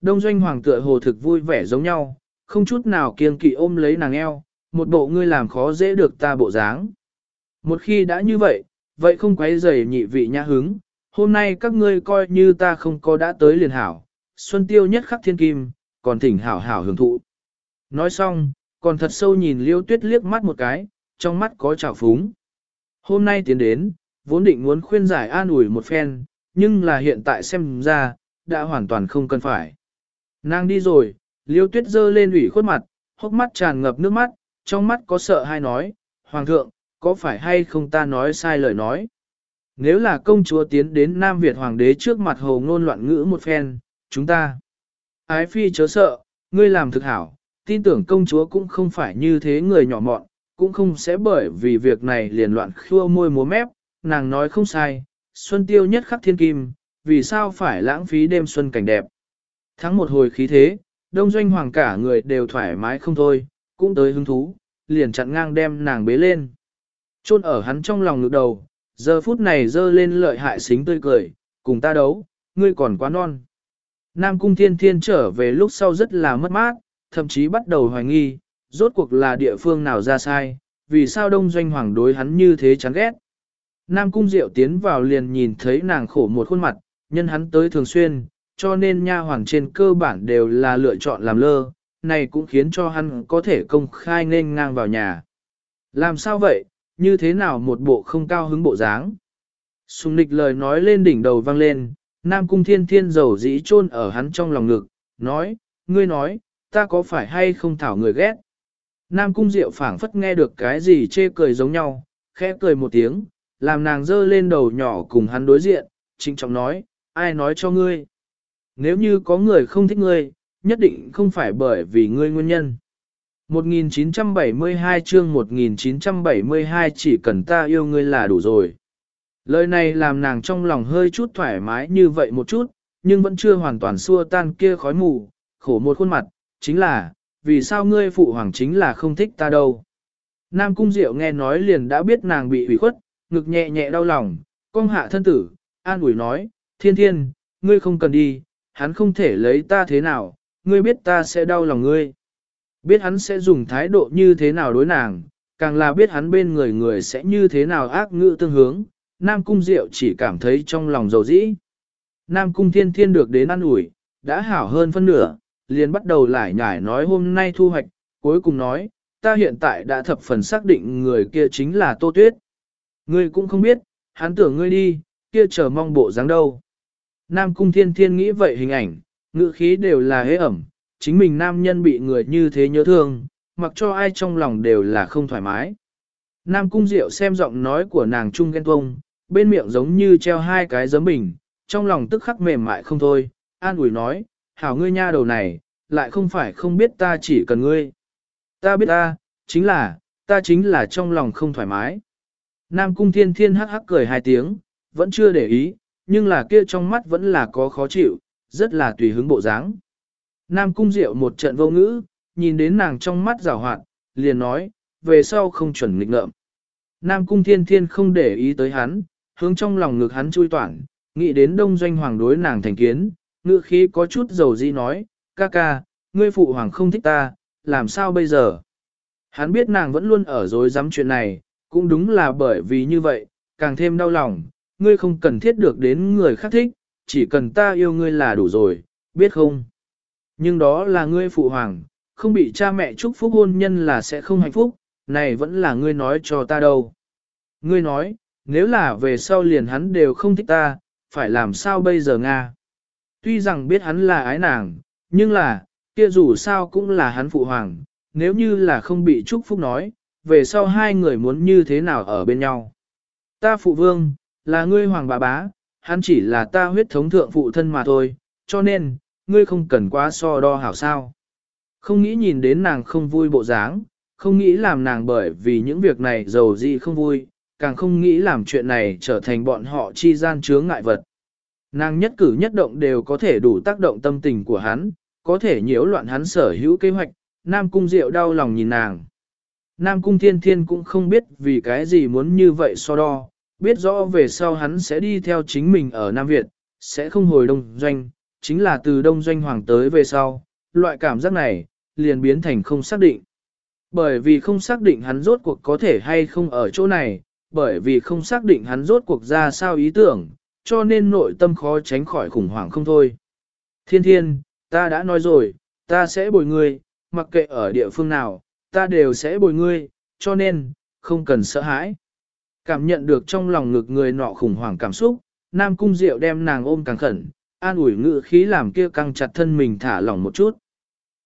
Đông doanh hoàng tựa hồ thực vui vẻ giống nhau, không chút nào kiêng kỵ ôm lấy nàng eo, một bộ ngươi làm khó dễ được ta bộ dáng. Một khi đã như vậy, vậy không quấy rầy nhị vị nhã hứng, hôm nay các ngươi coi như ta không có đã tới liền hảo, xuân tiêu nhất khắc thiên kim, còn thỉnh hảo hảo hưởng thụ. Nói xong, còn thật sâu nhìn liêu tuyết liếc mắt một cái, trong mắt có trào phúng. Hôm nay tiến đến, vốn định muốn khuyên giải an ủi một phen, nhưng là hiện tại xem ra, đã hoàn toàn không cần phải. Nàng đi rồi, liêu tuyết dơ lên ủy khuất mặt, hốc mắt tràn ngập nước mắt, trong mắt có sợ hay nói, Hoàng thượng, có phải hay không ta nói sai lời nói? Nếu là công chúa tiến đến Nam Việt Hoàng đế trước mặt hồ ngôn loạn ngữ một phen, chúng ta. Ái phi chớ sợ, ngươi làm thực hảo, tin tưởng công chúa cũng không phải như thế người nhỏ mọn, cũng không sẽ bởi vì việc này liền loạn khua môi múa mép, nàng nói không sai, xuân tiêu nhất khắc thiên kim, vì sao phải lãng phí đêm xuân cảnh đẹp. Thắng một hồi khí thế, đông doanh hoàng cả người đều thoải mái không thôi, cũng tới hứng thú, liền chặn ngang đem nàng bế lên. Chôn ở hắn trong lòng ngực đầu, giờ phút này dơ lên lợi hại xính tươi cười, cùng ta đấu, ngươi còn quá non. Nam cung thiên thiên trở về lúc sau rất là mất mát, thậm chí bắt đầu hoài nghi, rốt cuộc là địa phương nào ra sai, vì sao đông doanh hoàng đối hắn như thế chán ghét. Nam cung diệu tiến vào liền nhìn thấy nàng khổ một khuôn mặt, nhân hắn tới thường xuyên, cho nên nha hoàng trên cơ bản đều là lựa chọn làm lơ, này cũng khiến cho hắn có thể công khai nên ngang vào nhà. Làm sao vậy, như thế nào một bộ không cao hứng bộ dáng? Sùng nịch lời nói lên đỉnh đầu vang lên, Nam Cung Thiên Thiên dầu dĩ chôn ở hắn trong lòng ngực, nói, ngươi nói, ta có phải hay không thảo người ghét? Nam Cung Diệu phảng phất nghe được cái gì chê cười giống nhau, khẽ cười một tiếng, làm nàng dơ lên đầu nhỏ cùng hắn đối diện, trinh trọng nói, ai nói cho ngươi? Nếu như có người không thích ngươi, nhất định không phải bởi vì ngươi nguyên nhân. 1972 chương 1972 chỉ cần ta yêu ngươi là đủ rồi. Lời này làm nàng trong lòng hơi chút thoải mái như vậy một chút, nhưng vẫn chưa hoàn toàn xua tan kia khói mù, khổ một khuôn mặt, chính là, vì sao ngươi phụ hoàng chính là không thích ta đâu. Nam Cung Diệu nghe nói liền đã biết nàng bị ủy khuất, ngực nhẹ nhẹ đau lòng, cong hạ thân tử, an ủi nói, thiên thiên, ngươi không cần đi, hắn không thể lấy ta thế nào, ngươi biết ta sẽ đau lòng ngươi. Biết hắn sẽ dùng thái độ như thế nào đối nàng, càng là biết hắn bên người người sẽ như thế nào ác ngữ tương hướng, Nam Cung Diệu chỉ cảm thấy trong lòng dầu dĩ. Nam Cung Thiên Thiên được đến ăn ủi, đã hảo hơn phân nửa, liền bắt đầu lại nhải nói hôm nay thu hoạch, cuối cùng nói, ta hiện tại đã thập phần xác định người kia chính là Tô Tuyết. Ngươi cũng không biết, hắn tưởng ngươi đi, kia chờ mong bộ dáng đâu. Nam Cung Thiên Thiên nghĩ vậy hình ảnh, ngữ khí đều là hế ẩm, chính mình nam nhân bị người như thế nhớ thương, mặc cho ai trong lòng đều là không thoải mái. Nam Cung Diệu xem giọng nói của nàng trung ghen tuông, bên miệng giống như treo hai cái giấm bình, trong lòng tức khắc mềm mại không thôi, an ủi nói, hảo ngươi nha đầu này, lại không phải không biết ta chỉ cần ngươi. Ta biết ta, chính là, ta chính là trong lòng không thoải mái. Nam Cung Thiên Thiên hắc hắc cười hai tiếng, vẫn chưa để ý, nhưng là kia trong mắt vẫn là có khó chịu, rất là tùy hứng bộ dáng. Nam Cung Diệu một trận vô ngữ, nhìn đến nàng trong mắt rào hoạt, liền nói, về sau không chuẩn nghịch ngợm. Nam Cung Thiên Thiên không để ý tới hắn, hướng trong lòng ngực hắn chui toản, nghĩ đến đông doanh hoàng đối nàng thành kiến, ngữ khí có chút dầu di nói, ca ca, ngươi phụ hoàng không thích ta, làm sao bây giờ? Hắn biết nàng vẫn luôn ở dối dám chuyện này, cũng đúng là bởi vì như vậy, càng thêm đau lòng, ngươi không cần thiết được đến người khác thích, chỉ cần ta yêu ngươi là đủ rồi, biết không? Nhưng đó là ngươi phụ hoàng, không bị cha mẹ chúc phúc hôn nhân là sẽ không hạnh phúc, này vẫn là ngươi nói cho ta đâu. Ngươi nói, nếu là về sau liền hắn đều không thích ta, phải làm sao bây giờ Nga? Tuy rằng biết hắn là ái nàng, nhưng là, kia dù sao cũng là hắn phụ hoàng, nếu như là không bị chúc phúc nói, về sau hai người muốn như thế nào ở bên nhau. Ta phụ vương, là ngươi hoàng bà bá, hắn chỉ là ta huyết thống thượng phụ thân mà thôi, cho nên, ngươi không cần quá so đo hảo sao. Không nghĩ nhìn đến nàng không vui bộ dáng, không nghĩ làm nàng bởi vì những việc này giàu gì không vui, càng không nghĩ làm chuyện này trở thành bọn họ chi gian chướng ngại vật. Nàng nhất cử nhất động đều có thể đủ tác động tâm tình của hắn, có thể nhiễu loạn hắn sở hữu kế hoạch, Nam Cung Diệu đau lòng nhìn nàng. Nam Cung Thiên Thiên cũng không biết vì cái gì muốn như vậy so đo, biết rõ về sau hắn sẽ đi theo chính mình ở Nam Việt, sẽ không hồi đông doanh, chính là từ đông doanh hoàng tới về sau, loại cảm giác này, liền biến thành không xác định. Bởi vì không xác định hắn rốt cuộc có thể hay không ở chỗ này, bởi vì không xác định hắn rốt cuộc ra sao ý tưởng, cho nên nội tâm khó tránh khỏi khủng hoảng không thôi. Thiên thiên, ta đã nói rồi, ta sẽ bồi ngươi, mặc kệ ở địa phương nào, ta đều sẽ bồi ngươi, cho nên, không cần sợ hãi. Cảm nhận được trong lòng ngực người nọ khủng hoảng cảm xúc, Nam Cung Diệu đem nàng ôm càng khẩn, an ủi ngự khí làm kia căng chặt thân mình thả lỏng một chút.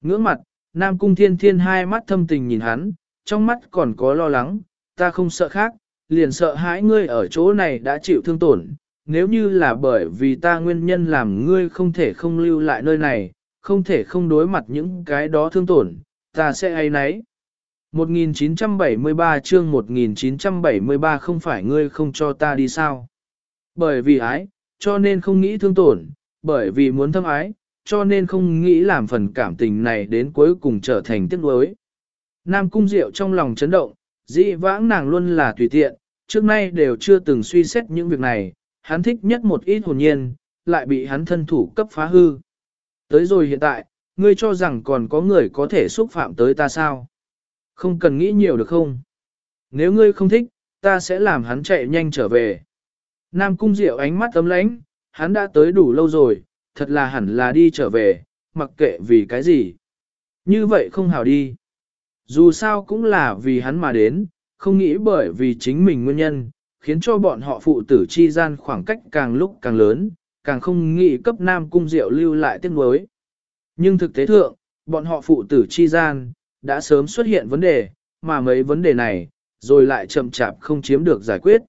Ngưỡng mặt, Nam Cung Thiên Thiên hai mắt thâm tình nhìn hắn, trong mắt còn có lo lắng, ta không sợ khác, liền sợ hãi ngươi ở chỗ này đã chịu thương tổn. Nếu như là bởi vì ta nguyên nhân làm ngươi không thể không lưu lại nơi này, không thể không đối mặt những cái đó thương tổn, ta sẽ hay nấy. 1973 chương 1973 không phải ngươi không cho ta đi sao? Bởi vì ái, cho nên không nghĩ thương tổn, bởi vì muốn thâm ái, cho nên không nghĩ làm phần cảm tình này đến cuối cùng trở thành tiếc nuối. Nam Cung Diệu trong lòng chấn động, dĩ vãng nàng luôn là tùy tiện, trước nay đều chưa từng suy xét những việc này, hắn thích nhất một ít hồn nhiên, lại bị hắn thân thủ cấp phá hư. Tới rồi hiện tại, ngươi cho rằng còn có người có thể xúc phạm tới ta sao? Không cần nghĩ nhiều được không? Nếu ngươi không thích, ta sẽ làm hắn chạy nhanh trở về. Nam Cung Diệu ánh mắt ấm lãnh, hắn đã tới đủ lâu rồi, thật là hẳn là đi trở về, mặc kệ vì cái gì. Như vậy không hào đi. Dù sao cũng là vì hắn mà đến, không nghĩ bởi vì chính mình nguyên nhân, khiến cho bọn họ phụ tử chi gian khoảng cách càng lúc càng lớn, càng không nghĩ cấp Nam Cung Diệu lưu lại tiếc nuối. Nhưng thực tế thượng, bọn họ phụ tử chi gian, đã sớm xuất hiện vấn đề, mà mấy vấn đề này, rồi lại chậm chạp không chiếm được giải quyết.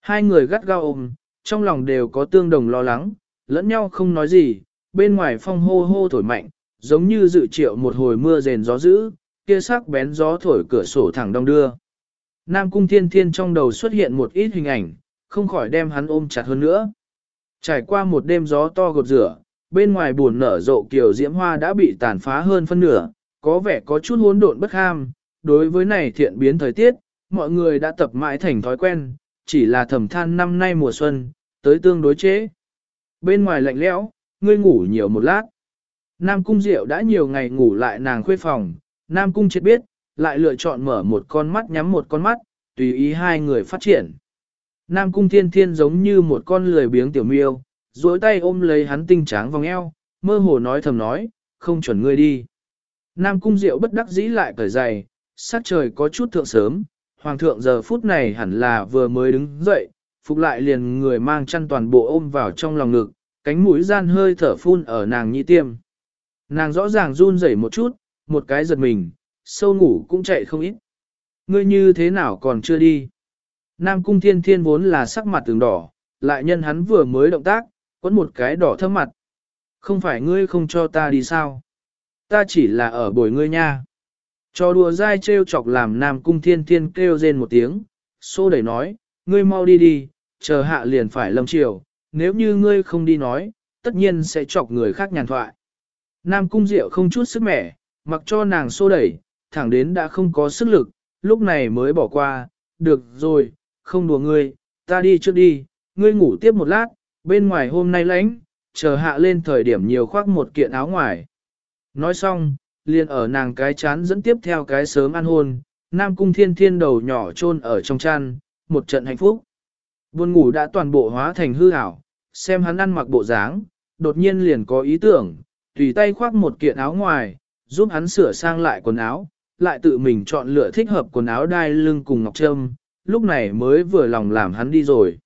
Hai người gắt gao ôm, trong lòng đều có tương đồng lo lắng, lẫn nhau không nói gì, bên ngoài phong hô hô thổi mạnh, giống như dự triệu một hồi mưa rền gió dữ, kia sắc bén gió thổi cửa sổ thẳng đông đưa. Nam cung thiên thiên trong đầu xuất hiện một ít hình ảnh, không khỏi đem hắn ôm chặt hơn nữa. Trải qua một đêm gió to gột rửa, bên ngoài buồn nở rộ kiểu diễm hoa đã bị tàn phá hơn phân nửa, có vẻ có chút hỗn độn bất ham. Đối với này thiện biến thời tiết, mọi người đã tập mãi thành thói quen, chỉ là thầm than năm nay mùa xuân, tới tương đối chế. Bên ngoài lạnh lẽo, ngươi ngủ nhiều một lát. Nam Cung Diệu đã nhiều ngày ngủ lại nàng khuê phòng, Nam Cung chết biết, lại lựa chọn mở một con mắt nhắm một con mắt, tùy ý hai người phát triển. Nam Cung Thiên Thiên giống như một con lười biếng tiểu miêu, duỗi tay ôm lấy hắn tinh tráng vòng eo, mơ hồ nói thầm nói, không chuẩn ngươi đi. Nam Cung Diệu bất đắc dĩ lại cởi giày, Sát trời có chút thượng sớm, Hoàng thượng giờ phút này hẳn là vừa mới đứng dậy, phục lại liền người mang chăn toàn bộ ôm vào trong lòng ngực, cánh mũi gian hơi thở phun ở nàng nhị tiêm. Nàng rõ ràng run rẩy một chút, một cái giật mình, sâu ngủ cũng chạy không ít. Ngươi như thế nào còn chưa đi? Nam cung thiên thiên vốn là sắc mặt từng đỏ, lại nhân hắn vừa mới động tác, quấn một cái đỏ thâm mặt. Không phải ngươi không cho ta đi sao? Ta chỉ là ở bồi ngươi nha. Cho đùa dai trêu chọc làm Nam cung thiên thiên kêu rên một tiếng, xô đẩy nói, ngươi mau đi đi, chờ hạ liền phải lâm chiều, nếu như ngươi không đi nói, tất nhiên sẽ chọc người khác nhàn thoại. Nam cung diệu không chút sức mẻ, mặc cho nàng xô đẩy, thẳng đến đã không có sức lực, lúc này mới bỏ qua, được rồi, không đùa ngươi, ta đi trước đi, ngươi ngủ tiếp một lát, bên ngoài hôm nay lạnh, chờ hạ lên thời điểm nhiều khoác một kiện áo ngoài. Nói xong, liền ở nàng cái chán dẫn tiếp theo cái sớm ăn hôn, Nam Cung Thiên Thiên đầu nhỏ chôn ở trong chăn, một trận hạnh phúc. Buồn ngủ đã toàn bộ hóa thành hư ảo, xem hắn ăn mặc bộ dáng, đột nhiên liền có ý tưởng, tùy tay khoác một kiện áo ngoài, giúp hắn sửa sang lại quần áo, lại tự mình chọn lựa thích hợp quần áo đai lưng cùng ngọc trâm, lúc này mới vừa lòng làm hắn đi rồi.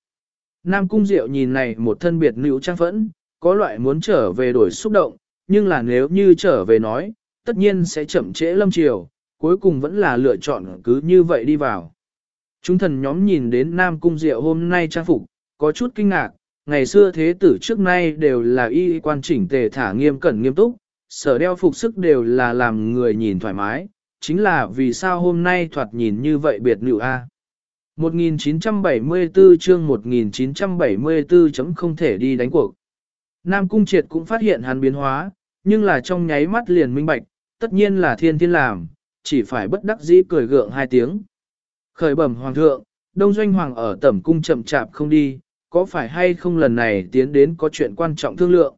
Nam Cung Diệu nhìn này một thân biệt nữ trang phẫn, có loại muốn trở về đổi xúc động, nhưng là nếu như trở về nói, tất nhiên sẽ chậm trễ lâm chiều, cuối cùng vẫn là lựa chọn cứ như vậy đi vào. Chúng thần nhóm nhìn đến Nam Cung Diệu hôm nay trang phục, có chút kinh ngạc, ngày xưa thế tử trước nay đều là y quan chỉnh tề thả nghiêm cẩn nghiêm túc, sở đeo phục sức đều là làm người nhìn thoải mái, chính là vì sao hôm nay thoạt nhìn như vậy biệt nữ a. 1974 chương 1974 chấm không thể đi đánh cuộc. Nam Cung Triệt cũng phát hiện hắn biến hóa, nhưng là trong nháy mắt liền minh bạch, tất nhiên là thiên thiên làm, chỉ phải bất đắc dĩ cười gượng hai tiếng. Khởi bẩm hoàng thượng, đông doanh hoàng ở tẩm cung chậm chạp không đi, có phải hay không lần này tiến đến có chuyện quan trọng thương lượng.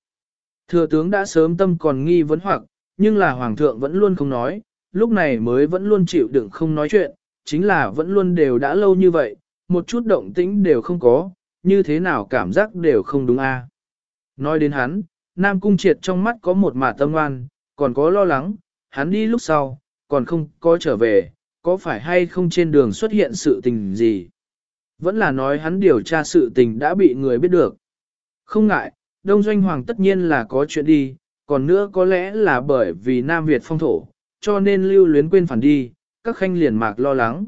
Thừa tướng đã sớm tâm còn nghi vấn hoặc, nhưng là hoàng thượng vẫn luôn không nói, lúc này mới vẫn luôn chịu đựng không nói chuyện, chính là vẫn luôn đều đã lâu như vậy, một chút động tĩnh đều không có, như thế nào cảm giác đều không đúng a. Nói đến hắn, Nam Cung Triệt trong mắt có một mả tâm ngoan, còn có lo lắng, hắn đi lúc sau, còn không có trở về, có phải hay không trên đường xuất hiện sự tình gì. Vẫn là nói hắn điều tra sự tình đã bị người biết được. Không ngại, Đông Doanh Hoàng tất nhiên là có chuyện đi, còn nữa có lẽ là bởi vì Nam Việt phong thổ, cho nên lưu luyến quên phản đi, các khanh liền mạc lo lắng.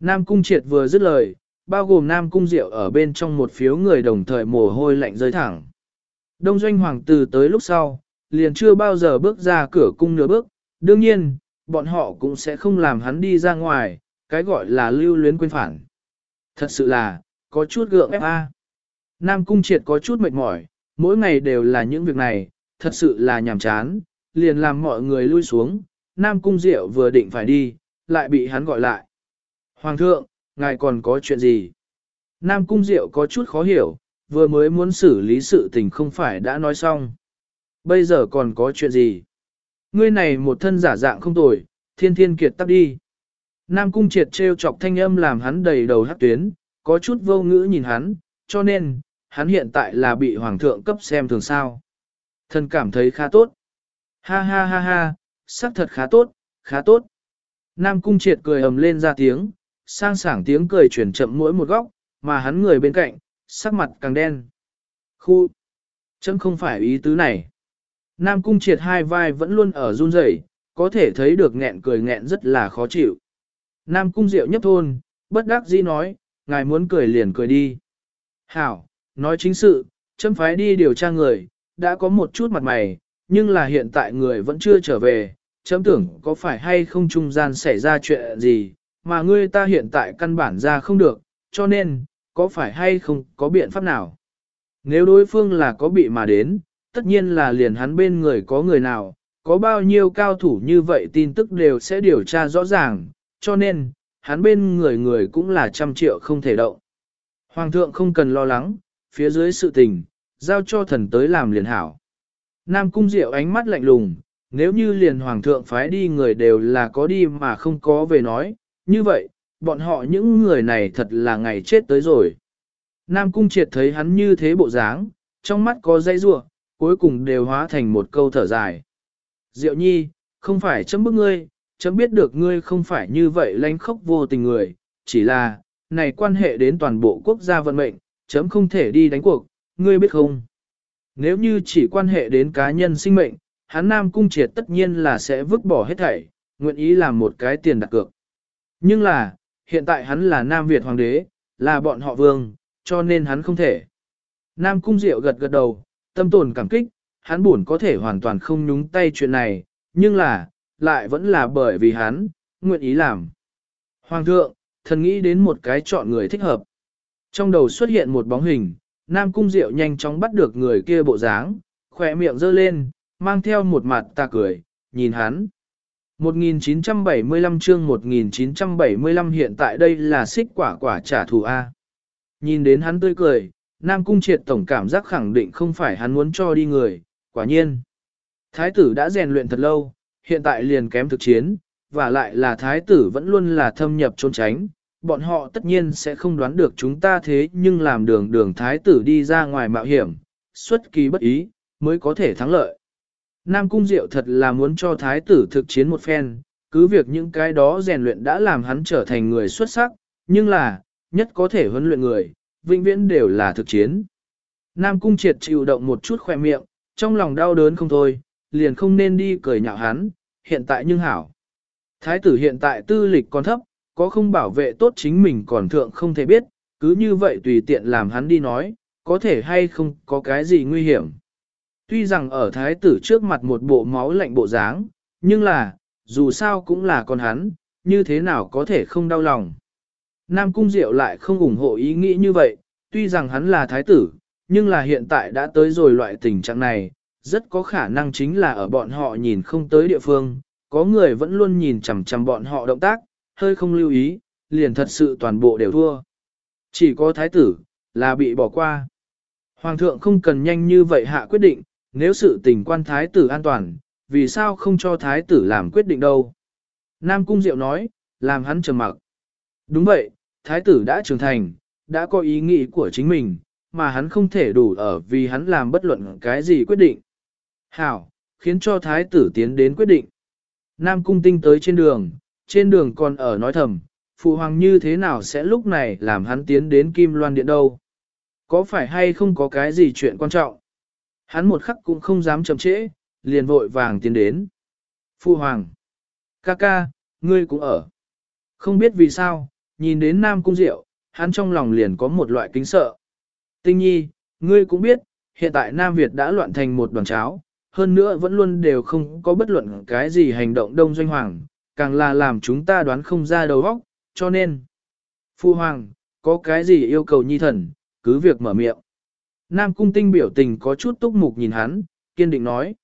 Nam Cung Triệt vừa dứt lời, bao gồm Nam Cung Diệu ở bên trong một phiếu người đồng thời mồ hôi lạnh rơi thẳng. Đông Doanh Hoàng từ tới lúc sau, liền chưa bao giờ bước ra cửa cung nửa bước, đương nhiên, bọn họ cũng sẽ không làm hắn đi ra ngoài, cái gọi là lưu luyến quên phản. Thật sự là, có chút gượng ép a. Nam Cung Triệt có chút mệt mỏi, mỗi ngày đều là những việc này, thật sự là nhàm chán, liền làm mọi người lui xuống, Nam Cung Diệu vừa định phải đi, lại bị hắn gọi lại. Hoàng thượng, ngài còn có chuyện gì? Nam Cung Diệu có chút khó hiểu, vừa mới muốn xử lý sự tình không phải đã nói xong. Bây giờ còn có chuyện gì? Ngươi này một thân giả dạng không tồi, thiên thiên kiệt tắt đi. Nam Cung triệt trêu chọc thanh âm làm hắn đầy đầu hát tuyến, có chút vô ngữ nhìn hắn, cho nên, hắn hiện tại là bị hoàng thượng cấp xem thường sao. Thân cảm thấy khá tốt. Ha ha ha ha, sắc thật khá tốt, khá tốt. Nam Cung triệt cười ầm lên ra tiếng, sang sảng tiếng cười chuyển chậm mỗi một góc, mà hắn người bên cạnh, sắc mặt càng đen. Khu! Chấm không phải ý tứ này. Nam cung triệt hai vai vẫn luôn ở run rẩy, có thể thấy được nghẹn cười nghẹn rất là khó chịu. Nam cung diệu nhấp thôn, bất đắc dĩ nói, ngài muốn cười liền cười đi. Hảo, nói chính sự, chấm phái đi điều tra người, đã có một chút mặt mày, nhưng là hiện tại người vẫn chưa trở về, chấm tưởng có phải hay không trung gian xảy ra chuyện gì, mà ngươi ta hiện tại căn bản ra không được, cho nên, có phải hay không có biện pháp nào? Nếu đối phương là có bị mà đến, tất nhiên là liền hắn bên người có người nào, có bao nhiêu cao thủ như vậy tin tức đều sẽ điều tra rõ ràng, cho nên, hắn bên người người cũng là trăm triệu không thể động. Hoàng thượng không cần lo lắng, phía dưới sự tình, giao cho thần tới làm liền hảo. Nam cung diệu ánh mắt lạnh lùng, nếu như liền hoàng thượng phái đi người đều là có đi mà không có về nói, như vậy, bọn họ những người này thật là ngày chết tới rồi. Nam cung triệt thấy hắn như thế bộ dáng, trong mắt có dây rua, cuối cùng đều hóa thành một câu thở dài. Diệu nhi, không phải chấm bức ngươi, chấm biết được ngươi không phải như vậy lánh khóc vô tình người, chỉ là, này quan hệ đến toàn bộ quốc gia vận mệnh, chấm không thể đi đánh cuộc, ngươi biết không? Nếu như chỉ quan hệ đến cá nhân sinh mệnh, hắn Nam Cung Triệt tất nhiên là sẽ vứt bỏ hết thảy, nguyện ý làm một cái tiền đặt cược. Nhưng là, hiện tại hắn là Nam Việt Hoàng đế, là bọn họ vương, cho nên hắn không thể. Nam Cung Diệu gật gật đầu, tâm tồn cảm kích, hắn buồn có thể hoàn toàn không nhúng tay chuyện này, nhưng là, lại vẫn là bởi vì hắn, nguyện ý làm. Hoàng thượng, thần nghĩ đến một cái chọn người thích hợp. Trong đầu xuất hiện một bóng hình, Nam Cung Diệu nhanh chóng bắt được người kia bộ dáng, khỏe miệng giơ lên, mang theo một mặt ta cười, nhìn hắn. 1975 chương 1975 hiện tại đây là xích quả quả trả thù A. Nhìn đến hắn tươi cười, Nam Cung Triệt tổng cảm giác khẳng định không phải hắn muốn cho đi người, quả nhiên. Thái tử đã rèn luyện thật lâu, hiện tại liền kém thực chiến, và lại là thái tử vẫn luôn là thâm nhập trốn tránh, bọn họ tất nhiên sẽ không đoán được chúng ta thế nhưng làm đường đường thái tử đi ra ngoài mạo hiểm, xuất kỳ bất ý, mới có thể thắng lợi. Nam Cung Diệu thật là muốn cho thái tử thực chiến một phen, cứ việc những cái đó rèn luyện đã làm hắn trở thành người xuất sắc, nhưng là, nhất có thể huấn luyện người, vĩnh viễn đều là thực chiến. Nam Cung Triệt chịu động một chút khỏe miệng, trong lòng đau đớn không thôi, liền không nên đi cười nhạo hắn, hiện tại nhưng hảo. Thái tử hiện tại tư lịch còn thấp, có không bảo vệ tốt chính mình còn thượng không thể biết, cứ như vậy tùy tiện làm hắn đi nói, có thể hay không có cái gì nguy hiểm. Tuy rằng ở thái tử trước mặt một bộ máu lạnh bộ dáng, nhưng là, dù sao cũng là con hắn, như thế nào có thể không đau lòng. Nam Cung Diệu lại không ủng hộ ý nghĩ như vậy, tuy rằng hắn là thái tử, nhưng là hiện tại đã tới rồi loại tình trạng này, rất có khả năng chính là ở bọn họ nhìn không tới địa phương, có người vẫn luôn nhìn chằm chằm bọn họ động tác, hơi không lưu ý, liền thật sự toàn bộ đều thua. Chỉ có thái tử, là bị bỏ qua. Hoàng thượng không cần nhanh như vậy hạ quyết định, nếu sự tình quan thái tử an toàn, vì sao không cho thái tử làm quyết định đâu? Nam Cung Diệu nói, làm hắn trầm mặc. Đúng vậy, thái tử đã trưởng thành, đã có ý nghĩ của chính mình, mà hắn không thể đủ ở vì hắn làm bất luận cái gì quyết định. Hảo, khiến cho thái tử tiến đến quyết định. Nam Cung Tinh tới trên đường, trên đường còn ở nói thầm, phụ hoàng như thế nào sẽ lúc này làm hắn tiến đến Kim Loan Điện đâu? Có phải hay không có cái gì chuyện quan trọng? Hắn một khắc cũng không dám chậm trễ, liền vội vàng tiến đến. phu hoàng, ca ca, ngươi cũng ở. Không biết vì sao, nhìn đến Nam Cung Diệu, hắn trong lòng liền có một loại kính sợ. Tinh nhi, ngươi cũng biết, hiện tại Nam Việt đã loạn thành một đoàn cháo, hơn nữa vẫn luôn đều không có bất luận cái gì hành động đông doanh hoàng, càng là làm chúng ta đoán không ra đầu óc, cho nên. Phu Hoàng, có cái gì yêu cầu nhi thần, cứ việc mở miệng. Nam Cung Tinh biểu tình có chút túc mục nhìn hắn, kiên định nói.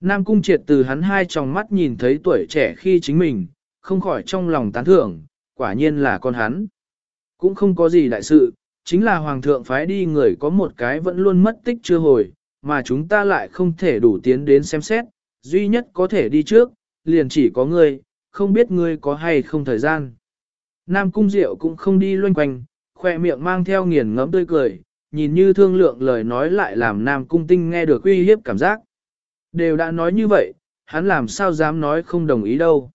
Nam Cung triệt từ hắn hai tròng mắt nhìn thấy tuổi trẻ khi chính mình, không khỏi trong lòng tán thưởng, quả nhiên là con hắn. Cũng không có gì đại sự, chính là Hoàng thượng phái đi người có một cái vẫn luôn mất tích chưa hồi, mà chúng ta lại không thể đủ tiến đến xem xét, duy nhất có thể đi trước, liền chỉ có ngươi, không biết ngươi có hay không thời gian. Nam Cung Diệu cũng không đi loanh quanh, khoe miệng mang theo nghiền ngẫm tươi cười, nhìn như thương lượng lời nói lại làm Nam Cung Tinh nghe được uy hiếp cảm giác. Đều đã nói như vậy, hắn làm sao dám nói không đồng ý đâu.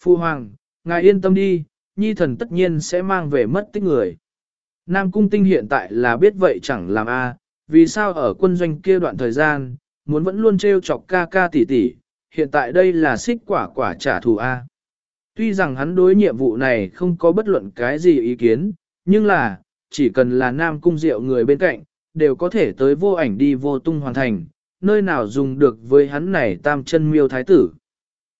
Phu Hoàng, ngài yên tâm đi, nhi thần tất nhiên sẽ mang về mất tích người. Nam Cung Tinh hiện tại là biết vậy chẳng làm a, vì sao ở quân doanh kia đoạn thời gian, muốn vẫn luôn treo chọc ca ca tỷ tỷ, hiện tại đây là xích quả quả trả thù a. Tuy rằng hắn đối nhiệm vụ này không có bất luận cái gì ý kiến, nhưng là, chỉ cần là nam cung diệu người bên cạnh, đều có thể tới vô ảnh đi vô tung hoàn thành, nơi nào dùng được với hắn này tam chân miêu thái tử.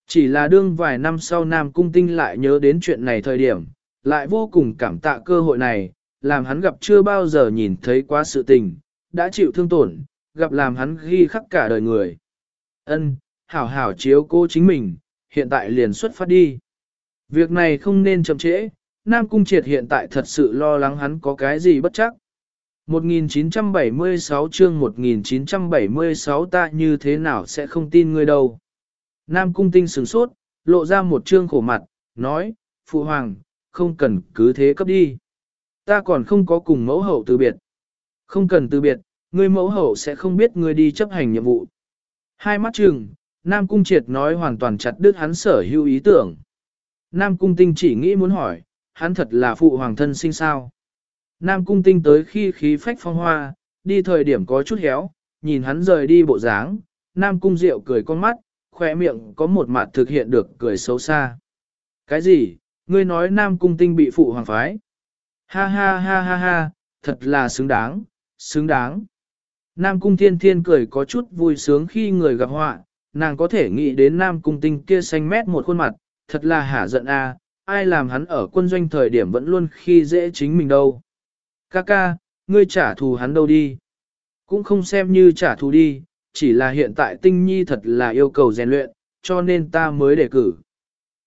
Chỉ là đương vài năm sau nam cung tinh lại nhớ đến chuyện này thời điểm, lại vô cùng cảm tạ cơ hội này, làm hắn gặp chưa bao giờ nhìn thấy quá sự tình, đã chịu thương tổn, gặp làm hắn ghi khắc cả đời người. Ân, hảo hảo chiếu cô chính mình, hiện tại liền xuất phát đi. Việc này không nên chậm trễ, Nam Cung Triệt hiện tại thật sự lo lắng hắn có cái gì bất chắc. 1976 chương 1976 ta như thế nào sẽ không tin ngươi đâu. Nam Cung Tinh sửng sốt, lộ ra một chương khổ mặt, nói, Phụ Hoàng, không cần cứ thế cấp đi. Ta còn không có cùng mẫu hậu từ biệt. Không cần từ biệt, ngươi mẫu hậu sẽ không biết ngươi đi chấp hành nhiệm vụ. Hai mắt chừng, Nam Cung Triệt nói hoàn toàn chặt đứt hắn sở hữu ý tưởng. Nam Cung Tinh chỉ nghĩ muốn hỏi, hắn thật là phụ hoàng thân sinh sao. Nam Cung Tinh tới khi khí phách phong hoa, đi thời điểm có chút héo, nhìn hắn rời đi bộ dáng, Nam Cung Diệu cười con mắt, khỏe miệng có một mặt thực hiện được cười xấu xa. Cái gì, ngươi nói Nam Cung Tinh bị phụ hoàng phái? Ha ha ha ha ha, thật là xứng đáng, xứng đáng. Nam Cung Thiên Thiên cười có chút vui sướng khi người gặp họa, nàng có thể nghĩ đến Nam Cung Tinh kia xanh mét một khuôn mặt, thật là hả giận a, ai làm hắn ở quân doanh thời điểm vẫn luôn khi dễ chính mình đâu. Ca ca, ngươi trả thù hắn đâu đi. Cũng không xem như trả thù đi, chỉ là hiện tại tinh nhi thật là yêu cầu rèn luyện, cho nên ta mới đề cử.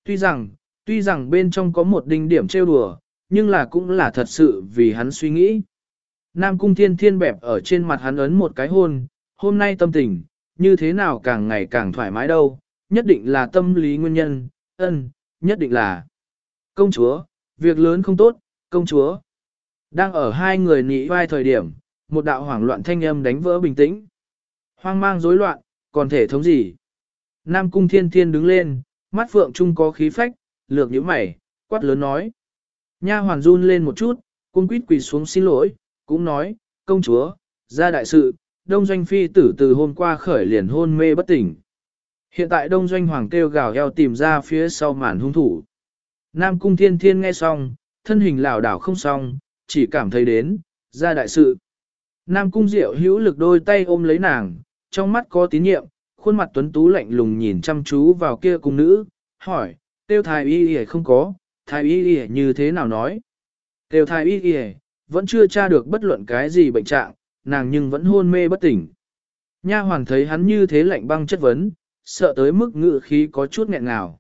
Tuy rằng, tuy rằng bên trong có một đinh điểm trêu đùa, nhưng là cũng là thật sự vì hắn suy nghĩ. Nam cung thiên thiên bẹp ở trên mặt hắn ấn một cái hôn, hôm nay tâm tình, như thế nào càng ngày càng thoải mái đâu, nhất định là tâm lý nguyên nhân, ân, nhất định là. Công chúa, việc lớn không tốt, công chúa. Đang ở hai người nị vai thời điểm, một đạo hoảng loạn thanh âm đánh vỡ bình tĩnh. Hoang mang rối loạn, còn thể thống gì? Nam cung thiên thiên đứng lên, mắt phượng trung có khí phách, lược nhíu mày, quát lớn nói. Nha hoàn run lên một chút, cung quýt quỳ xuống xin lỗi, cũng nói, công chúa, ra đại sự, đông doanh phi tử từ hôm qua khởi liền hôn mê bất tỉnh. Hiện tại đông doanh hoàng kêu gào eo tìm ra phía sau màn hung thủ. Nam cung thiên thiên nghe xong, thân hình lảo đảo không xong, chỉ cảm thấy đến, ra đại sự. Nam cung diệu hữu lực đôi tay ôm lấy nàng, trong mắt có tín nhiệm, khuôn mặt tuấn tú lạnh lùng nhìn chăm chú vào kia cung nữ, hỏi, tiêu thái y y không có, thái y y như thế nào nói. Tiêu thái y y vẫn chưa tra được bất luận cái gì bệnh trạng, nàng nhưng vẫn hôn mê bất tỉnh. Nha hoàn thấy hắn như thế lạnh băng chất vấn, sợ tới mức ngự khí có chút nghẹn ngào.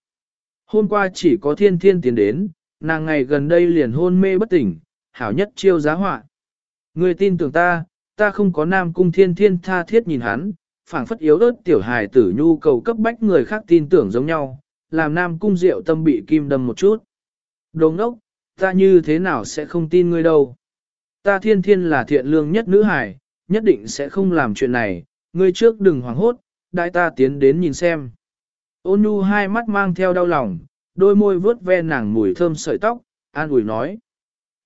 Hôm qua chỉ có thiên thiên tiến đến, nàng ngày gần đây liền hôn mê bất tỉnh, hảo nhất chiêu giá họa. Người tin tưởng ta, ta không có nam cung thiên thiên tha thiết nhìn hắn, phảng phất yếu ớt tiểu hài tử nhu cầu cấp bách người khác tin tưởng giống nhau, làm nam cung diệu tâm bị kim đâm một chút. Đồ ngốc, ta như thế nào sẽ không tin ngươi đâu. Ta thiên thiên là thiện lương nhất nữ hài, nhất định sẽ không làm chuyện này, ngươi trước đừng hoảng hốt, đại ta tiến đến nhìn xem. Ôn nhu hai mắt mang theo đau lòng, đôi môi vướt ve nàng mùi thơm sợi tóc, an ủi nói.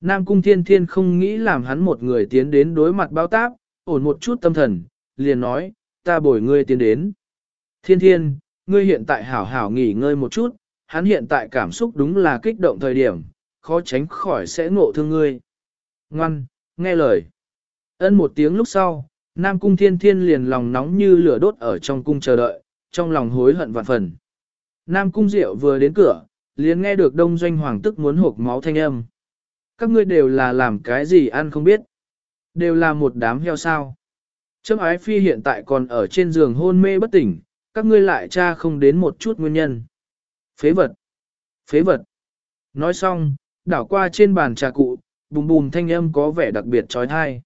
Nam cung thiên thiên không nghĩ làm hắn một người tiến đến đối mặt bao táp, ổn một chút tâm thần, liền nói, ta bồi ngươi tiến đến. Thiên thiên, ngươi hiện tại hảo hảo nghỉ ngơi một chút, hắn hiện tại cảm xúc đúng là kích động thời điểm, khó tránh khỏi sẽ ngộ thương ngươi. Ngoan, nghe lời. Ân một tiếng lúc sau, Nam Cung Thiên Thiên liền lòng nóng như lửa đốt ở trong cung chờ đợi, trong lòng hối hận vạn phần. Nam Cung Diệu vừa đến cửa, liền nghe được đông doanh hoàng tức muốn hộp máu thanh âm. Các ngươi đều là làm cái gì ăn không biết. Đều là một đám heo sao. Trâm ái phi hiện tại còn ở trên giường hôn mê bất tỉnh, các ngươi lại tra không đến một chút nguyên nhân. Phế vật. Phế vật. Nói xong, đảo qua trên bàn trà cụ, bùm bùm thanh âm có vẻ đặc biệt trói thai.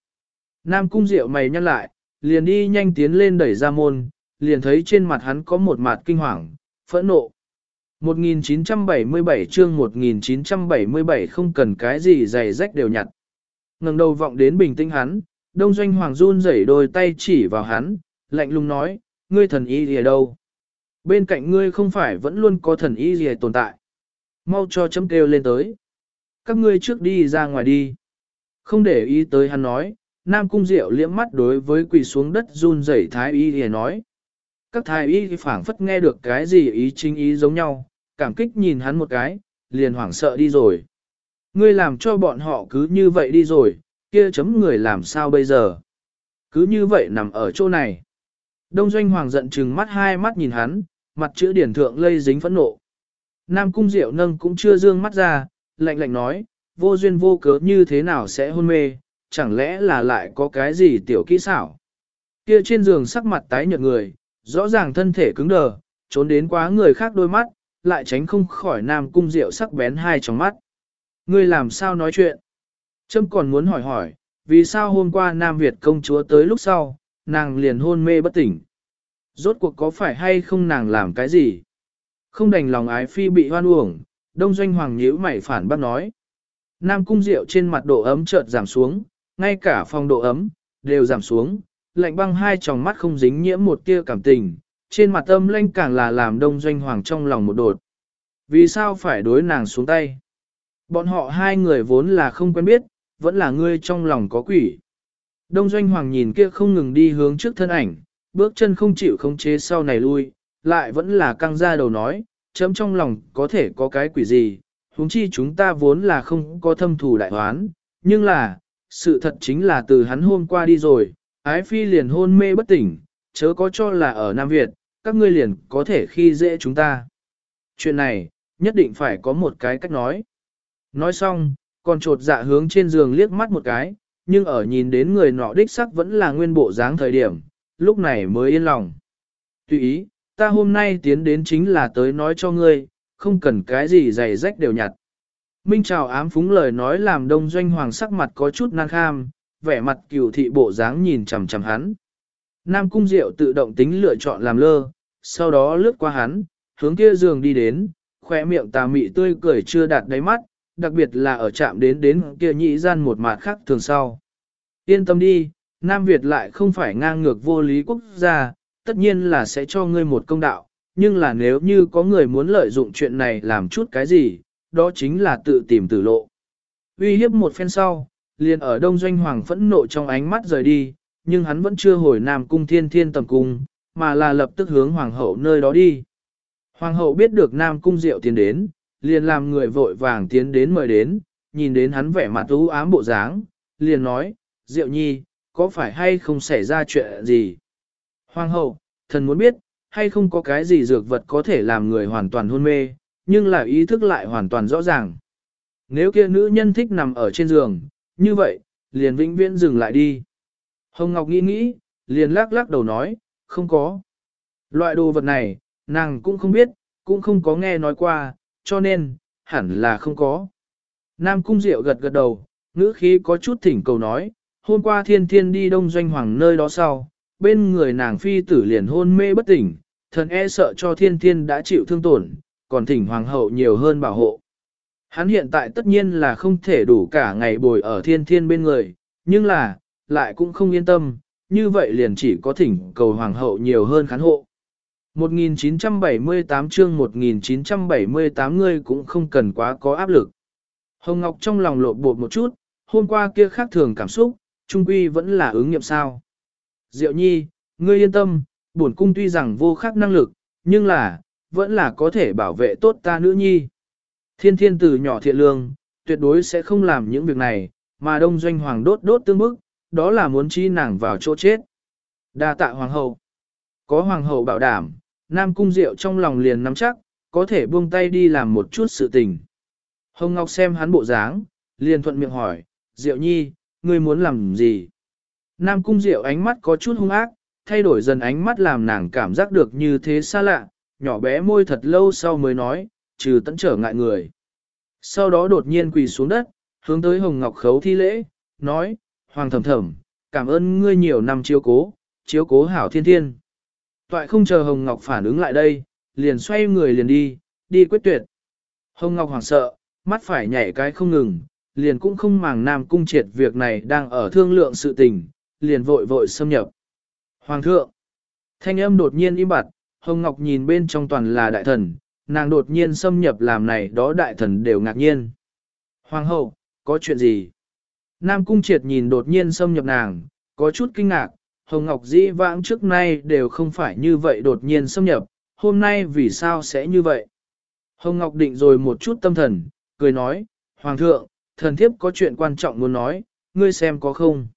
Nam cung diệu mày nhăn lại, liền đi nhanh tiến lên đẩy ra môn, liền thấy trên mặt hắn có một mặt kinh hoàng, phẫn nộ. 1977 chương 1977 không cần cái gì dày rách đều nhặt. ngẩng đầu vọng đến bình tĩnh hắn, đông doanh hoàng run rẩy đôi tay chỉ vào hắn, lạnh lùng nói, ngươi thần y gì đâu? Bên cạnh ngươi không phải vẫn luôn có thần y gì tồn tại. Mau cho chấm kêu lên tới. Các ngươi trước đi ra ngoài đi. Không để ý tới hắn nói, Nam Cung Diệu liễm mắt đối với quỳ xuống đất run rẩy thái y gì nói. Các thái y phảng phất nghe được cái gì ý chính ý giống nhau, cảm kích nhìn hắn một cái, liền hoảng sợ đi rồi. Ngươi làm cho bọn họ cứ như vậy đi rồi, kia chấm người làm sao bây giờ? Cứ như vậy nằm ở chỗ này. Đông Doanh Hoàng giận chừng mắt hai mắt nhìn hắn, mặt chữ điển thượng lây dính phẫn nộ. Nam Cung Diệu nâng cũng chưa dương mắt ra, lạnh lạnh nói, vô duyên vô cớ như thế nào sẽ hôn mê, chẳng lẽ là lại có cái gì tiểu kỹ xảo. Kia trên giường sắc mặt tái nhợt người, rõ ràng thân thể cứng đờ, trốn đến quá người khác đôi mắt, lại tránh không khỏi Nam Cung Diệu sắc bén hai trong mắt. Ngươi làm sao nói chuyện? Trâm còn muốn hỏi hỏi, vì sao hôm qua Nam Việt công chúa tới lúc sau, nàng liền hôn mê bất tỉnh. Rốt cuộc có phải hay không nàng làm cái gì? Không đành lòng ái phi bị hoan uổng, đông doanh hoàng nhíu mày phản bác nói. Nam cung rượu trên mặt độ ấm chợt giảm xuống, ngay cả phòng độ ấm, đều giảm xuống, lạnh băng hai tròng mắt không dính nhiễm một tia cảm tình, trên mặt âm lanh càng là làm đông doanh hoàng trong lòng một đột. Vì sao phải đối nàng xuống tay? Bọn họ hai người vốn là không quen biết, vẫn là ngươi trong lòng có quỷ. Đông Doanh Hoàng nhìn kia không ngừng đi hướng trước thân ảnh, bước chân không chịu khống chế sau này lui, lại vẫn là căng ra đầu nói, chấm trong lòng có thể có cái quỷ gì, huống chi chúng ta vốn là không có thâm thù đại hoán, nhưng là, sự thật chính là từ hắn hôm qua đi rồi, ái phi liền hôn mê bất tỉnh, chớ có cho là ở Nam Việt, các ngươi liền có thể khi dễ chúng ta. Chuyện này, nhất định phải có một cái cách nói. Nói xong, còn trột dạ hướng trên giường liếc mắt một cái, nhưng ở nhìn đến người nọ đích sắc vẫn là nguyên bộ dáng thời điểm, lúc này mới yên lòng. Tùy ý, ta hôm nay tiến đến chính là tới nói cho ngươi, không cần cái gì giày rách đều nhặt. Minh Trào ám phúng lời nói làm đông doanh hoàng sắc mặt có chút nan kham, vẻ mặt cửu thị bộ dáng nhìn chằm chằm hắn. Nam Cung Diệu tự động tính lựa chọn làm lơ, sau đó lướt qua hắn, hướng kia giường đi đến, khỏe miệng tà mị tươi cười chưa đạt đáy mắt, đặc biệt là ở chạm đến đến kia nhị gian một mặt khác thường sau. Yên tâm đi, Nam Việt lại không phải ngang ngược vô lý quốc gia, tất nhiên là sẽ cho ngươi một công đạo, nhưng là nếu như có người muốn lợi dụng chuyện này làm chút cái gì, đó chính là tự tìm tử lộ. Uy hiếp một phen sau, liền ở đông doanh hoàng phẫn nộ trong ánh mắt rời đi, nhưng hắn vẫn chưa hồi Nam cung thiên thiên tầm cung, mà là lập tức hướng hoàng hậu nơi đó đi. Hoàng hậu biết được Nam cung diệu tiến đến, liền làm người vội vàng tiến đến mời đến, nhìn đến hắn vẻ mặt u ám bộ dáng, liền nói, Diệu Nhi, có phải hay không xảy ra chuyện gì? Hoàng hậu, thần muốn biết, hay không có cái gì dược vật có thể làm người hoàn toàn hôn mê, nhưng là ý thức lại hoàn toàn rõ ràng. Nếu kia nữ nhân thích nằm ở trên giường, như vậy, liền vĩnh viễn dừng lại đi. Hồng Ngọc nghĩ nghĩ, liền lắc lắc đầu nói, không có. Loại đồ vật này, nàng cũng không biết, cũng không có nghe nói qua, cho nên, hẳn là không có. Nam Cung Diệu gật gật đầu, ngữ khí có chút thỉnh cầu nói, hôm qua thiên thiên đi đông doanh hoàng nơi đó sau, bên người nàng phi tử liền hôn mê bất tỉnh, thần e sợ cho thiên thiên đã chịu thương tổn, còn thỉnh hoàng hậu nhiều hơn bảo hộ. Hắn hiện tại tất nhiên là không thể đủ cả ngày bồi ở thiên thiên bên người, nhưng là, lại cũng không yên tâm, như vậy liền chỉ có thỉnh cầu hoàng hậu nhiều hơn khán hộ. 1978 chương 1978 ngươi cũng không cần quá có áp lực. Hồng Ngọc trong lòng lộ bột một chút, hôm qua kia khác thường cảm xúc, trung quy vẫn là ứng nghiệm sao. Diệu nhi, ngươi yên tâm, bổn cung tuy rằng vô khắc năng lực, nhưng là, vẫn là có thể bảo vệ tốt ta nữ nhi. Thiên thiên từ nhỏ thiện lương, tuyệt đối sẽ không làm những việc này, mà đông doanh hoàng đốt đốt tương bức, đó là muốn chi nàng vào chỗ chết. Đa tạ hoàng hậu. Có hoàng hậu bảo đảm, Nam Cung Diệu trong lòng liền nắm chắc, có thể buông tay đi làm một chút sự tình. Hồng Ngọc xem hắn bộ dáng, liền thuận miệng hỏi, Diệu Nhi, ngươi muốn làm gì? Nam Cung Diệu ánh mắt có chút hung ác, thay đổi dần ánh mắt làm nàng cảm giác được như thế xa lạ, nhỏ bé môi thật lâu sau mới nói, trừ tận trở ngại người. Sau đó đột nhiên quỳ xuống đất, hướng tới Hồng Ngọc khấu thi lễ, nói, Hoàng thầm thầm, cảm ơn ngươi nhiều năm chiếu cố, chiếu cố hảo thiên thiên. Toại không chờ Hồng Ngọc phản ứng lại đây, liền xoay người liền đi, đi quyết tuyệt. Hồng Ngọc hoảng sợ, mắt phải nhảy cái không ngừng, liền cũng không màng nam cung triệt việc này đang ở thương lượng sự tình, liền vội vội xâm nhập. Hoàng thượng, thanh âm đột nhiên im bặt, Hồng Ngọc nhìn bên trong toàn là đại thần, nàng đột nhiên xâm nhập làm này đó đại thần đều ngạc nhiên. Hoàng hậu, có chuyện gì? Nam cung triệt nhìn đột nhiên xâm nhập nàng, có chút kinh ngạc, Hồng Ngọc dĩ vãng trước nay đều không phải như vậy đột nhiên xâm nhập, hôm nay vì sao sẽ như vậy? Hồng Ngọc định rồi một chút tâm thần, cười nói, Hoàng thượng, thần thiếp có chuyện quan trọng muốn nói, ngươi xem có không?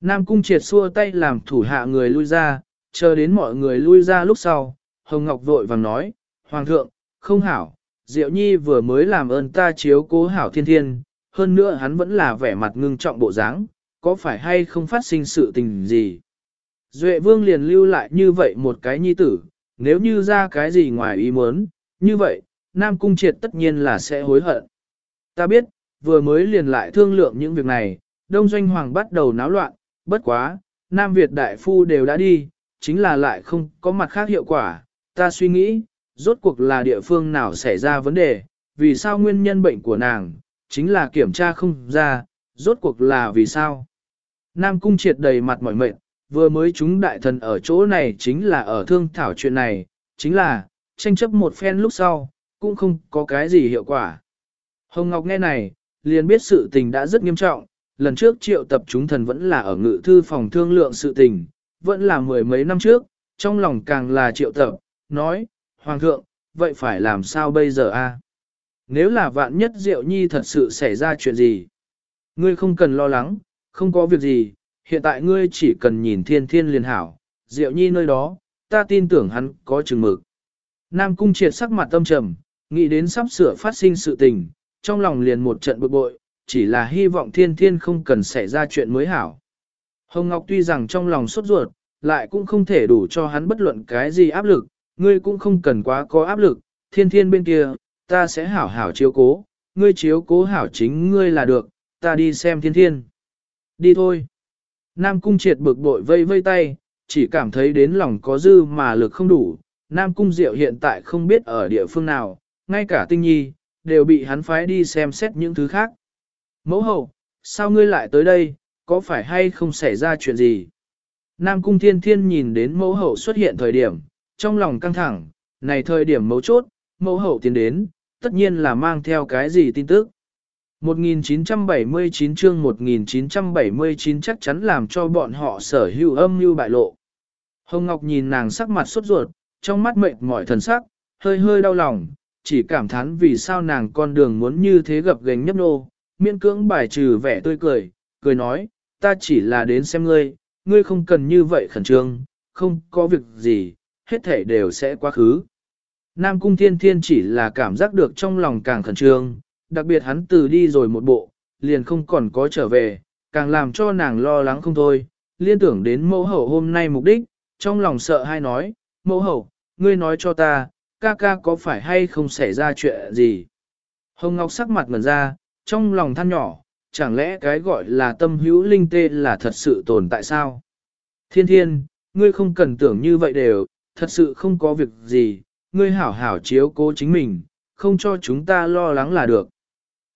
Nam cung triệt xua tay làm thủ hạ người lui ra, chờ đến mọi người lui ra lúc sau, Hồng Ngọc vội vàng nói, Hoàng thượng, không hảo, Diệu Nhi vừa mới làm ơn ta chiếu cố hảo thiên thiên, hơn nữa hắn vẫn là vẻ mặt ngưng trọng bộ dáng, có phải hay không phát sinh sự tình gì? Duệ vương liền lưu lại như vậy một cái nhi tử, nếu như ra cái gì ngoài ý muốn, như vậy, Nam Cung Triệt tất nhiên là sẽ hối hận. Ta biết, vừa mới liền lại thương lượng những việc này, Đông Doanh Hoàng bắt đầu náo loạn, bất quá, Nam Việt Đại Phu đều đã đi, chính là lại không có mặt khác hiệu quả, ta suy nghĩ, rốt cuộc là địa phương nào xảy ra vấn đề, vì sao nguyên nhân bệnh của nàng, chính là kiểm tra không ra, rốt cuộc là vì sao. Nam Cung Triệt đầy mặt mỏi mệt, vừa mới chúng đại thần ở chỗ này chính là ở thương thảo chuyện này, chính là, tranh chấp một phen lúc sau, cũng không có cái gì hiệu quả. Hồng Ngọc nghe này, liền biết sự tình đã rất nghiêm trọng, lần trước triệu tập chúng thần vẫn là ở ngự thư phòng thương lượng sự tình, vẫn là mười mấy năm trước, trong lòng càng là triệu tập, nói, Hoàng thượng, vậy phải làm sao bây giờ a? Nếu là vạn nhất Diệu Nhi thật sự xảy ra chuyện gì? Ngươi không cần lo lắng, không có việc gì, hiện tại ngươi chỉ cần nhìn thiên thiên liền hảo, Diệu Nhi nơi đó, ta tin tưởng hắn có chừng mực. Nam Cung triệt sắc mặt tâm trầm, nghĩ đến sắp sửa phát sinh sự tình, trong lòng liền một trận bực bội, chỉ là hy vọng thiên thiên không cần xảy ra chuyện mới hảo. Hồng Ngọc tuy rằng trong lòng sốt ruột, lại cũng không thể đủ cho hắn bất luận cái gì áp lực, ngươi cũng không cần quá có áp lực, thiên thiên bên kia, ta sẽ hảo hảo chiếu cố, ngươi chiếu cố hảo chính ngươi là được, ta đi xem thiên thiên. Đi thôi. Nam Cung triệt bực bội vây vây tay, chỉ cảm thấy đến lòng có dư mà lực không đủ. Nam Cung Diệu hiện tại không biết ở địa phương nào, ngay cả tinh nhi, đều bị hắn phái đi xem xét những thứ khác. Mẫu hậu, sao ngươi lại tới đây, có phải hay không xảy ra chuyện gì? Nam Cung Thiên Thiên nhìn đến mẫu hậu xuất hiện thời điểm, trong lòng căng thẳng, này thời điểm mấu chốt, mẫu hậu tiến đến, tất nhiên là mang theo cái gì tin tức. 1979 chương 1979 chắc chắn làm cho bọn họ sở hữu âm như bại lộ. Hồng Ngọc nhìn nàng sắc mặt sốt ruột, trong mắt mệt mỏi thần sắc, hơi hơi đau lòng, chỉ cảm thán vì sao nàng con đường muốn như thế gặp gánh nhấp nô, miễn cưỡng bài trừ vẻ tươi cười, cười nói, ta chỉ là đến xem ngươi, ngươi không cần như vậy khẩn trương, không có việc gì, hết thể đều sẽ quá khứ. Nam Cung Thiên Thiên chỉ là cảm giác được trong lòng càng khẩn trương, đặc biệt hắn từ đi rồi một bộ, liền không còn có trở về, càng làm cho nàng lo lắng không thôi, liên tưởng đến mẫu hậu hôm nay mục đích, trong lòng sợ hay nói, mẫu hậu, ngươi nói cho ta, ca ca có phải hay không xảy ra chuyện gì. Hồng Ngọc sắc mặt ngần ra, trong lòng than nhỏ, chẳng lẽ cái gọi là tâm hữu linh tê là thật sự tồn tại sao? Thiên thiên, ngươi không cần tưởng như vậy đều, thật sự không có việc gì, ngươi hảo hảo chiếu cố chính mình, không cho chúng ta lo lắng là được.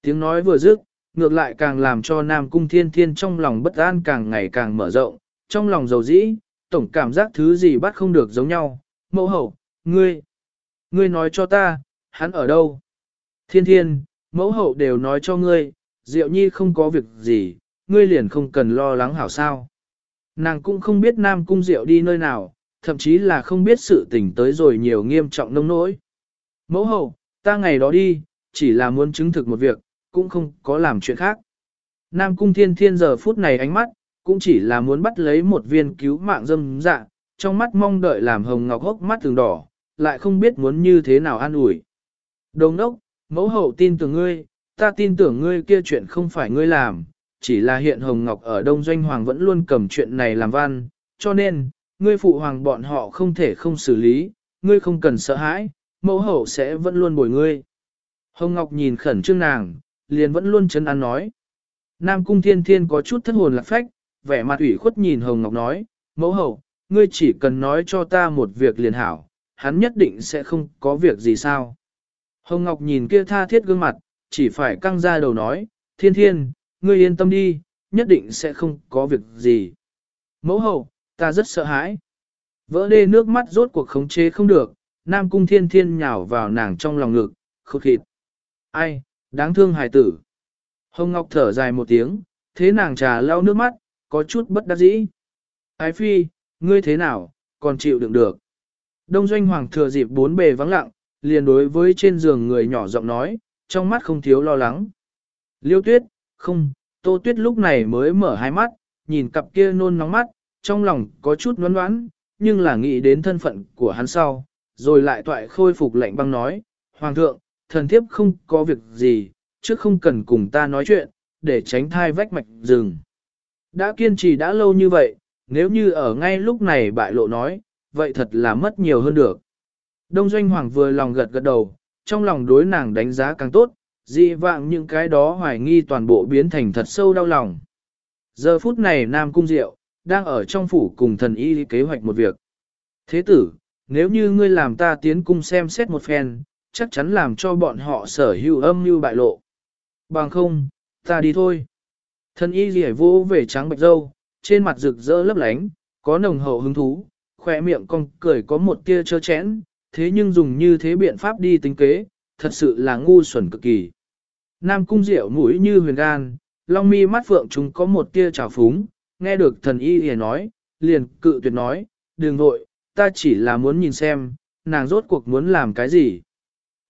Tiếng nói vừa dứt, ngược lại càng làm cho Nam Cung Thiên Thiên trong lòng bất an càng ngày càng mở rộng, trong lòng dầu dĩ, tổng cảm giác thứ gì bắt không được giống nhau. Mẫu hậu, ngươi, ngươi nói cho ta, hắn ở đâu? Thiên Thiên, mẫu hậu đều nói cho ngươi, Diệu Nhi không có việc gì, ngươi liền không cần lo lắng hảo sao. Nàng cũng không biết Nam Cung Diệu đi nơi nào, thậm chí là không biết sự tình tới rồi nhiều nghiêm trọng nông nỗi. Mẫu hậu, ta ngày đó đi, chỉ là muốn chứng thực một việc, cũng không có làm chuyện khác. Nam Cung Thiên Thiên giờ phút này ánh mắt, cũng chỉ là muốn bắt lấy một viên cứu mạng dâm dạ, trong mắt mong đợi làm hồng ngọc hốc mắt thường đỏ, lại không biết muốn như thế nào an ủi. Đồng đốc, mẫu hậu tin tưởng ngươi, ta tin tưởng ngươi kia chuyện không phải ngươi làm, chỉ là hiện hồng ngọc ở Đông Doanh Hoàng vẫn luôn cầm chuyện này làm văn, cho nên, ngươi phụ hoàng bọn họ không thể không xử lý, ngươi không cần sợ hãi, mẫu hậu sẽ vẫn luôn bồi ngươi. Hồng Ngọc nhìn khẩn trương nàng, liền vẫn luôn chân ăn nói. Nam Cung Thiên Thiên có chút thất hồn lạc phách, vẻ mặt ủy khuất nhìn Hồng Ngọc nói, mẫu hậu, ngươi chỉ cần nói cho ta một việc liền hảo, hắn nhất định sẽ không có việc gì sao. Hồng Ngọc nhìn kia tha thiết gương mặt, chỉ phải căng ra đầu nói, Thiên Thiên, ngươi yên tâm đi, nhất định sẽ không có việc gì. Mẫu hậu, ta rất sợ hãi. Vỡ đê nước mắt rốt cuộc khống chế không được, Nam Cung Thiên Thiên nhào vào nàng trong lòng ngực, khụt khịt. Ai, đáng thương hài tử. Hồng Ngọc thở dài một tiếng, thế nàng trà lau nước mắt, có chút bất đắc dĩ. Ái phi, ngươi thế nào, còn chịu đựng được. Đông doanh hoàng thừa dịp bốn bề vắng lặng, liền đối với trên giường người nhỏ giọng nói, trong mắt không thiếu lo lắng. Liêu tuyết, không, tô tuyết lúc này mới mở hai mắt, nhìn cặp kia nôn nóng mắt, trong lòng có chút ngoan ngoãn, nhưng là nghĩ đến thân phận của hắn sau, rồi lại toại khôi phục lệnh băng nói, Hoàng thượng, thần thiếp không có việc gì, chứ không cần cùng ta nói chuyện, để tránh thai vách mạch rừng. Đã kiên trì đã lâu như vậy, nếu như ở ngay lúc này bại lộ nói, vậy thật là mất nhiều hơn được. Đông Doanh Hoàng vừa lòng gật gật đầu, trong lòng đối nàng đánh giá càng tốt, dị vạng những cái đó hoài nghi toàn bộ biến thành thật sâu đau lòng. Giờ phút này Nam Cung Diệu, đang ở trong phủ cùng thần y kế hoạch một việc. Thế tử, nếu như ngươi làm ta tiến cung xem xét một phen, chắc chắn làm cho bọn họ sở hữu âm như bại lộ. Bằng không, ta đi thôi. Thần y rỉa vô về trắng bạch dâu, trên mặt rực rỡ lấp lánh, có nồng hậu hứng thú, khỏe miệng cong cười có một tia chơ chẽn, thế nhưng dùng như thế biện pháp đi tính kế, thật sự là ngu xuẩn cực kỳ. Nam cung diệu mũi như huyền gan, long mi mắt phượng chúng có một tia trào phúng, nghe được thần y hề nói, liền cự tuyệt nói, đừng vội, ta chỉ là muốn nhìn xem, nàng rốt cuộc muốn làm cái gì.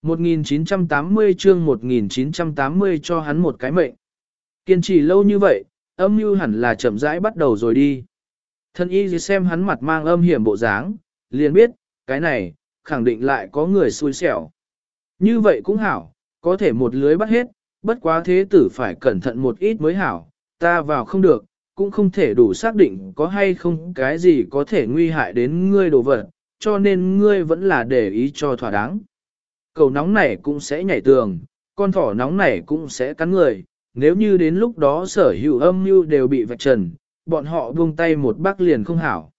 1980 chương 1980 cho hắn một cái mệnh. Kiên trì lâu như vậy, âm mưu hẳn là chậm rãi bắt đầu rồi đi. Thân y xem hắn mặt mang âm hiểm bộ dáng, liền biết, cái này, khẳng định lại có người xui xẻo. Như vậy cũng hảo, có thể một lưới bắt hết, bất quá thế tử phải cẩn thận một ít mới hảo, ta vào không được, cũng không thể đủ xác định có hay không cái gì có thể nguy hại đến ngươi đồ vật, cho nên ngươi vẫn là để ý cho thỏa đáng. Cầu nóng này cũng sẽ nhảy tường, con thỏ nóng này cũng sẽ cắn người, nếu như đến lúc đó sở hữu âm mưu đều bị vạch trần, bọn họ buông tay một bác liền không hảo.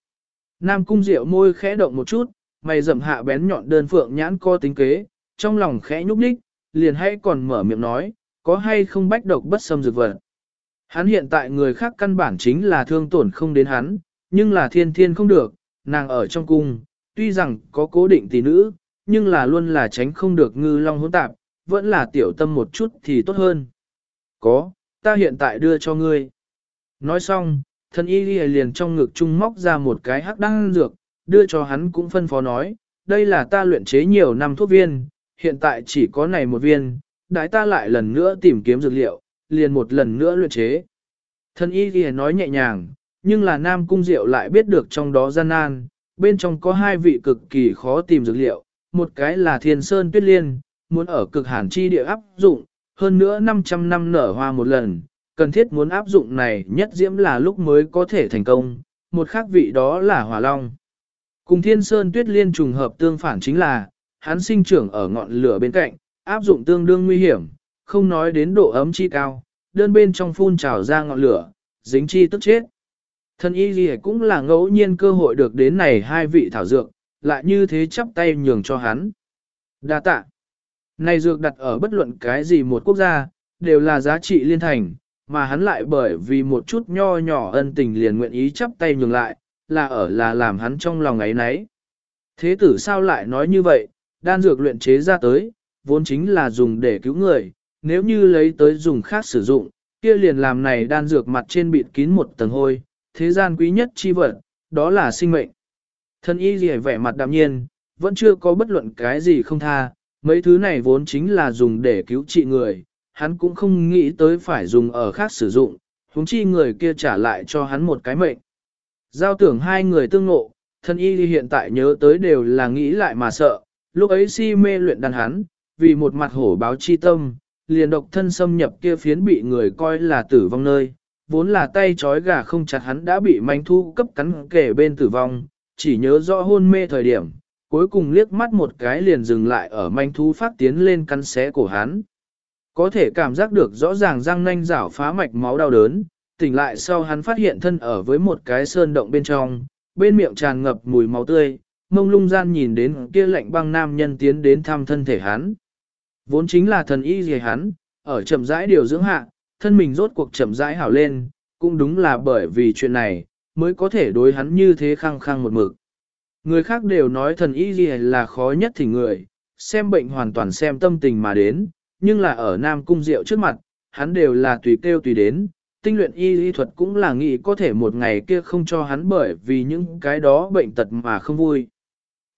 Nam cung diệu môi khẽ động một chút, mày rậm hạ bén nhọn đơn phượng nhãn co tính kế, trong lòng khẽ nhúc nhích, liền hay còn mở miệng nói, có hay không bách độc bất xâm dược vật. Hắn hiện tại người khác căn bản chính là thương tổn không đến hắn, nhưng là thiên thiên không được, nàng ở trong cung, tuy rằng có cố định tỷ nữ, nhưng là luôn là tránh không được ngư long hỗn tạp, vẫn là tiểu tâm một chút thì tốt hơn. Có, ta hiện tại đưa cho ngươi. Nói xong, thân y liền trong ngực trung móc ra một cái hắc đăng dược, đưa cho hắn cũng phân phó nói, đây là ta luyện chế nhiều năm thuốc viên, hiện tại chỉ có này một viên, đại ta lại lần nữa tìm kiếm dược liệu, liền một lần nữa luyện chế. Thần y ghi nói nhẹ nhàng, nhưng là Nam Cung Diệu lại biết được trong đó gian nan, bên trong có hai vị cực kỳ khó tìm dược liệu, một cái là thiên sơn tuyết liên, muốn ở cực hàn chi địa áp dụng, hơn nữa 500 năm nở hoa một lần, cần thiết muốn áp dụng này nhất diễm là lúc mới có thể thành công, một khác vị đó là hỏa long. Cùng thiên sơn tuyết liên trùng hợp tương phản chính là, hắn sinh trưởng ở ngọn lửa bên cạnh, áp dụng tương đương nguy hiểm, không nói đến độ ấm chi cao, đơn bên trong phun trào ra ngọn lửa, dính chi tức chết. Thân y gì cũng là ngẫu nhiên cơ hội được đến này hai vị thảo dược, lại như thế chắp tay nhường cho hắn. Đa tạ. Này dược đặt ở bất luận cái gì một quốc gia, đều là giá trị liên thành, mà hắn lại bởi vì một chút nho nhỏ ân tình liền nguyện ý chắp tay nhường lại, là ở là làm hắn trong lòng ấy nấy. Thế tử sao lại nói như vậy, đan dược luyện chế ra tới, vốn chính là dùng để cứu người, nếu như lấy tới dùng khác sử dụng, kia liền làm này đan dược mặt trên bịt kín một tầng hôi, thế gian quý nhất chi vật, đó là sinh mệnh. Thân y gì vẻ mặt đạm nhiên, vẫn chưa có bất luận cái gì không tha, mấy thứ này vốn chính là dùng để cứu trị người, hắn cũng không nghĩ tới phải dùng ở khác sử dụng, huống chi người kia trả lại cho hắn một cái mệnh. Giao tưởng hai người tương ngộ, thân y hiện tại nhớ tới đều là nghĩ lại mà sợ, lúc ấy si mê luyện đàn hắn, vì một mặt hổ báo chi tâm, liền độc thân xâm nhập kia phiến bị người coi là tử vong nơi, vốn là tay trói gà không chặt hắn đã bị manh thu cấp cắn kể bên tử vong, chỉ nhớ rõ hôn mê thời điểm, cuối cùng liếc mắt một cái liền dừng lại ở manh thu phát tiến lên cắn xé cổ hắn. Có thể cảm giác được rõ ràng răng nanh rảo phá mạch máu đau đớn, tỉnh lại sau hắn phát hiện thân ở với một cái sơn động bên trong, bên miệng tràn ngập mùi máu tươi, mông lung gian nhìn đến kia lạnh băng nam nhân tiến đến thăm thân thể hắn. Vốn chính là thần y gì hắn, ở chậm rãi điều dưỡng hạ, thân mình rốt cuộc chậm rãi hảo lên, cũng đúng là bởi vì chuyện này, mới có thể đối hắn như thế khăng khăng một mực. Người khác đều nói thần y gì là khó nhất thì người, xem bệnh hoàn toàn xem tâm tình mà đến, nhưng là ở Nam Cung Diệu trước mặt, hắn đều là tùy kêu tùy đến, tinh luyện y y thuật cũng là nghĩ có thể một ngày kia không cho hắn bởi vì những cái đó bệnh tật mà không vui.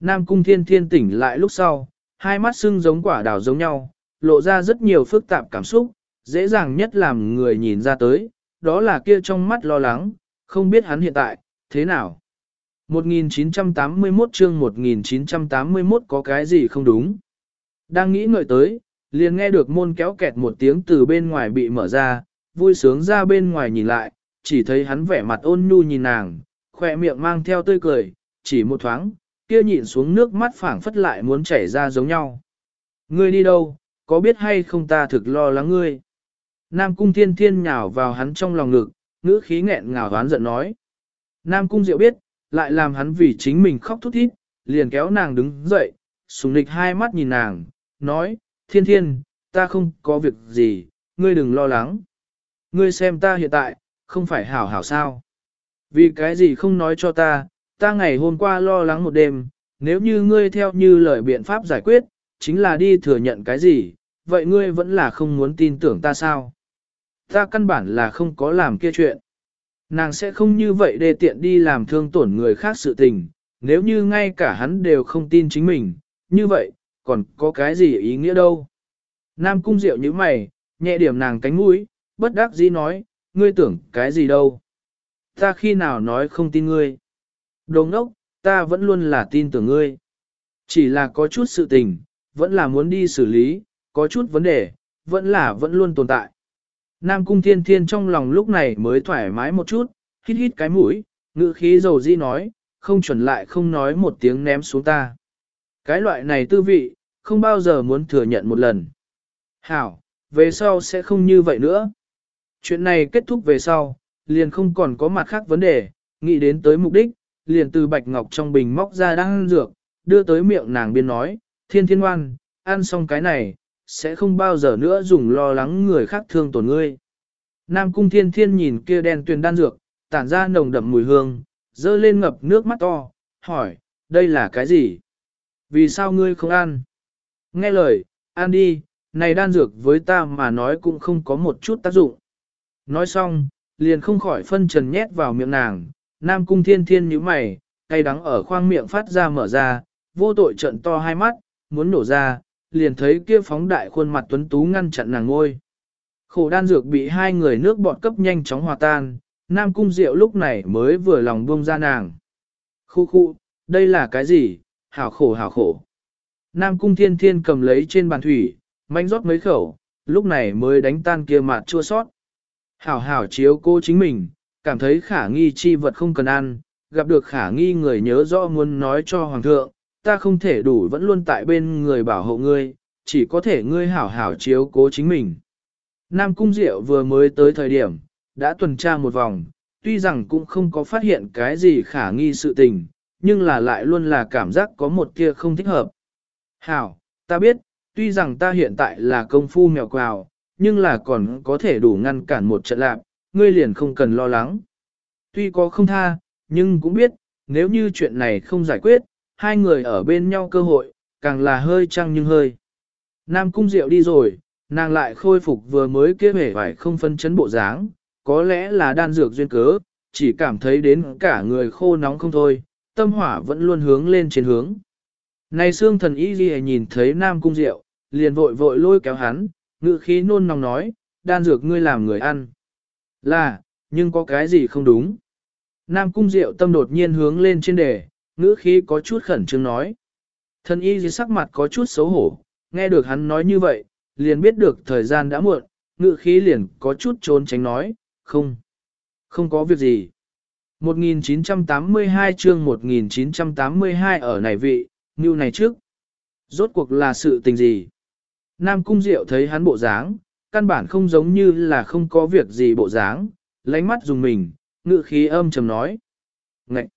Nam Cung Thiên Thiên tỉnh lại lúc sau, hai mắt sưng giống quả đào giống nhau, lộ ra rất nhiều phức tạp cảm xúc, dễ dàng nhất làm người nhìn ra tới, đó là kia trong mắt lo lắng, không biết hắn hiện tại, thế nào. 1981 chương 1981 có cái gì không đúng. Đang nghĩ ngợi tới, liền nghe được môn kéo kẹt một tiếng từ bên ngoài bị mở ra, vui sướng ra bên ngoài nhìn lại, chỉ thấy hắn vẻ mặt ôn nhu nhìn nàng, khỏe miệng mang theo tươi cười, chỉ một thoáng, kia nhịn xuống nước mắt phảng phất lại muốn chảy ra giống nhau. Ngươi đi đâu, có biết hay không ta thực lo lắng ngươi. Nam cung thiên thiên nhào vào hắn trong lòng ngực, ngữ khí nghẹn ngào đoán giận nói. Nam cung diệu biết, lại làm hắn vì chính mình khóc thút thít, liền kéo nàng đứng dậy, sùng lịch hai mắt nhìn nàng, nói, thiên thiên, ta không có việc gì, ngươi đừng lo lắng. Ngươi xem ta hiện tại, không phải hảo hảo sao. Vì cái gì không nói cho ta, ta ngày hôm qua lo lắng một đêm, nếu như ngươi theo như lời biện pháp giải quyết, chính là đi thừa nhận cái gì, vậy ngươi vẫn là không muốn tin tưởng ta sao? Ta căn bản là không có làm kia chuyện. Nàng sẽ không như vậy để tiện đi làm thương tổn người khác sự tình, nếu như ngay cả hắn đều không tin chính mình, như vậy, còn có cái gì ý nghĩa đâu? Nam cung diệu như mày, nhẹ điểm nàng cánh mũi, bất đắc dĩ nói, ngươi tưởng cái gì đâu? Ta khi nào nói không tin ngươi? Đồ ngốc, ta vẫn luôn là tin tưởng ngươi. Chỉ là có chút sự tình, vẫn là muốn đi xử lý, có chút vấn đề, vẫn là vẫn luôn tồn tại. Nam cung thiên thiên trong lòng lúc này mới thoải mái một chút, hít hít cái mũi, ngữ khí dầu di nói, không chuẩn lại không nói một tiếng ném xuống ta. Cái loại này tư vị, không bao giờ muốn thừa nhận một lần. Hảo, về sau sẽ không như vậy nữa. Chuyện này kết thúc về sau, liền không còn có mặt khác vấn đề, nghĩ đến tới mục đích, liền từ bạch ngọc trong bình móc ra đang dược, đưa tới miệng nàng biên nói, thiên thiên ngoan, ăn xong cái này, sẽ không bao giờ nữa dùng lo lắng người khác thương tổn ngươi. Nam cung thiên thiên nhìn kia đen tuyền đan dược, tản ra nồng đậm mùi hương, dơ lên ngập nước mắt to, hỏi, đây là cái gì? Vì sao ngươi không ăn? Nghe lời, ăn đi, này đan dược với ta mà nói cũng không có một chút tác dụng. Nói xong, liền không khỏi phân trần nhét vào miệng nàng, Nam cung thiên thiên nhíu mày, cay đắng ở khoang miệng phát ra mở ra, vô tội trận to hai mắt, muốn nổ ra, liền thấy kia phóng đại khuôn mặt tuấn tú ngăn chặn nàng ngôi. Khổ đan dược bị hai người nước bọt cấp nhanh chóng hòa tan, Nam cung diệu lúc này mới vừa lòng buông ra nàng. Khu khu, đây là cái gì, hảo khổ hảo khổ. Nam cung thiên thiên cầm lấy trên bàn thủy, manh rót mấy khẩu, lúc này mới đánh tan kia mặt chua sót. Hảo hảo chiếu cô chính mình, cảm thấy khả nghi chi vật không cần ăn, gặp được khả nghi người nhớ rõ muốn nói cho hoàng thượng, ta không thể đủ vẫn luôn tại bên người bảo hộ ngươi, chỉ có thể ngươi hảo hảo chiếu cố chính mình. Nam Cung Diệu vừa mới tới thời điểm, đã tuần tra một vòng, tuy rằng cũng không có phát hiện cái gì khả nghi sự tình, nhưng là lại luôn là cảm giác có một kia không thích hợp. Hảo, ta biết, tuy rằng ta hiện tại là công phu mèo quào, nhưng là còn có thể đủ ngăn cản một trận lạc, ngươi liền không cần lo lắng. Tuy có không tha, nhưng cũng biết, nếu như chuyện này không giải quyết, hai người ở bên nhau cơ hội, càng là hơi trăng nhưng hơi. Nam cung diệu đi rồi, nàng lại khôi phục vừa mới kia vẻ vải không phân chấn bộ dáng, có lẽ là đan dược duyên cớ, chỉ cảm thấy đến cả người khô nóng không thôi, tâm hỏa vẫn luôn hướng lên trên hướng. Này xương thần y ghi nhìn thấy Nam cung diệu, liền vội vội lôi kéo hắn, ngự khí nôn nóng nói, đan dược ngươi làm người ăn. Là, nhưng có cái gì không đúng. Nam cung diệu tâm đột nhiên hướng lên trên đề, ngữ khí có chút khẩn trương nói. Thần y dưới sắc mặt có chút xấu hổ, nghe được hắn nói như vậy, liền biết được thời gian đã muộn, ngữ khí liền có chút trốn tránh nói, không, không có việc gì. 1982 chương 1982 ở này vị, như này trước. Rốt cuộc là sự tình gì? Nam Cung Diệu thấy hắn bộ dáng, căn bản không giống như là không có việc gì bộ dáng, lánh mắt dùng mình, ngự khí âm trầm nói. Ngậy!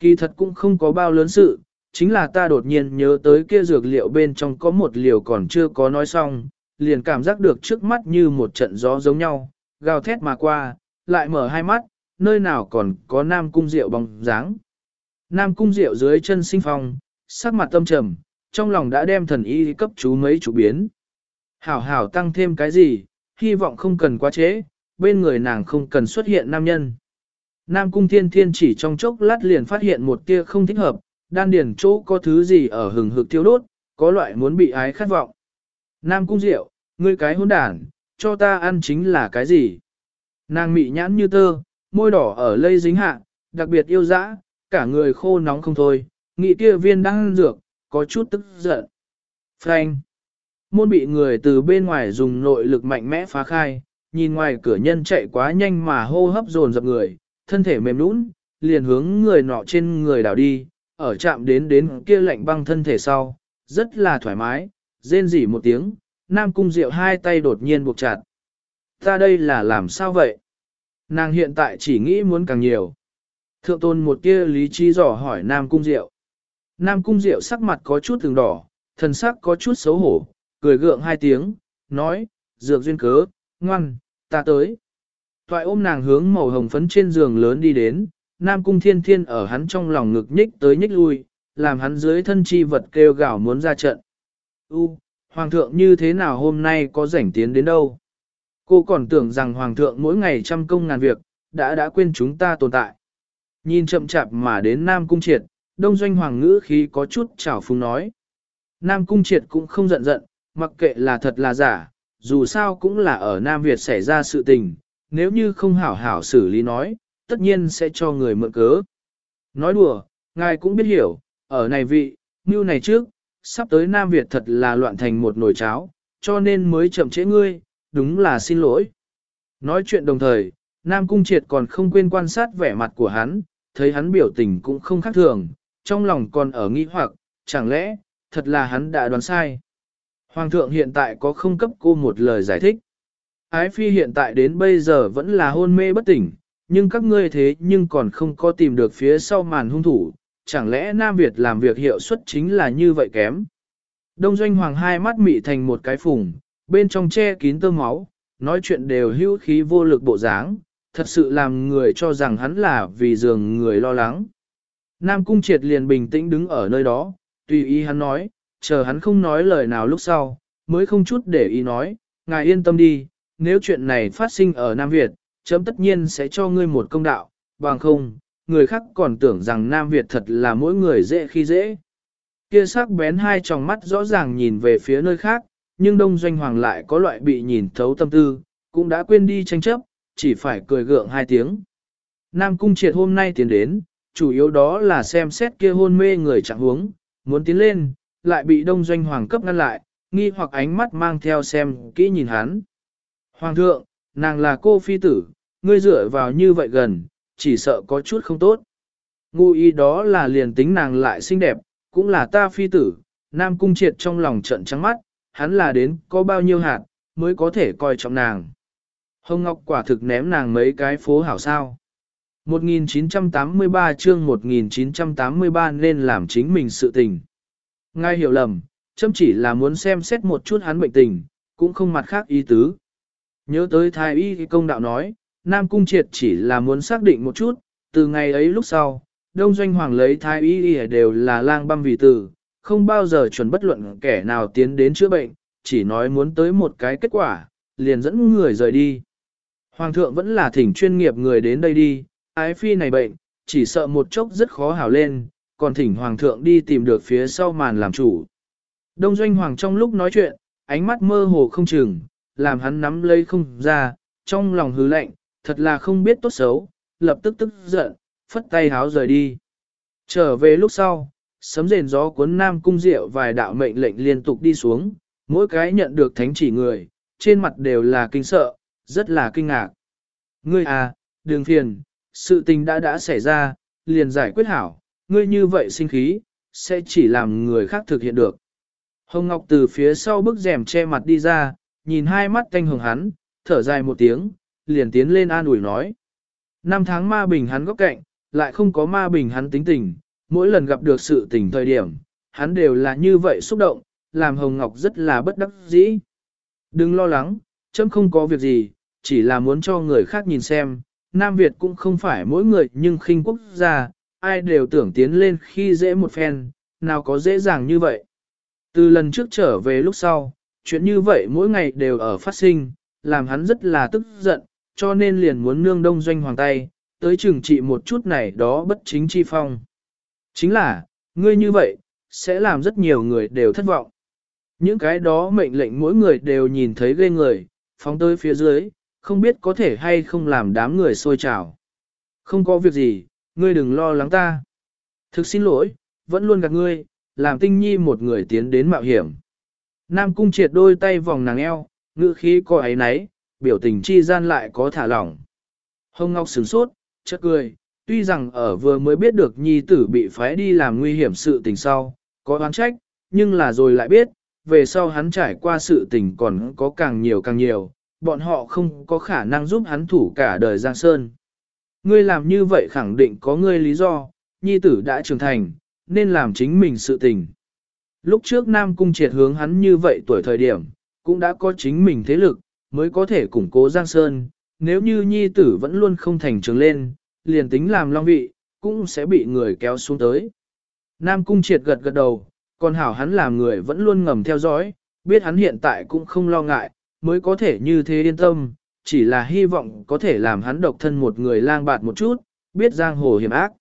Kỳ thật cũng không có bao lớn sự, chính là ta đột nhiên nhớ tới kia dược liệu bên trong có một liều còn chưa có nói xong, liền cảm giác được trước mắt như một trận gió giống nhau, gào thét mà qua, lại mở hai mắt, nơi nào còn có Nam Cung Diệu bóng dáng. Nam Cung Diệu dưới chân sinh phong, sắc mặt tâm trầm, trong lòng đã đem thần y cấp chú mấy chủ biến. Hảo hảo tăng thêm cái gì, hy vọng không cần quá chế, bên người nàng không cần xuất hiện nam nhân. Nam cung thiên thiên chỉ trong chốc lát liền phát hiện một tia không thích hợp, đan điền chỗ có thứ gì ở hừng hực thiêu đốt, có loại muốn bị ái khát vọng. Nam cung diệu, ngươi cái hôn đản, cho ta ăn chính là cái gì? Nàng mị nhãn như tơ, môi đỏ ở lây dính hạ, đặc biệt yêu dã, cả người khô nóng không thôi, nghị kia viên đang dược, có chút tức giận. Frank! Môn bị người từ bên ngoài dùng nội lực mạnh mẽ phá khai, nhìn ngoài cửa nhân chạy quá nhanh mà hô hấp dồn dập người, thân thể mềm nũng, liền hướng người nọ trên người đảo đi, ở chạm đến đến kia lạnh băng thân thể sau, rất là thoải mái, rên rỉ một tiếng, Nam Cung Diệu hai tay đột nhiên buộc chặt. Ta đây là làm sao vậy? Nàng hiện tại chỉ nghĩ muốn càng nhiều. Thượng tôn một kia lý trí dò hỏi Nam Cung Diệu. Nam Cung Diệu sắc mặt có chút thường đỏ, thần sắc có chút xấu hổ, cười gượng hai tiếng, nói, dược duyên cớ, ngoan, ta tới. Thoại ôm nàng hướng màu hồng phấn trên giường lớn đi đến, Nam Cung Thiên Thiên ở hắn trong lòng ngực nhích tới nhích lui, làm hắn dưới thân chi vật kêu gào muốn ra trận. U, Hoàng thượng như thế nào hôm nay có rảnh tiến đến đâu? Cô còn tưởng rằng Hoàng thượng mỗi ngày trăm công ngàn việc, đã đã quên chúng ta tồn tại. Nhìn chậm chạp mà đến Nam Cung Triệt, Đông Doanh Hoàng ngữ khí có chút chảo phúng nói. Nam Cung Triệt cũng không giận giận, mặc kệ là thật là giả, dù sao cũng là ở Nam Việt xảy ra sự tình, nếu như không hảo hảo xử lý nói, tất nhiên sẽ cho người mượn cớ. Nói đùa, ngài cũng biết hiểu, ở này vị, mưu này trước, sắp tới Nam Việt thật là loạn thành một nồi cháo, cho nên mới chậm trễ ngươi, đúng là xin lỗi. Nói chuyện đồng thời, Nam Cung Triệt còn không quên quan sát vẻ mặt của hắn, thấy hắn biểu tình cũng không khác thường, trong lòng còn ở nghi hoặc, chẳng lẽ, thật là hắn đã đoán sai. Hoàng thượng hiện tại có không cấp cô một lời giải thích. Ái phi hiện tại đến bây giờ vẫn là hôn mê bất tỉnh, nhưng các ngươi thế nhưng còn không có tìm được phía sau màn hung thủ, chẳng lẽ Nam Việt làm việc hiệu suất chính là như vậy kém. Đông doanh hoàng hai mắt mị thành một cái phùng, bên trong che kín tơ máu, nói chuyện đều hữu khí vô lực bộ dáng, thật sự làm người cho rằng hắn là vì giường người lo lắng. Nam Cung Triệt liền bình tĩnh đứng ở nơi đó, tùy ý hắn nói, chờ hắn không nói lời nào lúc sau, mới không chút để ý nói, ngài yên tâm đi, nếu chuyện này phát sinh ở Nam Việt, chấm tất nhiên sẽ cho ngươi một công đạo, bằng không, người khác còn tưởng rằng Nam Việt thật là mỗi người dễ khi dễ. Kia sắc bén hai tròng mắt rõ ràng nhìn về phía nơi khác, nhưng Đông Doanh Hoàng lại có loại bị nhìn thấu tâm tư, cũng đã quên đi tranh chấp, chỉ phải cười gượng hai tiếng. Nam Cung Triệt hôm nay tiến đến, chủ yếu đó là xem xét kia hôn mê người chẳng huống, muốn tiến lên, lại bị Đông Doanh Hoàng cấp ngăn lại, nghi hoặc ánh mắt mang theo xem kỹ nhìn hắn. Hoàng thượng, nàng là cô phi tử, ngươi dựa vào như vậy gần, chỉ sợ có chút không tốt. Ngụ ý đó là liền tính nàng lại xinh đẹp, cũng là ta phi tử, Nam Cung Triệt trong lòng trận trắng mắt, hắn là đến có bao nhiêu hạt, mới có thể coi trọng nàng. Hồng Ngọc quả thực ném nàng mấy cái phố hảo sao. 1983 chương 1983 nên làm chính mình sự tình. Ngay hiểu lầm, châm chỉ là muốn xem xét một chút hắn bệnh tình, cũng không mặt khác ý tứ. Nhớ tới thái y công đạo nói, Nam Cung Triệt chỉ là muốn xác định một chút, từ ngày ấy lúc sau, Đông Doanh Hoàng lấy thái y đều là lang băm vì tử, không bao giờ chuẩn bất luận kẻ nào tiến đến chữa bệnh, chỉ nói muốn tới một cái kết quả, liền dẫn người rời đi. Hoàng thượng vẫn là thỉnh chuyên nghiệp người đến đây đi, ái phi này bệnh, chỉ sợ một chốc rất khó hảo lên, còn thỉnh hoàng thượng đi tìm được phía sau màn làm chủ. Đông doanh hoàng trong lúc nói chuyện, ánh mắt mơ hồ không chừng, làm hắn nắm lấy không ra, trong lòng hứ lạnh, thật là không biết tốt xấu, lập tức tức giận, phất tay háo rời đi. Trở về lúc sau, sấm rền gió cuốn nam cung diệu vài đạo mệnh lệnh liên tục đi xuống, mỗi cái nhận được thánh chỉ người, trên mặt đều là kinh sợ, rất là kinh ngạc. Ngươi à, đường phiền, sự tình đã đã xảy ra, liền giải quyết hảo, ngươi như vậy sinh khí, sẽ chỉ làm người khác thực hiện được. Hồng Ngọc từ phía sau bức rèm che mặt đi ra, nhìn hai mắt canh hồng hắn, thở dài một tiếng, liền tiến lên an ủi nói. Năm tháng ma bình hắn góc cạnh, lại không có ma bình hắn tính tình, mỗi lần gặp được sự tình thời điểm, hắn đều là như vậy xúc động, làm Hồng Ngọc rất là bất đắc dĩ. Đừng lo lắng, chấm không có việc gì, chỉ là muốn cho người khác nhìn xem, Nam Việt cũng không phải mỗi người nhưng khinh quốc gia, ai đều tưởng tiến lên khi dễ một phen, nào có dễ dàng như vậy. Từ lần trước trở về lúc sau, chuyện như vậy mỗi ngày đều ở phát sinh, làm hắn rất là tức giận, cho nên liền muốn nương đông doanh hoàng tay, tới trừng trị một chút này đó bất chính chi phong. Chính là, ngươi như vậy, sẽ làm rất nhiều người đều thất vọng. Những cái đó mệnh lệnh mỗi người đều nhìn thấy ghê người, phóng tới phía dưới, không biết có thể hay không làm đám người sôi trào. Không có việc gì, ngươi đừng lo lắng ta. Thực xin lỗi, vẫn luôn gặp ngươi, làm tinh nhi một người tiến đến mạo hiểm. Nam cung triệt đôi tay vòng nàng eo, ngữ khí có ấy nấy, biểu tình chi gian lại có thả lỏng. Hồng Ngọc sửng sốt, chất cười, tuy rằng ở vừa mới biết được nhi tử bị phái đi làm nguy hiểm sự tình sau, có oán trách, nhưng là rồi lại biết, về sau hắn trải qua sự tình còn có càng nhiều càng nhiều, bọn họ không có khả năng giúp hắn thủ cả đời Giang Sơn. Ngươi làm như vậy khẳng định có ngươi lý do, nhi tử đã trưởng thành, nên làm chính mình sự tình. Lúc trước Nam Cung triệt hướng hắn như vậy tuổi thời điểm, cũng đã có chính mình thế lực, mới có thể củng cố Giang Sơn, nếu như nhi tử vẫn luôn không thành trường lên, liền tính làm long vị, cũng sẽ bị người kéo xuống tới. Nam Cung triệt gật gật đầu, còn hảo hắn làm người vẫn luôn ngầm theo dõi, biết hắn hiện tại cũng không lo ngại, mới có thể như thế yên tâm, chỉ là hy vọng có thể làm hắn độc thân một người lang bạt một chút, biết giang hồ hiểm ác.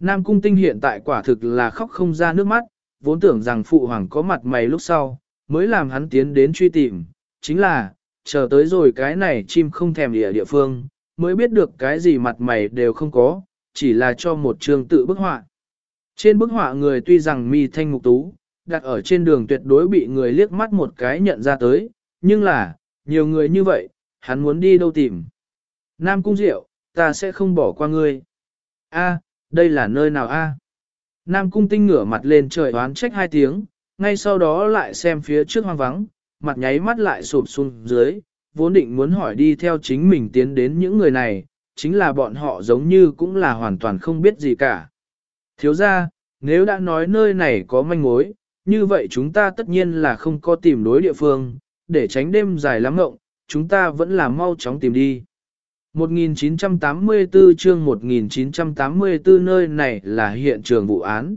Nam Cung Tinh hiện tại quả thực là khóc không ra nước mắt, vốn tưởng rằng phụ hoàng có mặt mày lúc sau, mới làm hắn tiến đến truy tìm, chính là, chờ tới rồi cái này chim không thèm địa địa phương, mới biết được cái gì mặt mày đều không có, chỉ là cho một trường tự bức họa. Trên bức họa người tuy rằng mi thanh mục tú, đặt ở trên đường tuyệt đối bị người liếc mắt một cái nhận ra tới, nhưng là, nhiều người như vậy, hắn muốn đi đâu tìm. Nam Cung Diệu, ta sẽ không bỏ qua ngươi. A, đây là nơi nào a? Nam Cung Tinh ngửa mặt lên trời oán trách hai tiếng, ngay sau đó lại xem phía trước hoang vắng, mặt nháy mắt lại sụp xuống dưới, vốn định muốn hỏi đi theo chính mình tiến đến những người này, chính là bọn họ giống như cũng là hoàn toàn không biết gì cả. Thiếu ra, nếu đã nói nơi này có manh mối, như vậy chúng ta tất nhiên là không có tìm đối địa phương, để tránh đêm dài lắm ngộng, chúng ta vẫn là mau chóng tìm đi. 1984 chương 1984 nơi này là hiện trường vụ án.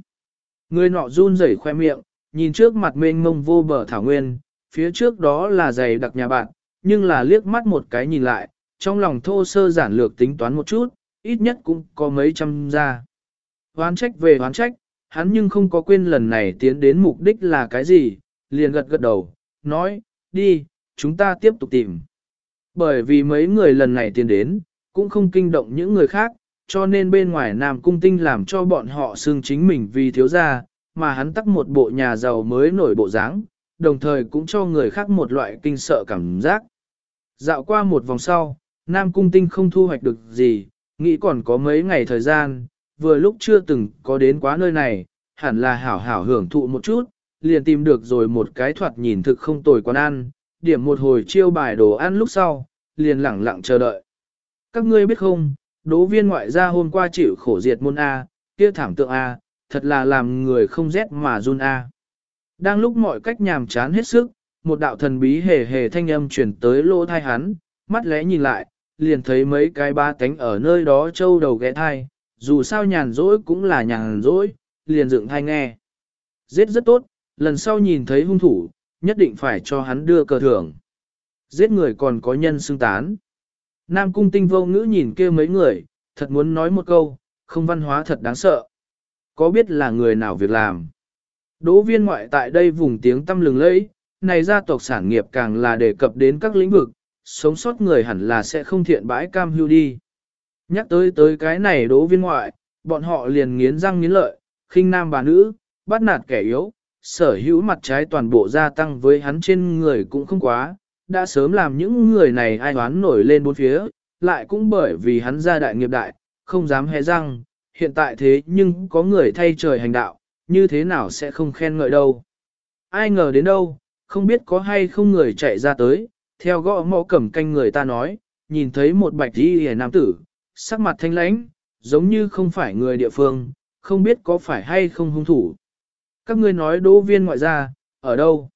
Người nọ run rẩy khoe miệng, nhìn trước mặt mênh mông vô bờ thảo nguyên, phía trước đó là giày đặc nhà bạn, nhưng là liếc mắt một cái nhìn lại, trong lòng thô sơ giản lược tính toán một chút, ít nhất cũng có mấy trăm ra. Hoán trách về hoán trách, hắn nhưng không có quên lần này tiến đến mục đích là cái gì, liền gật gật đầu, nói, đi, chúng ta tiếp tục tìm. Bởi vì mấy người lần này tiến đến, cũng không kinh động những người khác, cho nên bên ngoài Nam Cung Tinh làm cho bọn họ xưng chính mình vì thiếu gia, mà hắn tắc một bộ nhà giàu mới nổi bộ dáng, đồng thời cũng cho người khác một loại kinh sợ cảm giác. Dạo qua một vòng sau, Nam Cung Tinh không thu hoạch được gì, nghĩ còn có mấy ngày thời gian, vừa lúc chưa từng có đến quá nơi này, hẳn là hảo hảo hưởng thụ một chút, liền tìm được rồi một cái thoạt nhìn thực không tồi quán ăn, điểm một hồi chiêu bài đồ ăn lúc sau, liền lẳng lặng chờ đợi. Các ngươi biết không, đỗ viên ngoại gia hôm qua chịu khổ diệt môn A, kia thảm tượng A, thật là làm người không rét mà run A. Đang lúc mọi cách nhàm chán hết sức, một đạo thần bí hề hề thanh âm chuyển tới lỗ thai hắn, mắt lẽ nhìn lại, liền thấy mấy cái ba cánh ở nơi đó trâu đầu ghé thai, dù sao nhàn rỗi cũng là nhàn rỗi, liền dựng thai nghe. Giết rất tốt, lần sau nhìn thấy hung thủ, nhất định phải cho hắn đưa cờ thưởng. Giết người còn có nhân xưng tán. Nam cung tinh vô ngữ nhìn kia mấy người, thật muốn nói một câu, không văn hóa thật đáng sợ. Có biết là người nào việc làm? Đỗ viên ngoại tại đây vùng tiếng tâm lừng lẫy, này gia tộc sản nghiệp càng là đề cập đến các lĩnh vực, sống sót người hẳn là sẽ không thiện bãi cam hưu đi. Nhắc tới tới cái này đỗ viên ngoại, bọn họ liền nghiến răng nghiến lợi, khinh nam bà nữ, bắt nạt kẻ yếu, sở hữu mặt trái toàn bộ gia tăng với hắn trên người cũng không quá, đã sớm làm những người này ai oán nổi lên bốn phía, lại cũng bởi vì hắn gia đại nghiệp đại, không dám hé răng, hiện tại thế nhưng có người thay trời hành đạo, như thế nào sẽ không khen ngợi đâu. Ai ngờ đến đâu, không biết có hay không người chạy ra tới, theo gõ mõ cầm canh người ta nói, nhìn thấy một bạch y hề nam tử, sắc mặt thanh lãnh, giống như không phải người địa phương, không biết có phải hay không hung thủ. Các ngươi nói đỗ viên ngoại gia, ở đâu?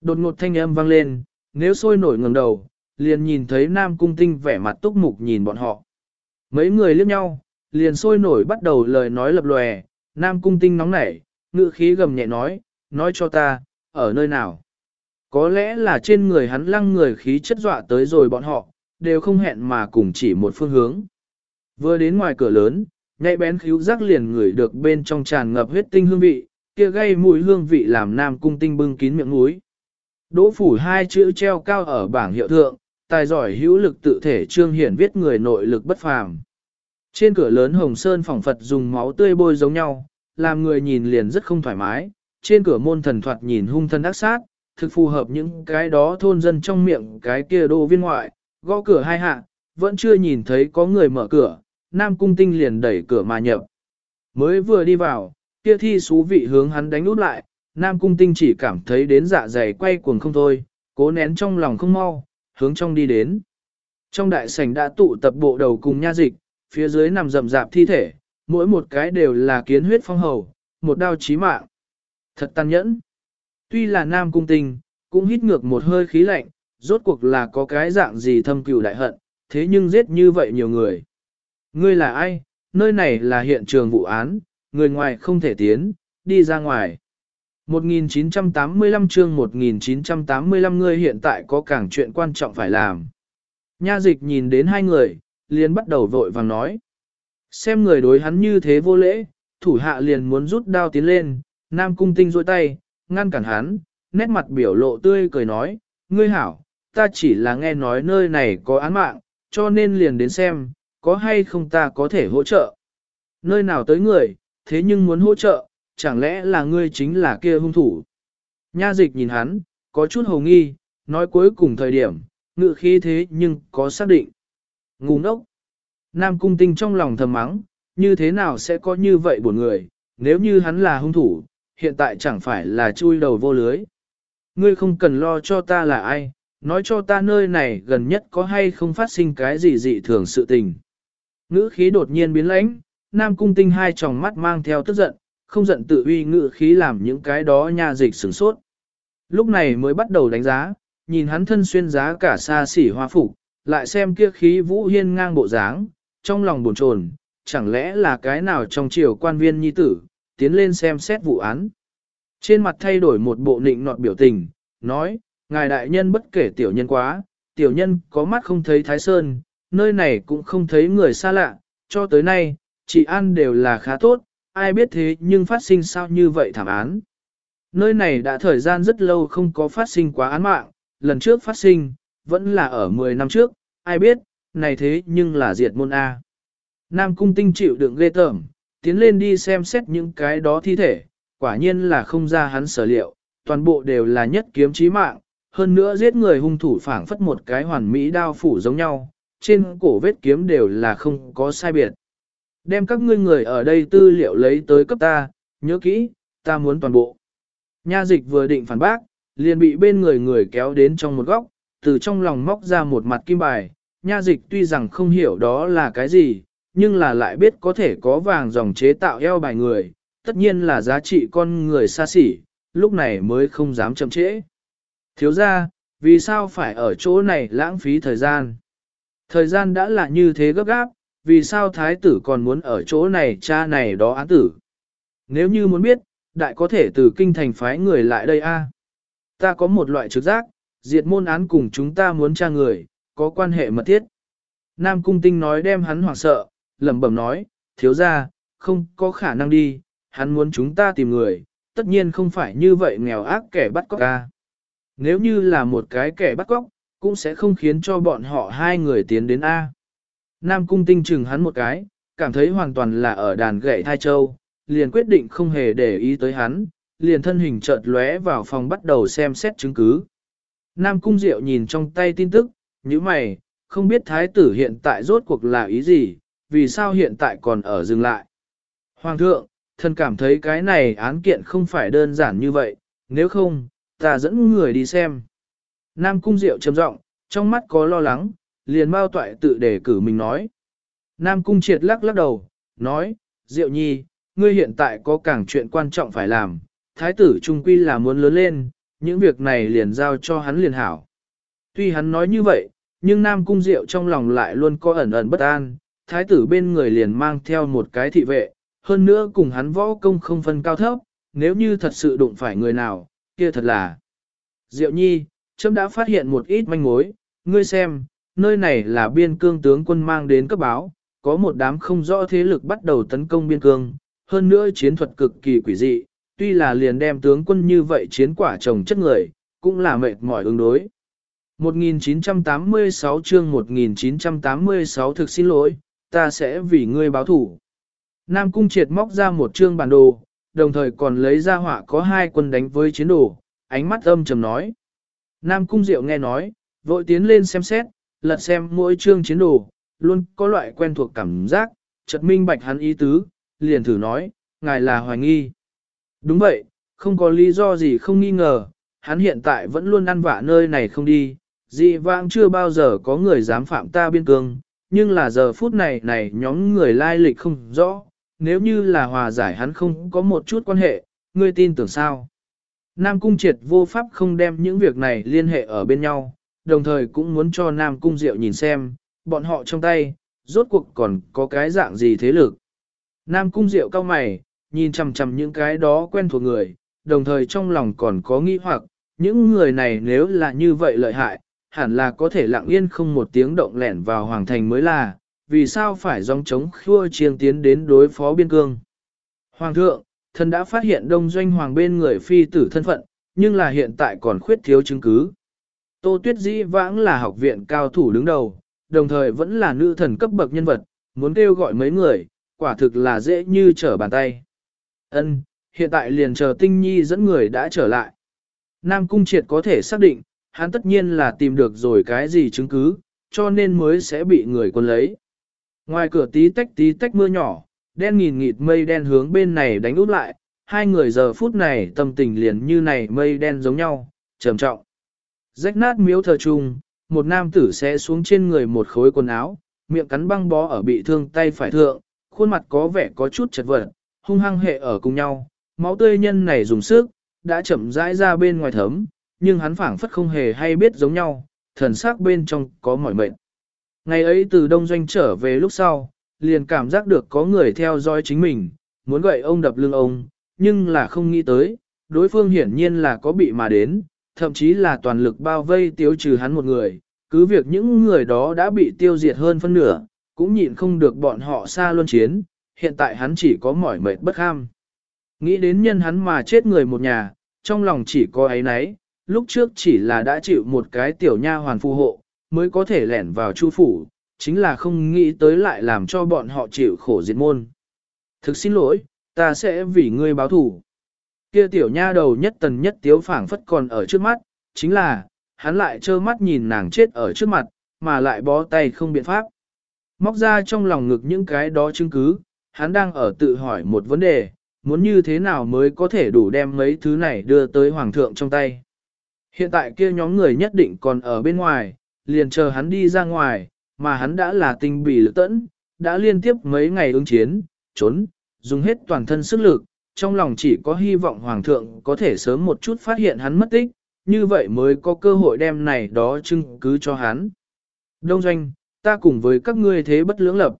Đột ngột thanh âm vang lên, nếu sôi nổi ngẩng đầu, liền nhìn thấy nam cung tinh vẻ mặt túc mục nhìn bọn họ. Mấy người liếc nhau, liền sôi nổi bắt đầu lời nói lập lòe, nam cung tinh nóng nảy, ngự khí gầm nhẹ nói, nói cho ta, ở nơi nào? Có lẽ là trên người hắn lăng người khí chất dọa tới rồi bọn họ, đều không hẹn mà cùng chỉ một phương hướng. Vừa đến ngoài cửa lớn, nhạy bén khíu giác liền ngửi được bên trong tràn ngập huyết tinh hương vị, kia gây mùi hương vị làm nam cung tinh bưng kín miệng mũi. Đỗ phủ hai chữ treo cao ở bảng hiệu thượng, tài giỏi hữu lực tự thể trương hiển viết người nội lực bất phàm. Trên cửa lớn Hồng Sơn phỏng Phật dùng máu tươi bôi giống nhau, làm người nhìn liền rất không thoải mái. Trên cửa môn thần thoạt nhìn hung thân ác sát, thực phù hợp những cái đó thôn dân trong miệng cái kia đô viên ngoại, gõ cửa hai hạ, vẫn chưa nhìn thấy có người mở cửa, Nam Cung Tinh liền đẩy cửa mà nhập. Mới vừa đi vào, kia thi xú vị hướng hắn đánh út lại, Nam Cung Tinh chỉ cảm thấy đến dạ dày quay cuồng không thôi, cố nén trong lòng không mau, hướng trong đi đến. Trong đại sảnh đã tụ tập bộ đầu cùng nha dịch, phía dưới nằm rậm rạp thi thể, mỗi một cái đều là kiến huyết phong hầu, một đao chí mạng. Thật tàn nhẫn. Tuy là Nam Cung Tinh, cũng hít ngược một hơi khí lạnh, rốt cuộc là có cái dạng gì thâm cừu đại hận, thế nhưng giết như vậy nhiều người. Ngươi là ai? Nơi này là hiện trường vụ án, người ngoài không thể tiến, đi ra ngoài. 1985 chương 1985 ngươi hiện tại có càng chuyện quan trọng phải làm. Nha dịch nhìn đến hai người, liền bắt đầu vội vàng nói. Xem người đối hắn như thế vô lễ, thủ hạ liền muốn rút đao tiến lên, nam cung tinh rôi tay, ngăn cản hắn, nét mặt biểu lộ tươi cười nói, ngươi hảo, ta chỉ là nghe nói nơi này có án mạng, cho nên liền đến xem, có hay không ta có thể hỗ trợ. Nơi nào tới người, thế nhưng muốn hỗ trợ, chẳng lẽ là ngươi chính là kia hung thủ. Nha dịch nhìn hắn, có chút hồ nghi, nói cuối cùng thời điểm, ngự khí thế nhưng có xác định. Ngu ngốc. Nam cung tinh trong lòng thầm mắng, như thế nào sẽ có như vậy buồn người, nếu như hắn là hung thủ, hiện tại chẳng phải là chui đầu vô lưới. Ngươi không cần lo cho ta là ai, nói cho ta nơi này gần nhất có hay không phát sinh cái gì dị thường sự tình. Ngữ khí đột nhiên biến lãnh, Nam cung tinh hai tròng mắt mang theo tức giận, không giận tự uy ngự khí làm những cái đó nha dịch sửng sốt. Lúc này mới bắt đầu đánh giá, nhìn hắn thân xuyên giá cả xa xỉ hoa phục, lại xem kia khí vũ hiên ngang bộ dáng, trong lòng buồn chồn, chẳng lẽ là cái nào trong triều quan viên nhi tử, tiến lên xem xét vụ án. Trên mặt thay đổi một bộ nịnh nọt biểu tình, nói, ngài đại nhân bất kể tiểu nhân quá, tiểu nhân có mắt không thấy thái sơn, nơi này cũng không thấy người xa lạ, cho tới nay, chị ăn đều là khá tốt, ai biết thế nhưng phát sinh sao như vậy thảm án. Nơi này đã thời gian rất lâu không có phát sinh quá án mạng, lần trước phát sinh, vẫn là ở 10 năm trước, ai biết, này thế nhưng là diệt môn A. Nam cung tinh chịu đựng ghê tởm, tiến lên đi xem xét những cái đó thi thể, quả nhiên là không ra hắn sở liệu, toàn bộ đều là nhất kiếm chí mạng, hơn nữa giết người hung thủ phảng phất một cái hoàn mỹ đao phủ giống nhau, trên cổ vết kiếm đều là không có sai biệt. Đem các ngươi người ở đây tư liệu lấy tới cấp ta, nhớ kỹ, ta muốn toàn bộ. Nha dịch vừa định phản bác, liền bị bên người người kéo đến trong một góc, từ trong lòng móc ra một mặt kim bài. Nha dịch tuy rằng không hiểu đó là cái gì, nhưng là lại biết có thể có vàng dòng chế tạo eo bài người, tất nhiên là giá trị con người xa xỉ, lúc này mới không dám chậm trễ. Thiếu ra, vì sao phải ở chỗ này lãng phí thời gian? Thời gian đã là như thế gấp gáp, vì sao thái tử còn muốn ở chỗ này cha này đó án tử? Nếu như muốn biết, đại có thể từ kinh thành phái người lại đây a. Ta có một loại trực giác, diệt môn án cùng chúng ta muốn tra người, có quan hệ mật thiết. Nam Cung Tinh nói đem hắn hoảng sợ, lẩm bẩm nói, thiếu ra, không có khả năng đi, hắn muốn chúng ta tìm người, tất nhiên không phải như vậy nghèo ác kẻ bắt cóc ca. Nếu như là một cái kẻ bắt cóc, cũng sẽ không khiến cho bọn họ hai người tiến đến A. Nam Cung Tinh chừng hắn một cái, cảm thấy hoàn toàn là ở đàn gậy thai châu, liền quyết định không hề để ý tới hắn, liền thân hình chợt lóe vào phòng bắt đầu xem xét chứng cứ. Nam Cung Diệu nhìn trong tay tin tức, như mày, không biết thái tử hiện tại rốt cuộc là ý gì, vì sao hiện tại còn ở dừng lại. Hoàng thượng, thân cảm thấy cái này án kiện không phải đơn giản như vậy, nếu không, ta dẫn người đi xem. Nam Cung Diệu trầm giọng, trong mắt có lo lắng, liền bao toại tự đề cử mình nói. Nam Cung Triệt lắc lắc đầu, nói, Diệu Nhi, ngươi hiện tại có càng chuyện quan trọng phải làm, thái tử trung quy là muốn lớn lên, những việc này liền giao cho hắn liền hảo. Tuy hắn nói như vậy, nhưng Nam Cung Diệu trong lòng lại luôn có ẩn ẩn bất an, thái tử bên người liền mang theo một cái thị vệ, hơn nữa cùng hắn võ công không phân cao thấp, nếu như thật sự đụng phải người nào, kia thật là. Diệu Nhi, chấm đã phát hiện một ít manh mối, ngươi xem, nơi này là biên cương tướng quân mang đến cấp báo, có một đám không rõ thế lực bắt đầu tấn công biên cương, hơn nữa chiến thuật cực kỳ quỷ dị, tuy là liền đem tướng quân như vậy chiến quả chồng chất người, cũng là mệt mỏi ứng đối. 1986 chương 1986 thực xin lỗi, ta sẽ vì ngươi báo thủ. Nam Cung triệt móc ra một chương bản đồ, đồng thời còn lấy ra họa có hai quân đánh với chiến đồ, ánh mắt âm trầm nói. Nam Cung Diệu nghe nói, vội tiến lên xem xét, lật xem mỗi chương chiến đồ, luôn có loại quen thuộc cảm giác, chợt minh bạch hắn ý tứ, liền thử nói, ngài là hoài nghi. Đúng vậy, không có lý do gì không nghi ngờ, hắn hiện tại vẫn luôn ăn vạ nơi này không đi, dị vãng chưa bao giờ có người dám phạm ta biên cương, nhưng là giờ phút này này nhóm người lai lịch không rõ, nếu như là hòa giải hắn không có một chút quan hệ, ngươi tin tưởng sao? Nam Cung triệt vô pháp không đem những việc này liên hệ ở bên nhau, đồng thời cũng muốn cho Nam Cung Diệu nhìn xem, bọn họ trong tay, rốt cuộc còn có cái dạng gì thế lực. Nam Cung Diệu cao mày, nhìn chằm chằm những cái đó quen thuộc người, đồng thời trong lòng còn có nghi hoặc, những người này nếu là như vậy lợi hại, hẳn là có thể lặng yên không một tiếng động lẻn vào hoàng thành mới là, vì sao phải dòng chống khua chiêng tiến đến đối phó biên cương. Hoàng thượng, thần đã phát hiện đông doanh hoàng bên người phi tử thân phận, nhưng là hiện tại còn khuyết thiếu chứng cứ. Tô Tuyết Dĩ vãng là học viện cao thủ đứng đầu, đồng thời vẫn là nữ thần cấp bậc nhân vật, muốn kêu gọi mấy người, quả thực là dễ như trở bàn tay. Ân, hiện tại liền chờ tinh nhi dẫn người đã trở lại. Nam Cung Triệt có thể xác định, hắn tất nhiên là tìm được rồi cái gì chứng cứ, cho nên mới sẽ bị người quân lấy. Ngoài cửa tí tách tí tách mưa nhỏ, đen nghìn nghịt mây đen hướng bên này đánh út lại, hai người giờ phút này tâm tình liền như này mây đen giống nhau, trầm trọng. Rách nát miếu thờ trung một nam tử sẽ xuống trên người một khối quần áo, miệng cắn băng bó ở bị thương tay phải thượng, khuôn mặt có vẻ có chút chật vật, hung hăng hệ ở cùng nhau, máu tươi nhân này dùng sức, đã chậm rãi ra bên ngoài thấm, nhưng hắn phảng phất không hề hay biết giống nhau, thần sắc bên trong có mỏi mệt. Ngày ấy từ đông doanh trở về lúc sau, liền cảm giác được có người theo dõi chính mình, muốn gậy ông đập lưng ông, nhưng là không nghĩ tới, đối phương hiển nhiên là có bị mà đến, thậm chí là toàn lực bao vây tiêu trừ hắn một người, cứ việc những người đó đã bị tiêu diệt hơn phân nửa, cũng nhịn không được bọn họ xa luân chiến, hiện tại hắn chỉ có mỏi mệt bất ham. Nghĩ đến nhân hắn mà chết người một nhà, trong lòng chỉ có ấy nấy, lúc trước chỉ là đã chịu một cái tiểu nha hoàn phù hộ, mới có thể lẻn vào chu phủ, chính là không nghĩ tới lại làm cho bọn họ chịu khổ diệt môn. Thực xin lỗi, ta sẽ vì ngươi báo thủ. Kia tiểu nha đầu nhất tần nhất tiếu phảng phất còn ở trước mắt, chính là, hắn lại trơ mắt nhìn nàng chết ở trước mặt, mà lại bó tay không biện pháp. Móc ra trong lòng ngực những cái đó chứng cứ, hắn đang ở tự hỏi một vấn đề, muốn như thế nào mới có thể đủ đem mấy thứ này đưa tới hoàng thượng trong tay. Hiện tại kia nhóm người nhất định còn ở bên ngoài, liền chờ hắn đi ra ngoài, mà hắn đã là tinh bỉ lực tẫn, đã liên tiếp mấy ngày ứng chiến, trốn, dùng hết toàn thân sức lực, trong lòng chỉ có hy vọng Hoàng thượng có thể sớm một chút phát hiện hắn mất tích, như vậy mới có cơ hội đem này đó chứng cứ cho hắn. Đông doanh, ta cùng với các ngươi thế bất lưỡng lập.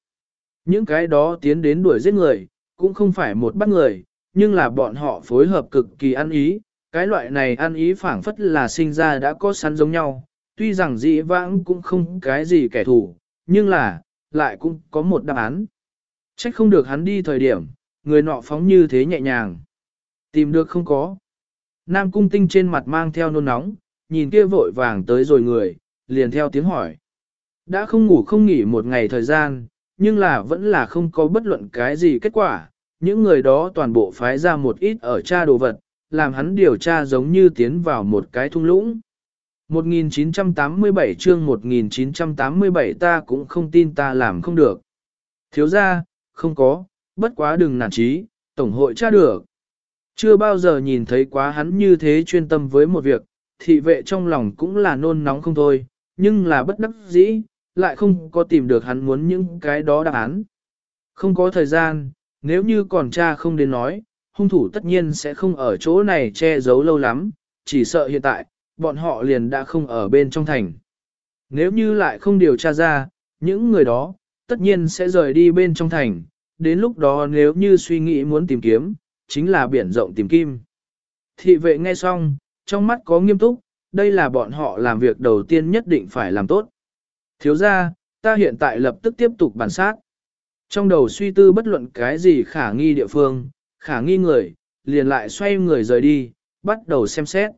Những cái đó tiến đến đuổi giết người, cũng không phải một bắt người, nhưng là bọn họ phối hợp cực kỳ ăn ý, cái loại này ăn ý phảng phất là sinh ra đã có sẵn giống nhau, tuy rằng dĩ vãng cũng không cái gì kẻ thù, nhưng là, lại cũng có một đáp án. Trách không được hắn đi thời điểm, người nọ phóng như thế nhẹ nhàng. Tìm được không có. Nam cung tinh trên mặt mang theo nôn nóng, nhìn kia vội vàng tới rồi người, liền theo tiếng hỏi. Đã không ngủ không nghỉ một ngày thời gian, nhưng là vẫn là không có bất luận cái gì kết quả. Những người đó toàn bộ phái ra một ít ở tra đồ vật, làm hắn điều tra giống như tiến vào một cái thung lũng. 1987 chương 1987 ta cũng không tin ta làm không được. Thiếu ra, không có, bất quá đừng nản trí, tổng hội tra được. Chưa bao giờ nhìn thấy quá hắn như thế chuyên tâm với một việc, thị vệ trong lòng cũng là nôn nóng không thôi, nhưng là bất đắc dĩ, lại không có tìm được hắn muốn những cái đó đáp án. Không có thời gian, nếu như còn cha không đến nói, hung thủ tất nhiên sẽ không ở chỗ này che giấu lâu lắm, chỉ sợ hiện tại, bọn họ liền đã không ở bên trong thành. Nếu như lại không điều tra ra, những người đó, tất nhiên sẽ rời đi bên trong thành, đến lúc đó nếu như suy nghĩ muốn tìm kiếm, chính là biển rộng tìm kim. Thị vệ nghe xong, trong mắt có nghiêm túc, đây là bọn họ làm việc đầu tiên nhất định phải làm tốt. Thiếu ra, ta hiện tại lập tức tiếp tục bản sát. Trong đầu suy tư bất luận cái gì khả nghi địa phương, khả nghi người, liền lại xoay người rời đi, bắt đầu xem xét.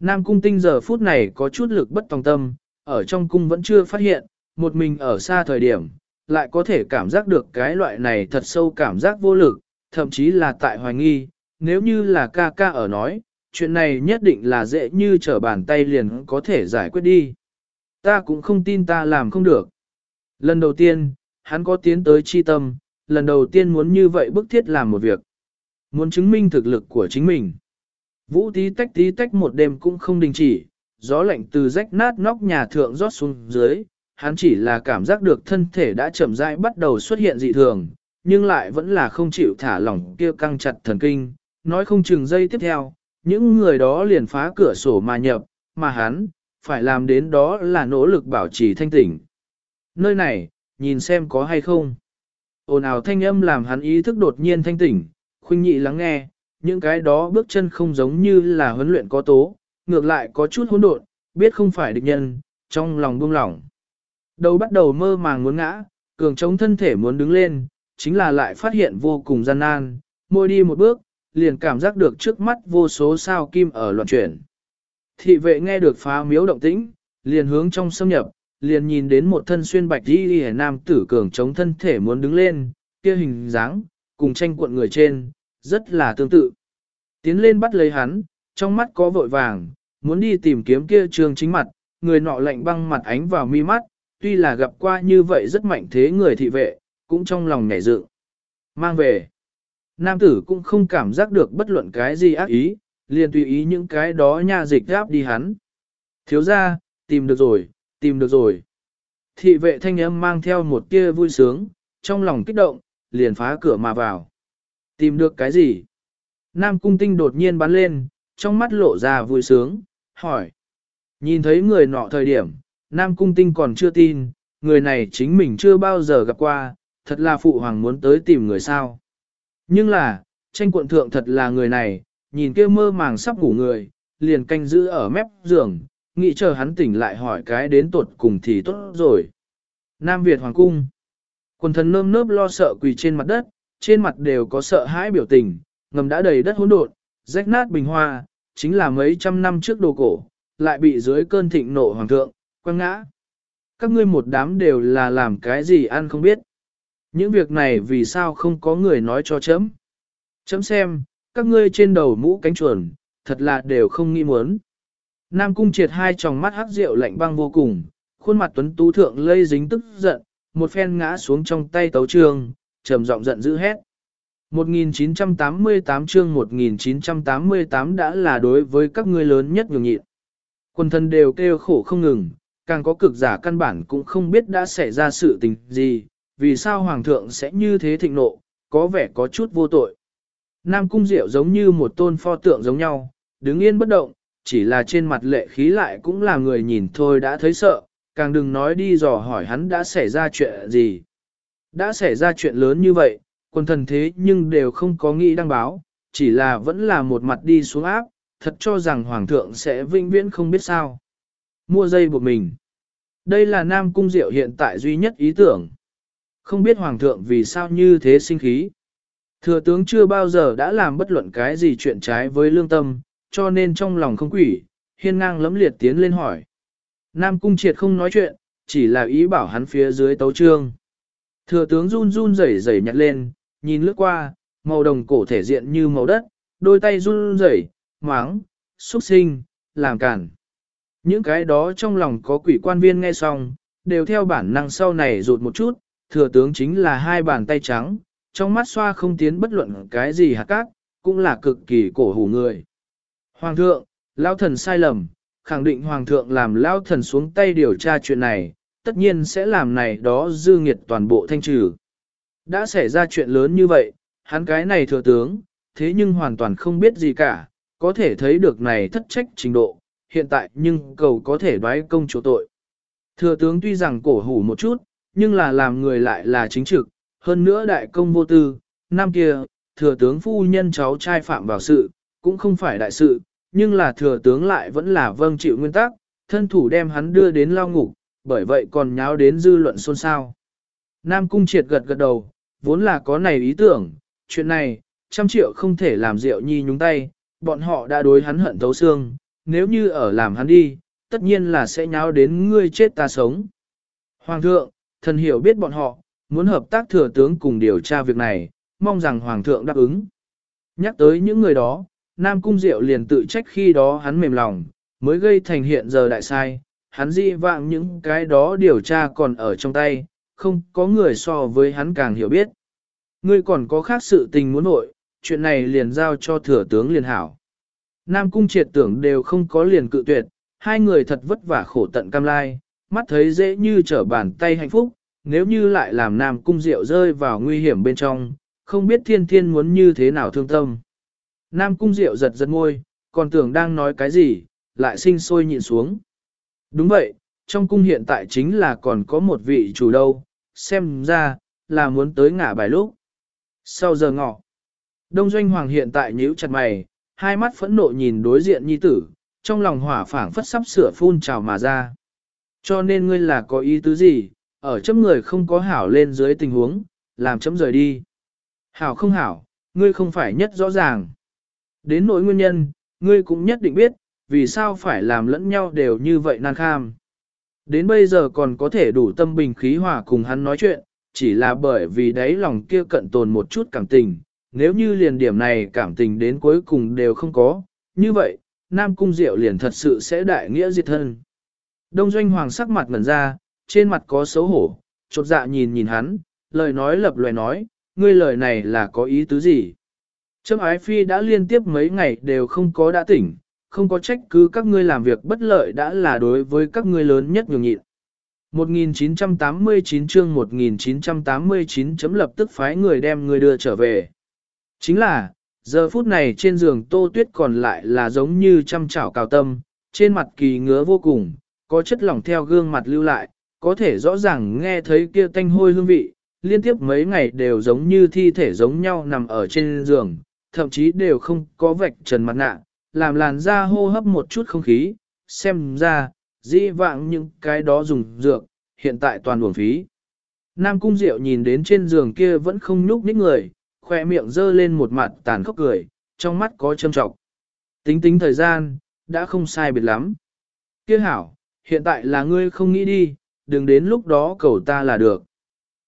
Nam cung tinh giờ phút này có chút lực bất tòng tâm, ở trong cung vẫn chưa phát hiện, một mình ở xa thời điểm, lại có thể cảm giác được cái loại này thật sâu cảm giác vô lực, thậm chí là tại hoài nghi, nếu như là ca ca ở nói, chuyện này nhất định là dễ như trở bàn tay liền có thể giải quyết đi. Ta cũng không tin ta làm không được. Lần đầu tiên, hắn có tiến tới chi tâm, lần đầu tiên muốn như vậy bức thiết làm một việc. Muốn chứng minh thực lực của chính mình. Vũ tí tách tí tách một đêm cũng không đình chỉ, gió lạnh từ rách nát nóc nhà thượng rót xuống dưới, hắn chỉ là cảm giác được thân thể đã chậm rãi bắt đầu xuất hiện dị thường, nhưng lại vẫn là không chịu thả lỏng kia căng chặt thần kinh, nói không chừng giây tiếp theo, những người đó liền phá cửa sổ mà nhập, mà hắn, phải làm đến đó là nỗ lực bảo trì thanh tỉnh. Nơi này, nhìn xem có hay không. Ồn ào thanh âm làm hắn ý thức đột nhiên thanh tỉnh, khuynh nhị lắng nghe, những cái đó bước chân không giống như là huấn luyện có tố, ngược lại có chút hỗn độn, biết không phải địch nhân, trong lòng buông lỏng. Đầu bắt đầu mơ màng muốn ngã, cường chống thân thể muốn đứng lên, chính là lại phát hiện vô cùng gian nan, môi đi một bước, liền cảm giác được trước mắt vô số sao kim ở loạn chuyển. Thị vệ nghe được phá miếu động tĩnh, liền hướng trong xâm nhập, liền nhìn đến một thân xuyên bạch đi hề nam tử cường chống thân thể muốn đứng lên, kia hình dáng, cùng tranh cuộn người trên, rất là tương tự. Tiến lên bắt lấy hắn, trong mắt có vội vàng, muốn đi tìm kiếm kia trường chính mặt, người nọ lạnh băng mặt ánh vào mi mắt, tuy là gặp qua như vậy rất mạnh thế người thị vệ, cũng trong lòng nhảy dự. Mang về. Nam tử cũng không cảm giác được bất luận cái gì ác ý, liền tùy ý những cái đó nha dịch gáp đi hắn. Thiếu ra, tìm được rồi, tìm được rồi. Thị vệ thanh âm mang theo một tia vui sướng, trong lòng kích động, liền phá cửa mà vào. Tìm được cái gì? Nam cung tinh đột nhiên bắn lên, trong mắt lộ ra vui sướng, hỏi. Nhìn thấy người nọ thời điểm, Nam cung tinh còn chưa tin, người này chính mình chưa bao giờ gặp qua, thật là phụ hoàng muốn tới tìm người sao. Nhưng là, tranh quận thượng thật là người này, nhìn kia mơ màng sắp ngủ người, liền canh giữ ở mép giường, nghĩ chờ hắn tỉnh lại hỏi cái đến tuột cùng thì tốt rồi. Nam Việt Hoàng Cung Quần thần nơm nớp lo sợ quỳ trên mặt đất, trên mặt đều có sợ hãi biểu tình, ngầm đã đầy đất hỗn độn, rách nát bình hoa, chính là mấy trăm năm trước đồ cổ, lại bị dưới cơn thịnh nộ hoàng thượng, quăng ngã. Các ngươi một đám đều là làm cái gì ăn không biết. Những việc này vì sao không có người nói cho chấm. Chấm xem, các ngươi trên đầu mũ cánh chuồn, thật là đều không nghĩ muốn. Nam cung triệt hai tròng mắt hắc rượu lạnh băng vô cùng, khuôn mặt tuấn tú thượng lây dính tức giận, một phen ngã xuống trong tay tấu trường, trầm giọng giận dữ hét. 1988 chương 1988 đã là đối với các ngươi lớn nhất nhường nhịn. Quân thân đều kêu khổ không ngừng, càng có cực giả căn bản cũng không biết đã xảy ra sự tình gì, vì sao hoàng thượng sẽ như thế thịnh nộ, có vẻ có chút vô tội. Nam cung diệu giống như một tôn pho tượng giống nhau, đứng yên bất động, chỉ là trên mặt lệ khí lại cũng là người nhìn thôi đã thấy sợ, càng đừng nói đi dò hỏi hắn đã xảy ra chuyện gì. Đã xảy ra chuyện lớn như vậy, quân thần thế nhưng đều không có nghĩ đăng báo, chỉ là vẫn là một mặt đi xuống áp, thật cho rằng hoàng thượng sẽ vinh viễn không biết sao. Mua dây buộc mình. Đây là Nam Cung Diệu hiện tại duy nhất ý tưởng. Không biết hoàng thượng vì sao như thế sinh khí. Thừa tướng chưa bao giờ đã làm bất luận cái gì chuyện trái với lương tâm, cho nên trong lòng không quỷ, hiên ngang lấm liệt tiến lên hỏi. Nam Cung Triệt không nói chuyện, chỉ là ý bảo hắn phía dưới tấu trương. Thừa tướng run run rẩy rẩy nhặt lên, nhìn lướt qua, màu đồng cổ thể diện như màu đất, đôi tay run rẩy, máng, xuất sinh, làm cản. Những cái đó trong lòng có quỷ quan viên nghe xong, đều theo bản năng sau này rụt một chút, thừa tướng chính là hai bàn tay trắng, trong mắt xoa không tiến bất luận cái gì hạt cát, cũng là cực kỳ cổ hủ người. Hoàng thượng, lao thần sai lầm, khẳng định hoàng thượng làm lao thần xuống tay điều tra chuyện này, tất nhiên sẽ làm này đó dư nghiệt toàn bộ thanh trừ. Đã xảy ra chuyện lớn như vậy, hắn cái này thừa tướng, thế nhưng hoàn toàn không biết gì cả, có thể thấy được này thất trách trình độ, hiện tại nhưng cầu có thể đoái công chỗ tội. Thừa tướng tuy rằng cổ hủ một chút, nhưng là làm người lại là chính trực, hơn nữa đại công vô tư, năm kia, thừa tướng phu nhân cháu trai phạm vào sự, cũng không phải đại sự, nhưng là thừa tướng lại vẫn là vâng chịu nguyên tắc, thân thủ đem hắn đưa đến lao ngục, bởi vậy còn nháo đến dư luận xôn xao. Nam Cung triệt gật gật đầu, vốn là có này ý tưởng, chuyện này, trăm triệu không thể làm rượu nhi nhúng tay, bọn họ đã đối hắn hận thấu xương, nếu như ở làm hắn đi, tất nhiên là sẽ nháo đến ngươi chết ta sống. Hoàng thượng, thần hiểu biết bọn họ, muốn hợp tác thừa tướng cùng điều tra việc này, mong rằng Hoàng thượng đáp ứng. Nhắc tới những người đó, Nam Cung Diệu liền tự trách khi đó hắn mềm lòng, mới gây thành hiện giờ đại sai, hắn di vạng những cái đó điều tra còn ở trong tay, không có người so với hắn càng hiểu biết. Ngươi còn có khác sự tình muốn nội, chuyện này liền giao cho thừa tướng liền hảo. Nam cung triệt tưởng đều không có liền cự tuyệt, hai người thật vất vả khổ tận cam lai, mắt thấy dễ như trở bàn tay hạnh phúc, nếu như lại làm Nam cung diệu rơi vào nguy hiểm bên trong, không biết thiên thiên muốn như thế nào thương tâm. Nam cung diệu giật giật môi, còn tưởng đang nói cái gì, lại sinh sôi nhịn xuống. Đúng vậy, trong cung hiện tại chính là còn có một vị chủ đâu, xem ra, là muốn tới ngả bài lúc. Sau giờ ngọ, Đông Doanh Hoàng hiện tại nhíu chặt mày, hai mắt phẫn nộ nhìn đối diện nhi tử, trong lòng hỏa phảng phất sắp sửa phun trào mà ra. Cho nên ngươi là có ý tứ gì, ở chấm người không có hảo lên dưới tình huống, làm chấm rời đi. Hảo không hảo, ngươi không phải nhất rõ ràng. Đến nỗi nguyên nhân, ngươi cũng nhất định biết, vì sao phải làm lẫn nhau đều như vậy nan kham. Đến bây giờ còn có thể đủ tâm bình khí hòa cùng hắn nói chuyện, chỉ là bởi vì đấy lòng kia cận tồn một chút cảm tình, nếu như liền điểm này cảm tình đến cuối cùng đều không có, như vậy, Nam Cung Diệu liền thật sự sẽ đại nghĩa diệt thân. Đông Doanh Hoàng sắc mặt ngẩn ra, trên mặt có xấu hổ, chột dạ nhìn nhìn hắn, lời nói lập loè nói, ngươi lời này là có ý tứ gì? Trâm Ái Phi đã liên tiếp mấy ngày đều không có đã tỉnh, không có trách cứ các ngươi làm việc bất lợi đã là đối với các ngươi lớn nhất nhường nhịn. 1989 chương 1989 chấm lập tức phái người đem người đưa trở về. Chính là, giờ phút này trên giường tô tuyết còn lại là giống như chăm chảo cào tâm, trên mặt kỳ ngứa vô cùng, có chất lỏng theo gương mặt lưu lại, có thể rõ ràng nghe thấy kia tanh hôi hương vị, liên tiếp mấy ngày đều giống như thi thể giống nhau nằm ở trên giường, thậm chí đều không có vạch trần mặt nạ, làm làn da hô hấp một chút không khí, xem ra, dĩ vãng những cái đó dùng dược, hiện tại toàn buồn phí. Nam Cung Diệu nhìn đến trên giường kia vẫn không nhúc nhích người, khoe miệng dơ lên một mặt tàn khốc cười, trong mắt có châm trọng. Tính tính thời gian, đã không sai biệt lắm. Kia hảo, hiện tại là ngươi không nghĩ đi, đừng đến lúc đó cầu ta là được.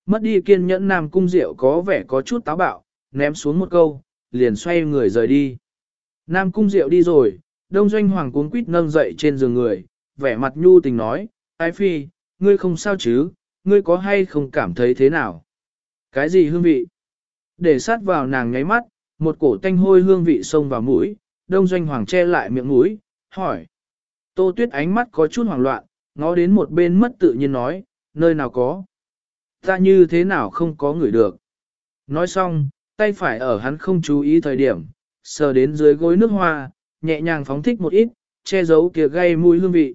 Mất đi kiên nhẫn Nam Cung Diệu có vẻ có chút táo bạo, ném xuống một câu, liền xoay người rời đi. Nam Cung Diệu đi rồi, Đông Doanh Hoàng cuốn quýt nâng dậy trên giường người, vẻ mặt nhu tình nói, Ái Phi, ngươi không sao chứ, ngươi có hay không cảm thấy thế nào? Cái gì hương vị? Để sát vào nàng nháy mắt, một cổ tanh hôi hương vị xông vào mũi, Đông Doanh Hoàng che lại miệng mũi, hỏi. Tô Tuyết ánh mắt có chút hoảng loạn, ngó đến một bên mất tự nhiên nói, nơi nào có? Ta như thế nào không có người được. Nói xong, tay phải ở hắn không chú ý thời điểm, sờ đến dưới gối nước hoa, nhẹ nhàng phóng thích một ít, che giấu kia gây mùi hương vị.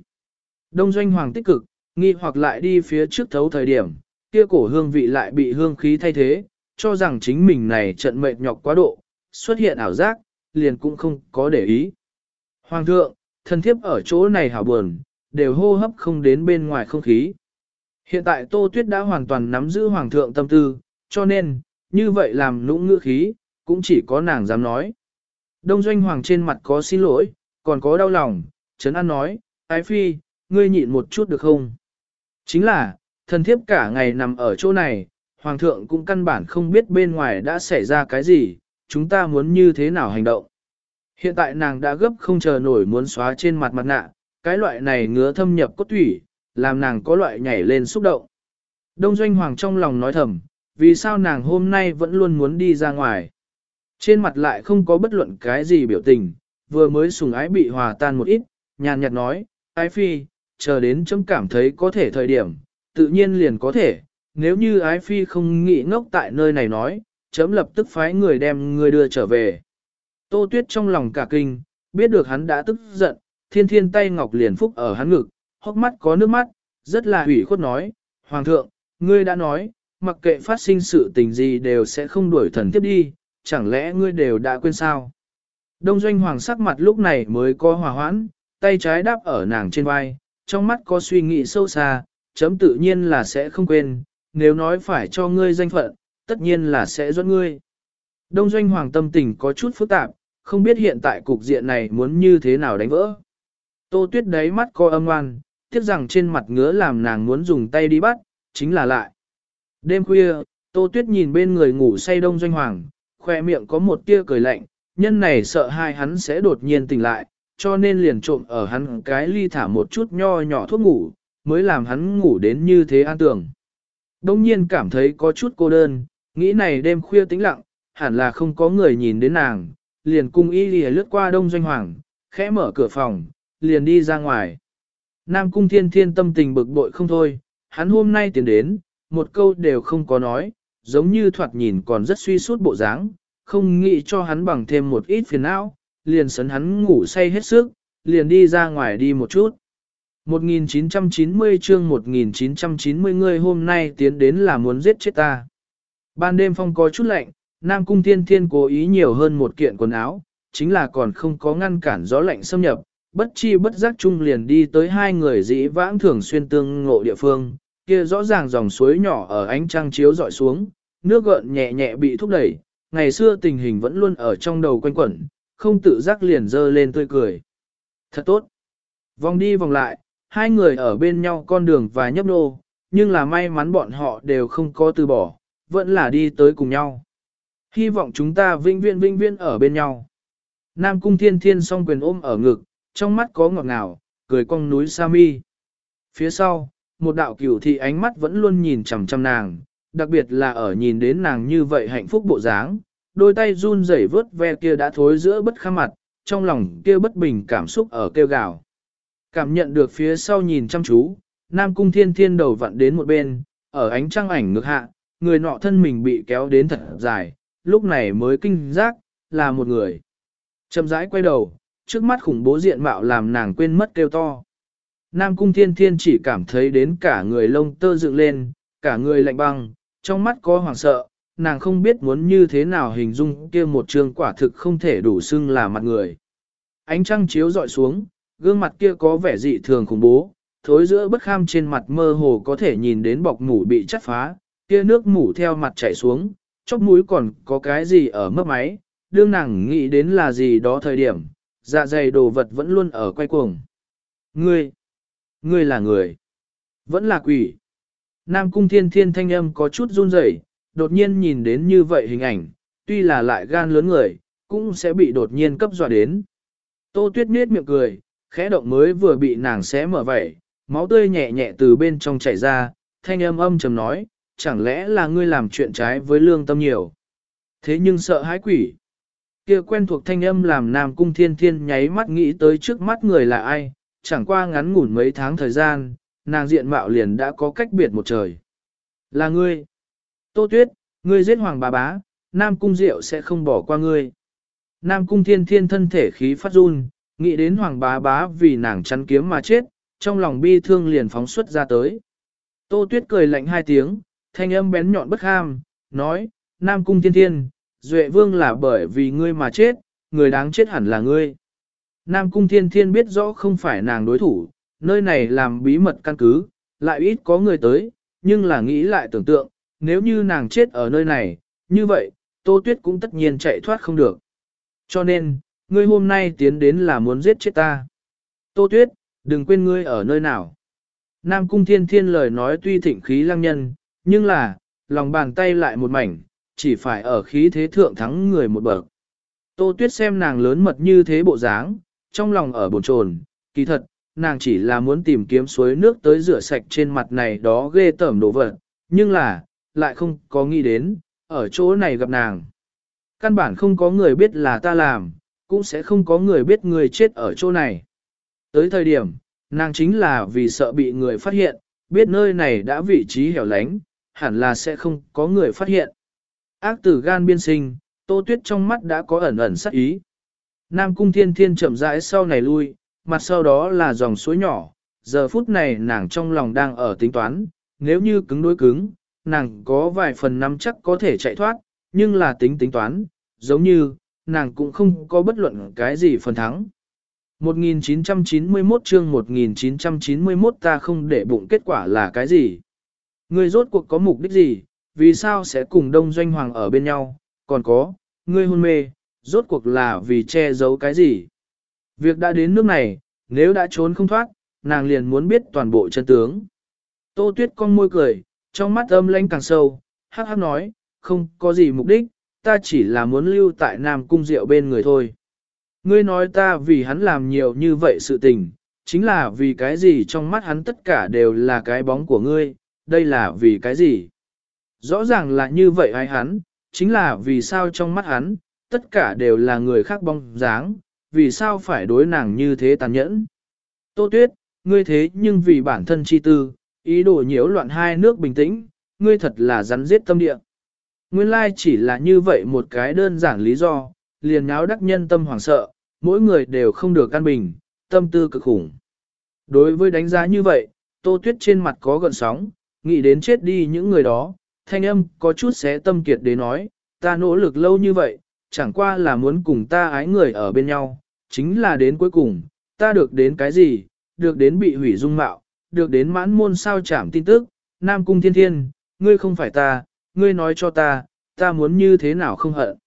Đông doanh hoàng tích cực, nghi hoặc lại đi phía trước thấu thời điểm, kia cổ hương vị lại bị hương khí thay thế, cho rằng chính mình này trận mệt nhọc quá độ, xuất hiện ảo giác, liền cũng không có để ý. Hoàng thượng, thân thiếp ở chỗ này hảo buồn, đều hô hấp không đến bên ngoài không khí. Hiện tại Tô Tuyết đã hoàn toàn nắm giữ Hoàng thượng tâm tư, cho nên, như vậy làm nũng ngữ khí, cũng chỉ có nàng dám nói. Đông Doanh Hoàng trên mặt có xin lỗi, còn có đau lòng, Trấn An nói, Ái Phi, ngươi nhịn một chút được không? Chính là, thần thiếp cả ngày nằm ở chỗ này, Hoàng thượng cũng căn bản không biết bên ngoài đã xảy ra cái gì, chúng ta muốn như thế nào hành động. Hiện tại nàng đã gấp không chờ nổi muốn xóa trên mặt mặt nạ, cái loại này ngứa thâm nhập cốt thủy, làm nàng có loại nhảy lên xúc động. Đông Doanh Hoàng trong lòng nói thầm, vì sao nàng hôm nay vẫn luôn muốn đi ra ngoài. Trên mặt lại không có bất luận cái gì biểu tình, vừa mới sùng ái bị hòa tan một ít, nhàn nhạt nói, ái phi, chờ đến chấm cảm thấy có thể thời điểm, tự nhiên liền có thể, nếu như ái phi không nghĩ ngốc tại nơi này nói, chấm lập tức phái người đem người đưa trở về. Tô Tuyết trong lòng cả kinh, biết được hắn đã tức giận, thiên thiên tay ngọc liền phúc ở hắn ngực, hốc mắt có nước mắt, rất là hủy khuất nói, Hoàng thượng, ngươi đã nói, mặc kệ phát sinh sự tình gì đều sẽ không đuổi thần tiếp đi, chẳng lẽ ngươi đều đã quên sao? Đông doanh hoàng sắc mặt lúc này mới có hòa hoãn, tay trái đáp ở nàng trên vai, trong mắt có suy nghĩ sâu xa, chấm tự nhiên là sẽ không quên, nếu nói phải cho ngươi danh phận, tất nhiên là sẽ dẫn ngươi. Đông doanh hoàng tâm tình có chút phức tạp, không biết hiện tại cục diện này muốn như thế nào đánh vỡ. Tô tuyết đáy mắt co âm ngoan, tiếc rằng trên mặt ngứa làm nàng muốn dùng tay đi bắt, chính là lại. Đêm khuya, Tô Tuyết nhìn bên người ngủ say đông doanh hoàng, khoe miệng có một tia cười lạnh, nhân này sợ hai hắn sẽ đột nhiên tỉnh lại, cho nên liền trộm ở hắn cái ly thả một chút nho nhỏ thuốc ngủ, mới làm hắn ngủ đến như thế an tưởng. Đông nhiên cảm thấy có chút cô đơn, nghĩ này đêm khuya tĩnh lặng, hẳn là không có người nhìn đến nàng, liền cung y lìa lướt qua đông doanh hoàng, khẽ mở cửa phòng, liền đi ra ngoài. Nam cung thiên thiên tâm tình bực bội không thôi, hắn hôm nay tiến đến, một câu đều không có nói, giống như thoạt nhìn còn rất suy suốt bộ dáng, không nghĩ cho hắn bằng thêm một ít phiền não, liền sấn hắn ngủ say hết sức, liền đi ra ngoài đi một chút. 1990 chương 1990 người hôm nay tiến đến là muốn giết chết ta. Ban đêm phong có chút lạnh, Nam Cung Thiên Thiên cố ý nhiều hơn một kiện quần áo, chính là còn không có ngăn cản gió lạnh xâm nhập, bất chi bất giác chung liền đi tới hai người dĩ vãng thường xuyên tương ngộ địa phương, kia rõ ràng dòng suối nhỏ ở ánh trăng chiếu dọi xuống, nước gợn nhẹ nhẹ bị thúc đẩy, ngày xưa tình hình vẫn luôn ở trong đầu quanh quẩn, không tự giác liền dơ lên tươi cười. Thật tốt. Vòng đi vòng lại, hai người ở bên nhau con đường và nhấp nô, nhưng là may mắn bọn họ đều không có từ bỏ, vẫn là đi tới cùng nhau. Hy vọng chúng ta vinh viên vinh viên ở bên nhau. Nam cung thiên thiên song quyền ôm ở ngực, trong mắt có ngọt ngào, cười cong núi Sa Mi. Phía sau, một đạo cửu thị ánh mắt vẫn luôn nhìn chằm chằm nàng, đặc biệt là ở nhìn đến nàng như vậy hạnh phúc bộ dáng, đôi tay run rẩy vớt ve kia đã thối giữa bất khá mặt, trong lòng kia bất bình cảm xúc ở kêu gào. Cảm nhận được phía sau nhìn chăm chú, Nam Cung Thiên Thiên đầu vặn đến một bên, ở ánh trăng ảnh ngược hạ, người nọ thân mình bị kéo đến thật dài, lúc này mới kinh giác, là một người. Chậm rãi quay đầu, trước mắt khủng bố diện mạo làm nàng quên mất kêu to. Nam Cung Thiên Thiên chỉ cảm thấy đến cả người lông tơ dựng lên, cả người lạnh băng, trong mắt có hoảng sợ, nàng không biết muốn như thế nào hình dung kia một trường quả thực không thể đủ xưng là mặt người. Ánh trăng chiếu dọi xuống, gương mặt kia có vẻ dị thường khủng bố, thối giữa bất kham trên mặt mơ hồ có thể nhìn đến bọc mủ bị chắt phá, kia nước mủ theo mặt chảy xuống, chóc mũi còn có cái gì ở mấp máy, đương nàng nghĩ đến là gì đó thời điểm, dạ dày đồ vật vẫn luôn ở quay cuồng. Ngươi, ngươi là người, vẫn là quỷ. Nam cung thiên thiên thanh âm có chút run rẩy, đột nhiên nhìn đến như vậy hình ảnh, tuy là lại gan lớn người, cũng sẽ bị đột nhiên cấp dọa đến. Tô tuyết miết miệng cười, khẽ động mới vừa bị nàng xé mở vẩy, máu tươi nhẹ nhẹ từ bên trong chảy ra, thanh âm âm trầm nói, chẳng lẽ là ngươi làm chuyện trái với lương tâm nhiều. Thế nhưng sợ hãi quỷ. Kia quen thuộc thanh âm làm Nam Cung Thiên Thiên nháy mắt nghĩ tới trước mắt người là ai, chẳng qua ngắn ngủn mấy tháng thời gian, nàng diện mạo liền đã có cách biệt một trời. Là ngươi. Tô Tuyết, ngươi giết hoàng bà bá, Nam Cung Diệu sẽ không bỏ qua ngươi. Nam Cung Thiên Thiên thân thể khí phát run, nghĩ đến hoàng bá bá vì nàng chắn kiếm mà chết, trong lòng bi thương liền phóng xuất ra tới. Tô Tuyết cười lạnh hai tiếng, thanh âm bén nhọn bất ham, nói, Nam Cung Thiên Thiên, Duệ Vương là bởi vì ngươi mà chết, người đáng chết hẳn là ngươi. Nam Cung Thiên Thiên biết rõ không phải nàng đối thủ, nơi này làm bí mật căn cứ, lại ít có người tới, nhưng là nghĩ lại tưởng tượng, nếu như nàng chết ở nơi này, như vậy, Tô Tuyết cũng tất nhiên chạy thoát không được. Cho nên, ngươi hôm nay tiến đến là muốn giết chết ta. Tô Tuyết, đừng quên ngươi ở nơi nào. Nam Cung Thiên Thiên lời nói tuy thịnh khí lăng nhân, nhưng là, lòng bàn tay lại một mảnh, chỉ phải ở khí thế thượng thắng người một bậc. Tô Tuyết xem nàng lớn mật như thế bộ dáng, trong lòng ở bồn chồn, kỳ thật, nàng chỉ là muốn tìm kiếm suối nước tới rửa sạch trên mặt này đó ghê tởm đồ vật, nhưng là, lại không có nghĩ đến, ở chỗ này gặp nàng. Căn bản không có người biết là ta làm, cũng sẽ không có người biết người chết ở chỗ này. Tới thời điểm, nàng chính là vì sợ bị người phát hiện, biết nơi này đã vị trí hẻo lánh, hẳn là sẽ không có người phát hiện. Ác tử gan biên sinh, tô tuyết trong mắt đã có ẩn ẩn sắc ý. Nam cung thiên thiên chậm rãi sau này lui, mặt sau đó là dòng suối nhỏ, giờ phút này nàng trong lòng đang ở tính toán, nếu như cứng đối cứng, nàng có vài phần nắm chắc có thể chạy thoát, nhưng là tính tính toán, giống như, nàng cũng không có bất luận cái gì phần thắng. 1991 chương 1991 ta không để bụng kết quả là cái gì? Ngươi rốt cuộc có mục đích gì? Vì sao sẽ cùng đông doanh hoàng ở bên nhau? Còn có, ngươi hôn mê, rốt cuộc là vì che giấu cái gì? Việc đã đến nước này, nếu đã trốn không thoát, nàng liền muốn biết toàn bộ chân tướng. Tô tuyết con môi cười, trong mắt âm lãnh càng sâu, hắc hắc nói, không có gì mục đích, ta chỉ là muốn lưu tại Nam Cung Diệu bên người thôi. Ngươi nói ta vì hắn làm nhiều như vậy sự tình, chính là vì cái gì trong mắt hắn tất cả đều là cái bóng của ngươi, đây là vì cái gì? Rõ ràng là như vậy ai hắn, chính là vì sao trong mắt hắn, tất cả đều là người khác bóng dáng, vì sao phải đối nàng như thế tàn nhẫn? Tô Tuyết, ngươi thế nhưng vì bản thân chi tư, ý đồ nhiễu loạn hai nước bình tĩnh, ngươi thật là rắn giết tâm địa. Nguyên lai chỉ là như vậy một cái đơn giản lý do, liền nháo đắc nhân tâm hoảng sợ, mỗi người đều không được căn bình, tâm tư cực khủng. Đối với đánh giá như vậy, Tô Tuyết trên mặt có gợn sóng, nghĩ đến chết đi những người đó, thanh âm có chút xé tâm kiệt để nói, ta nỗ lực lâu như vậy, chẳng qua là muốn cùng ta ái người ở bên nhau, chính là đến cuối cùng, ta được đến cái gì, được đến bị hủy dung mạo, được đến mãn môn sao chảm tin tức, Nam Cung Thiên Thiên, ngươi không phải ta, ngươi nói cho ta, ta muốn như thế nào không hận.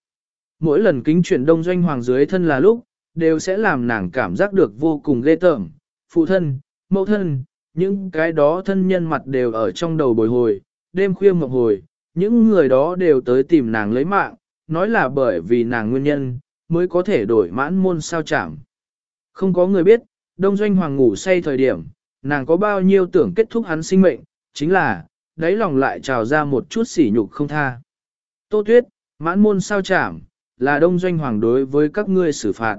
Mỗi lần kính chuyển đông doanh hoàng dưới thân là lúc, đều sẽ làm nàng cảm giác được vô cùng ghê tởm, phụ thân, mẫu thân, những cái đó thân nhân mặt đều ở trong đầu bồi hồi, đêm khuya mộng hồi, những người đó đều tới tìm nàng lấy mạng, nói là bởi vì nàng nguyên nhân, mới có thể đổi mãn môn sao chảm. Không có người biết, đông doanh hoàng ngủ say thời điểm, nàng có bao nhiêu tưởng kết thúc hắn sinh mệnh, chính là, đáy lòng lại trào ra một chút sỉ nhục không tha. Tô Tuyết, mãn môn sao chảm, là đông doanh hoàng đối với các ngươi xử phạt.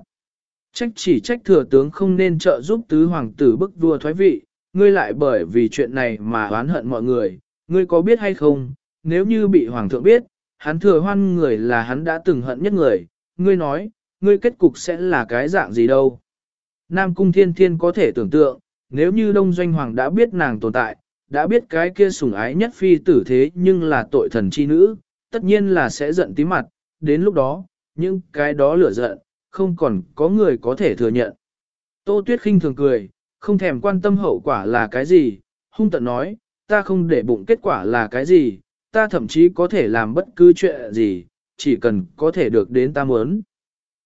Trách chỉ trách thừa tướng không nên trợ giúp tứ hoàng tử bức vua thoái vị, ngươi lại bởi vì chuyện này mà oán hận mọi người, ngươi có biết hay không, nếu như bị hoàng thượng biết, hắn thừa hoan người là hắn đã từng hận nhất người, ngươi nói, ngươi kết cục sẽ là cái dạng gì đâu. Nam cung thiên thiên có thể tưởng tượng, nếu như đông doanh hoàng đã biết nàng tồn tại, đã biết cái kia sủng ái nhất phi tử thế nhưng là tội thần chi nữ, tất nhiên là sẽ giận tí mặt, đến lúc đó, những cái đó lửa giận, không còn có người có thể thừa nhận. Tô Tuyết khinh thường cười, không thèm quan tâm hậu quả là cái gì, hung tận nói, ta không để bụng kết quả là cái gì, ta thậm chí có thể làm bất cứ chuyện gì, chỉ cần có thể được đến ta muốn.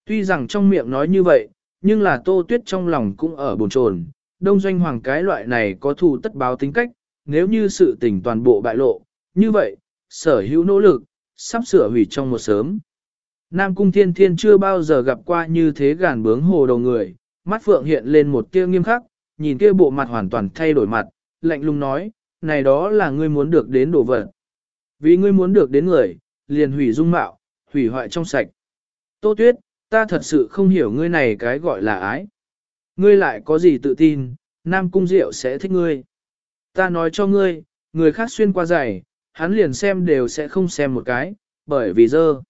Tuy rằng trong miệng nói như vậy, nhưng là Tô Tuyết trong lòng cũng ở bồn chồn, đông doanh hoàng cái loại này có thù tất báo tính cách, nếu như sự tình toàn bộ bại lộ, như vậy, sở hữu nỗ lực, sắp sửa hủy trong một sớm. Nam Cung Thiên Thiên chưa bao giờ gặp qua như thế gàn bướng hồ đầu người, mắt phượng hiện lên một tia nghiêm khắc, nhìn kia bộ mặt hoàn toàn thay đổi mặt, lạnh lùng nói, này đó là ngươi muốn được đến đồ vật. Vì ngươi muốn được đến người, liền hủy dung mạo, hủy hoại trong sạch. Tô Tuyết, ta thật sự không hiểu ngươi này cái gọi là ái. Ngươi lại có gì tự tin, Nam Cung Diệu sẽ thích ngươi. Ta nói cho ngươi, người khác xuyên qua giày, hắn liền xem đều sẽ không xem một cái, bởi vì dơ.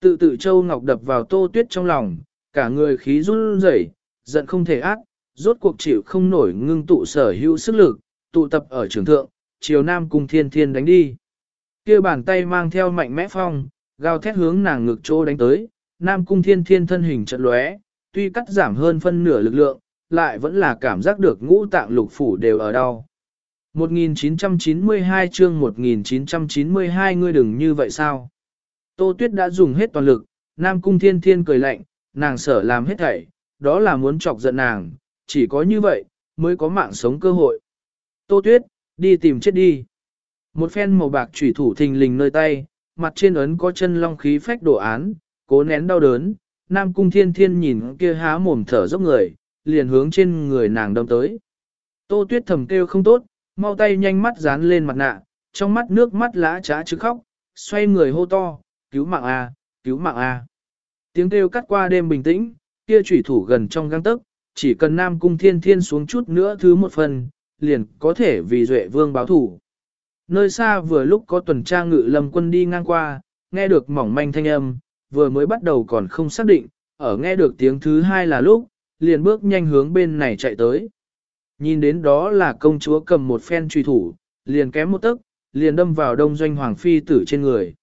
Tự tự Châu Ngọc đập vào tô tuyết trong lòng, cả người khí run rẩy, giận không thể ác, rốt cuộc chịu không nổi ngưng tụ sở hữu sức lực, tụ tập ở trường thượng, chiều nam cùng thiên thiên đánh đi. kia bàn tay mang theo mạnh mẽ phong, gào thét hướng nàng ngực chỗ đánh tới, nam cung thiên thiên thân hình trận lóe, tuy cắt giảm hơn phân nửa lực lượng, lại vẫn là cảm giác được ngũ tạng lục phủ đều ở đau. 1992 chương 1992 ngươi đừng như vậy sao? Tô Tuyết đã dùng hết toàn lực, Nam Cung Thiên Thiên cười lạnh, nàng sở làm hết thảy, đó là muốn chọc giận nàng, chỉ có như vậy, mới có mạng sống cơ hội. Tô Tuyết, đi tìm chết đi. Một phen màu bạc chủy thủ thình lình nơi tay, mặt trên ấn có chân long khí phách đồ án, cố nén đau đớn, Nam Cung Thiên Thiên nhìn kia há mồm thở dốc người, liền hướng trên người nàng đâm tới. Tô Tuyết thầm kêu không tốt, mau tay nhanh mắt dán lên mặt nạ, trong mắt nước mắt lã trá chứ khóc, xoay người hô to, cứu mạng A, cứu mạng A. Tiếng kêu cắt qua đêm bình tĩnh, kia chủy thủ gần trong găng tức, chỉ cần Nam Cung Thiên Thiên xuống chút nữa thứ một phần, liền có thể vì Duệ Vương báo thủ. Nơi xa vừa lúc có tuần tra ngự lâm quân đi ngang qua, nghe được mỏng manh thanh âm, vừa mới bắt đầu còn không xác định, ở nghe được tiếng thứ hai là lúc, liền bước nhanh hướng bên này chạy tới. Nhìn đến đó là công chúa cầm một phen truy thủ, liền kém một tấc, liền đâm vào đông doanh hoàng phi tử trên người.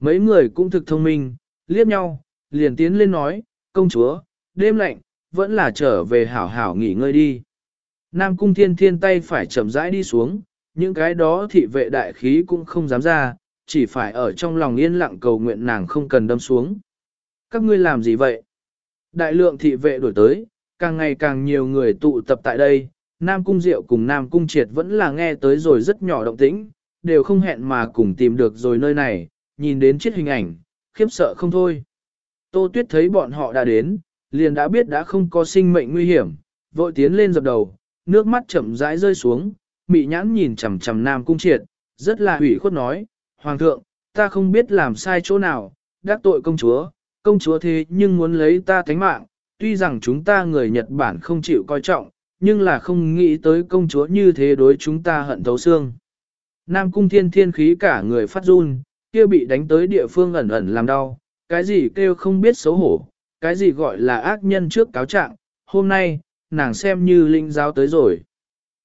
Mấy người cũng thực thông minh, liếc nhau, liền tiến lên nói, công chúa, đêm lạnh, vẫn là trở về hảo hảo nghỉ ngơi đi. Nam cung thiên thiên tay phải chậm rãi đi xuống, những cái đó thị vệ đại khí cũng không dám ra, chỉ phải ở trong lòng yên lặng cầu nguyện nàng không cần đâm xuống. Các ngươi làm gì vậy? Đại lượng thị vệ đổi tới, càng ngày càng nhiều người tụ tập tại đây, Nam Cung Diệu cùng Nam Cung Triệt vẫn là nghe tới rồi rất nhỏ động tĩnh, đều không hẹn mà cùng tìm được rồi nơi này, nhìn đến chiếc hình ảnh, khiếp sợ không thôi. Tô Tuyết thấy bọn họ đã đến, liền đã biết đã không có sinh mệnh nguy hiểm, vội tiến lên dập đầu, nước mắt chậm rãi rơi xuống, mị nhãn nhìn chằm chằm Nam Cung Triệt, rất là hủy khuất nói, Hoàng thượng, ta không biết làm sai chỗ nào, đắc tội công chúa, công chúa thế nhưng muốn lấy ta thánh mạng, tuy rằng chúng ta người Nhật Bản không chịu coi trọng, nhưng là không nghĩ tới công chúa như thế đối chúng ta hận thấu xương. Nam cung thiên thiên khí cả người phát run, kia bị đánh tới địa phương ẩn ẩn làm đau, cái gì kêu không biết xấu hổ, cái gì gọi là ác nhân trước cáo trạng, hôm nay, nàng xem như linh giáo tới rồi.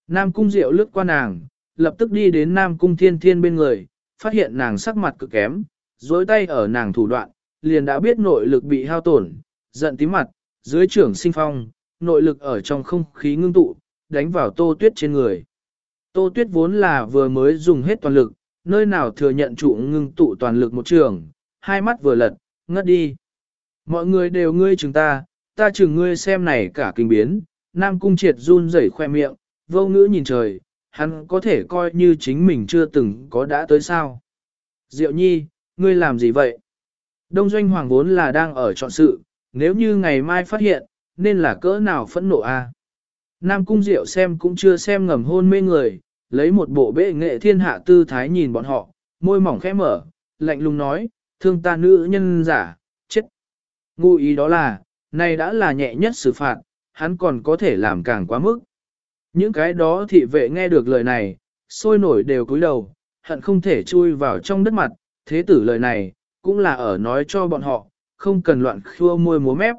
Nam cung diệu lướt qua nàng, lập tức đi đến Nam cung thiên thiên bên người, phát hiện nàng sắc mặt cực kém, dối tay ở nàng thủ đoạn, liền đã biết nội lực bị hao tổn, giận tím mặt, dưới trưởng sinh phong, nội lực ở trong không khí ngưng tụ, đánh vào tô tuyết trên người. Tô tuyết vốn là vừa mới dùng hết toàn lực, nơi nào thừa nhận trụ ngưng tụ toàn lực một trường, hai mắt vừa lật, ngất đi. Mọi người đều ngươi chừng ta, ta chừng ngươi xem này cả kinh biến, Nam Cung triệt run rẩy khoe miệng, vô ngữ nhìn trời, hắn có thể coi như chính mình chưa từng có đã tới sao. Diệu nhi, ngươi làm gì vậy? Đông doanh hoàng vốn là đang ở chọn sự, nếu như ngày mai phát hiện, nên là cỡ nào phẫn nộ a? Nam cung diệu xem cũng chưa xem ngầm hôn mê người, lấy một bộ bệ nghệ thiên hạ tư thái nhìn bọn họ, môi mỏng khẽ mở, lạnh lùng nói, thương ta nữ nhân giả, chết. Ngụ ý đó là, này đã là nhẹ nhất xử phạt, hắn còn có thể làm càng quá mức. Những cái đó thị vệ nghe được lời này, sôi nổi đều cúi đầu, hận không thể chui vào trong đất mặt, thế tử lời này, cũng là ở nói cho bọn họ, không cần loạn khua môi múa mép.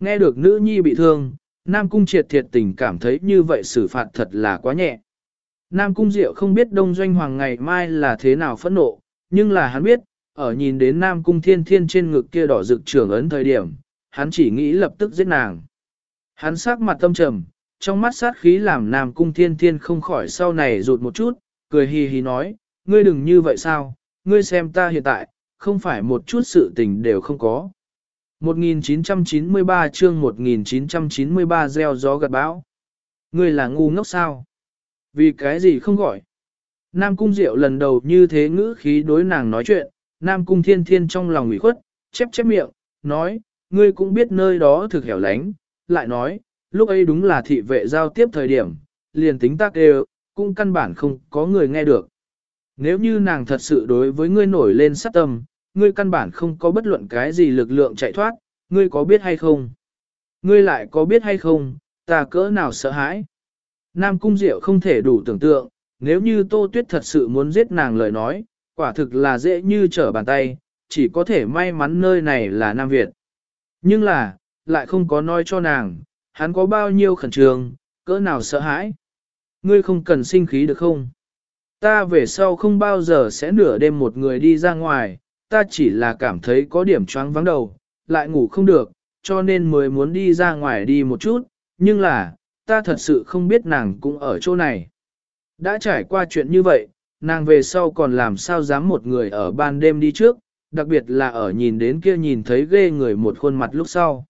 Nghe được nữ nhi bị thương, Nam Cung triệt thiệt tình cảm thấy như vậy xử phạt thật là quá nhẹ. Nam Cung Diệu không biết Đông Doanh Hoàng ngày mai là thế nào phẫn nộ, nhưng là hắn biết, ở nhìn đến Nam Cung Thiên Thiên trên ngực kia đỏ rực trưởng ấn thời điểm, hắn chỉ nghĩ lập tức giết nàng. Hắn sắc mặt tâm trầm, trong mắt sát khí làm Nam Cung Thiên Thiên không khỏi sau này rụt một chút, cười hì hì nói, ngươi đừng như vậy sao, ngươi xem ta hiện tại, không phải một chút sự tình đều không có. 1993 chương 1993 gieo gió gặt bão. Ngươi là ngu ngốc sao? Vì cái gì không gọi? Nam Cung Diệu lần đầu như thế ngữ khí đối nàng nói chuyện, Nam Cung Thiên Thiên trong lòng ủy khuất, chép chép miệng, nói, ngươi cũng biết nơi đó thực hẻo lánh, lại nói, lúc ấy đúng là thị vệ giao tiếp thời điểm, liền tính tác đều, cũng căn bản không có người nghe được. Nếu như nàng thật sự đối với ngươi nổi lên sát tâm, ngươi căn bản không có bất luận cái gì lực lượng chạy thoát, ngươi có biết hay không? Ngươi lại có biết hay không, ta cỡ nào sợ hãi? Nam Cung Diệu không thể đủ tưởng tượng, nếu như Tô Tuyết thật sự muốn giết nàng lời nói, quả thực là dễ như trở bàn tay, chỉ có thể may mắn nơi này là Nam Việt. Nhưng là, lại không có nói cho nàng, hắn có bao nhiêu khẩn trương, cỡ nào sợ hãi. Ngươi không cần sinh khí được không? Ta về sau không bao giờ sẽ nửa đêm một người đi ra ngoài, ta chỉ là cảm thấy có điểm choáng vắng đầu, lại ngủ không được, cho nên mới muốn đi ra ngoài đi một chút, nhưng là, ta thật sự không biết nàng cũng ở chỗ này. Đã trải qua chuyện như vậy, nàng về sau còn làm sao dám một người ở ban đêm đi trước, đặc biệt là ở nhìn đến kia nhìn thấy ghê người một khuôn mặt lúc sau.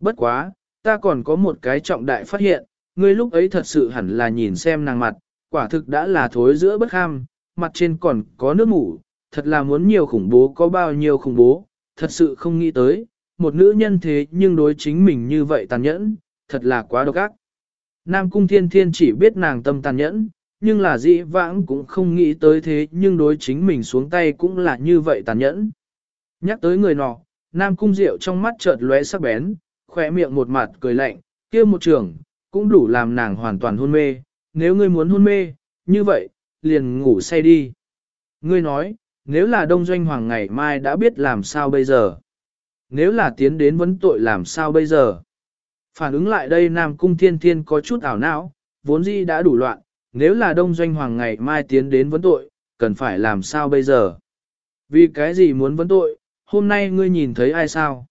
Bất quá, ta còn có một cái trọng đại phát hiện, ngươi lúc ấy thật sự hẳn là nhìn xem nàng mặt, quả thực đã là thối giữa bất kham, mặt trên còn có nước mủ, thật là muốn nhiều khủng bố có bao nhiêu khủng bố, thật sự không nghĩ tới, một nữ nhân thế nhưng đối chính mình như vậy tàn nhẫn, thật là quá độc ác. Nam Cung Thiên Thiên chỉ biết nàng tâm tàn nhẫn, nhưng là dĩ vãng cũng không nghĩ tới thế nhưng đối chính mình xuống tay cũng là như vậy tàn nhẫn. Nhắc tới người nọ, Nam Cung Diệu trong mắt chợt lóe sắc bén, khỏe miệng một mặt cười lạnh, kia một trường, cũng đủ làm nàng hoàn toàn hôn mê, nếu ngươi muốn hôn mê, như vậy, liền ngủ say đi. Ngươi nói, nếu là đông doanh hoàng ngày mai đã biết làm sao bây giờ. Nếu là tiến đến vấn tội làm sao bây giờ. Phản ứng lại đây Nam Cung Thiên Thiên có chút ảo não, vốn dĩ đã đủ loạn, nếu là đông doanh hoàng ngày mai tiến đến vấn tội, cần phải làm sao bây giờ. Vì cái gì muốn vấn tội, hôm nay ngươi nhìn thấy ai sao?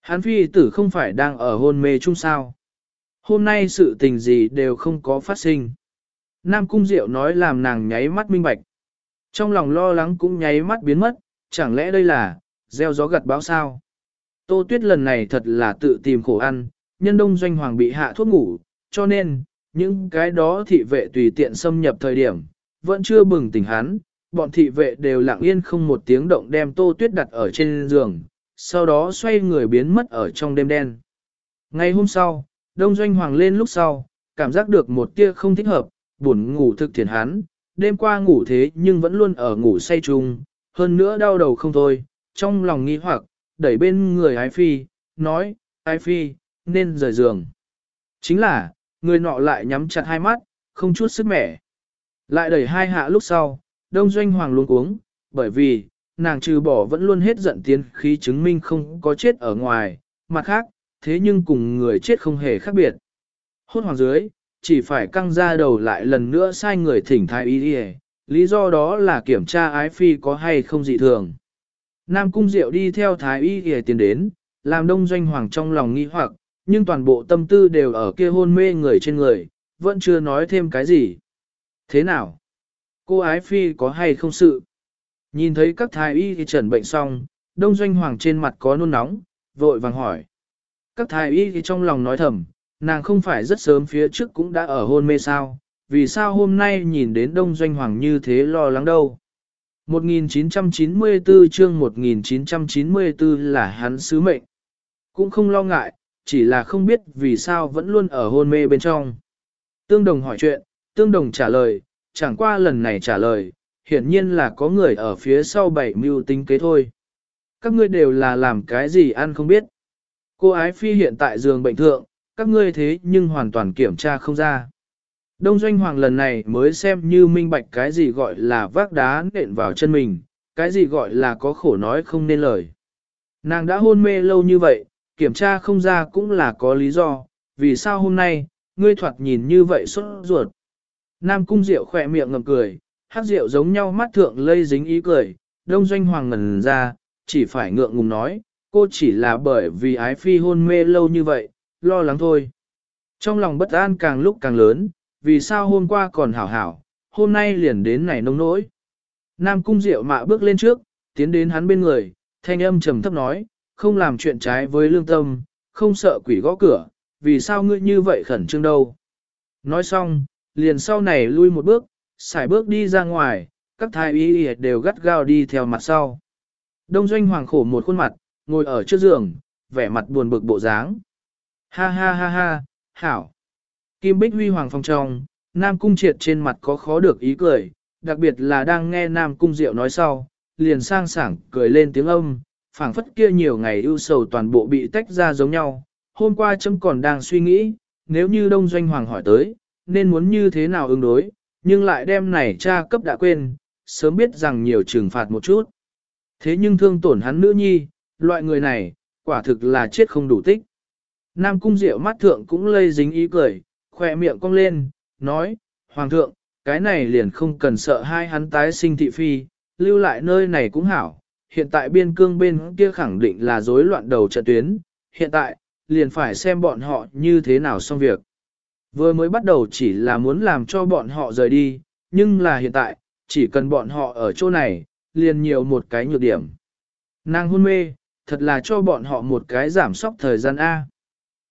Hán phi tử không phải đang ở hôn mê chung sao? Hôm nay sự tình gì đều không có phát sinh. Nam Cung Diệu nói làm nàng nháy mắt minh bạch. Trong lòng lo lắng cũng nháy mắt biến mất, chẳng lẽ đây là, gieo gió gặt báo sao? Tô Tuyết lần này thật là tự tìm khổ ăn, nhân đông doanh hoàng bị hạ thuốc ngủ, cho nên, những cái đó thị vệ tùy tiện xâm nhập thời điểm, vẫn chưa bừng tỉnh hắn, bọn thị vệ đều lặng yên không một tiếng động đem Tô Tuyết đặt ở trên giường, sau đó xoay người biến mất ở trong đêm đen. Ngày hôm sau, đông doanh hoàng lên lúc sau, cảm giác được một tia không thích hợp, buồn ngủ thực thiền hắn, đêm qua ngủ thế nhưng vẫn luôn ở ngủ say chung, hơn nữa đau đầu không thôi, trong lòng nghi hoặc, đẩy bên người ái phi, nói, ái phi, nên rời giường. Chính là, người nọ lại nhắm chặt hai mắt, không chút sức mẻ. Lại đẩy hai hạ lúc sau, đông doanh hoàng luôn uống, bởi vì, nàng trừ bỏ vẫn luôn hết giận tiến khí chứng minh không có chết ở ngoài, mặt khác, thế nhưng cùng người chết không hề khác biệt. Hôn hoàng dưới, chỉ phải căng ra đầu lại lần nữa sai người thỉnh thái y đi lý do đó là kiểm tra ái phi có hay không dị thường. Nam Cung Diệu đi theo thái y đi tiến đến, làm đông doanh hoàng trong lòng nghi hoặc, nhưng toàn bộ tâm tư đều ở kia hôn mê người trên người, vẫn chưa nói thêm cái gì. Thế nào? Cô ái phi có hay không sự? Nhìn thấy các thái y thì trần bệnh xong, đông doanh hoàng trên mặt có nôn nóng, vội vàng hỏi. Các thái y thì trong lòng nói thầm, nàng không phải rất sớm phía trước cũng đã ở hôn mê sao, vì sao hôm nay nhìn đến đông doanh hoàng như thế lo lắng đâu. 1994 chương 1994 là hắn sứ mệnh. Cũng không lo ngại, chỉ là không biết vì sao vẫn luôn ở hôn mê bên trong. Tương đồng hỏi chuyện, tương đồng trả lời, chẳng qua lần này trả lời, hiển nhiên là có người ở phía sau bảy mưu tính kế thôi. Các ngươi đều là làm cái gì ăn không biết. Cô ái phi hiện tại giường bệnh thượng, các ngươi thế nhưng hoàn toàn kiểm tra không ra. Đông Doanh Hoàng lần này mới xem như minh bạch cái gì gọi là vác đá nện vào chân mình, cái gì gọi là có khổ nói không nên lời. Nàng đã hôn mê lâu như vậy, kiểm tra không ra cũng là có lý do, vì sao hôm nay, ngươi thoạt nhìn như vậy sốt ruột. Nam Cung Diệu khỏe miệng ngầm cười, hát rượu giống nhau mắt thượng lây dính ý cười, Đông Doanh Hoàng ngẩn ra, chỉ phải ngượng ngùng nói, cô chỉ là bởi vì ái phi hôn mê lâu như vậy, lo lắng thôi. Trong lòng bất an càng lúc càng lớn, vì sao hôm qua còn hảo hảo, hôm nay liền đến này nông nỗi. Nam cung diệu mạ bước lên trước, tiến đến hắn bên người, thanh âm trầm thấp nói, không làm chuyện trái với lương tâm, không sợ quỷ gõ cửa, vì sao ngươi như vậy khẩn trương đâu. Nói xong, liền sau này lui một bước, xài bước đi ra ngoài, các thái y đều gắt gao đi theo mặt sau. Đông doanh hoàng khổ một khuôn mặt, ngồi ở trước giường, vẻ mặt buồn bực bộ dáng. Ha ha ha ha, hảo. Kim Bích Huy Hoàng phong trong, Nam Cung Triệt trên mặt có khó được ý cười, đặc biệt là đang nghe Nam Cung Diệu nói sau, liền sang sảng cười lên tiếng âm, phảng phất kia nhiều ngày ưu sầu toàn bộ bị tách ra giống nhau. Hôm qua chấm còn đang suy nghĩ, nếu như Đông Doanh Hoàng hỏi tới, nên muốn như thế nào ứng đối, nhưng lại đem này cha cấp đã quên, sớm biết rằng nhiều trừng phạt một chút. Thế nhưng thương tổn hắn nữ nhi, loại người này, quả thực là chết không đủ tích. Nam cung diệu mắt thượng cũng lây dính ý cười, khỏe miệng cong lên, nói, Hoàng thượng, cái này liền không cần sợ hai hắn tái sinh thị phi, lưu lại nơi này cũng hảo. Hiện tại biên cương bên kia khẳng định là rối loạn đầu trận tuyến, hiện tại, liền phải xem bọn họ như thế nào xong việc. Vừa mới bắt đầu chỉ là muốn làm cho bọn họ rời đi, nhưng là hiện tại, chỉ cần bọn họ ở chỗ này, liền nhiều một cái nhược điểm. Nàng hôn mê, thật là cho bọn họ một cái giảm sóc thời gian A.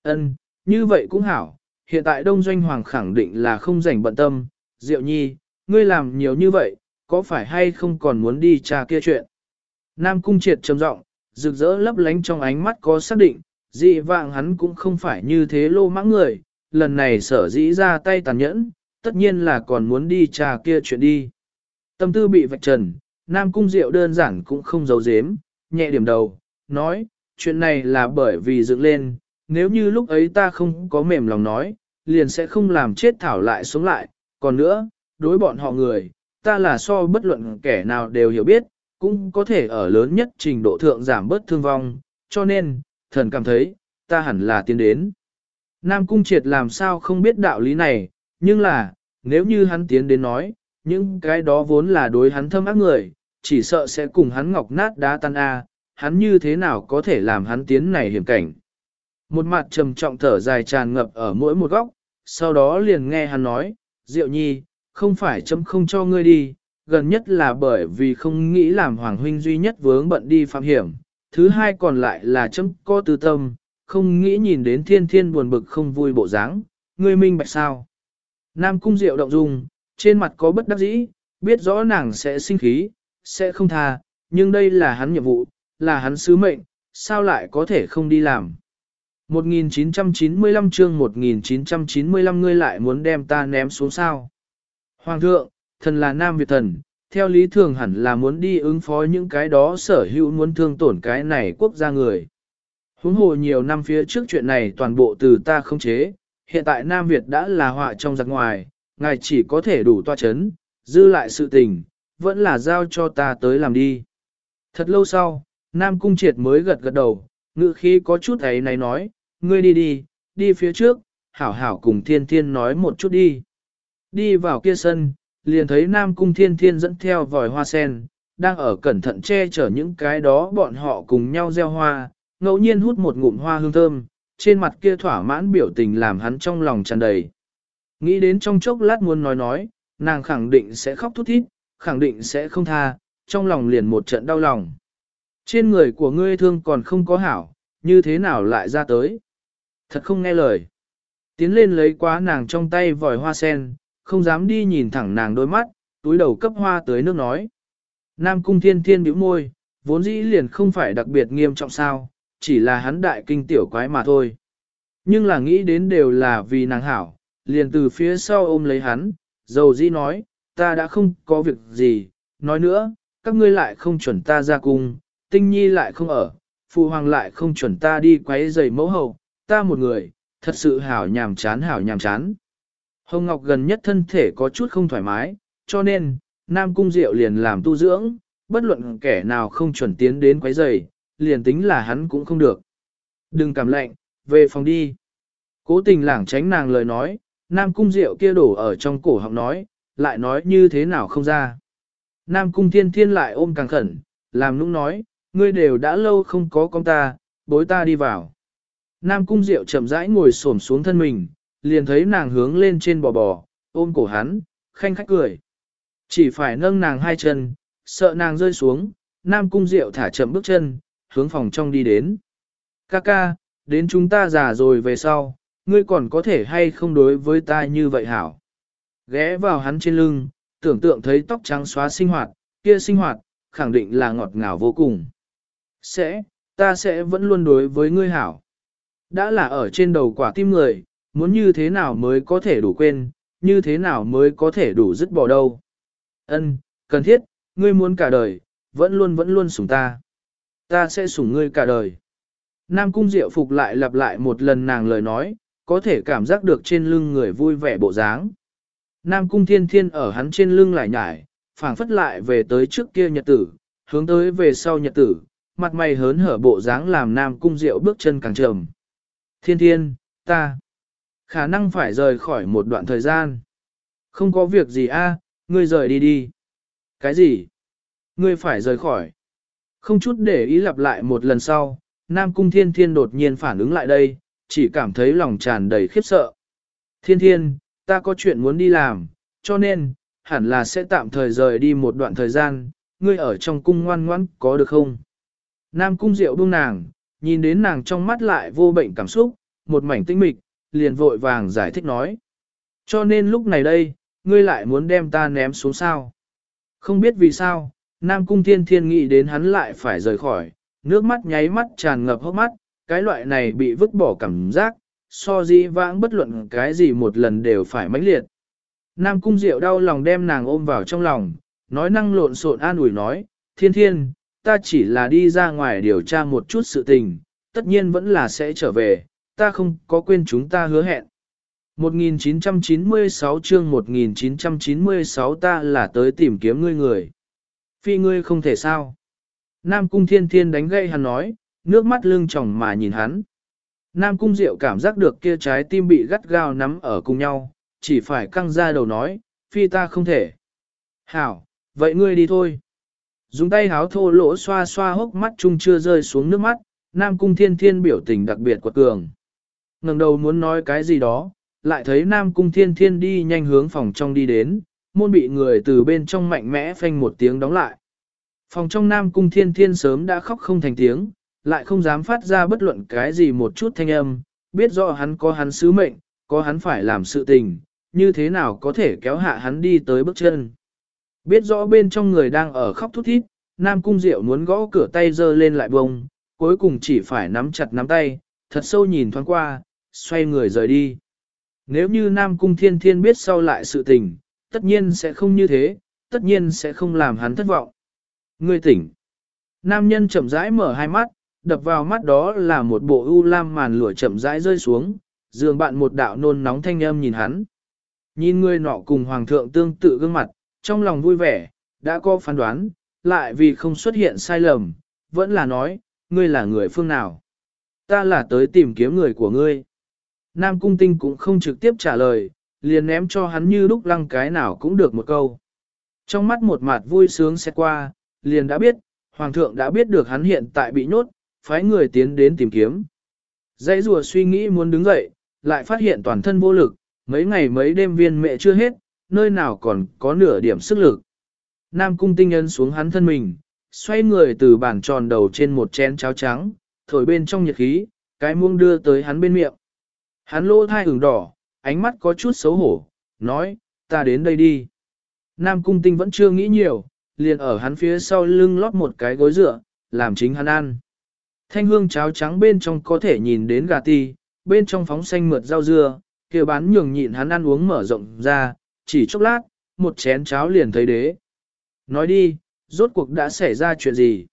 Ân, như vậy cũng hảo, hiện tại Đông Doanh Hoàng khẳng định là không rảnh bận tâm, Diệu Nhi, ngươi làm nhiều như vậy, có phải hay không còn muốn đi tra kia chuyện? Nam Cung Triệt trầm giọng, rực rỡ lấp lánh trong ánh mắt có xác định, dị vạng hắn cũng không phải như thế lô mãng người, lần này sở dĩ ra tay tàn nhẫn, tất nhiên là còn muốn đi tra kia chuyện đi. Tâm tư bị vạch trần, Nam Cung Diệu đơn giản cũng không giấu giếm, nhẹ điểm đầu, nói, chuyện này là bởi vì dựng lên, nếu như lúc ấy ta không có mềm lòng nói, liền sẽ không làm chết thảo lại sống lại, còn nữa, đối bọn họ người, ta là so bất luận kẻ nào đều hiểu biết, cũng có thể ở lớn nhất trình độ thượng giảm bớt thương vong, cho nên, thần cảm thấy, ta hẳn là tiến đến. Nam Cung Triệt làm sao không biết đạo lý này, nhưng là, nếu như hắn tiến đến nói, những cái đó vốn là đối hắn thâm ác người, chỉ sợ sẽ cùng hắn ngọc nát đá tan a, hắn như thế nào có thể làm hắn tiến này hiểm cảnh. Một mặt trầm trọng thở dài tràn ngập ở mỗi một góc, sau đó liền nghe hắn nói, Diệu Nhi, không phải chấm không cho ngươi đi, gần nhất là bởi vì không nghĩ làm Hoàng Huynh duy nhất vướng bận đi phạm hiểm, thứ hai còn lại là chấm có tư tâm, không nghĩ nhìn đến thiên thiên buồn bực không vui bộ dáng, ngươi minh bạch sao. Nam Cung Diệu động dung, trên mặt có bất đắc dĩ, biết rõ nàng sẽ sinh khí, sẽ không tha, nhưng đây là hắn nhiệm vụ, là hắn sứ mệnh, sao lại có thể không đi làm. 1995 chương 1995 ngươi lại muốn đem ta ném xuống sao. Hoàng thượng, thần là Nam Việt thần, theo lý thường hẳn là muốn đi ứng phó những cái đó sở hữu muốn thương tổn cái này quốc gia người. Huống hồ nhiều năm phía trước chuyện này toàn bộ từ ta không chế, hiện tại Nam Việt đã là họa trong giặc ngoài, ngài chỉ có thể đủ toa chấn, dư lại sự tình, vẫn là giao cho ta tới làm đi. Thật lâu sau, Nam Cung Triệt mới gật gật đầu, ngự khi có chút ấy này nói, ngươi đi đi, đi phía trước, hảo hảo cùng thiên thiên nói một chút đi. Đi vào kia sân, liền thấy Nam Cung thiên thiên dẫn theo vòi hoa sen, đang ở cẩn thận che chở những cái đó bọn họ cùng nhau gieo hoa, ngẫu nhiên hút một ngụm hoa hương thơm, trên mặt kia thỏa mãn biểu tình làm hắn trong lòng tràn đầy. Nghĩ đến trong chốc lát muốn nói nói, nàng khẳng định sẽ khóc thút thít, khẳng định sẽ không tha, trong lòng liền một trận đau lòng. Trên người của ngươi thương còn không có hảo, như thế nào lại ra tới? Thật không nghe lời. Tiến lên lấy quá nàng trong tay vòi hoa sen, không dám đi nhìn thẳng nàng đôi mắt, túi đầu cấp hoa tới nước nói. Nam cung thiên thiên bĩu môi, vốn dĩ liền không phải đặc biệt nghiêm trọng sao, chỉ là hắn đại kinh tiểu quái mà thôi. Nhưng là nghĩ đến đều là vì nàng hảo, liền từ phía sau ôm lấy hắn, dầu dĩ nói, ta đã không có việc gì, nói nữa, các ngươi lại không chuẩn ta ra cung, tinh nhi lại không ở, phụ hoàng lại không chuẩn ta đi quấy giày mẫu hậu, ta một người, thật sự hảo nhàm chán hảo nhàm chán. Hồng Ngọc gần nhất thân thể có chút không thoải mái, cho nên, Nam Cung Diệu liền làm tu dưỡng, bất luận kẻ nào không chuẩn tiến đến quấy rầy liền tính là hắn cũng không được. Đừng cảm lạnh, về phòng đi. Cố tình lảng tránh nàng lời nói, Nam Cung Diệu kia đổ ở trong cổ họng nói, lại nói như thế nào không ra. Nam Cung Thiên Thiên lại ôm càng khẩn, làm nũng nói, ngươi đều đã lâu không có con ta, bối ta đi vào. Nam Cung Diệu chậm rãi ngồi xổm xuống thân mình, liền thấy nàng hướng lên trên bò bò, ôm cổ hắn, khanh khách cười. Chỉ phải nâng nàng hai chân, sợ nàng rơi xuống, Nam Cung Diệu thả chậm bước chân, hướng phòng trong đi đến. Ca ca, đến chúng ta già rồi về sau, ngươi còn có thể hay không đối với ta như vậy hảo. Ghé vào hắn trên lưng, tưởng tượng thấy tóc trắng xóa sinh hoạt, kia sinh hoạt, khẳng định là ngọt ngào vô cùng. Sẽ, ta sẽ vẫn luôn đối với ngươi hảo. Đã là ở trên đầu quả tim người, muốn như thế nào mới có thể đủ quên, như thế nào mới có thể đủ dứt bỏ đâu. Ân, cần thiết, ngươi muốn cả đời, vẫn luôn vẫn luôn sủng ta. Ta sẽ sủng ngươi cả đời. Nam Cung Diệu Phục lại lặp lại một lần nàng lời nói, có thể cảm giác được trên lưng người vui vẻ bộ dáng. Nam cung thiên thiên ở hắn trên lưng lại nhải, phảng phất lại về tới trước kia nhật tử, hướng tới về sau nhật tử, mặt mày hớn hở bộ dáng làm Nam cung diệu bước chân càng trầm. Thiên thiên, ta, khả năng phải rời khỏi một đoạn thời gian. Không có việc gì a, ngươi rời đi đi. Cái gì? Ngươi phải rời khỏi. Không chút để ý lặp lại một lần sau, Nam Cung Thiên Thiên đột nhiên phản ứng lại đây, chỉ cảm thấy lòng tràn đầy khiếp sợ. Thiên Thiên, ta có chuyện muốn đi làm, cho nên, hẳn là sẽ tạm thời rời đi một đoạn thời gian, ngươi ở trong cung ngoan ngoãn có được không? Nam Cung Diệu buông nàng, nhìn đến nàng trong mắt lại vô bệnh cảm xúc, một mảnh tinh mịch, liền vội vàng giải thích nói. Cho nên lúc này đây, ngươi lại muốn đem ta ném xuống sao? Không biết vì sao, Nam Cung Thiên Thiên nghĩ đến hắn lại phải rời khỏi, nước mắt nháy mắt tràn ngập hốc mắt, cái loại này bị vứt bỏ cảm giác, so di vãng bất luận cái gì một lần đều phải mãnh liệt. Nam Cung Diệu đau lòng đem nàng ôm vào trong lòng, nói năng lộn xộn an ủi nói, Thiên Thiên, ta chỉ là đi ra ngoài điều tra một chút sự tình, tất nhiên vẫn là sẽ trở về, ta không có quên chúng ta hứa hẹn. 1996 chương 1996 ta là tới tìm kiếm ngươi người. Phi ngươi không thể sao. Nam cung thiên thiên đánh gậy hắn nói, nước mắt lưng tròng mà nhìn hắn. Nam cung diệu cảm giác được kia trái tim bị gắt gao nắm ở cùng nhau, chỉ phải căng ra đầu nói, phi ta không thể. Hảo, vậy ngươi đi thôi. Dùng tay háo thô lỗ xoa xoa hốc mắt chung chưa rơi xuống nước mắt, Nam cung thiên thiên biểu tình đặc biệt quật cường. ngẩng đầu muốn nói cái gì đó, lại thấy Nam cung thiên thiên đi nhanh hướng phòng trong đi đến, môn bị người từ bên trong mạnh mẽ phanh một tiếng đóng lại. Phòng trong Nam Cung Thiên Thiên sớm đã khóc không thành tiếng, lại không dám phát ra bất luận cái gì một chút thanh âm, biết rõ hắn có hắn sứ mệnh, có hắn phải làm sự tình, như thế nào có thể kéo hạ hắn đi tới bước chân. Biết rõ bên trong người đang ở khóc thút thít, Nam Cung Diệu muốn gõ cửa tay giơ lên lại bông, cuối cùng chỉ phải nắm chặt nắm tay, thật sâu nhìn thoáng qua, xoay người rời đi. Nếu như Nam Cung Thiên Thiên biết sau lại sự tình, tất nhiên sẽ không như thế, tất nhiên sẽ không làm hắn thất vọng. Ngươi tỉnh. Nam nhân chậm rãi mở hai mắt, đập vào mắt đó là một bộ u lam màn lụa chậm rãi rơi xuống, giường bạn một đạo nôn nóng thanh âm nhìn hắn. Nhìn người nọ cùng hoàng thượng tương tự gương mặt, trong lòng vui vẻ, đã có phán đoán, lại vì không xuất hiện sai lầm, vẫn là nói, ngươi là người phương nào. Ta là tới tìm kiếm người của ngươi. Nam cung tinh cũng không trực tiếp trả lời, liền ném cho hắn như lúc lăng cái nào cũng được một câu. Trong mắt một mặt vui sướng xét qua, liền đã biết, Hoàng thượng đã biết được hắn hiện tại bị nhốt, phái người tiến đến tìm kiếm. Dãy rùa suy nghĩ muốn đứng dậy, lại phát hiện toàn thân vô lực, mấy ngày mấy đêm viên mẹ chưa hết, nơi nào còn có nửa điểm sức lực. Nam cung tinh ấn xuống hắn thân mình, xoay người từ bàn tròn đầu trên một chén cháo trắng, thổi bên trong nhiệt khí, cái muông đưa tới hắn bên miệng. Hắn lỗ thai ửng đỏ, ánh mắt có chút xấu hổ, nói, ta đến đây đi. Nam cung tinh vẫn chưa nghĩ nhiều, liền ở hắn phía sau lưng lót một cái gối dựa, làm chính hắn ăn. Thanh hương cháo trắng bên trong có thể nhìn đến gà ti, bên trong phóng xanh mượt rau dưa, kia bán nhường nhịn hắn ăn uống mở rộng ra, chỉ chốc lát, một chén cháo liền thấy đế. Nói đi, rốt cuộc đã xảy ra chuyện gì?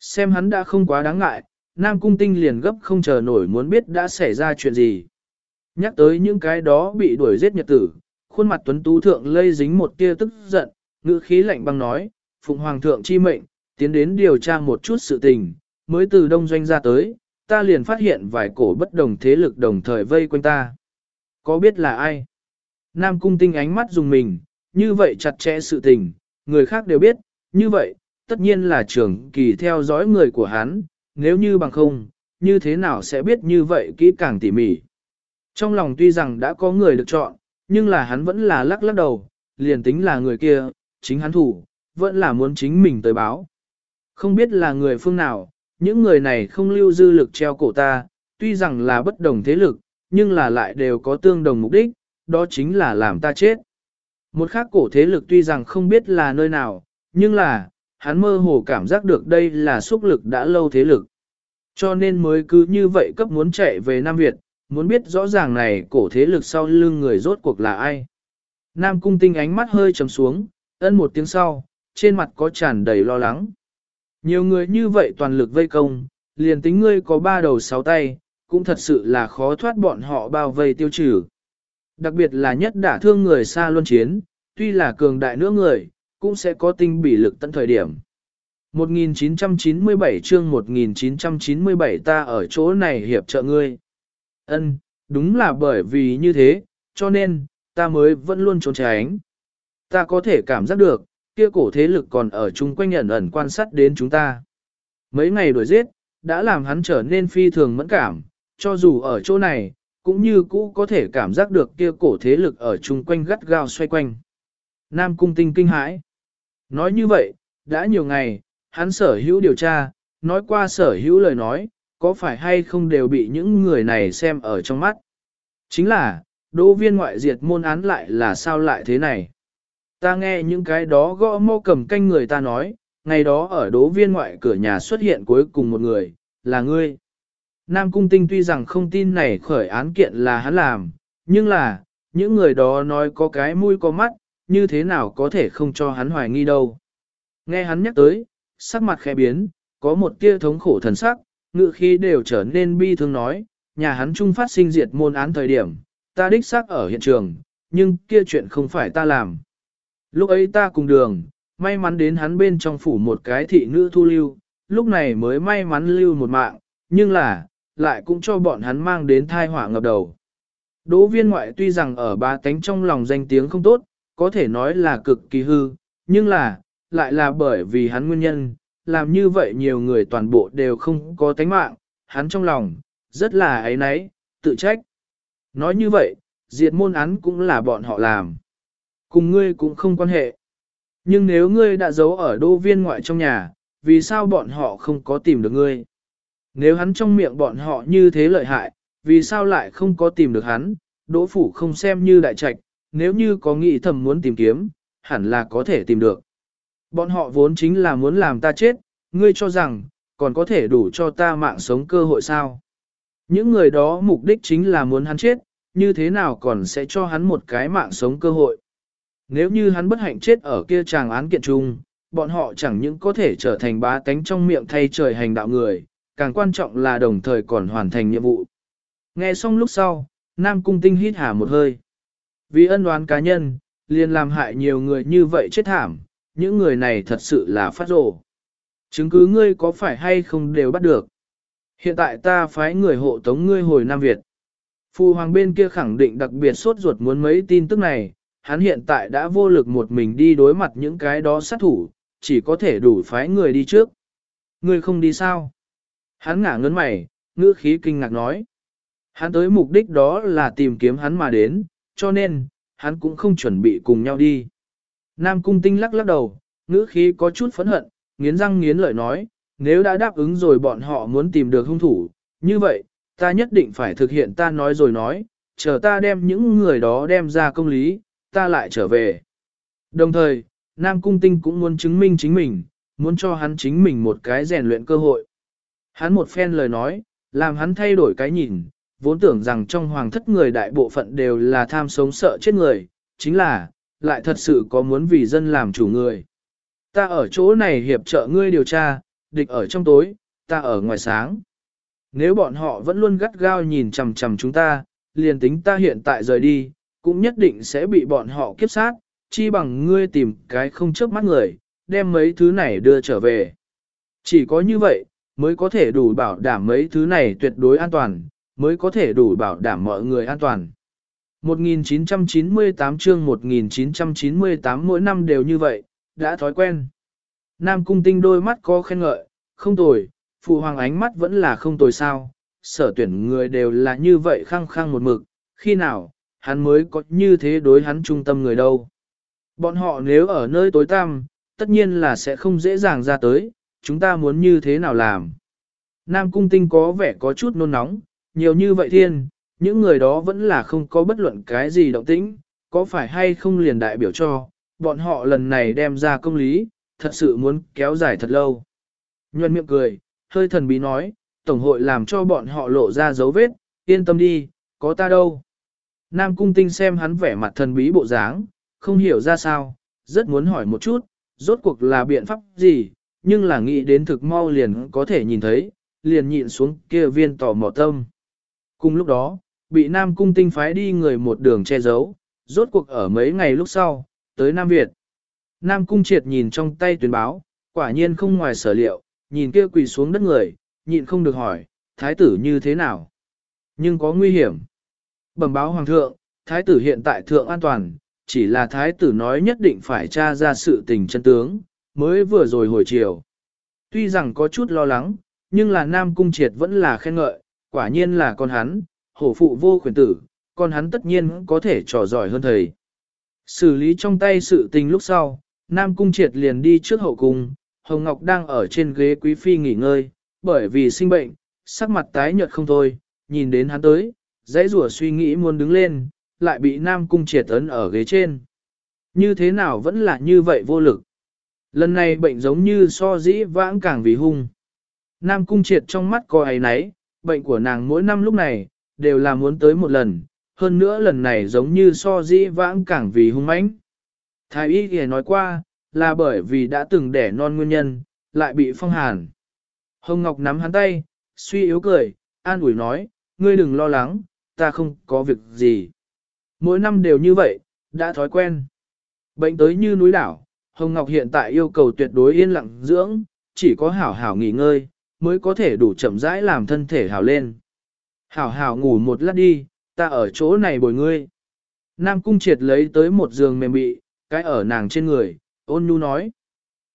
Xem hắn đã không quá đáng ngại, Nam Cung Tinh liền gấp không chờ nổi muốn biết đã xảy ra chuyện gì. Nhắc tới những cái đó bị đuổi giết nhật tử, khuôn mặt tuấn tú thượng lây dính một tia tức giận, ngữ khí lạnh băng nói, Phụng Hoàng thượng chi mệnh, tiến đến điều tra một chút sự tình, mới từ đông doanh ra tới, ta liền phát hiện vài cổ bất đồng thế lực đồng thời vây quanh ta. Có biết là ai? Nam cung tinh ánh mắt dùng mình, như vậy chặt chẽ sự tình, người khác đều biết, như vậy, tất nhiên là trưởng kỳ theo dõi người của hắn, nếu như bằng không, như thế nào sẽ biết như vậy kỹ càng tỉ mỉ. Trong lòng tuy rằng đã có người được chọn, nhưng là hắn vẫn là lắc lắc đầu, liền tính là người kia, chính hắn thủ, vẫn là muốn chính mình tới báo. Không biết là người phương nào, những người này không lưu dư lực treo cổ ta, tuy rằng là bất đồng thế lực, nhưng là lại đều có tương đồng mục đích, đó chính là làm ta chết. Một khác cổ thế lực tuy rằng không biết là nơi nào, nhưng là, hắn mơ hồ cảm giác được đây là xúc lực đã lâu thế lực. Cho nên mới cứ như vậy cấp muốn chạy về Nam Việt, muốn biết rõ ràng này cổ thế lực sau lưng người rốt cuộc là ai. Nam cung tinh ánh mắt hơi trầm xuống, ân một tiếng sau, trên mặt có tràn đầy lo lắng. Nhiều người như vậy toàn lực vây công, liền tính ngươi có ba đầu sáu tay, cũng thật sự là khó thoát bọn họ bao vây tiêu trừ. Đặc biệt là nhất đả thương người xa luân chiến, tuy là cường đại nữa người, cũng sẽ có tinh bị lực tận thời điểm. 1997 chương 1997 ta ở chỗ này hiệp trợ ngươi. Ân, đúng là bởi vì như thế, cho nên, ta mới vẫn luôn trốn tránh. Ta có thể cảm giác được, kia cổ thế lực còn ở chung quanh ẩn ẩn quan sát đến chúng ta. Mấy ngày đuổi giết, đã làm hắn trở nên phi thường mẫn cảm, cho dù ở chỗ này, cũng như cũ có thể cảm giác được kia cổ thế lực ở chung quanh gắt gao xoay quanh. Nam cung tinh kinh hãi. Nói như vậy, đã nhiều ngày, hắn sở hữu điều tra, nói qua sở hữu lời nói, có phải hay không đều bị những người này xem ở trong mắt. Chính là, đỗ viên ngoại diệt môn án lại là sao lại thế này. Ta nghe những cái đó gõ mô cầm canh người ta nói, ngày đó ở đỗ viên ngoại cửa nhà xuất hiện cuối cùng một người, là ngươi. Nam Cung Tinh tuy rằng không tin này khởi án kiện là hắn làm, nhưng là, những người đó nói có cái mũi có mắt, như thế nào có thể không cho hắn hoài nghi đâu. Nghe hắn nhắc tới, sắc mặt khẽ biến, có một tia thống khổ thần sắc, ngự khí đều trở nên bi thương nói, nhà hắn trung phát sinh diệt môn án thời điểm, ta đích xác ở hiện trường, nhưng kia chuyện không phải ta làm. Lúc ấy ta cùng đường, may mắn đến hắn bên trong phủ một cái thị nữ thu lưu, lúc này mới may mắn lưu một mạng, nhưng là, lại cũng cho bọn hắn mang đến thai họa ngập đầu. Đỗ viên ngoại tuy rằng ở ba tánh trong lòng danh tiếng không tốt, có thể nói là cực kỳ hư, nhưng là, lại là bởi vì hắn nguyên nhân, làm như vậy nhiều người toàn bộ đều không có tánh mạng, hắn trong lòng, rất là ấy náy, tự trách. Nói như vậy, diệt môn án cũng là bọn họ làm. Cùng ngươi cũng không quan hệ. Nhưng nếu ngươi đã giấu ở đô viên ngoại trong nhà, vì sao bọn họ không có tìm được ngươi? Nếu hắn trong miệng bọn họ như thế lợi hại, vì sao lại không có tìm được hắn? Đỗ phủ không xem như đại trạch, nếu như có nghĩ thầm muốn tìm kiếm, hẳn là có thể tìm được. Bọn họ vốn chính là muốn làm ta chết, ngươi cho rằng, còn có thể đủ cho ta mạng sống cơ hội sao? Những người đó mục đích chính là muốn hắn chết, như thế nào còn sẽ cho hắn một cái mạng sống cơ hội? Nếu như hắn bất hạnh chết ở kia tràng án kiện trung, bọn họ chẳng những có thể trở thành bá tánh trong miệng thay trời hành đạo người, càng quan trọng là đồng thời còn hoàn thành nhiệm vụ. Nghe xong lúc sau, Nam Cung Tinh hít hà một hơi. Vì ân đoán cá nhân, liền làm hại nhiều người như vậy chết thảm, những người này thật sự là phát rồ. Chứng cứ ngươi có phải hay không đều bắt được. Hiện tại ta phái người hộ tống ngươi hồi Nam Việt. Phu hoàng bên kia khẳng định đặc biệt sốt ruột muốn mấy tin tức này, hắn hiện tại đã vô lực một mình đi đối mặt những cái đó sát thủ, chỉ có thể đủ phái người đi trước. Ngươi không đi sao? Hắn ngả ngấn mày, ngữ khí kinh ngạc nói. Hắn tới mục đích đó là tìm kiếm hắn mà đến, cho nên, hắn cũng không chuẩn bị cùng nhau đi. Nam cung tinh lắc lắc đầu, ngữ khí có chút phẫn hận, nghiến răng nghiến lợi nói, nếu đã đáp ứng rồi bọn họ muốn tìm được hung thủ, như vậy, ta nhất định phải thực hiện ta nói rồi nói, chờ ta đem những người đó đem ra công lý, ta lại trở về. Đồng thời, Nam Cung Tinh cũng muốn chứng minh chính mình, muốn cho hắn chính mình một cái rèn luyện cơ hội. Hắn một phen lời nói, làm hắn thay đổi cái nhìn, vốn tưởng rằng trong hoàng thất người đại bộ phận đều là tham sống sợ chết người, chính là, lại thật sự có muốn vì dân làm chủ người. Ta ở chỗ này hiệp trợ ngươi điều tra, địch ở trong tối, ta ở ngoài sáng. Nếu bọn họ vẫn luôn gắt gao nhìn chằm chằm chúng ta, liền tính ta hiện tại rời đi, cũng nhất định sẽ bị bọn họ kiếp sát, chi bằng ngươi tìm cái không chớp mắt người, đem mấy thứ này đưa trở về. Chỉ có như vậy, mới có thể đủ bảo đảm mấy thứ này tuyệt đối an toàn, mới có thể đủ bảo đảm mọi người an toàn. 1998 chương 1998 mỗi năm đều như vậy, đã thói quen. Nam cung tinh đôi mắt có khen ngợi, không tồi, phụ hoàng ánh mắt vẫn là không tồi sao, sở tuyển người đều là như vậy khăng khăng một mực, khi nào, hắn mới có như thế đối hắn trung tâm người đâu. Bọn họ nếu ở nơi tối tăm, tất nhiên là sẽ không dễ dàng ra tới, chúng ta muốn như thế nào làm. Nam cung tinh có vẻ có chút nôn nóng, nhiều như vậy thiên, những người đó vẫn là không có bất luận cái gì động tĩnh, có phải hay không liền đại biểu cho, bọn họ lần này đem ra công lý, thật sự muốn kéo dài thật lâu. Nhuận miệng cười, hơi thần bí nói, Tổng hội làm cho bọn họ lộ ra dấu vết, yên tâm đi, có ta đâu. Nam cung tinh xem hắn vẻ mặt thần bí bộ dáng, không hiểu ra sao, rất muốn hỏi một chút, rốt cuộc là biện pháp gì, nhưng là nghĩ đến thực mau liền có thể nhìn thấy, liền nhịn xuống kia viên tỏ mỏ tâm. Cùng lúc đó, bị Nam Cung tinh phái đi người một đường che giấu, rốt cuộc ở mấy ngày lúc sau, tới Nam Việt. Nam Cung triệt nhìn trong tay tuyên báo, quả nhiên không ngoài sở liệu, nhìn kia quỳ xuống đất người, nhịn không được hỏi, thái tử như thế nào? Nhưng có nguy hiểm. Bẩm báo hoàng thượng, thái tử hiện tại thượng an toàn, chỉ là thái tử nói nhất định phải tra ra sự tình chân tướng, mới vừa rồi hồi chiều. Tuy rằng có chút lo lắng, nhưng là Nam Cung Triệt vẫn là khen ngợi, quả nhiên là con hắn, hổ phụ vô khuyến tử, con hắn tất nhiên có thể trò giỏi hơn thầy. Xử lý trong tay sự tình lúc sau, Nam Cung Triệt liền đi trước hậu cung, Hồng Ngọc đang ở trên ghế quý phi nghỉ ngơi, bởi vì sinh bệnh, sắc mặt tái nhợt không thôi, nhìn đến hắn tới, dãy rủa suy nghĩ muốn đứng lên, lại bị Nam Cung triệt ấn ở ghế trên. Như thế nào vẫn là như vậy vô lực. Lần này bệnh giống như so dĩ vãng càng vì hung. Nam Cung triệt trong mắt coi ấy nấy, bệnh của nàng mỗi năm lúc này, đều là muốn tới một lần, hơn nữa lần này giống như so dĩ vãng càng vì hung mãnh. Thái y thì nói qua, là bởi vì đã từng đẻ non nguyên nhân, lại bị phong hàn. Hồng Ngọc nắm hắn tay, suy yếu cười, an ủi nói, ngươi đừng lo lắng, ta không có việc gì. Mỗi năm đều như vậy, đã thói quen. Bệnh tới như núi đảo, Hồng Ngọc hiện tại yêu cầu tuyệt đối yên lặng dưỡng, chỉ có hảo hảo nghỉ ngơi, mới có thể đủ chậm rãi làm thân thể hảo lên. Hảo hảo ngủ một lát đi, ta ở chỗ này bồi ngươi. Nam Cung Triệt lấy tới một giường mềm bị, cái ở nàng trên người, ôn nhu nói.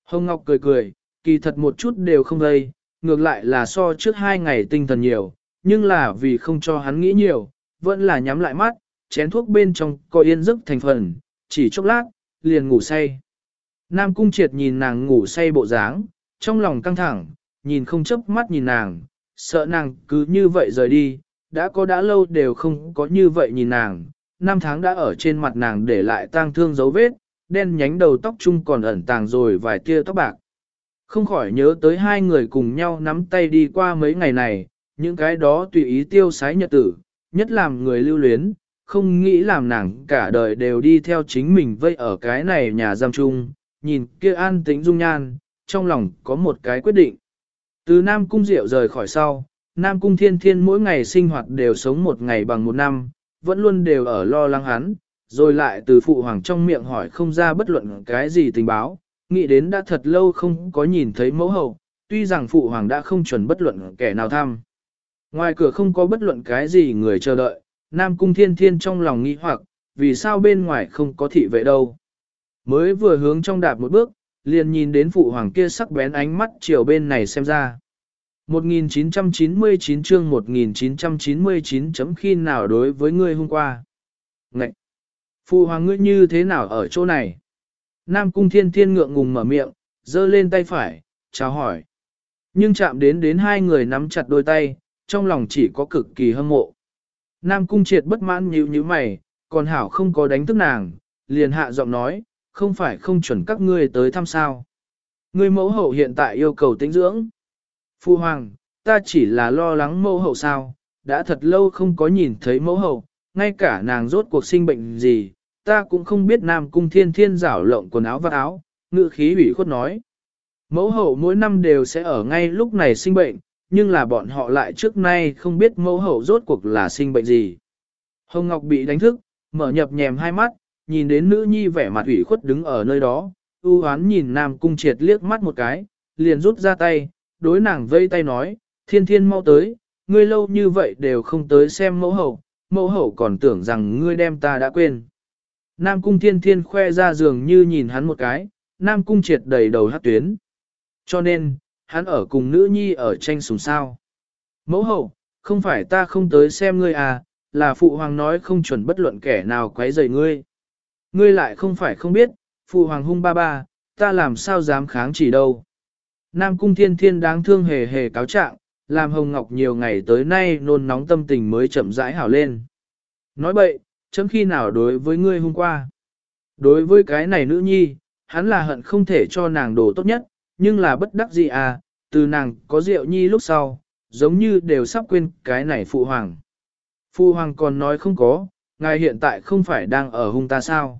Hồng Ngọc cười cười, kỳ thật một chút đều không gây, ngược lại là so trước hai ngày tinh thần nhiều, nhưng là vì không cho hắn nghĩ nhiều, vẫn là nhắm lại mắt, chén thuốc bên trong có yên giấc thành phần, chỉ chốc lát, liền ngủ say. Nam Cung Triệt nhìn nàng ngủ say bộ dáng, trong lòng căng thẳng, nhìn không chớp mắt nhìn nàng, sợ nàng cứ như vậy rời đi, đã có đã lâu đều không có như vậy nhìn nàng, năm tháng đã ở trên mặt nàng để lại tang thương dấu vết, đen nhánh đầu tóc chung còn ẩn tàng rồi vài tia tóc bạc. Không khỏi nhớ tới hai người cùng nhau nắm tay đi qua mấy ngày này, những cái đó tùy ý tiêu sái nhật tử, nhất làm người lưu luyến, không nghĩ làm nàng cả đời đều đi theo chính mình vây ở cái này nhà giam chung, nhìn kia an tĩnh dung nhan, trong lòng có một cái quyết định. Từ Nam Cung Diệu rời khỏi sau, Nam Cung Thiên Thiên mỗi ngày sinh hoạt đều sống một ngày bằng một năm, vẫn luôn đều ở lo lắng hắn, rồi lại từ phụ hoàng trong miệng hỏi không ra bất luận cái gì tình báo, nghĩ đến đã thật lâu không có nhìn thấy mẫu hậu, tuy rằng phụ hoàng đã không chuẩn bất luận kẻ nào thăm. Ngoài cửa không có bất luận cái gì người chờ đợi, Nam Cung Thiên Thiên trong lòng nghĩ hoặc, vì sao bên ngoài không có thị vệ đâu. Mới vừa hướng trong đạp một bước, liền nhìn đến phụ hoàng kia sắc bén ánh mắt chiều bên này xem ra. 1999 chương 1999 chấm khi nào đối với ngươi hôm qua. Ngậy! Phụ hoàng ngươi như thế nào ở chỗ này? Nam cung thiên thiên ngượng ngùng mở miệng, giơ lên tay phải, chào hỏi. Nhưng chạm đến đến hai người nắm chặt đôi tay, trong lòng chỉ có cực kỳ hâm mộ. Nam cung triệt bất mãn nhíu như mày, còn hảo không có đánh thức nàng, liền hạ giọng nói, không phải không chuẩn các ngươi tới thăm sao. Ngươi mẫu hậu hiện tại yêu cầu tĩnh dưỡng. Phu hoàng, ta chỉ là lo lắng mẫu hậu sao, đã thật lâu không có nhìn thấy mẫu hậu, ngay cả nàng rốt cuộc sinh bệnh gì, ta cũng không biết Nam Cung Thiên Thiên rảo lộng quần áo và áo, ngự khí ủy khuất nói. Mẫu hậu mỗi năm đều sẽ ở ngay lúc này sinh bệnh, nhưng là bọn họ lại trước nay không biết mẫu hậu rốt cuộc là sinh bệnh gì. Hồng Ngọc bị đánh thức, mở nhập nhèm hai mắt, nhìn đến nữ nhi vẻ mặt ủy khuất đứng ở nơi đó, ưu hoán nhìn Nam Cung Triệt liếc mắt một cái, liền rút ra tay, đối nàng vây tay nói, thiên thiên mau tới, ngươi lâu như vậy đều không tới xem mẫu hậu, mẫu hậu còn tưởng rằng ngươi đem ta đã quên. Nam cung thiên thiên khoe ra giường như nhìn hắn một cái, Nam cung triệt đầy đầu hát tuyến. Cho nên, hắn ở cùng nữ nhi ở tranh sùng sao. Mẫu hậu, không phải ta không tới xem ngươi à, là phụ hoàng nói không chuẩn bất luận kẻ nào quấy rầy ngươi. Ngươi lại không phải không biết, phụ hoàng hung ba ba, ta làm sao dám kháng chỉ đâu. Nam cung thiên thiên đáng thương hề hề cáo trạng, làm hồng ngọc nhiều ngày tới nay nôn nóng tâm tình mới chậm rãi hảo lên. Nói bậy, chấm khi nào đối với ngươi hôm qua. Đối với cái này nữ nhi, hắn là hận không thể cho nàng đồ tốt nhất, nhưng là bất đắc gì à, từ nàng có rượu nhi lúc sau, giống như đều sắp quên cái này phụ hoàng. Phụ hoàng còn nói không có, ngài hiện tại không phải đang ở hung ta sao.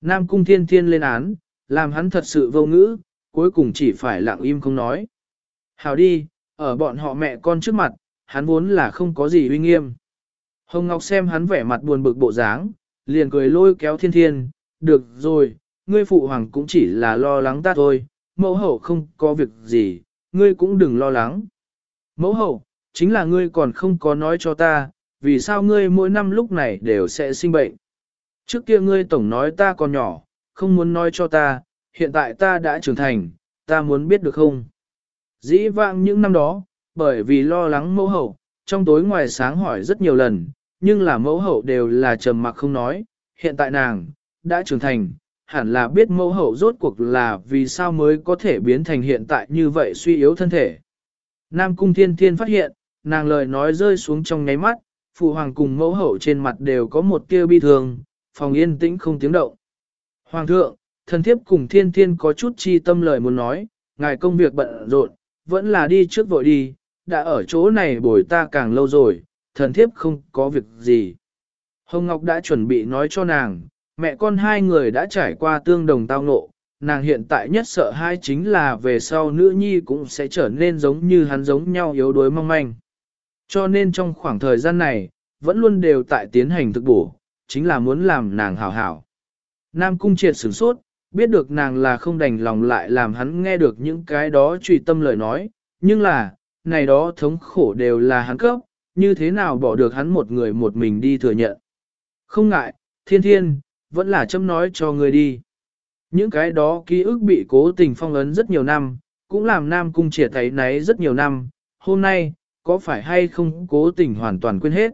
Nam cung thiên thiên lên án, làm hắn thật sự vô ngữ, cuối cùng chỉ phải lặng im không nói. Hào đi, ở bọn họ mẹ con trước mặt, hắn vốn là không có gì uy nghiêm. Hồng Ngọc xem hắn vẻ mặt buồn bực bộ dáng, liền cười lôi kéo thiên thiên, được rồi, ngươi phụ hoàng cũng chỉ là lo lắng ta thôi, mẫu hậu không có việc gì, ngươi cũng đừng lo lắng. Mẫu hậu, chính là ngươi còn không có nói cho ta, vì sao ngươi mỗi năm lúc này đều sẽ sinh bệnh. Trước kia ngươi tổng nói ta còn nhỏ, không muốn nói cho ta, hiện tại ta đã trưởng thành, ta muốn biết được không? Dĩ vãng những năm đó, bởi vì lo lắng mẫu hậu, trong tối ngoài sáng hỏi rất nhiều lần, nhưng là mẫu hậu đều là trầm mặc không nói, hiện tại nàng, đã trưởng thành, hẳn là biết mẫu hậu rốt cuộc là vì sao mới có thể biến thành hiện tại như vậy suy yếu thân thể. Nam Cung Thiên Thiên phát hiện, nàng lời nói rơi xuống trong nháy mắt, phụ hoàng cùng mẫu hậu trên mặt đều có một tia bi thường, phòng yên tĩnh không tiếng động. Hoàng thượng, thần thiếp cùng Thiên Thiên có chút chi tâm lời muốn nói, ngài công việc bận rộn, vẫn là đi trước vội đi, đã ở chỗ này bồi ta càng lâu rồi, thần thiếp không có việc gì. Hồng Ngọc đã chuẩn bị nói cho nàng, mẹ con hai người đã trải qua tương đồng tao ngộ, nàng hiện tại nhất sợ hai chính là về sau nữ nhi cũng sẽ trở nên giống như hắn giống nhau yếu đuối mong manh. Cho nên trong khoảng thời gian này, vẫn luôn đều tại tiến hành thực bổ, chính là muốn làm nàng hảo hảo. Nam cung triệt sửng sốt, biết được nàng là không đành lòng lại làm hắn nghe được những cái đó trùy tâm lời nói, nhưng là, này đó thống khổ đều là hắn cấp, như thế nào bỏ được hắn một người một mình đi thừa nhận. Không ngại, thiên thiên, vẫn là châm nói cho người đi. Những cái đó ký ức bị cố tình phong ấn rất nhiều năm, cũng làm Nam Cung triệt thấy náy rất nhiều năm, hôm nay, có phải hay không cố tình hoàn toàn quên hết.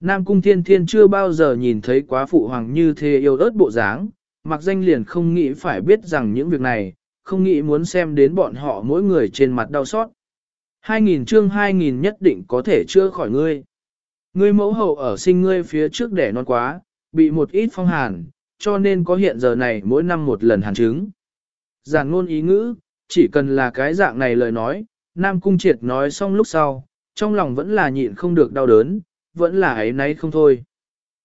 Nam Cung Thiên Thiên chưa bao giờ nhìn thấy quá phụ hoàng như thế yêu ớt bộ dáng, mặc danh liền không nghĩ phải biết rằng những việc này, không nghĩ muốn xem đến bọn họ mỗi người trên mặt đau xót. 2.000 chương 2.000 nhất định có thể chưa khỏi ngươi. Ngươi mẫu hậu ở sinh ngươi phía trước đẻ non quá, bị một ít phong hàn, cho nên có hiện giờ này mỗi năm một lần hàn chứng. Giản ngôn ý ngữ, chỉ cần là cái dạng này lời nói, Nam Cung Triệt nói xong lúc sau, trong lòng vẫn là nhịn không được đau đớn, vẫn là ấy nấy không thôi.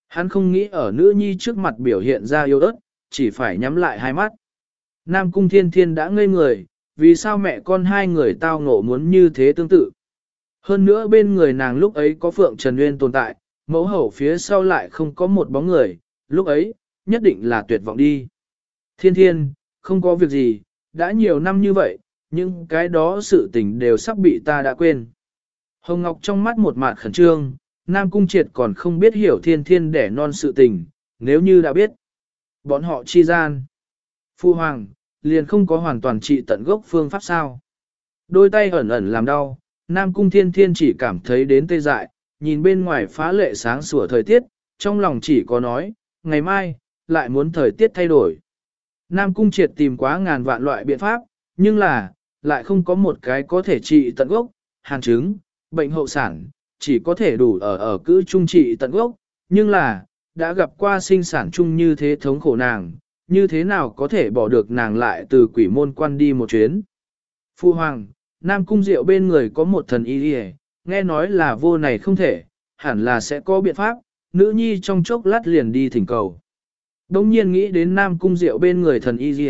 Hắn không nghĩ ở nữ nhi trước mặt biểu hiện ra yêu ớt, chỉ phải nhắm lại hai mắt. Nam Cung Thiên Thiên đã ngây người, vì sao mẹ con hai người tao ngộ muốn như thế tương tự. Hơn nữa bên người nàng lúc ấy có Phượng Trần Nguyên tồn tại, mẫu hậu phía sau lại không có một bóng người, lúc ấy, nhất định là tuyệt vọng đi. Thiên thiên, không có việc gì, đã nhiều năm như vậy, nhưng cái đó sự tình đều sắp bị ta đã quên. Hồng Ngọc trong mắt một mạt khẩn trương, Nam Cung Triệt còn không biết hiểu thiên thiên để non sự tình, nếu như đã biết. Bọn họ chi gian. Phu Hoàng, liền không có hoàn toàn trị tận gốc phương pháp sao. Đôi tay ẩn ẩn làm đau, Nam Cung Thiên Thiên chỉ cảm thấy đến tê dại, nhìn bên ngoài phá lệ sáng sủa thời tiết, trong lòng chỉ có nói, ngày mai, lại muốn thời tiết thay đổi. Nam Cung Triệt tìm quá ngàn vạn loại biện pháp, nhưng là, lại không có một cái có thể trị tận gốc, hàn chứng, bệnh hậu sản, chỉ có thể đủ ở ở cữ trung trị tận gốc, nhưng là, đã gặp qua sinh sản chung như thế thống khổ nàng, như thế nào có thể bỏ được nàng lại từ quỷ môn quan đi một chuyến. Phu Hoàng, Nam Cung Diệu bên người có một thần y đi nghe nói là vô này không thể, hẳn là sẽ có biện pháp, nữ nhi trong chốc lát liền đi thỉnh cầu. Đông nhiên nghĩ đến Nam Cung Diệu bên người thần y gì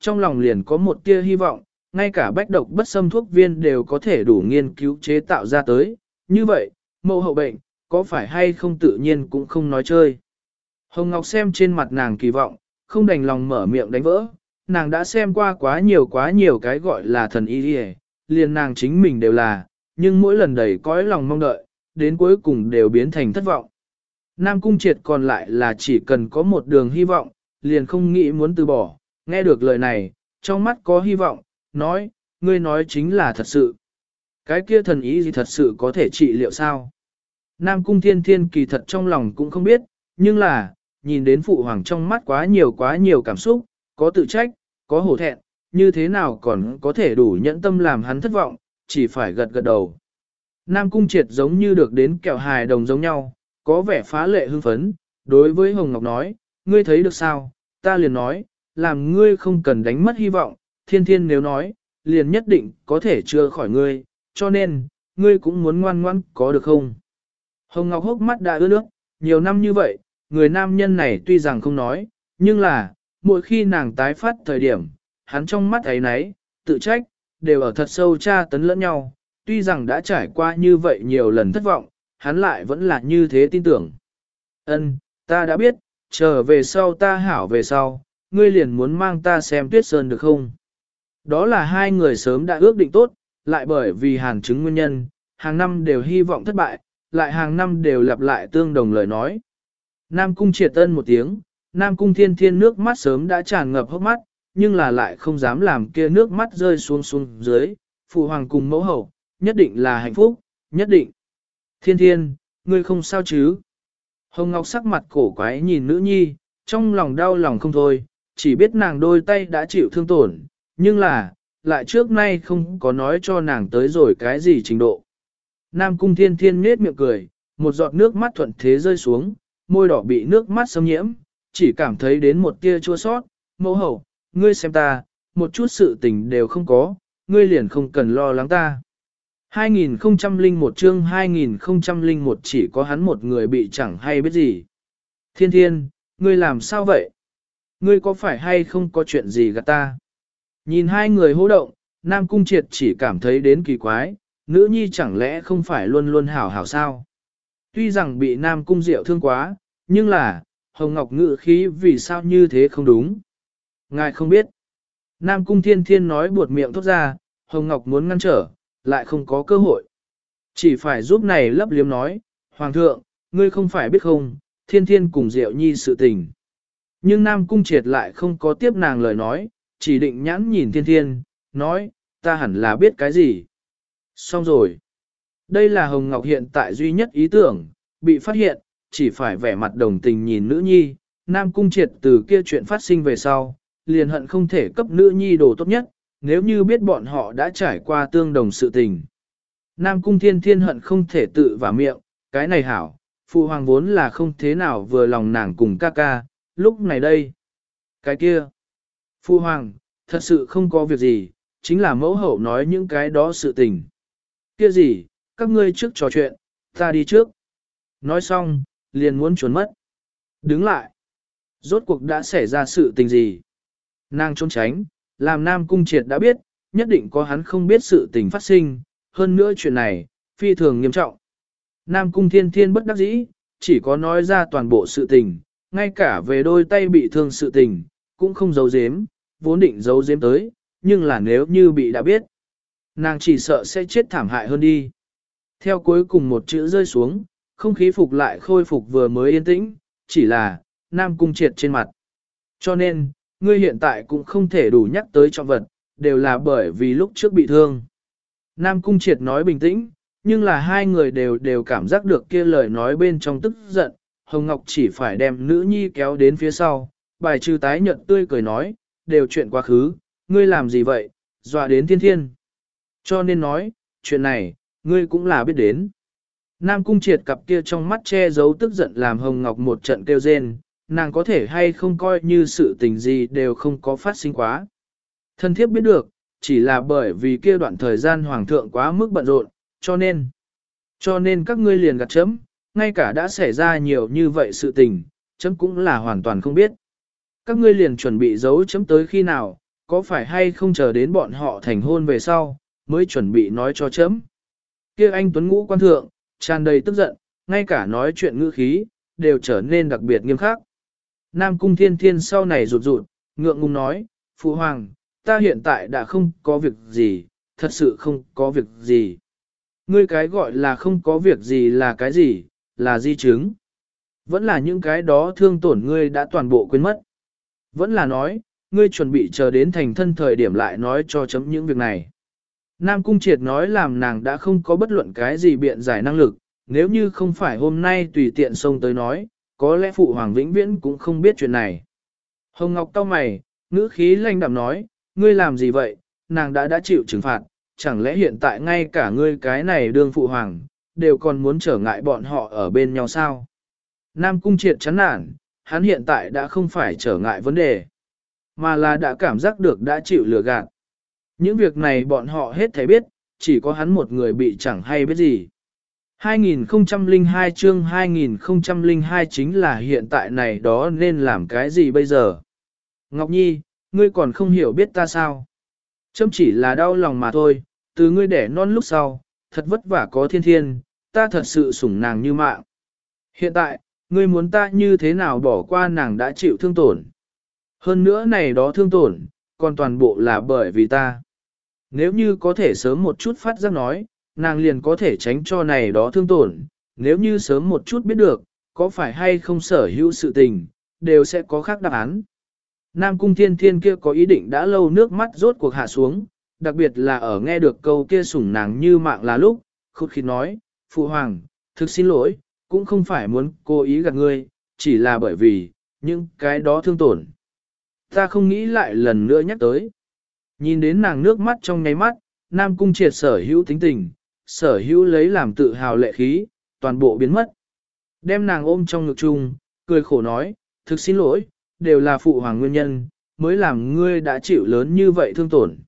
trong lòng liền có một tia hy vọng, ngay cả bách độc bất xâm thuốc viên đều có thể đủ nghiên cứu chế tạo ra tới. Như vậy, mẫu hậu bệnh, có phải hay không tự nhiên cũng không nói chơi. Hồng Ngọc xem trên mặt nàng kỳ vọng, không đành lòng mở miệng đánh vỡ. Nàng đã xem qua quá nhiều quá nhiều cái gọi là thần y đi liền nàng chính mình đều là, nhưng mỗi lần đầy cõi lòng mong đợi, đến cuối cùng đều biến thành thất vọng. Nam Cung Triệt còn lại là chỉ cần có một đường hy vọng, liền không nghĩ muốn từ bỏ, nghe được lời này, trong mắt có hy vọng, nói, ngươi nói chính là thật sự. Cái kia thần ý gì thật sự có thể trị liệu sao? Nam Cung Thiên Thiên kỳ thật trong lòng cũng không biết, nhưng là, nhìn đến Phụ Hoàng trong mắt quá nhiều quá nhiều cảm xúc, có tự trách, có hổ thẹn, như thế nào còn có thể đủ nhẫn tâm làm hắn thất vọng, chỉ phải gật gật đầu. Nam Cung Triệt giống như được đến kẹo hài đồng giống nhau, có vẻ phá lệ hưng phấn, đối với Hồng Ngọc nói, ngươi thấy được sao, ta liền nói, làm ngươi không cần đánh mất hy vọng, thiên thiên nếu nói, liền nhất định có thể chưa khỏi ngươi, cho nên, ngươi cũng muốn ngoan ngoãn có được không? Hồng Ngọc hốc mắt đã ướt nước, nhiều năm như vậy, người nam nhân này tuy rằng không nói, nhưng là, mỗi khi nàng tái phát thời điểm, hắn trong mắt ấy nấy, tự trách, đều ở thật sâu tra tấn lẫn nhau, tuy rằng đã trải qua như vậy nhiều lần thất vọng, hắn lại vẫn là như thế tin tưởng. Ân, ta đã biết, Trở về sau ta hảo về sau, ngươi liền muốn mang ta xem tuyết sơn được không? Đó là hai người sớm đã ước định tốt, lại bởi vì hàn chứng nguyên nhân, hàng năm đều hy vọng thất bại, lại hàng năm đều lặp lại tương đồng lời nói. Nam cung triệt ân một tiếng, Nam cung thiên thiên nước mắt sớm đã tràn ngập hốc mắt, nhưng là lại không dám làm kia nước mắt rơi xuống xuống dưới, phụ hoàng cùng mẫu hậu, nhất định là hạnh phúc, nhất định. Thiên thiên, ngươi không sao chứ? Hồng Ngọc sắc mặt cổ quái nhìn nữ nhi, trong lòng đau lòng không thôi, chỉ biết nàng đôi tay đã chịu thương tổn, nhưng là, lại trước nay không có nói cho nàng tới rồi cái gì trình độ. Nam cung thiên thiên nết miệng cười, một giọt nước mắt thuận thế rơi xuống, môi đỏ bị nước mắt xâm nhiễm, chỉ cảm thấy đến một tia chua sót, mẫu hậu, ngươi xem ta, một chút sự tình đều không có, ngươi liền không cần lo lắng ta. 2001 chương 2001 chỉ có hắn một người bị chẳng hay biết gì. Thiên thiên, ngươi làm sao vậy? Ngươi có phải hay không có chuyện gì gạt ta? Nhìn hai người hô động, Nam Cung Triệt chỉ cảm thấy đến kỳ quái, nữ nhi chẳng lẽ không phải luôn luôn hảo hảo sao? Tuy rằng bị Nam Cung Diệu thương quá, nhưng là, Hồng Ngọc ngự khí vì sao như thế không đúng? Ngài không biết. Nam Cung Thiên Thiên nói buột miệng thốt ra, Hồng Ngọc muốn ngăn trở, lại không có cơ hội. Chỉ phải giúp này lấp liếm nói, Hoàng thượng, ngươi không phải biết không, Thiên Thiên cùng Diệu Nhi sự tình. Nhưng Nam Cung Triệt lại không có tiếp nàng lời nói, chỉ định nhãn nhìn Thiên Thiên, nói, ta hẳn là biết cái gì. Xong rồi. Đây là Hồng Ngọc hiện tại duy nhất ý tưởng, bị phát hiện, chỉ phải vẻ mặt đồng tình nhìn nữ nhi, Nam Cung Triệt từ kia chuyện phát sinh về sau, liền hận không thể cấp nữ nhi đồ tốt nhất, nếu như biết bọn họ đã trải qua tương đồng sự tình. Nam Cung Thiên Thiên hận không thể tự vào miệng, cái này hảo, Phụ Hoàng vốn là không thế nào vừa lòng nàng cùng ca ca, lúc này đây. Cái kia, Phu Hoàng, thật sự không có việc gì, chính là mẫu hậu nói những cái đó sự tình. Kia gì, các ngươi trước trò chuyện, ta đi trước. Nói xong, liền muốn trốn mất. Đứng lại. Rốt cuộc đã xảy ra sự tình gì? Nàng trốn tránh, làm Nam Cung Triệt đã biết, nhất định có hắn không biết sự tình phát sinh, hơn nữa chuyện này, phi thường nghiêm trọng. Nam Cung Thiên Thiên bất đắc dĩ, chỉ có nói ra toàn bộ sự tình, ngay cả về đôi tay bị thương sự tình, cũng không giấu giếm, vốn định giấu giếm tới, nhưng là nếu như bị đã biết, nàng chỉ sợ sẽ chết thảm hại hơn đi. Theo cuối cùng một chữ rơi xuống, không khí phục lại khôi phục vừa mới yên tĩnh, chỉ là, Nam Cung triệt trên mặt. Cho nên, ngươi hiện tại cũng không thể đủ nhắc tới cho vật, đều là bởi vì lúc trước bị thương. Nam Cung triệt nói bình tĩnh, nhưng là hai người đều đều cảm giác được kia lời nói bên trong tức giận, Hồng Ngọc chỉ phải đem nữ nhi kéo đến phía sau, bài trừ tái nhận tươi cười nói, đều chuyện quá khứ, ngươi làm gì vậy, dọa đến thiên thiên. Cho nên nói, chuyện này, ngươi cũng là biết đến. Nam cung triệt cặp kia trong mắt che giấu tức giận làm Hồng Ngọc một trận kêu rên, nàng có thể hay không coi như sự tình gì đều không có phát sinh quá. Thân thiếp biết được, chỉ là bởi vì kia đoạn thời gian hoàng thượng quá mức bận rộn, cho nên, cho nên các ngươi liền gặt chấm, ngay cả đã xảy ra nhiều như vậy sự tình, chấm cũng là hoàn toàn không biết. Các ngươi liền chuẩn bị giấu chấm tới khi nào, có phải hay không chờ đến bọn họ thành hôn về sau, mới chuẩn bị nói cho chấm. kia anh Tuấn Ngũ quan thượng, tràn đầy tức giận, ngay cả nói chuyện ngữ khí, đều trở nên đặc biệt nghiêm khắc. Nam Cung Thiên Thiên sau này rụt rụt, ngượng ngùng nói, Phụ Hoàng, ta hiện tại đã không có việc gì, thật sự không có việc gì. Ngươi cái gọi là không có việc gì là cái gì, là di chứng. Vẫn là những cái đó thương tổn ngươi đã toàn bộ quên mất. Vẫn là nói, ngươi chuẩn bị chờ đến thành thân thời điểm lại nói cho chấm những việc này. Nam Cung Triệt nói làm nàng đã không có bất luận cái gì biện giải năng lực, nếu như không phải hôm nay tùy tiện xông tới nói, có lẽ Phụ Hoàng Vĩnh Viễn cũng không biết chuyện này. Hồng Ngọc cau mày, ngữ khí lanh đạm nói, ngươi làm gì vậy, nàng đã đã chịu trừng phạt, chẳng lẽ hiện tại ngay cả ngươi cái này đương Phụ Hoàng, đều còn muốn trở ngại bọn họ ở bên nhau sao? Nam Cung Triệt chán nản, hắn hiện tại đã không phải trở ngại vấn đề, mà là đã cảm giác được đã chịu lừa gạt. Những việc này bọn họ hết thấy biết, chỉ có hắn một người bị chẳng hay biết gì. 2002 chương 2002 chính là hiện tại này đó nên làm cái gì bây giờ? Ngọc Nhi, ngươi còn không hiểu biết ta sao? Chấm chỉ là đau lòng mà thôi, từ ngươi đẻ non lúc sau, thật vất vả có thiên thiên, ta thật sự sủng nàng như mạng. Hiện tại, ngươi muốn ta như thế nào bỏ qua nàng đã chịu thương tổn. Hơn nữa này đó thương tổn, còn toàn bộ là bởi vì ta. Nếu như có thể sớm một chút phát giác nói, nàng liền có thể tránh cho này đó thương tổn, nếu như sớm một chút biết được, có phải hay không sở hữu sự tình, đều sẽ có khác đáp án. Nam cung thiên thiên kia có ý định đã lâu nước mắt rốt cuộc hạ xuống, đặc biệt là ở nghe được câu kia sủng nàng như mạng là lúc, khúc khi nói, Phụ Hoàng, thực xin lỗi, cũng không phải muốn cố ý gạt ngươi, chỉ là bởi vì, những cái đó thương tổn. Ta không nghĩ lại lần nữa nhắc tới. Nhìn đến nàng nước mắt trong nháy mắt, Nam Cung triệt sở hữu tính tình, sở hữu lấy làm tự hào lệ khí, toàn bộ biến mất. Đem nàng ôm trong ngực chung, cười khổ nói, thực xin lỗi, đều là phụ hoàng nguyên nhân, mới làm ngươi đã chịu lớn như vậy thương tổn.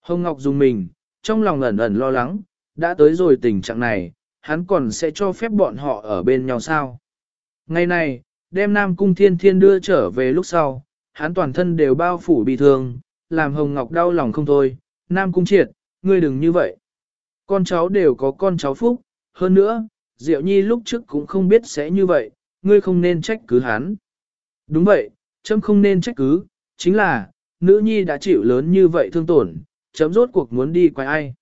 Hồng Ngọc dùng mình, trong lòng ẩn ẩn lo lắng, đã tới rồi tình trạng này, hắn còn sẽ cho phép bọn họ ở bên nhau sao. Ngày này, đem Nam Cung Thiên Thiên đưa trở về lúc sau, hắn toàn thân đều bao phủ bị thương, làm Hồng Ngọc đau lòng không thôi, Nam Cung Triệt, ngươi đừng như vậy. Con cháu đều có con cháu phúc, hơn nữa, Diệu Nhi lúc trước cũng không biết sẽ như vậy, ngươi không nên trách cứ hắn. Đúng vậy, chấm không nên trách cứ, chính là, nữ nhi đã chịu lớn như vậy thương tổn, chấm rốt cuộc muốn đi quay ai.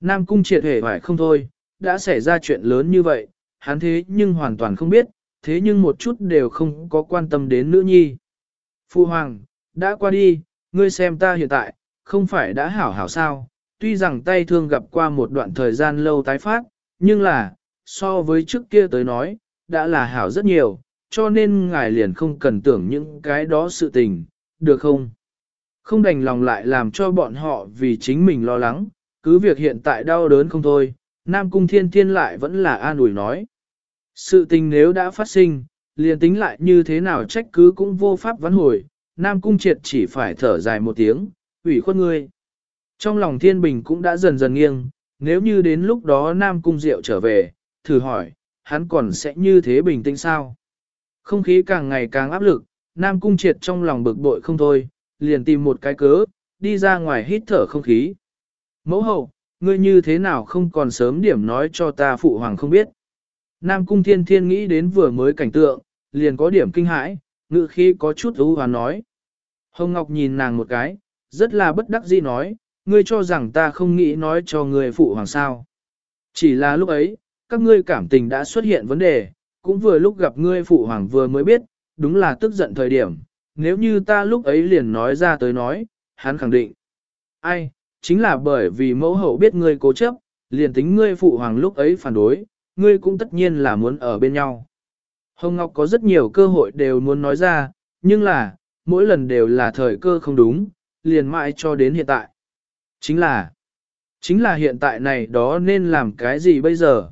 Nam cung triệt hề hoài không thôi, đã xảy ra chuyện lớn như vậy, hắn thế nhưng hoàn toàn không biết, thế nhưng một chút đều không có quan tâm đến nữ nhi. Phu Hoàng, đã qua đi, ngươi xem ta hiện tại, không phải đã hảo hảo sao, tuy rằng tay thương gặp qua một đoạn thời gian lâu tái phát, nhưng là, so với trước kia tới nói, đã là hảo rất nhiều, cho nên ngài liền không cần tưởng những cái đó sự tình, được không? Không đành lòng lại làm cho bọn họ vì chính mình lo lắng, cứ việc hiện tại đau đớn không thôi, Nam Cung Thiên Thiên lại vẫn là an ủi nói. Sự tình nếu đã phát sinh, liền tính lại như thế nào trách cứ cũng vô pháp vãn hồi, Nam Cung Triệt chỉ phải thở dài một tiếng, ủy khuất ngươi. Trong lòng Thiên Bình cũng đã dần dần nghiêng, nếu như đến lúc đó Nam Cung Diệu trở về, thử hỏi, hắn còn sẽ như thế bình tĩnh sao? Không khí càng ngày càng áp lực, Nam Cung Triệt trong lòng bực bội không thôi, liền tìm một cái cớ, đi ra ngoài hít thở không khí. Mẫu hậu, ngươi như thế nào không còn sớm điểm nói cho ta phụ hoàng không biết. Nam Cung Thiên Thiên nghĩ đến vừa mới cảnh tượng, liền có điểm kinh hãi, ngự khi có chút ưu hoán nói. Hồng Ngọc nhìn nàng một cái, rất là bất đắc dĩ nói, ngươi cho rằng ta không nghĩ nói cho ngươi phụ hoàng sao. Chỉ là lúc ấy, các ngươi cảm tình đã xuất hiện vấn đề, cũng vừa lúc gặp ngươi phụ hoàng vừa mới biết, đúng là tức giận thời điểm, nếu như ta lúc ấy liền nói ra tới nói, hắn khẳng định. Ai, chính là bởi vì mẫu hậu biết ngươi cố chấp, liền tính ngươi phụ hoàng lúc ấy phản đối, ngươi cũng tất nhiên là muốn ở bên nhau. Hồng Ngọc có rất nhiều cơ hội đều muốn nói ra, nhưng là, mỗi lần đều là thời cơ không đúng, liền mãi cho đến hiện tại. Chính là, chính là hiện tại này đó nên làm cái gì bây giờ?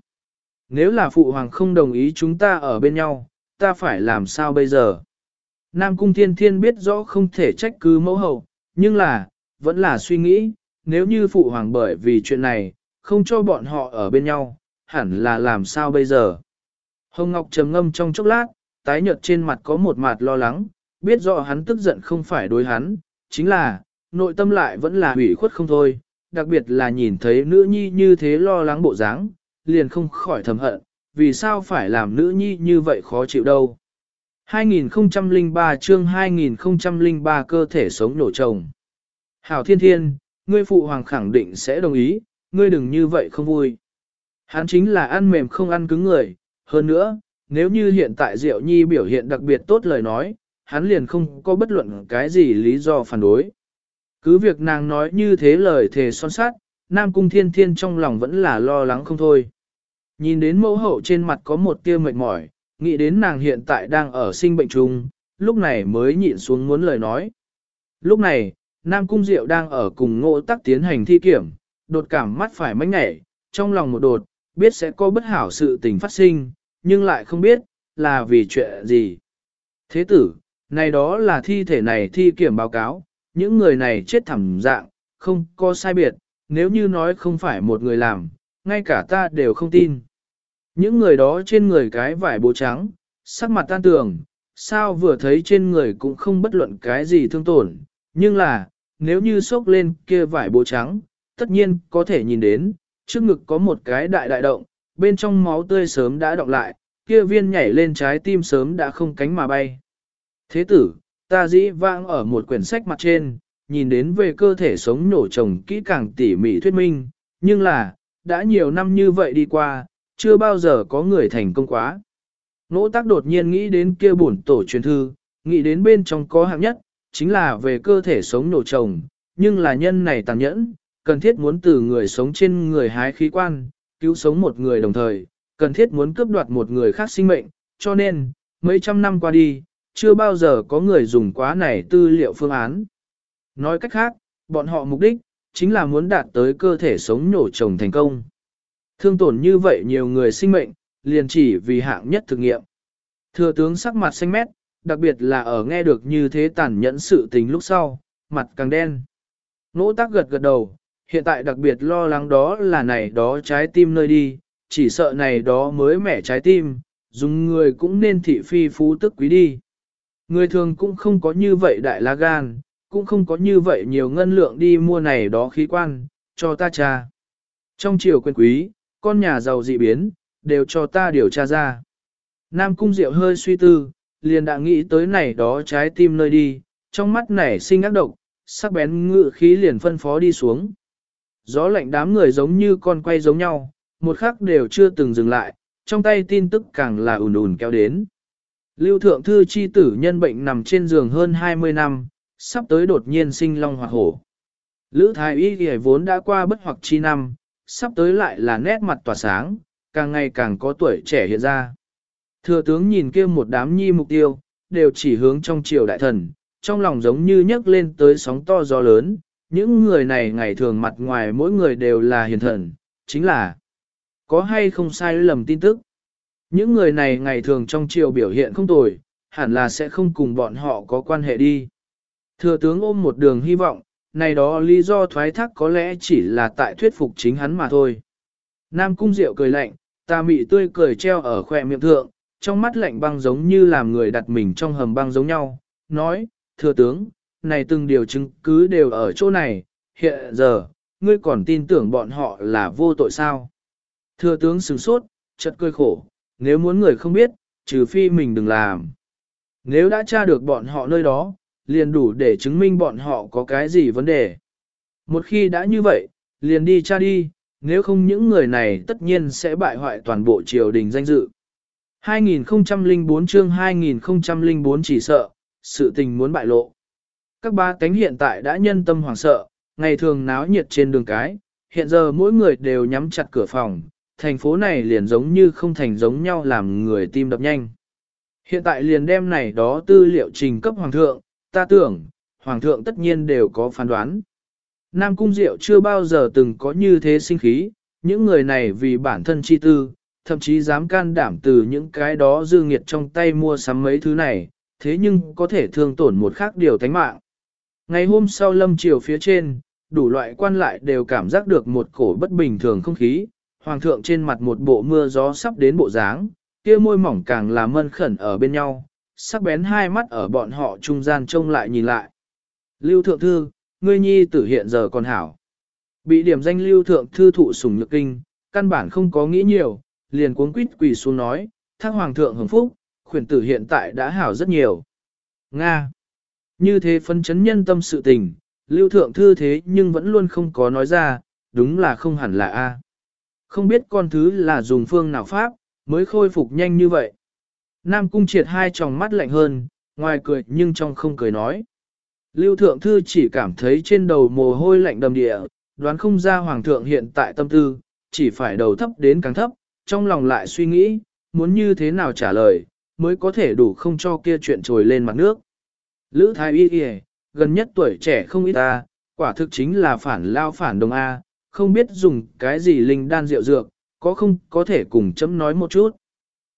Nếu là phụ hoàng không đồng ý chúng ta ở bên nhau, ta phải làm sao bây giờ? Nam Cung Thiên Thiên biết rõ không thể trách cứ mẫu hậu, nhưng là, vẫn là suy nghĩ, nếu như phụ hoàng bởi vì chuyện này, không cho bọn họ ở bên nhau, hẳn là làm sao bây giờ? Hồng Ngọc trầm ngâm trong chốc lát, tái nhợt trên mặt có một mặt lo lắng, biết rõ hắn tức giận không phải đối hắn, chính là, nội tâm lại vẫn là hủy khuất không thôi, đặc biệt là nhìn thấy nữ nhi như thế lo lắng bộ dáng, liền không khỏi thầm hận, vì sao phải làm nữ nhi như vậy khó chịu đâu. 2003 chương 2003 cơ thể sống nổ chồng. Hảo thiên thiên, ngươi phụ hoàng khẳng định sẽ đồng ý, ngươi đừng như vậy không vui. Hắn chính là ăn mềm không ăn cứng người, hơn nữa, nếu như hiện tại Diệu Nhi biểu hiện đặc biệt tốt lời nói, hắn liền không có bất luận cái gì lý do phản đối. Cứ việc nàng nói như thế lời thề son sát, Nam Cung Thiên Thiên trong lòng vẫn là lo lắng không thôi. Nhìn đến mẫu hậu trên mặt có một tia mệt mỏi, nghĩ đến nàng hiện tại đang ở sinh bệnh trùng, lúc này mới nhịn xuống muốn lời nói. Lúc này, Nam Cung Diệu đang ở cùng ngộ tắc tiến hành thi kiểm, đột cảm mắt phải mánh nhảy, trong lòng một đột, biết sẽ có bất hảo sự tình phát sinh, nhưng lại không biết, là vì chuyện gì. Thế tử, này đó là thi thể này thi kiểm báo cáo, những người này chết thảm dạng, không có sai biệt, nếu như nói không phải một người làm, ngay cả ta đều không tin. Những người đó trên người cái vải bố trắng, sắc mặt tan tường, sao vừa thấy trên người cũng không bất luận cái gì thương tổn, nhưng là, nếu như sốc lên kia vải bố trắng, tất nhiên có thể nhìn đến, trước ngực có một cái đại đại động, bên trong máu tươi sớm đã động lại, kia viên nhảy lên trái tim sớm đã không cánh mà bay. Thế tử, ta dĩ vãng ở một quyển sách mặt trên, nhìn đến về cơ thể sống nổ trồng kỹ càng tỉ mỉ thuyết minh, nhưng là, đã nhiều năm như vậy đi qua, chưa bao giờ có người thành công quá. Nỗ tác đột nhiên nghĩ đến kia bổn tổ truyền thư, nghĩ đến bên trong có hạng nhất, chính là về cơ thể sống nổ trồng, nhưng là nhân này tàn nhẫn, cần thiết muốn từ người sống trên người hái khí quan, cứu sống một người đồng thời, cần thiết muốn cướp đoạt một người khác sinh mệnh, cho nên, mấy trăm năm qua đi, chưa bao giờ có người dùng quá này tư liệu phương án. Nói cách khác, bọn họ mục đích, chính là muốn đạt tới cơ thể sống nổ trồng thành công. Thương tổn như vậy nhiều người sinh mệnh, liền chỉ vì hạng nhất thực nghiệm. Thừa tướng sắc mặt xanh mét, đặc biệt là ở nghe được như thế tàn nhẫn sự tình lúc sau, mặt càng đen. Nỗ tác gật gật đầu, hiện tại đặc biệt lo lắng đó là này đó trái tim nơi đi, chỉ sợ này đó mới mẻ trái tim, dùng người cũng nên thị phi phú tức quý đi. Người thường cũng không có như vậy đại lá gan, cũng không có như vậy nhiều ngân lượng đi mua này đó khí quan, cho ta cha. Trong triều quyền quý, con nhà giàu dị biến, đều cho ta điều tra ra. Nam Cung Diệu hơi suy tư, liền đã nghĩ tới này đó trái tim nơi đi, trong mắt nảy sinh ác độc, sắc bén ngự khí liền phân phó đi xuống. Gió lạnh đám người giống như con quay giống nhau, một khắc đều chưa từng dừng lại, trong tay tin tức càng là ùn ùn kéo đến. Lưu thượng thư chi tử nhân bệnh nằm trên giường hơn 20 năm, sắp tới đột nhiên sinh long hoặc hổ. Lữ thái y ghi vốn đã qua bất hoặc chi năm, sắp tới lại là nét mặt tỏa sáng, càng ngày càng có tuổi trẻ hiện ra. Thừa tướng nhìn kia một đám nhi mục tiêu, đều chỉ hướng trong triều đại thần, trong lòng giống như nhấc lên tới sóng to gió lớn, những người này ngày thường mặt ngoài mỗi người đều là hiền thần, chính là có hay không sai lầm tin tức. Những người này ngày thường trong triều biểu hiện không tồi, hẳn là sẽ không cùng bọn họ có quan hệ đi. Thừa tướng ôm một đường hy vọng, này đó lý do thoái thác có lẽ chỉ là tại thuyết phục chính hắn mà thôi. Nam Cung Diệu cười lạnh, ta mị tươi cười treo ở khỏe miệng thượng, trong mắt lạnh băng giống như làm người đặt mình trong hầm băng giống nhau, nói, thưa tướng, này từng điều chứng cứ đều ở chỗ này, hiện giờ, ngươi còn tin tưởng bọn họ là vô tội sao? thưa tướng sửng sốt, chật cười khổ, nếu muốn người không biết, trừ phi mình đừng làm. Nếu đã tra được bọn họ nơi đó, liền đủ để chứng minh bọn họ có cái gì vấn đề. Một khi đã như vậy, liền đi tra đi, nếu không những người này tất nhiên sẽ bại hoại toàn bộ triều đình danh dự. 2004 chương 2004 chỉ sợ, sự tình muốn bại lộ. Các ba cánh hiện tại đã nhân tâm hoảng sợ, ngày thường náo nhiệt trên đường cái, hiện giờ mỗi người đều nhắm chặt cửa phòng, thành phố này liền giống như không thành giống nhau làm người tim đập nhanh. Hiện tại liền đem này đó tư liệu trình cấp hoàng thượng, ta tưởng, hoàng thượng tất nhiên đều có phán đoán. Nam Cung Diệu chưa bao giờ từng có như thế sinh khí, những người này vì bản thân chi tư, thậm chí dám can đảm từ những cái đó dư nghiệt trong tay mua sắm mấy thứ này, thế nhưng có thể thương tổn một khác điều thánh mạng. Ngày hôm sau lâm chiều phía trên, đủ loại quan lại đều cảm giác được một cổ bất bình thường không khí, hoàng thượng trên mặt một bộ mưa gió sắp đến bộ dáng, kia môi mỏng càng là mân khẩn ở bên nhau, sắc bén hai mắt ở bọn họ trung gian trông lại nhìn lại. Lưu thượng thư, ngươi nhi tử hiện giờ còn hảo. Bị điểm danh lưu thượng thư thụ sủng nhược kinh, căn bản không có nghĩ nhiều, liền cuống quýt quỳ xuống nói, thác hoàng thượng hưởng phúc, khuyển tử hiện tại đã hảo rất nhiều. Nga. Như thế phân chấn nhân tâm sự tình, lưu thượng thư thế nhưng vẫn luôn không có nói ra, đúng là không hẳn là A. Không biết con thứ là dùng phương nào pháp, mới khôi phục nhanh như vậy. Nam cung triệt hai tròng mắt lạnh hơn, ngoài cười nhưng trong không cười nói. Lưu thượng thư chỉ cảm thấy trên đầu mồ hôi lạnh đầm địa, đoán không ra hoàng thượng hiện tại tâm tư, chỉ phải đầu thấp đến càng thấp, trong lòng lại suy nghĩ, muốn như thế nào trả lời, mới có thể đủ không cho kia chuyện trồi lên mặt nước. Lữ thái y kìa, gần nhất tuổi trẻ không ít ta, quả thực chính là phản lao phản đồng A, không biết dùng cái gì linh đan rượu dược, có không có thể cùng chấm nói một chút.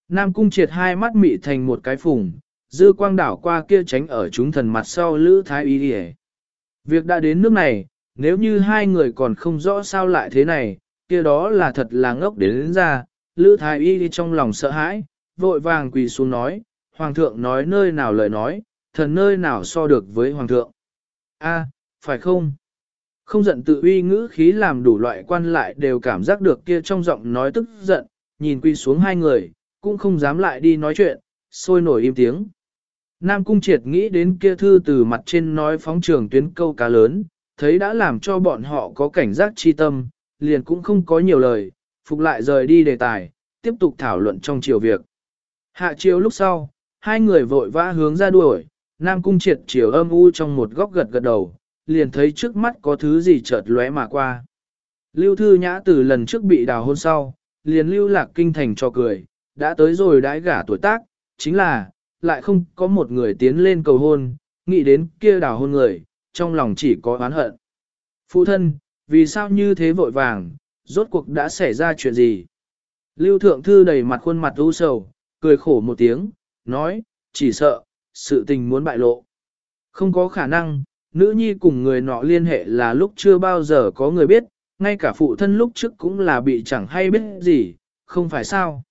Nam cung triệt hai mắt mị thành một cái phùng, dư quang đảo qua kia tránh ở chúng thần mặt sau Lữ Thái Y đi Việc đã đến nước này, nếu như hai người còn không rõ sao lại thế này, kia đó là thật là ngốc đến, đến ra, Lữ Thái Y trong lòng sợ hãi, vội vàng quỳ xuống nói, Hoàng thượng nói nơi nào lời nói, thần nơi nào so được với Hoàng thượng. a phải không? Không giận tự uy ngữ khí làm đủ loại quan lại đều cảm giác được kia trong giọng nói tức giận, nhìn quỳ xuống hai người, cũng không dám lại đi nói chuyện, sôi nổi im tiếng. Nam Cung Triệt nghĩ đến kia thư từ mặt trên nói phóng trường tuyến câu cá lớn, thấy đã làm cho bọn họ có cảnh giác chi tâm, liền cũng không có nhiều lời, phục lại rời đi đề tài, tiếp tục thảo luận trong chiều việc. Hạ chiều lúc sau, hai người vội vã hướng ra đuổi, Nam Cung Triệt chiều âm u trong một góc gật gật đầu, liền thấy trước mắt có thứ gì chợt lóe mà qua. Lưu Thư Nhã từ lần trước bị đào hôn sau, liền lưu lạc kinh thành cho cười, đã tới rồi đãi gả tuổi tác, chính là, lại không có một người tiến lên cầu hôn, nghĩ đến kia đào hôn người, trong lòng chỉ có oán hận. Phụ thân, vì sao như thế vội vàng, rốt cuộc đã xảy ra chuyện gì? Lưu Thượng Thư đầy mặt khuôn mặt u sầu, cười khổ một tiếng, nói, chỉ sợ, sự tình muốn bại lộ. Không có khả năng, nữ nhi cùng người nọ liên hệ là lúc chưa bao giờ có người biết, ngay cả phụ thân lúc trước cũng là bị chẳng hay biết gì, không phải sao.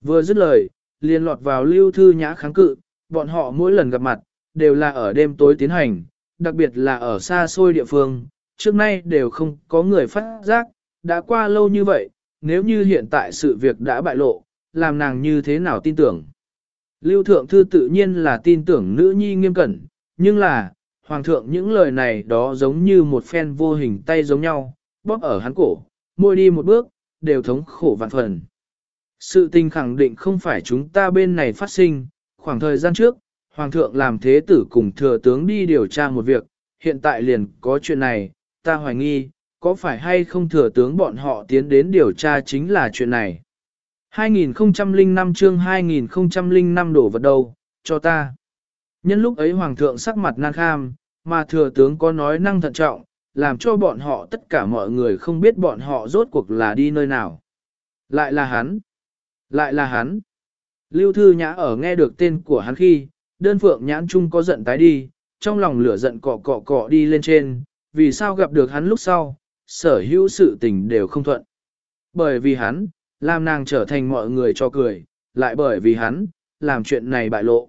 Vừa dứt lời, liền lọt vào lưu thư nhã kháng cự, bọn họ mỗi lần gặp mặt, đều là ở đêm tối tiến hành, đặc biệt là ở xa xôi địa phương, trước nay đều không có người phát giác, đã qua lâu như vậy, nếu như hiện tại sự việc đã bại lộ, làm nàng như thế nào tin tưởng. Lưu Thượng Thư tự nhiên là tin tưởng nữ nhi nghiêm cẩn, nhưng là, Hoàng thượng những lời này đó giống như một phen vô hình tay giống nhau, bóp ở hắn cổ, môi đi một bước, đều thống khổ vạn phần. Sự tình khẳng định không phải chúng ta bên này phát sinh, khoảng thời gian trước, Hoàng thượng làm thế tử cùng thừa tướng đi điều tra một việc, hiện tại liền có chuyện này, ta hoài nghi, có phải hay không thừa tướng bọn họ tiến đến điều tra chính là chuyện này. 2005 chương 2005 đổ vật đâu, cho ta. Nhân lúc ấy hoàng thượng sắc mặt nan kham, mà thừa tướng có nói năng thận trọng, làm cho bọn họ tất cả mọi người không biết bọn họ rốt cuộc là đi nơi nào. Lại là hắn. Lại là hắn. Lưu Thư Nhã ở nghe được tên của hắn khi, đơn phượng nhãn chung có giận tái đi, trong lòng lửa giận cọ cọ cọ đi lên trên, vì sao gặp được hắn lúc sau, sở hữu sự tình đều không thuận. Bởi vì hắn, làm nàng trở thành mọi người cho cười, lại bởi vì hắn, làm chuyện này bại lộ.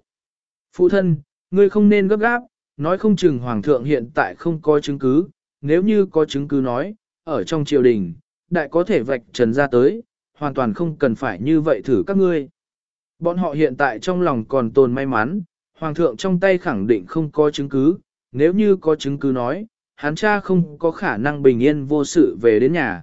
Phụ thân, ngươi không nên gấp gáp, nói không chừng hoàng thượng hiện tại không có chứng cứ, nếu như có chứng cứ nói, ở trong triều đình, đại có thể vạch trần ra tới, hoàn toàn không cần phải như vậy thử các ngươi. Bọn họ hiện tại trong lòng còn tồn may mắn, hoàng thượng trong tay khẳng định không có chứng cứ, nếu như có chứng cứ nói, hắn cha không có khả năng bình yên vô sự về đến nhà.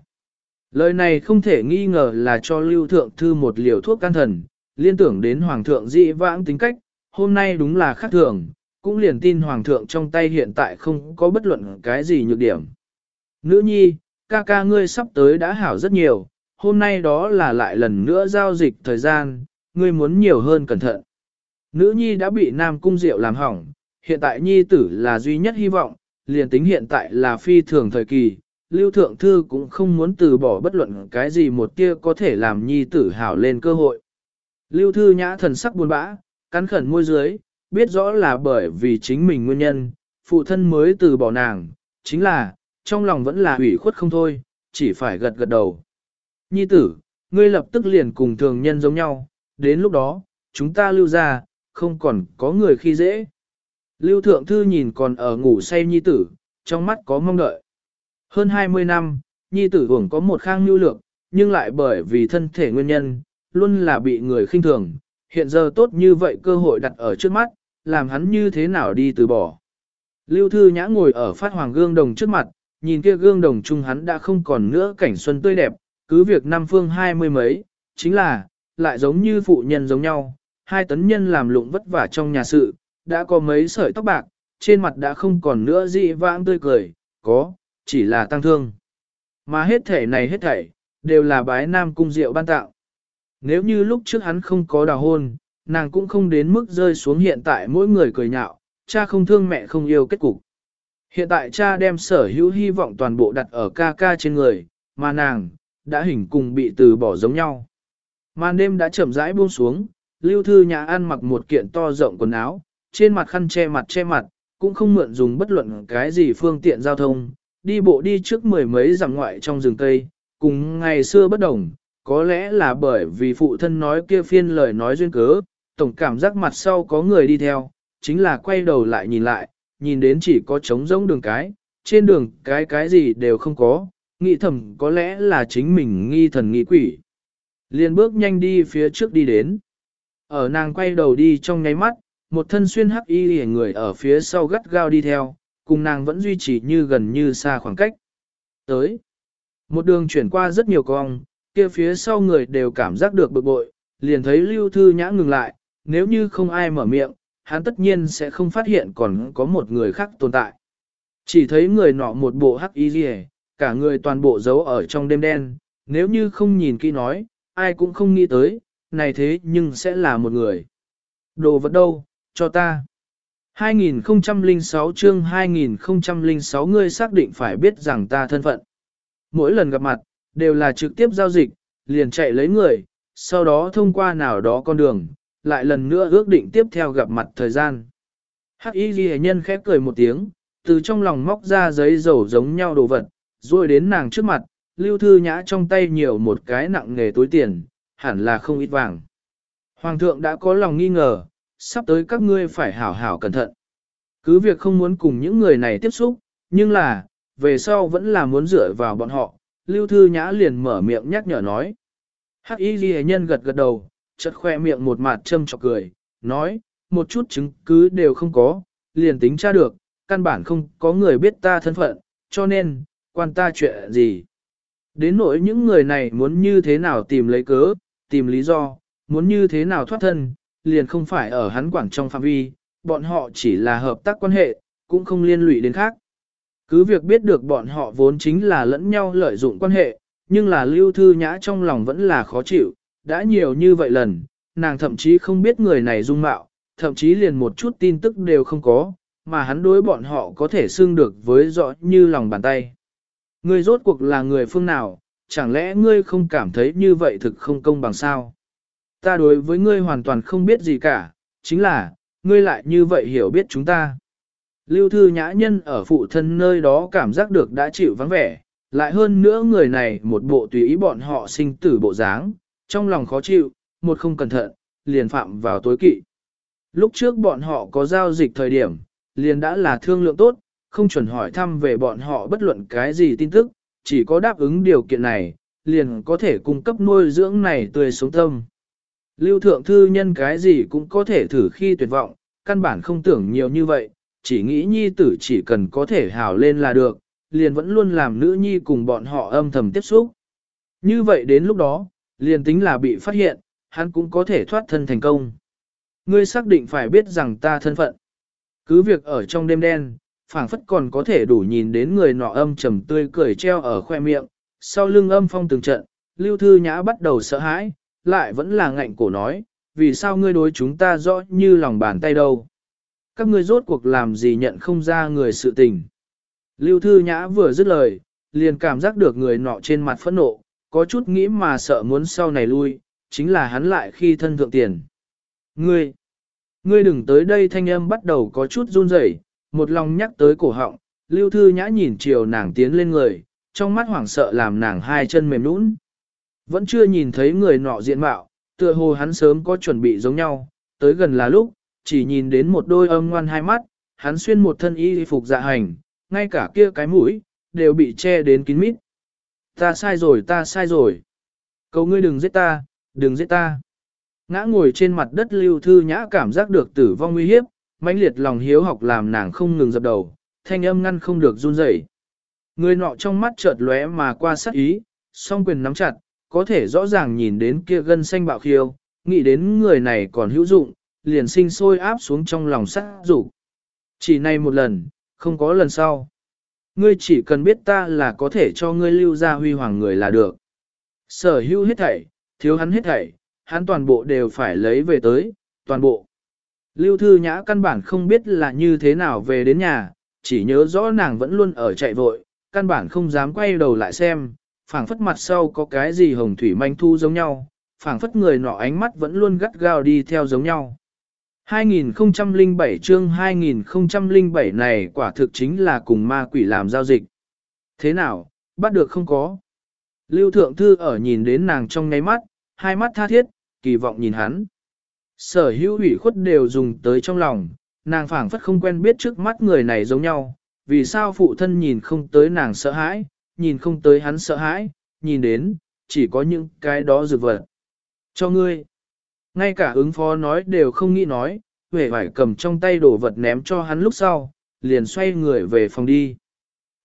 Lời này không thể nghi ngờ là cho lưu thượng thư một liều thuốc can thần, liên tưởng đến hoàng thượng dị vãng tính cách, hôm nay đúng là khác thường, cũng liền tin hoàng thượng trong tay hiện tại không có bất luận cái gì nhược điểm. Nữ nhi, ca ca ngươi sắp tới đã hảo rất nhiều, hôm nay đó là lại lần nữa giao dịch thời gian, ngươi muốn nhiều hơn cẩn thận. Nữ nhi đã bị nam cung diệu làm hỏng, hiện tại nhi tử là duy nhất hy vọng, liền tính hiện tại là phi thường thời kỳ, Lưu Thượng Thư cũng không muốn từ bỏ bất luận cái gì một tia có thể làm nhi tử hảo lên cơ hội. Lưu Thư nhã thần sắc buồn bã, cắn khẩn môi dưới, biết rõ là bởi vì chính mình nguyên nhân, phụ thân mới từ bỏ nàng, chính là, trong lòng vẫn là ủy khuất không thôi, chỉ phải gật gật đầu. Nhi tử, ngươi lập tức liền cùng thường nhân giống nhau, đến lúc đó, chúng ta lưu ra, không còn có người khi dễ. Lưu Thượng Thư nhìn còn ở ngủ say nhi tử, trong mắt có mong đợi. Hơn 20 năm, nhi tử hưởng có một khang nhu lược, nhưng lại bởi vì thân thể nguyên nhân, luôn là bị người khinh thường. Hiện giờ tốt như vậy cơ hội đặt ở trước mắt, làm hắn như thế nào đi từ bỏ. Lưu Thư Nhã ngồi ở phát hoàng gương đồng trước mặt, nhìn kia gương đồng chung hắn đã không còn nữa cảnh xuân tươi đẹp, cứ việc năm phương hai mươi mấy, chính là, lại giống như phụ nhân giống nhau, hai tấn nhân làm lụng vất vả trong nhà sự, đã có mấy sợi tóc bạc, trên mặt đã không còn nữa dị vãng tươi cười, có, chỉ là tăng thương. Mà hết thể này hết thảy, đều là bái nam cung diệu ban tạo. Nếu như lúc trước hắn không có đào hôn, nàng cũng không đến mức rơi xuống hiện tại mỗi người cười nhạo, cha không thương mẹ không yêu kết cục. Hiện tại cha đem sở hữu hy vọng toàn bộ đặt ở ca ca trên người, mà nàng, đã hình cùng bị từ bỏ giống nhau. Màn đêm đã chậm rãi buông xuống, Lưu Thư Nhã ăn mặc một kiện to rộng quần áo, trên mặt khăn che mặt che mặt, cũng không mượn dùng bất luận cái gì phương tiện giao thông, đi bộ đi trước mười mấy dặm ngoại trong rừng Tây, cùng ngày xưa bất đồng, có lẽ là bởi vì phụ thân nói kia phiên lời nói duyên cớ, tổng cảm giác mặt sau có người đi theo, chính là quay đầu lại nhìn lại, nhìn đến chỉ có trống rỗng đường cái, trên đường cái cái gì đều không có, nghĩ thầm có lẽ là chính mình nghi thần nghi quỷ. liền bước nhanh đi phía trước đi đến. Ở nàng quay đầu đi trong nháy mắt, một thân xuyên hắc y hề người ở phía sau gắt gao đi theo, cùng nàng vẫn duy trì như gần như xa khoảng cách. Tới, một đường chuyển qua rất nhiều cong, kia phía sau người đều cảm giác được bực bội, liền thấy lưu thư nhã ngừng lại, nếu như không ai mở miệng, hắn tất nhiên sẽ không phát hiện còn có một người khác tồn tại. Chỉ thấy người nọ một bộ hắc y rìa, cả người toàn bộ giấu ở trong đêm đen, nếu như không nhìn kỹ nói, ai cũng không nghĩ tới, này thế nhưng sẽ là một người. Đồ vật đâu, cho ta. 2006 chương 2006 ngươi xác định phải biết rằng ta thân phận. Mỗi lần gặp mặt, đều là trực tiếp giao dịch, liền chạy lấy người, sau đó thông qua nào đó con đường, lại lần nữa ước định tiếp theo gặp mặt thời gian. Hắc y ghi nhân khép cười một tiếng, từ trong lòng móc ra giấy dầu giống nhau đồ vật, rồi đến nàng trước mặt, lưu thư nhã trong tay nhiều một cái nặng nghề túi tiền, hẳn là không ít vàng. Hoàng thượng đã có lòng nghi ngờ, sắp tới các ngươi phải hảo hảo cẩn thận. Cứ việc không muốn cùng những người này tiếp xúc, nhưng là, về sau vẫn là muốn dựa vào bọn họ, lưu thư nhã liền mở miệng nhắc nhở nói. Hắc y ghi nhân gật gật đầu, chợt khoe miệng một mặt châm chọc cười, nói, một chút chứng cứ đều không có, liền tính tra được, căn bản không có người biết ta thân phận, cho nên, quan ta chuyện gì. Đến nỗi những người này muốn như thế nào tìm lấy cớ, tìm lý do, muốn như thế nào thoát thân, liền không phải ở hắn quản trong phạm vi, bọn họ chỉ là hợp tác quan hệ, cũng không liên lụy đến khác. Cứ việc biết được bọn họ vốn chính là lẫn nhau lợi dụng quan hệ, nhưng là lưu thư nhã trong lòng vẫn là khó chịu, đã nhiều như vậy lần, nàng thậm chí không biết người này dung mạo, thậm chí liền một chút tin tức đều không có, mà hắn đối bọn họ có thể xưng được với rõ như lòng bàn tay. Ngươi rốt cuộc là người phương nào, chẳng lẽ ngươi không cảm thấy như vậy thực không công bằng sao? Ta đối với ngươi hoàn toàn không biết gì cả, chính là, ngươi lại như vậy hiểu biết chúng ta. Lưu thư nhã nhân ở phụ thân nơi đó cảm giác được đã chịu vắng vẻ, lại hơn nữa người này một bộ tùy ý bọn họ sinh tử bộ dáng, trong lòng khó chịu, một không cẩn thận, liền phạm vào tối kỵ. Lúc trước bọn họ có giao dịch thời điểm, liền đã là thương lượng tốt, không chuẩn hỏi thăm về bọn họ bất luận cái gì tin tức, chỉ có đáp ứng điều kiện này, liền có thể cung cấp nuôi dưỡng này tươi sống tâm. Lưu thượng thư nhân cái gì cũng có thể thử khi tuyệt vọng, căn bản không tưởng nhiều như vậy, chỉ nghĩ nhi tử chỉ cần có thể hào lên là được, liền vẫn luôn làm nữ nhi cùng bọn họ âm thầm tiếp xúc. Như vậy đến lúc đó, liền tính là bị phát hiện, hắn cũng có thể thoát thân thành công. Ngươi xác định phải biết rằng ta thân phận. Cứ việc ở trong đêm đen, phảng phất còn có thể đủ nhìn đến người nọ âm trầm tươi cười treo ở khoe miệng, sau lưng âm phong từng trận, lưu thư nhã bắt đầu sợ hãi, lại vẫn là ngạnh cổ nói, vì sao ngươi đối chúng ta rõ như lòng bàn tay đâu. Các ngươi rốt cuộc làm gì nhận không ra người sự tình. Lưu thư nhã vừa dứt lời, liền cảm giác được người nọ trên mặt phẫn nộ, có chút nghĩ mà sợ muốn sau này lui, chính là hắn lại khi thân thượng tiền. Ngươi, ngươi đừng tới đây thanh âm bắt đầu có chút run rẩy, một lòng nhắc tới cổ họng, lưu thư nhã nhìn chiều nàng tiến lên người, trong mắt hoảng sợ làm nàng hai chân mềm nũng. Vẫn chưa nhìn thấy người nọ diện mạo, tựa hồ hắn sớm có chuẩn bị giống nhau, tới gần là lúc, chỉ nhìn đến một đôi âm ngoan hai mắt, hắn xuyên một thân y phục dạ hành, ngay cả kia cái mũi, đều bị che đến kín mít. Ta sai rồi ta sai rồi. Cầu ngươi đừng giết ta, đừng giết ta. Ngã ngồi trên mặt đất lưu thư nhã cảm giác được tử vong nguy hiếp, mãnh liệt lòng hiếu học làm nàng không ngừng dập đầu, thanh âm ngăn không được run rẩy. Người nọ trong mắt chợt lóe mà qua sát ý, song quyền nắm chặt, có thể rõ ràng nhìn đến kia gân xanh bạo khiêu, nghĩ đến người này còn hữu dụng, liền sinh sôi áp xuống trong lòng sát rủ. Chỉ này một lần, không có lần sau. Ngươi chỉ cần biết ta là có thể cho ngươi lưu ra huy hoàng người là được. Sở hữu hết thảy, thiếu hắn hết thảy, hắn toàn bộ đều phải lấy về tới, toàn bộ. Lưu Thư Nhã căn bản không biết là như thế nào về đến nhà, chỉ nhớ rõ nàng vẫn luôn ở chạy vội, căn bản không dám quay đầu lại xem, phảng phất mặt sau có cái gì hồng thủy manh thu giống nhau, phảng phất người nọ ánh mắt vẫn luôn gắt gao đi theo giống nhau. 2007 chương 2007 này quả thực chính là cùng ma quỷ làm giao dịch. Thế nào, bắt được không có? Lưu Thượng Thư ở nhìn đến nàng trong ngáy mắt, hai mắt tha thiết, kỳ vọng nhìn hắn. Sở hữu ủy khuất đều dùng tới trong lòng, nàng phảng phất không quen biết trước mắt người này giống nhau, vì sao phụ thân nhìn không tới nàng sợ hãi, nhìn không tới hắn sợ hãi, nhìn đến, chỉ có những cái đó dược vật. Cho ngươi. Ngay cả ứng phó nói đều không nghĩ nói, huệ vải cầm trong tay đồ vật ném cho hắn lúc sau, liền xoay người về phòng đi.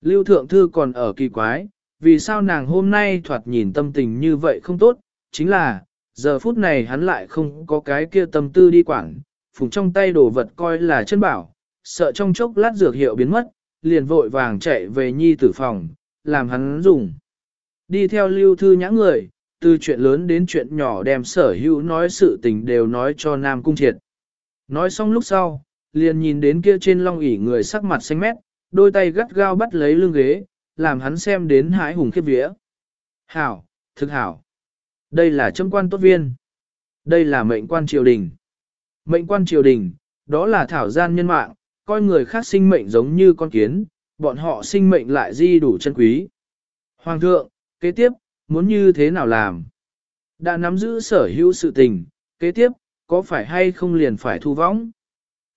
Lưu Thượng Thư còn ở kỳ quái, vì sao nàng hôm nay thoạt nhìn tâm tình như vậy không tốt, chính là, giờ phút này hắn lại không có cái kia tâm tư đi quảng, phùng trong tay đồ vật coi là chân bảo, sợ trong chốc lát dược hiệu biến mất, liền vội vàng chạy về nhi tử phòng, làm hắn dùng. Đi theo lưu thư nhã người, từ chuyện lớn đến chuyện nhỏ đem sở hữu nói sự tình đều nói cho Nam Cung Triệt. Nói xong lúc sau, liền nhìn đến kia trên long ỷ người sắc mặt xanh mét, đôi tay gắt gao bắt lấy lưng ghế, làm hắn xem đến hãi hùng khiếp vía. Hảo, thực hảo. Đây là châm quan tốt viên. Đây là mệnh quan triều đình. Mệnh quan triều đình, đó là thảo gian nhân mạng, coi người khác sinh mệnh giống như con kiến, bọn họ sinh mệnh lại di đủ chân quý. Hoàng thượng, kế tiếp, muốn như thế nào làm? Đã nắm giữ sở hữu sự tình, kế tiếp, có phải hay không liền phải thu võng?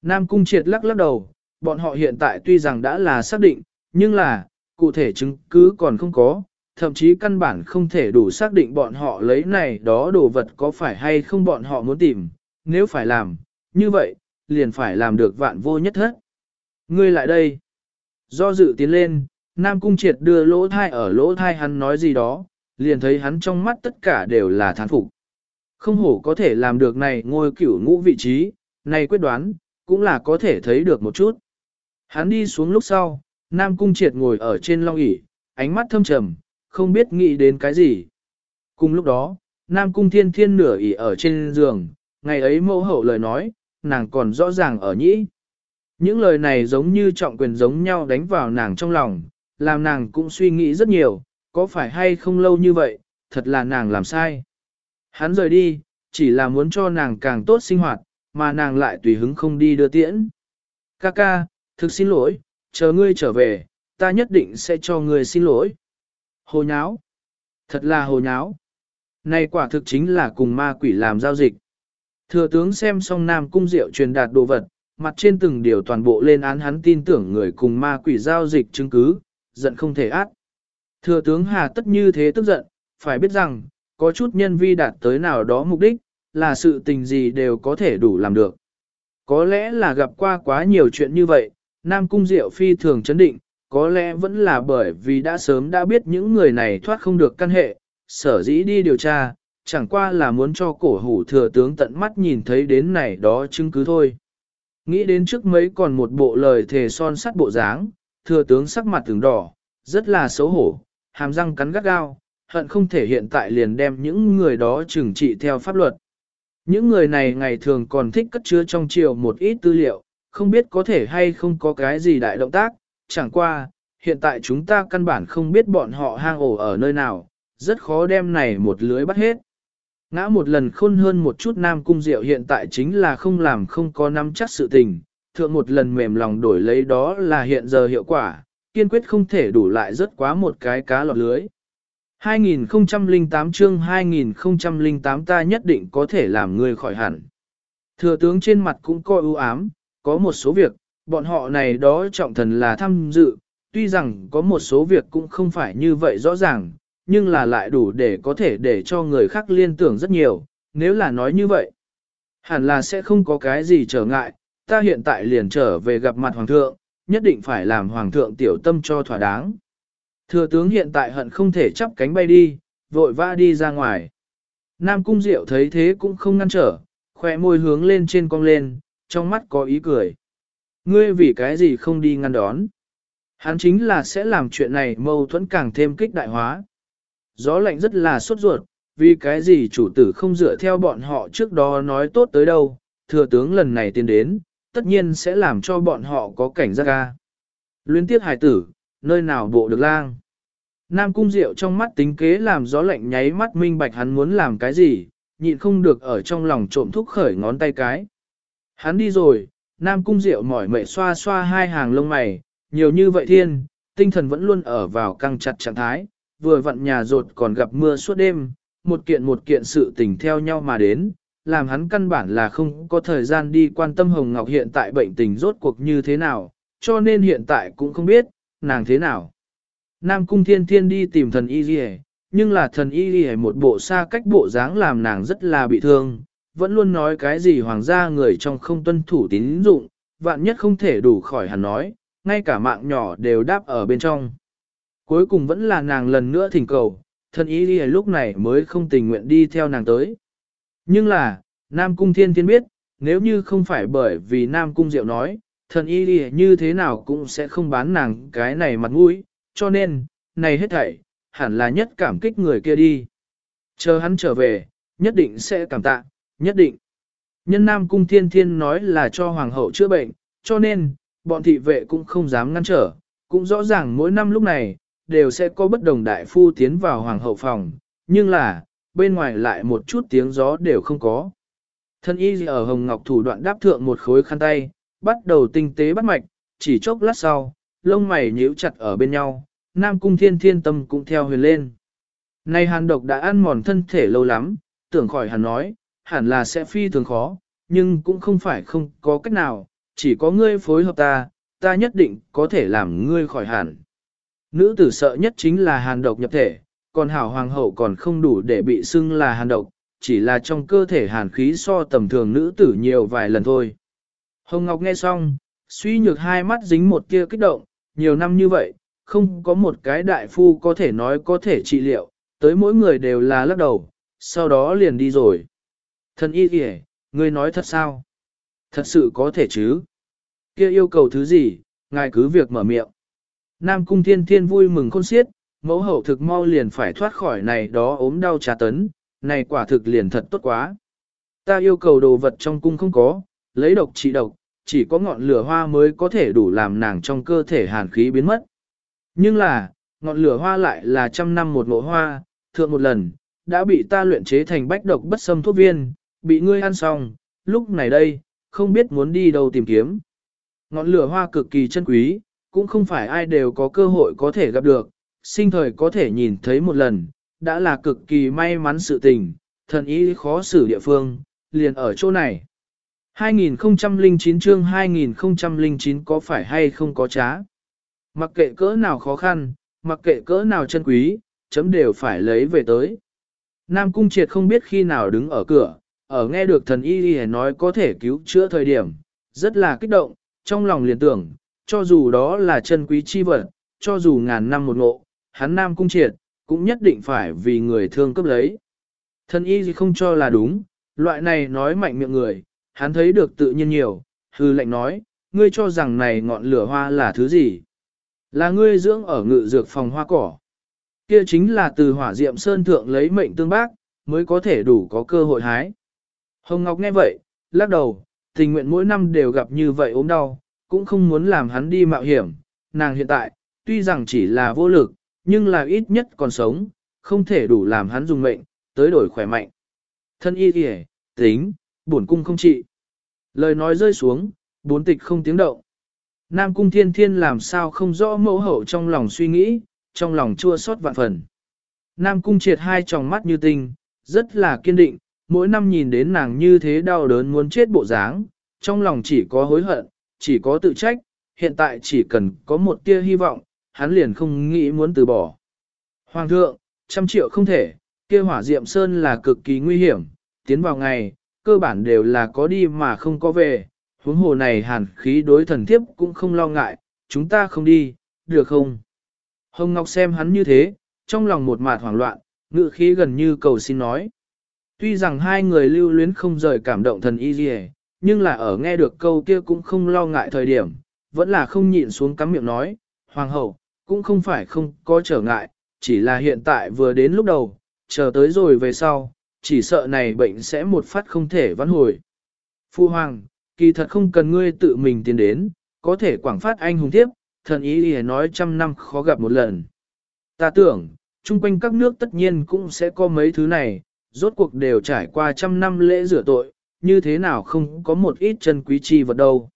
Nam Cung triệt lắc lắc đầu, bọn họ hiện tại tuy rằng đã là xác định, nhưng là, cụ thể chứng cứ còn không có, thậm chí căn bản không thể đủ xác định bọn họ lấy này đó đồ vật có phải hay không bọn họ muốn tìm, nếu phải làm, như vậy, liền phải làm được vạn vô nhất hết. Ngươi lại đây. Do dự tiến lên, Nam Cung Triệt đưa lỗ thai ở lỗ thai hắn nói gì đó, liền thấy hắn trong mắt tất cả đều là thán phục. Không hổ có thể làm được này ngôi cửu ngũ vị trí, này quyết đoán, cũng là có thể thấy được một chút. Hắn đi xuống lúc sau, Nam Cung Triệt ngồi ở trên long ỷ, ánh mắt thâm trầm, không biết nghĩ đến cái gì. Cùng lúc đó, Nam Cung Thiên Thiên nửa ỉ ở trên giường, ngày ấy mẫu hậu lời nói, nàng còn rõ ràng ở nhĩ. Những lời này giống như trọng quyền giống nhau đánh vào nàng trong lòng, làm nàng cũng suy nghĩ rất nhiều, có phải hay không lâu như vậy, thật là nàng làm sai. Hắn rời đi, chỉ là muốn cho nàng càng tốt sinh hoạt, mà nàng lại tùy hứng không đi đưa tiễn. Kaka, thực xin lỗi, chờ ngươi trở về, ta nhất định sẽ cho ngươi xin lỗi. Hồ nháo. Thật là hồ nháo. Này quả thực chính là cùng ma quỷ làm giao dịch. Thừa tướng xem xong Nam Cung Diệu truyền đạt đồ vật, mặt trên từng điều toàn bộ lên án hắn tin tưởng người cùng ma quỷ giao dịch chứng cứ, giận không thể át. Thừa tướng Hà tất như thế tức giận, phải biết rằng, có chút nhân vi đạt tới nào đó mục đích, là sự tình gì đều có thể đủ làm được. Có lẽ là gặp qua quá nhiều chuyện như vậy, Nam Cung Diệu phi thường chấn định, có lẽ vẫn là bởi vì đã sớm đã biết những người này thoát không được căn hệ, sở dĩ đi điều tra, chẳng qua là muốn cho cổ hủ thừa tướng tận mắt nhìn thấy đến này đó chứng cứ thôi. Nghĩ đến trước mấy còn một bộ lời thề son sắt bộ dáng, thừa tướng sắc mặt từng đỏ, rất là xấu hổ, hàm răng cắn gắt gao, hận không thể hiện tại liền đem những người đó trừng trị theo pháp luật. Những người này ngày thường còn thích cất chứa trong triều một ít tư liệu, không biết có thể hay không có cái gì đại động tác, chẳng qua, hiện tại chúng ta căn bản không biết bọn họ hang ổ ở nơi nào, rất khó đem này một lưới bắt hết. Ngã một lần khôn hơn một chút Nam Cung Diệu hiện tại chính là không làm không có nắm chắc sự tình, thượng một lần mềm lòng đổi lấy đó là hiện giờ hiệu quả, kiên quyết không thể đủ lại rất quá một cái cá lọt lưới. 2008 chương 2008 ta nhất định có thể làm người khỏi hẳn. Thừa tướng trên mặt cũng coi ưu ám, có một số việc, bọn họ này đó trọng thần là tham dự, tuy rằng có một số việc cũng không phải như vậy rõ ràng, nhưng là lại đủ để có thể để cho người khác liên tưởng rất nhiều, nếu là nói như vậy. Hẳn là sẽ không có cái gì trở ngại, ta hiện tại liền trở về gặp mặt hoàng thượng, nhất định phải làm hoàng thượng tiểu tâm cho thỏa đáng. Thừa tướng hiện tại hận không thể chắp cánh bay đi, vội vã đi ra ngoài. Nam cung diệu thấy thế cũng không ngăn trở, khỏe môi hướng lên trên cong lên, trong mắt có ý cười. Ngươi vì cái gì không đi ngăn đón? Hắn chính là sẽ làm chuyện này mâu thuẫn càng thêm kích đại hóa. Gió lạnh rất là sốt ruột, vì cái gì chủ tử không dựa theo bọn họ trước đó nói tốt tới đâu, thừa tướng lần này tiến đến, tất nhiên sẽ làm cho bọn họ có cảnh giác ca. Luyến tiếc hải tử, nơi nào bộ được lang. Nam cung diệu trong mắt tính kế làm gió lạnh nháy mắt minh bạch hắn muốn làm cái gì, nhịn không được ở trong lòng trộm thúc khởi ngón tay cái. Hắn đi rồi, Nam cung diệu mỏi mệt xoa xoa hai hàng lông mày, nhiều như vậy thiên, tinh thần vẫn luôn ở vào căng chặt trạng thái, vừa vặn nhà rột còn gặp mưa suốt đêm, một kiện một kiện sự tình theo nhau mà đến, làm hắn căn bản là không có thời gian đi quan tâm Hồng Ngọc hiện tại bệnh tình rốt cuộc như thế nào, cho nên hiện tại cũng không biết, nàng thế nào. Nam Cung Thiên Thiên đi tìm thần y Ghi nhưng là thần y Ghi một bộ xa cách bộ dáng làm nàng rất là bị thương, vẫn luôn nói cái gì hoàng gia người trong không tuân thủ tín dụng, vạn nhất không thể đủ khỏi hẳn nói, ngay cả mạng nhỏ đều đáp ở bên trong. Cuối cùng vẫn là nàng lần nữa thỉnh cầu, thần y đi lúc này mới không tình nguyện đi theo nàng tới. Nhưng là, Nam Cung Thiên Thiên biết, nếu như không phải bởi vì Nam Cung Diệu nói, thần y đi như thế nào cũng sẽ không bán nàng cái này mặt mũi, cho nên, này hết thảy, hẳn là nhất cảm kích người kia đi. Chờ hắn trở về, nhất định sẽ cảm tạ, nhất định. Nhân Nam Cung Thiên Thiên nói là cho Hoàng hậu chữa bệnh, cho nên, bọn thị vệ cũng không dám ngăn trở, cũng rõ ràng mỗi năm lúc này, đều sẽ có bất đồng đại phu tiến vào Hoàng hậu phòng, nhưng là, bên ngoài lại một chút tiếng gió đều không có. Thân y ở Hồng Ngọc thủ đoạn đáp thượng một khối khăn tay, bắt đầu tinh tế bắt mạch, chỉ chốc lát sau, lông mày nhíu chặt ở bên nhau, Nam Cung Thiên Thiên tâm cũng theo huyền lên. Này hàn độc đã ăn mòn thân thể lâu lắm, tưởng khỏi hàn nói, hẳn là sẽ phi thường khó, nhưng cũng không phải không có cách nào, chỉ có ngươi phối hợp ta, ta nhất định có thể làm ngươi khỏi hẳn. Nữ tử sợ nhất chính là hàn độc nhập thể, còn hảo hoàng hậu còn không đủ để bị xưng là hàn độc, chỉ là trong cơ thể hàn khí so tầm thường nữ tử nhiều vài lần thôi. Hồng Ngọc nghe xong, suy nhược hai mắt dính một tia kích động, nhiều năm như vậy, không có một cái đại phu có thể nói có thể trị liệu, tới mỗi người đều là lắc đầu, sau đó liền đi rồi. Thần y kìa, ngươi nói thật sao? Thật sự có thể chứ? kia yêu cầu thứ gì, ngài cứ việc mở miệng. Nam cung thiên thiên vui mừng khôn xiết, mẫu hậu thực mau liền phải thoát khỏi này đó ốm đau trà tấn, này quả thực liền thật tốt quá. Ta yêu cầu đồ vật trong cung không có, lấy độc trị độc, chỉ có ngọn lửa hoa mới có thể đủ làm nàng trong cơ thể hàn khí biến mất. Nhưng là, ngọn lửa hoa lại là trăm năm một ngộ hoa, thượng một lần, đã bị ta luyện chế thành bách độc bất xâm thuốc viên, bị ngươi ăn xong, lúc này đây, không biết muốn đi đâu tìm kiếm. Ngọn lửa hoa cực kỳ chân quý, cũng không phải ai đều có cơ hội có thể gặp được, sinh thời có thể nhìn thấy một lần, đã là cực kỳ may mắn sự tình, thần ý khó xử địa phương, liền ở chỗ này. 2009 chương 2009 có phải hay không có trá? Mặc kệ cỡ nào khó khăn, mặc kệ cỡ nào chân quý, chấm đều phải lấy về tới. Nam Cung Triệt không biết khi nào đứng ở cửa, ở nghe được thần y y nói có thể cứu chữa thời điểm, rất là kích động, trong lòng liền tưởng, cho dù đó là chân quý chi vật, cho dù ngàn năm một ngộ, hắn Nam Cung Triệt, cũng nhất định phải vì người thương cấp lấy. Thần y gì không cho là đúng, loại này nói mạnh miệng người, hắn thấy được tự nhiên nhiều, hư lệnh nói, ngươi cho rằng này ngọn lửa hoa là thứ gì? Là ngươi dưỡng ở ngự dược phòng hoa cỏ. Kia chính là từ hỏa diệm sơn thượng lấy mệnh tương bác, mới có thể đủ có cơ hội hái. Hồng Ngọc nghe vậy, lắc đầu, tình nguyện mỗi năm đều gặp như vậy ốm đau, cũng không muốn làm hắn đi mạo hiểm. Nàng hiện tại, tuy rằng chỉ là vô lực, nhưng là ít nhất còn sống, không thể đủ làm hắn dùng mệnh, tới đổi khỏe mạnh. Thân y kìa, tính, bổn cung không trị. Lời nói rơi xuống, bốn tịch không tiếng động. Nam cung thiên thiên làm sao không rõ mẫu hậu trong lòng suy nghĩ, trong lòng chua xót vạn phần. Nam cung triệt hai tròng mắt như tinh, rất là kiên định, mỗi năm nhìn đến nàng như thế đau đớn muốn chết bộ dáng, trong lòng chỉ có hối hận, chỉ có tự trách, hiện tại chỉ cần có một tia hy vọng, hắn liền không nghĩ muốn từ bỏ. Hoàng thượng, trăm triệu không thể, kia hỏa diệm sơn là cực kỳ nguy hiểm, tiến vào ngày, cơ bản đều là có đi mà không có về, huống hồ này hàn khí đối thần thiếp cũng không lo ngại, chúng ta không đi, được không? Hồng Ngọc xem hắn như thế, trong lòng một mạt hoảng loạn, ngự khí gần như cầu xin nói. Tuy rằng hai người lưu luyến không rời cảm động thần y gì nhưng là ở nghe được câu kia cũng không lo ngại thời điểm, vẫn là không nhịn xuống cắm miệng nói, Hoàng hậu, cũng không phải không có trở ngại, chỉ là hiện tại vừa đến lúc đầu, chờ tới rồi về sau, chỉ sợ này bệnh sẽ một phát không thể vãn hồi. Phu Hoàng, kỳ thật không cần ngươi tự mình tiến đến, có thể quảng phát anh hùng tiếp, thần ý ý nói trăm năm khó gặp một lần. Ta tưởng, chung quanh các nước tất nhiên cũng sẽ có mấy thứ này, rốt cuộc đều trải qua trăm năm lễ rửa tội, như thế nào không có một ít chân quý chi vật đâu.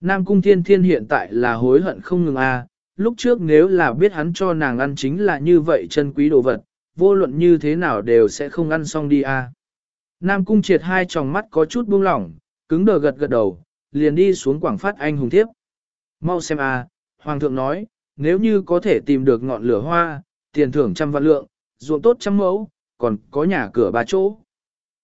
Nam Cung Thiên Thiên hiện tại là hối hận không ngừng a. lúc trước nếu là biết hắn cho nàng ăn chính là như vậy chân quý đồ vật, vô luận như thế nào đều sẽ không ăn xong đi a. Nam Cung triệt hai tròng mắt có chút buông lỏng, cứng đờ gật gật đầu, liền đi xuống quảng phát anh hùng thiếp. Mau xem a, Hoàng thượng nói, nếu như có thể tìm được ngọn lửa hoa, tiền thưởng trăm vạn lượng, ruộng tốt trăm mẫu, còn có nhà cửa ba chỗ.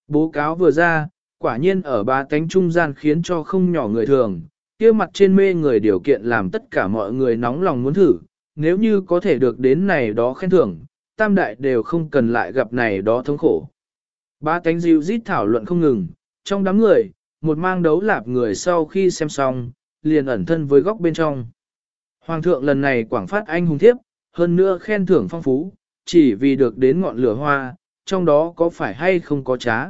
Bố cáo vừa ra, quả nhiên ở ba cánh trung gian khiến cho không nhỏ người thường, kia mặt trên mê người điều kiện làm tất cả mọi người nóng lòng muốn thử, nếu như có thể được đến này đó khen thưởng, tam đại đều không cần lại gặp này đó thống khổ. Ba cánh dịu rít thảo luận không ngừng, trong đám người, một mang đấu lạp người sau khi xem xong, liền ẩn thân với góc bên trong. Hoàng thượng lần này quảng phát anh hùng thiếp, hơn nữa khen thưởng phong phú, chỉ vì được đến ngọn lửa hoa, trong đó có phải hay không có trá.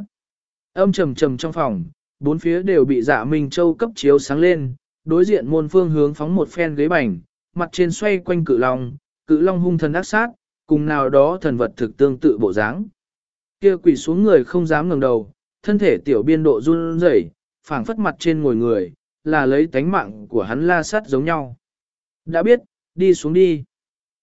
Âm trầm trầm trong phòng, bốn phía đều bị dạ Minh Châu cấp chiếu sáng lên, đối diện môn phương hướng phóng một phen ghế bành, mặt trên xoay quanh cự long, cự long hung thần ác sát, cùng nào đó thần vật thực tương tự bộ dáng. Kia quỷ xuống người không dám ngẩng đầu, thân thể tiểu biên độ run rẩy, phảng phất mặt trên ngồi người, là lấy tánh mạng của hắn la sát giống nhau. Đã biết, đi xuống đi.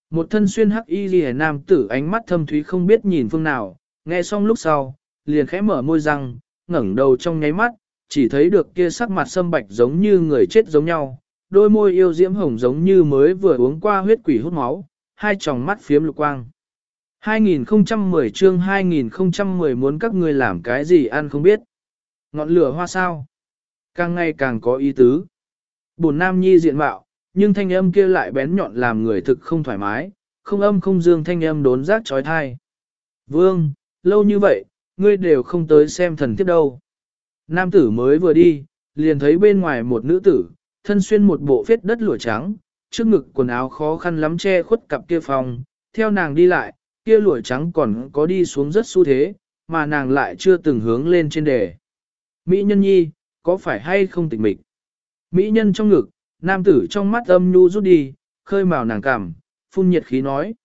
Một thân xuyên hắc y liễu nam tử ánh mắt thâm thúy không biết nhìn phương nào, nghe xong lúc sau, liền khẽ mở môi răng, ngẩng đầu trong nháy mắt, chỉ thấy được kia sắc mặt sâm bạch giống như người chết giống nhau, đôi môi yêu diễm hồng giống như mới vừa uống qua huyết quỷ hút máu, hai tròng mắt phiếm lục quang. 2010 chương 2010 muốn các ngươi làm cái gì ăn không biết. Ngọn lửa hoa sao? Càng ngày càng có ý tứ. Bồn nam nhi diện mạo, nhưng thanh âm kia lại bén nhọn làm người thực không thoải mái, không âm không dương thanh âm đốn rác trói thai. Vương, lâu như vậy, ngươi đều không tới xem thần tiếp đâu. Nam tử mới vừa đi, liền thấy bên ngoài một nữ tử, thân xuyên một bộ phết đất lụa trắng, trước ngực quần áo khó khăn lắm che khuất cặp kia phòng, theo nàng đi lại, kia lụa trắng còn có đi xuống rất xu thế, mà nàng lại chưa từng hướng lên trên đề. Mỹ nhân nhi, có phải hay không tịch mịch? Mỹ nhân trong ngực, nam tử trong mắt âm nhu rút đi, khơi màu nàng cảm, phun nhiệt khí nói.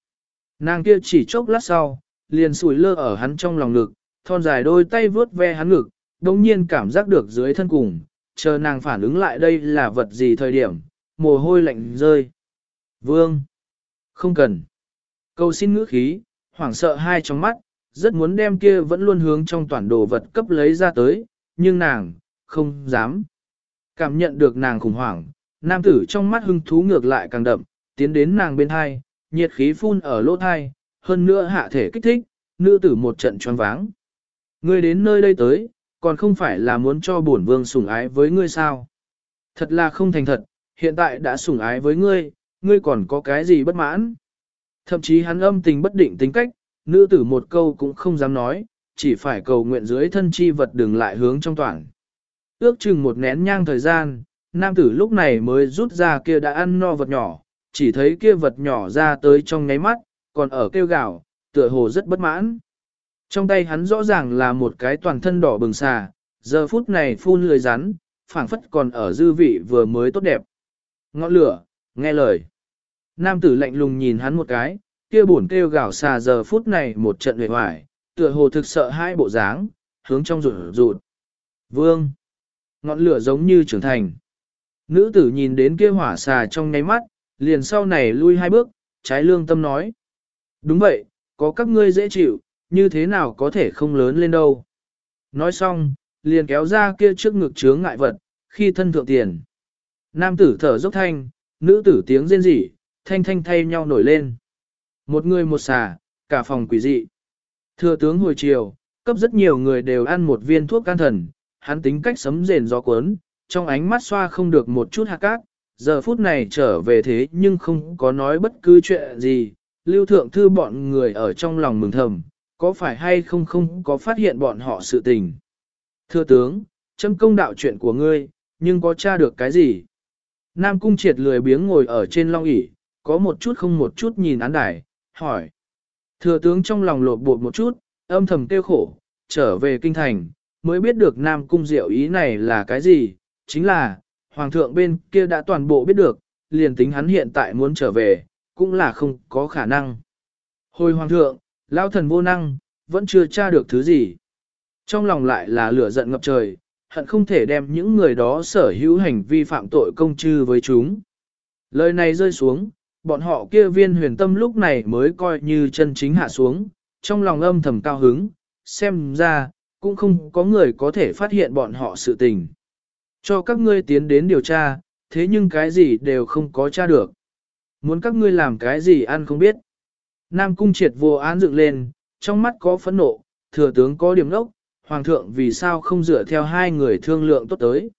Nàng kia chỉ chốc lát sau, liền sủi lơ ở hắn trong lòng ngực, thon dài đôi tay vướt ve hắn ngực, đồng nhiên cảm giác được dưới thân cùng, chờ nàng phản ứng lại đây là vật gì thời điểm, mồ hôi lạnh rơi. Vương! Không cần! Cầu xin ngữ khí, hoảng sợ hai trong mắt, rất muốn đem kia vẫn luôn hướng trong toàn đồ vật cấp lấy ra tới, nhưng nàng, không dám. Cảm nhận được nàng khủng hoảng, nam tử trong mắt hưng thú ngược lại càng đậm, tiến đến nàng bên hai, nhiệt khí phun ở lỗ thai, hơn nữa hạ thể kích thích, nữ tử một trận choáng váng. Ngươi đến nơi đây tới, còn không phải là muốn cho bổn vương sủng ái với ngươi sao? Thật là không thành thật, hiện tại đã sủng ái với ngươi, ngươi còn có cái gì bất mãn? Thậm chí hắn âm tình bất định tính cách, nữ tử một câu cũng không dám nói, chỉ phải cầu nguyện dưới thân chi vật đừng lại hướng trong toàn. Ước chừng một nén nhang thời gian, nam tử lúc này mới rút ra kia đã ăn no vật nhỏ, chỉ thấy kia vật nhỏ ra tới trong ngáy mắt, còn ở kêu gào, tựa hồ rất bất mãn. Trong tay hắn rõ ràng là một cái toàn thân đỏ bừng xà, giờ phút này phun lười rắn, phảng phất còn ở dư vị vừa mới tốt đẹp. Ngọn lửa, nghe lời. Nam tử lạnh lùng nhìn hắn một cái, kia buồn kêu gào xà giờ phút này một trận hề hoài, tựa hồ thực sợ hai bộ dáng, hướng trong rụt rụt. Vương. Ngọn lửa giống như trưởng thành. Nữ tử nhìn đến kia hỏa xà trong nháy mắt, liền sau này lui hai bước, trái lương tâm nói. Đúng vậy, có các ngươi dễ chịu, như thế nào có thể không lớn lên đâu. Nói xong, liền kéo ra kia trước ngực chướng ngại vật, khi thân thượng tiền. Nam tử thở dốc thanh, nữ tử tiếng rên rỉ, thanh thanh thay nhau nổi lên. Một người một xà, cả phòng quỷ dị. Thừa tướng hồi chiều, cấp rất nhiều người đều ăn một viên thuốc can thần, hắn tính cách sấm rền gió cuốn, trong ánh mắt xoa không được một chút hạt cát, giờ phút này trở về thế nhưng không có nói bất cứ chuyện gì, lưu thượng thư bọn người ở trong lòng mừng thầm, có phải hay không không có phát hiện bọn họ sự tình. Thưa tướng, châm công đạo chuyện của ngươi, nhưng có tra được cái gì? Nam cung triệt lười biếng ngồi ở trên long ỷ có một chút không một chút nhìn án đài, hỏi. Thừa tướng trong lòng lột bột một chút, âm thầm tiêu khổ, trở về kinh thành, mới biết được Nam cung diệu ý này là cái gì, chính là, Hoàng thượng bên kia đã toàn bộ biết được, liền tính hắn hiện tại muốn trở về, cũng là không có khả năng. Hồi Hoàng thượng, Lao thần vô năng, vẫn chưa tra được thứ gì. Trong lòng lại là lửa giận ngập trời, hận không thể đem những người đó sở hữu hành vi phạm tội công chư với chúng. Lời này rơi xuống, bọn họ kia viên huyền tâm lúc này mới coi như chân chính hạ xuống, trong lòng âm thầm cao hứng, xem ra, cũng không có người có thể phát hiện bọn họ sự tình. Cho các ngươi tiến đến điều tra, thế nhưng cái gì đều không có tra được. Muốn các ngươi làm cái gì ăn không biết. Nam cung triệt vô án dựng lên, trong mắt có phẫn nộ, thừa tướng có điểm đốc, hoàng thượng vì sao không dựa theo hai người thương lượng tốt tới.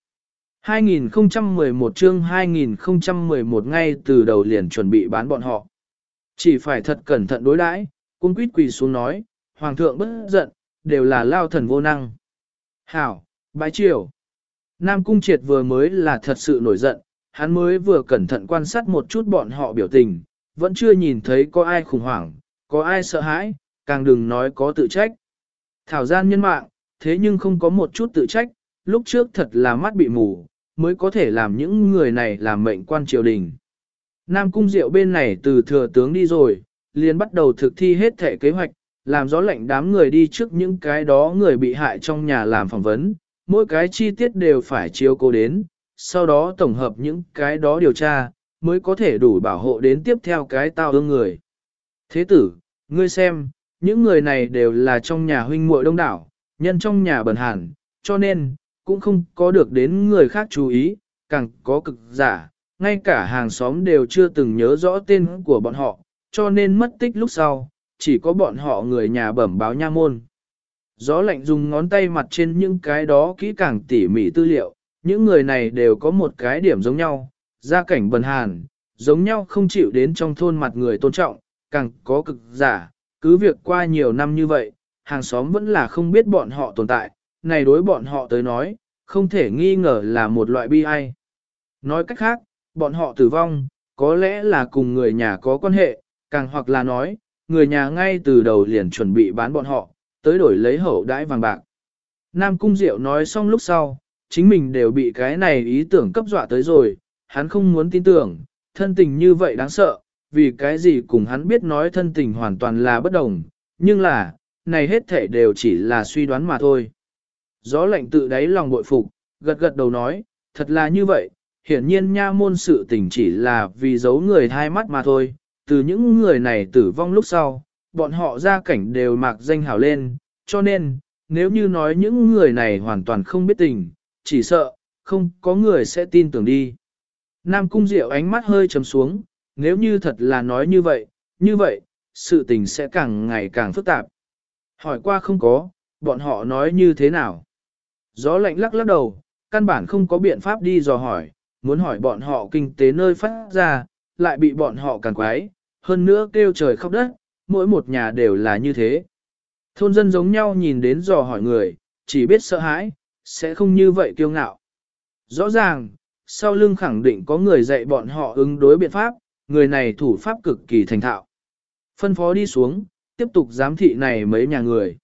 2011 chương 2011 ngay từ đầu liền chuẩn bị bán bọn họ. Chỉ phải thật cẩn thận đối đãi, cung quýt quỳ xuống nói, hoàng thượng bất giận, đều là lao thần vô năng. Hảo, bái triều. Nam cung triệt vừa mới là thật sự nổi giận, hắn mới vừa cẩn thận quan sát một chút bọn họ biểu tình, vẫn chưa nhìn thấy có ai khủng hoảng, có ai sợ hãi, càng đừng nói có tự trách. Thảo gian nhân mạng, thế nhưng không có một chút tự trách, lúc trước thật là mắt bị mù, mới có thể làm những người này làm mệnh quan triều đình. Nam cung diệu bên này từ thừa tướng đi rồi, liền bắt đầu thực thi hết thể kế hoạch, làm gió lệnh đám người đi trước những cái đó người bị hại trong nhà làm phỏng vấn, mỗi cái chi tiết đều phải chiếu cố đến, sau đó tổng hợp những cái đó điều tra, mới có thể đủ bảo hộ đến tiếp theo cái tao ương người. Thế tử, ngươi xem, những người này đều là trong nhà huynh muội đông đảo, nhân trong nhà bẩn hàn, cho nên, cũng không có được đến người khác chú ý, càng có cực giả, ngay cả hàng xóm đều chưa từng nhớ rõ tên của bọn họ, cho nên mất tích lúc sau, chỉ có bọn họ người nhà bẩm báo nha môn. Gió lạnh dùng ngón tay mặt trên những cái đó kỹ càng tỉ mỉ tư liệu, những người này đều có một cái điểm giống nhau, gia cảnh bần hàn, giống nhau không chịu đến trong thôn mặt người tôn trọng, càng có cực giả, cứ việc qua nhiều năm như vậy, hàng xóm vẫn là không biết bọn họ tồn tại, này đối bọn họ tới nói, không thể nghi ngờ là một loại bi ai. Nói cách khác, bọn họ tử vong, có lẽ là cùng người nhà có quan hệ, càng hoặc là nói, người nhà ngay từ đầu liền chuẩn bị bán bọn họ, tới đổi lấy hậu đãi vàng bạc. Nam Cung Diệu nói xong lúc sau, chính mình đều bị cái này ý tưởng cấp dọa tới rồi, hắn không muốn tin tưởng, thân tình như vậy đáng sợ, vì cái gì cùng hắn biết nói thân tình hoàn toàn là bất đồng, nhưng là, này hết thể đều chỉ là suy đoán mà thôi. Gió lạnh tự đáy lòng bội phục, gật gật đầu nói, thật là như vậy, hiển nhiên nha môn sự tình chỉ là vì giấu người thai mắt mà thôi, từ những người này tử vong lúc sau, bọn họ ra cảnh đều mạc danh hào lên, cho nên, nếu như nói những người này hoàn toàn không biết tình, chỉ sợ, không có người sẽ tin tưởng đi. Nam Cung Diệu ánh mắt hơi trầm xuống, nếu như thật là nói như vậy, như vậy, sự tình sẽ càng ngày càng phức tạp. Hỏi qua không có, bọn họ nói như thế nào? Gió lạnh lắc lắc đầu, căn bản không có biện pháp đi dò hỏi, muốn hỏi bọn họ kinh tế nơi phát ra, lại bị bọn họ càng quái, hơn nữa kêu trời khóc đất, mỗi một nhà đều là như thế. Thôn dân giống nhau nhìn đến dò hỏi người, chỉ biết sợ hãi, sẽ không như vậy kiêu ngạo. Rõ ràng, sau lưng khẳng định có người dạy bọn họ ứng đối biện pháp, người này thủ pháp cực kỳ thành thạo. Phân phó đi xuống, tiếp tục giám thị này mấy nhà người.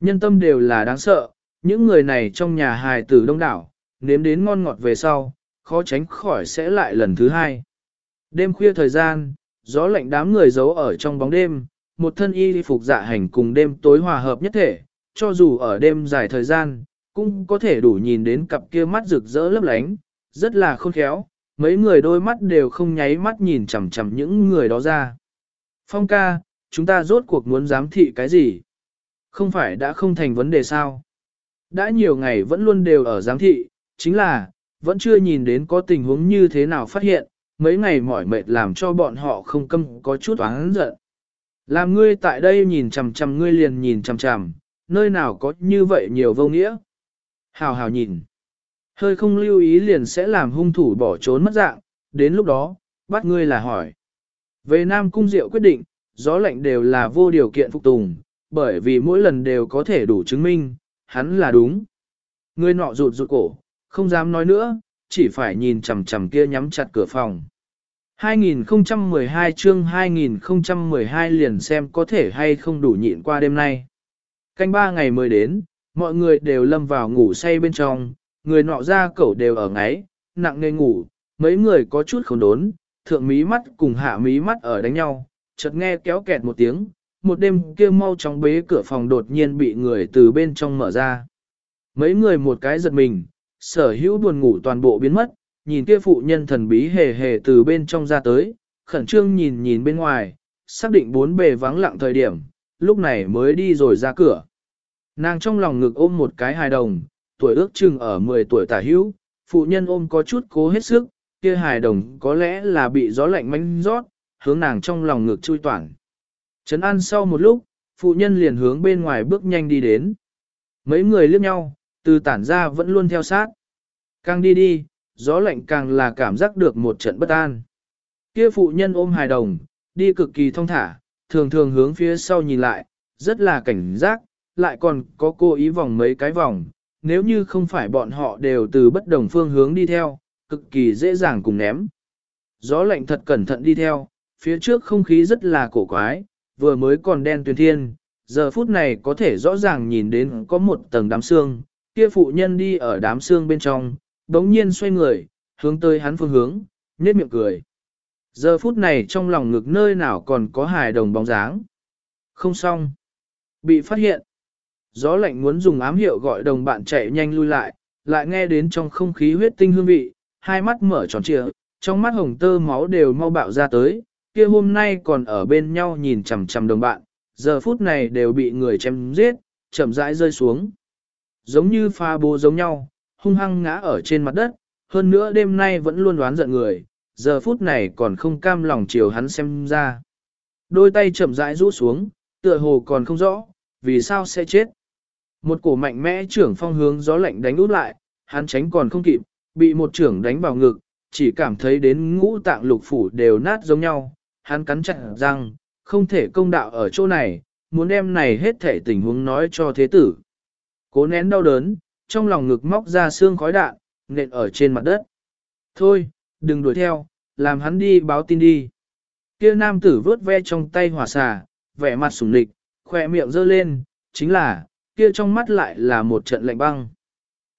Nhân tâm đều là đáng sợ, những người này trong nhà hài tử đông đảo, nếm đến ngon ngọt về sau, khó tránh khỏi sẽ lại lần thứ hai. Đêm khuya thời gian, gió lạnh đám người giấu ở trong bóng đêm, một thân y phục dạ hành cùng đêm tối hòa hợp nhất thể, cho dù ở đêm dài thời gian, cũng có thể đủ nhìn đến cặp kia mắt rực rỡ lấp lánh, rất là khôn khéo, mấy người đôi mắt đều không nháy mắt nhìn chằm chằm những người đó ra. Phong ca, chúng ta rốt cuộc muốn giám thị cái gì? Không phải đã không thành vấn đề sao? Đã nhiều ngày vẫn luôn đều ở giám thị, chính là, vẫn chưa nhìn đến có tình huống như thế nào phát hiện, mấy ngày mỏi mệt làm cho bọn họ không câm có chút oán giận. Làm ngươi tại đây nhìn chằm chằm ngươi liền nhìn chằm chằm, nơi nào có như vậy nhiều vô nghĩa. Hào hào nhìn. Hơi không lưu ý liền sẽ làm hung thủ bỏ trốn mất dạng, đến lúc đó, bắt ngươi là hỏi. Về Nam Cung Diệu quyết định, gió lạnh đều là vô điều kiện phục tùng, bởi vì mỗi lần đều có thể đủ chứng minh, hắn là đúng. Ngươi nọ rụt rụt cổ, không dám nói nữa, chỉ phải nhìn chằm chằm kia nhắm chặt cửa phòng. 2012 chương 2012 liền xem có thể hay không đủ nhịn qua đêm nay. Canh ba ngày mới đến, mọi người đều lâm vào ngủ say bên trong, người nọ ra cẩu đều ở ngáy, nặng nề ngủ, mấy người có chút khốn đốn, thượng mí mắt cùng hạ mí mắt ở đánh nhau, chợt nghe kéo kẹt một tiếng, một đêm kia mau chóng bế cửa phòng đột nhiên bị người từ bên trong mở ra. Mấy người một cái giật mình, sở hữu buồn ngủ toàn bộ biến mất, nhìn kia phụ nhân thần bí hề hề từ bên trong ra tới, khẩn trương nhìn nhìn bên ngoài, xác định bốn bề vắng lặng thời điểm, lúc này mới đi rồi ra cửa. Nàng trong lòng ngực ôm một cái hài đồng, tuổi ước chừng ở 10 tuổi tả hữu, phụ nhân ôm có chút cố hết sức, kia hài đồng có lẽ là bị gió lạnh mánh rót, hướng nàng trong lòng ngực chui toàn. Trấn an sau một lúc, phụ nhân liền hướng bên ngoài bước nhanh đi đến. Mấy người liếc nhau, từ tản ra vẫn luôn theo sát. Càng đi đi, gió lạnh càng là cảm giác được một trận bất an. Kia phụ nhân ôm hài đồng, đi cực kỳ thong thả, thường thường hướng phía sau nhìn lại, rất là cảnh giác, lại còn có cô ý vòng mấy cái vòng, nếu như không phải bọn họ đều từ bất đồng phương hướng đi theo, cực kỳ dễ dàng cùng ném. Gió lạnh thật cẩn thận đi theo, phía trước không khí rất là cổ quái, vừa mới còn đen tuyền thiên, giờ phút này có thể rõ ràng nhìn đến có một tầng đám xương, kia phụ nhân đi ở đám xương bên trong, đống nhiên xoay người, hướng tới hắn phương hướng, nhếch miệng cười. Giờ phút này trong lòng ngực nơi nào còn có hài đồng bóng dáng. Không xong. Bị phát hiện. Gió lạnh muốn dùng ám hiệu gọi đồng bạn chạy nhanh lui lại, lại nghe đến trong không khí huyết tinh hương vị, hai mắt mở tròn trịa, trong mắt hồng tơ máu đều mau bạo ra tới, kia hôm nay còn ở bên nhau nhìn chằm chằm đồng bạn, giờ phút này đều bị người chém giết, chậm rãi rơi xuống. Giống như pha bố giống nhau, hung hăng ngã ở trên mặt đất, hơn nữa đêm nay vẫn luôn đoán giận người, giờ phút này còn không cam lòng chiều hắn xem ra. Đôi tay chậm rãi rũ xuống, tựa hồ còn không rõ, vì sao sẽ chết. Một cổ mạnh mẽ trưởng phong hướng gió lạnh đánh út lại, hắn tránh còn không kịp, bị một trưởng đánh vào ngực, chỉ cảm thấy đến ngũ tạng lục phủ đều nát giống nhau, hắn cắn chặt răng, không thể công đạo ở chỗ này, muốn đem này hết thể tình huống nói cho thế tử. Cố nén đau đớn, trong lòng ngực móc ra xương khói đạn, nện ở trên mặt đất. Thôi, đừng đuổi theo, làm hắn đi báo tin đi. Kia nam tử vớt ve trong tay hỏa xà, vẻ mặt sủng nịch, khỏe miệng giơ lên, chính là, kia trong mắt lại là một trận lạnh băng.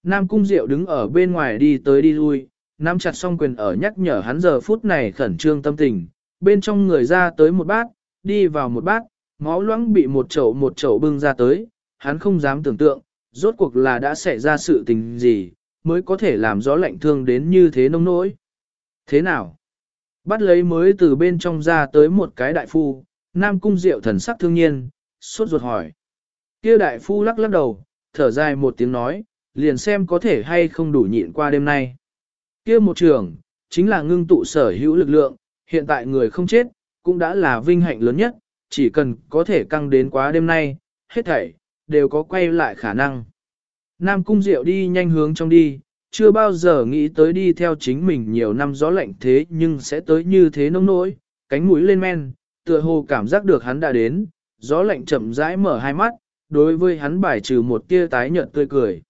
Nam cung diệu đứng ở bên ngoài đi tới đi lui, nắm chặt song quyền ở nhắc nhở hắn giờ phút này khẩn trương tâm tình, bên trong người ra tới một bát, đi vào một bát, máu loãng bị một chậu một chậu bưng ra tới, hắn không dám tưởng tượng, rốt cuộc là đã xảy ra sự tình gì, mới có thể làm gió lạnh thương đến như thế nông nỗi. Thế nào? Bắt lấy mới từ bên trong ra tới một cái đại phu, nam cung diệu thần sắc thương nhiên, suốt ruột hỏi kia đại phu lắc lắc đầu, thở dài một tiếng nói, liền xem có thể hay không đủ nhịn qua đêm nay. kia một trường, chính là ngưng tụ sở hữu lực lượng, hiện tại người không chết, cũng đã là vinh hạnh lớn nhất, chỉ cần có thể căng đến quá đêm nay, hết thảy, đều có quay lại khả năng. Nam Cung Diệu đi nhanh hướng trong đi, chưa bao giờ nghĩ tới đi theo chính mình nhiều năm gió lạnh thế nhưng sẽ tới như thế nông nỗi, cánh mũi lên men, tựa hồ cảm giác được hắn đã đến, gió lạnh chậm rãi mở hai mắt, đối với hắn bài trừ một tia tái nhợt tươi cười.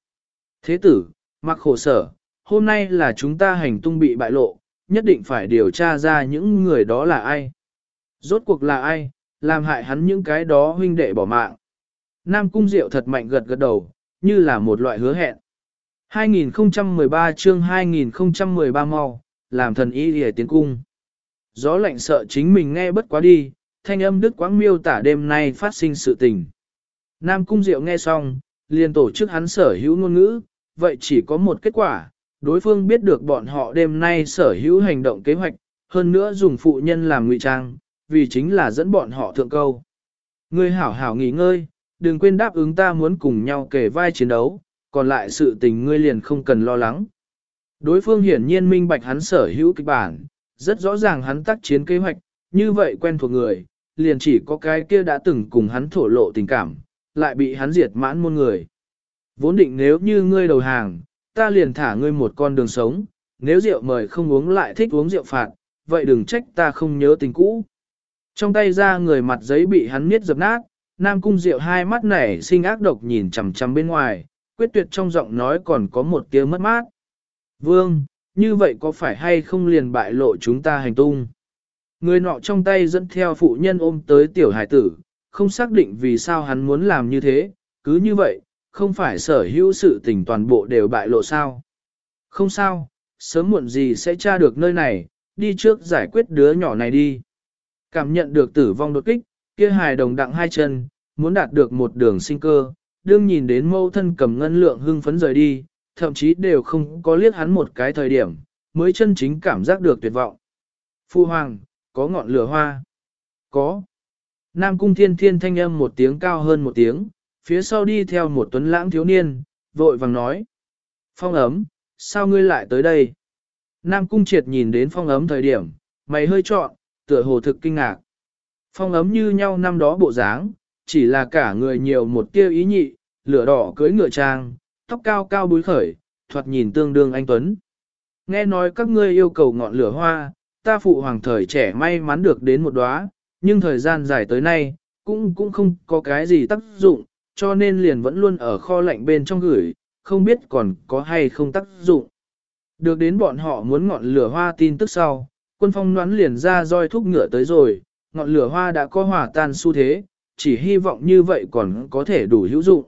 Thế tử, mặc khổ sở, hôm nay là chúng ta hành tung bị bại lộ, nhất định phải điều tra ra những người đó là ai. Rốt cuộc là ai, làm hại hắn những cái đó huynh đệ bỏ mạng. Nam Cung Diệu thật mạnh gật gật đầu, như là một loại hứa hẹn. 2013 chương 2013 mau, làm thần y hề tiến cung. Gió lạnh sợ chính mình nghe bất quá đi, thanh âm đức quãng miêu tả đêm nay phát sinh sự tình. Nam Cung Diệu nghe xong, liền tổ chức hắn sở hữu ngôn ngữ, vậy chỉ có một kết quả, đối phương biết được bọn họ đêm nay sở hữu hành động kế hoạch, hơn nữa dùng phụ nhân làm ngụy trang, vì chính là dẫn bọn họ thượng câu. Ngươi hảo hảo nghỉ ngơi, đừng quên đáp ứng ta muốn cùng nhau kể vai chiến đấu, còn lại sự tình ngươi liền không cần lo lắng. Đối phương hiển nhiên minh bạch hắn sở hữu kịch bản, rất rõ ràng hắn tác chiến kế hoạch, như vậy quen thuộc người, liền chỉ có cái kia đã từng cùng hắn thổ lộ tình cảm, lại bị hắn diệt mãn môn người. Vốn định nếu như ngươi đầu hàng, ta liền thả ngươi một con đường sống, nếu rượu mời không uống lại thích uống rượu phạt, vậy đừng trách ta không nhớ tình cũ. Trong tay ra người mặt giấy bị hắn niết dập nát, Nam Cung Diệu hai mắt nảy sinh ác độc nhìn chằm chằm bên ngoài, quyết tuyệt trong giọng nói còn có một tiếng mất mát. Vương, như vậy có phải hay không liền bại lộ chúng ta hành tung? Người nọ trong tay dẫn theo phụ nhân ôm tới tiểu hải tử, không xác định vì sao hắn muốn làm như thế, cứ như vậy, không phải sở hữu sự tình toàn bộ đều bại lộ sao. Không sao, sớm muộn gì sẽ tra được nơi này, đi trước giải quyết đứa nhỏ này đi. Cảm nhận được tử vong đột kích, kia hài đồng đặng hai chân, muốn đạt được một đường sinh cơ, đương nhìn đến mâu thân cầm ngân lượng hưng phấn rời đi, thậm chí đều không có liếc hắn một cái thời điểm, mới chân chính cảm giác được tuyệt vọng. Phu hoàng, có ngọn lửa hoa. Có. Nam cung thiên thiên thanh âm một tiếng cao hơn một tiếng, phía sau đi theo một tuấn lãng thiếu niên, vội vàng nói. Phong ấm, sao ngươi lại tới đây? Nam cung triệt nhìn đến phong ấm thời điểm, mày hơi trọn, tựa hồ thực kinh ngạc. Phong ấm như nhau năm đó bộ dáng, chỉ là cả người nhiều một tia ý nhị, lửa đỏ cưới ngựa trang, tóc cao cao búi khởi, thoạt nhìn tương đương anh Tuấn. Nghe nói các ngươi yêu cầu ngọn lửa hoa, ta phụ hoàng thời trẻ may mắn được đến một đóa, nhưng thời gian dài tới nay, cũng cũng không có cái gì tác dụng, cho nên liền vẫn luôn ở kho lạnh bên trong gửi, không biết còn có hay không tác dụng. Được đến bọn họ muốn ngọn lửa hoa tin tức sau, quân phong đoán liền ra roi thúc ngựa tới rồi, ngọn lửa hoa đã có hòa tan xu thế, chỉ hy vọng như vậy còn có thể đủ hữu dụng.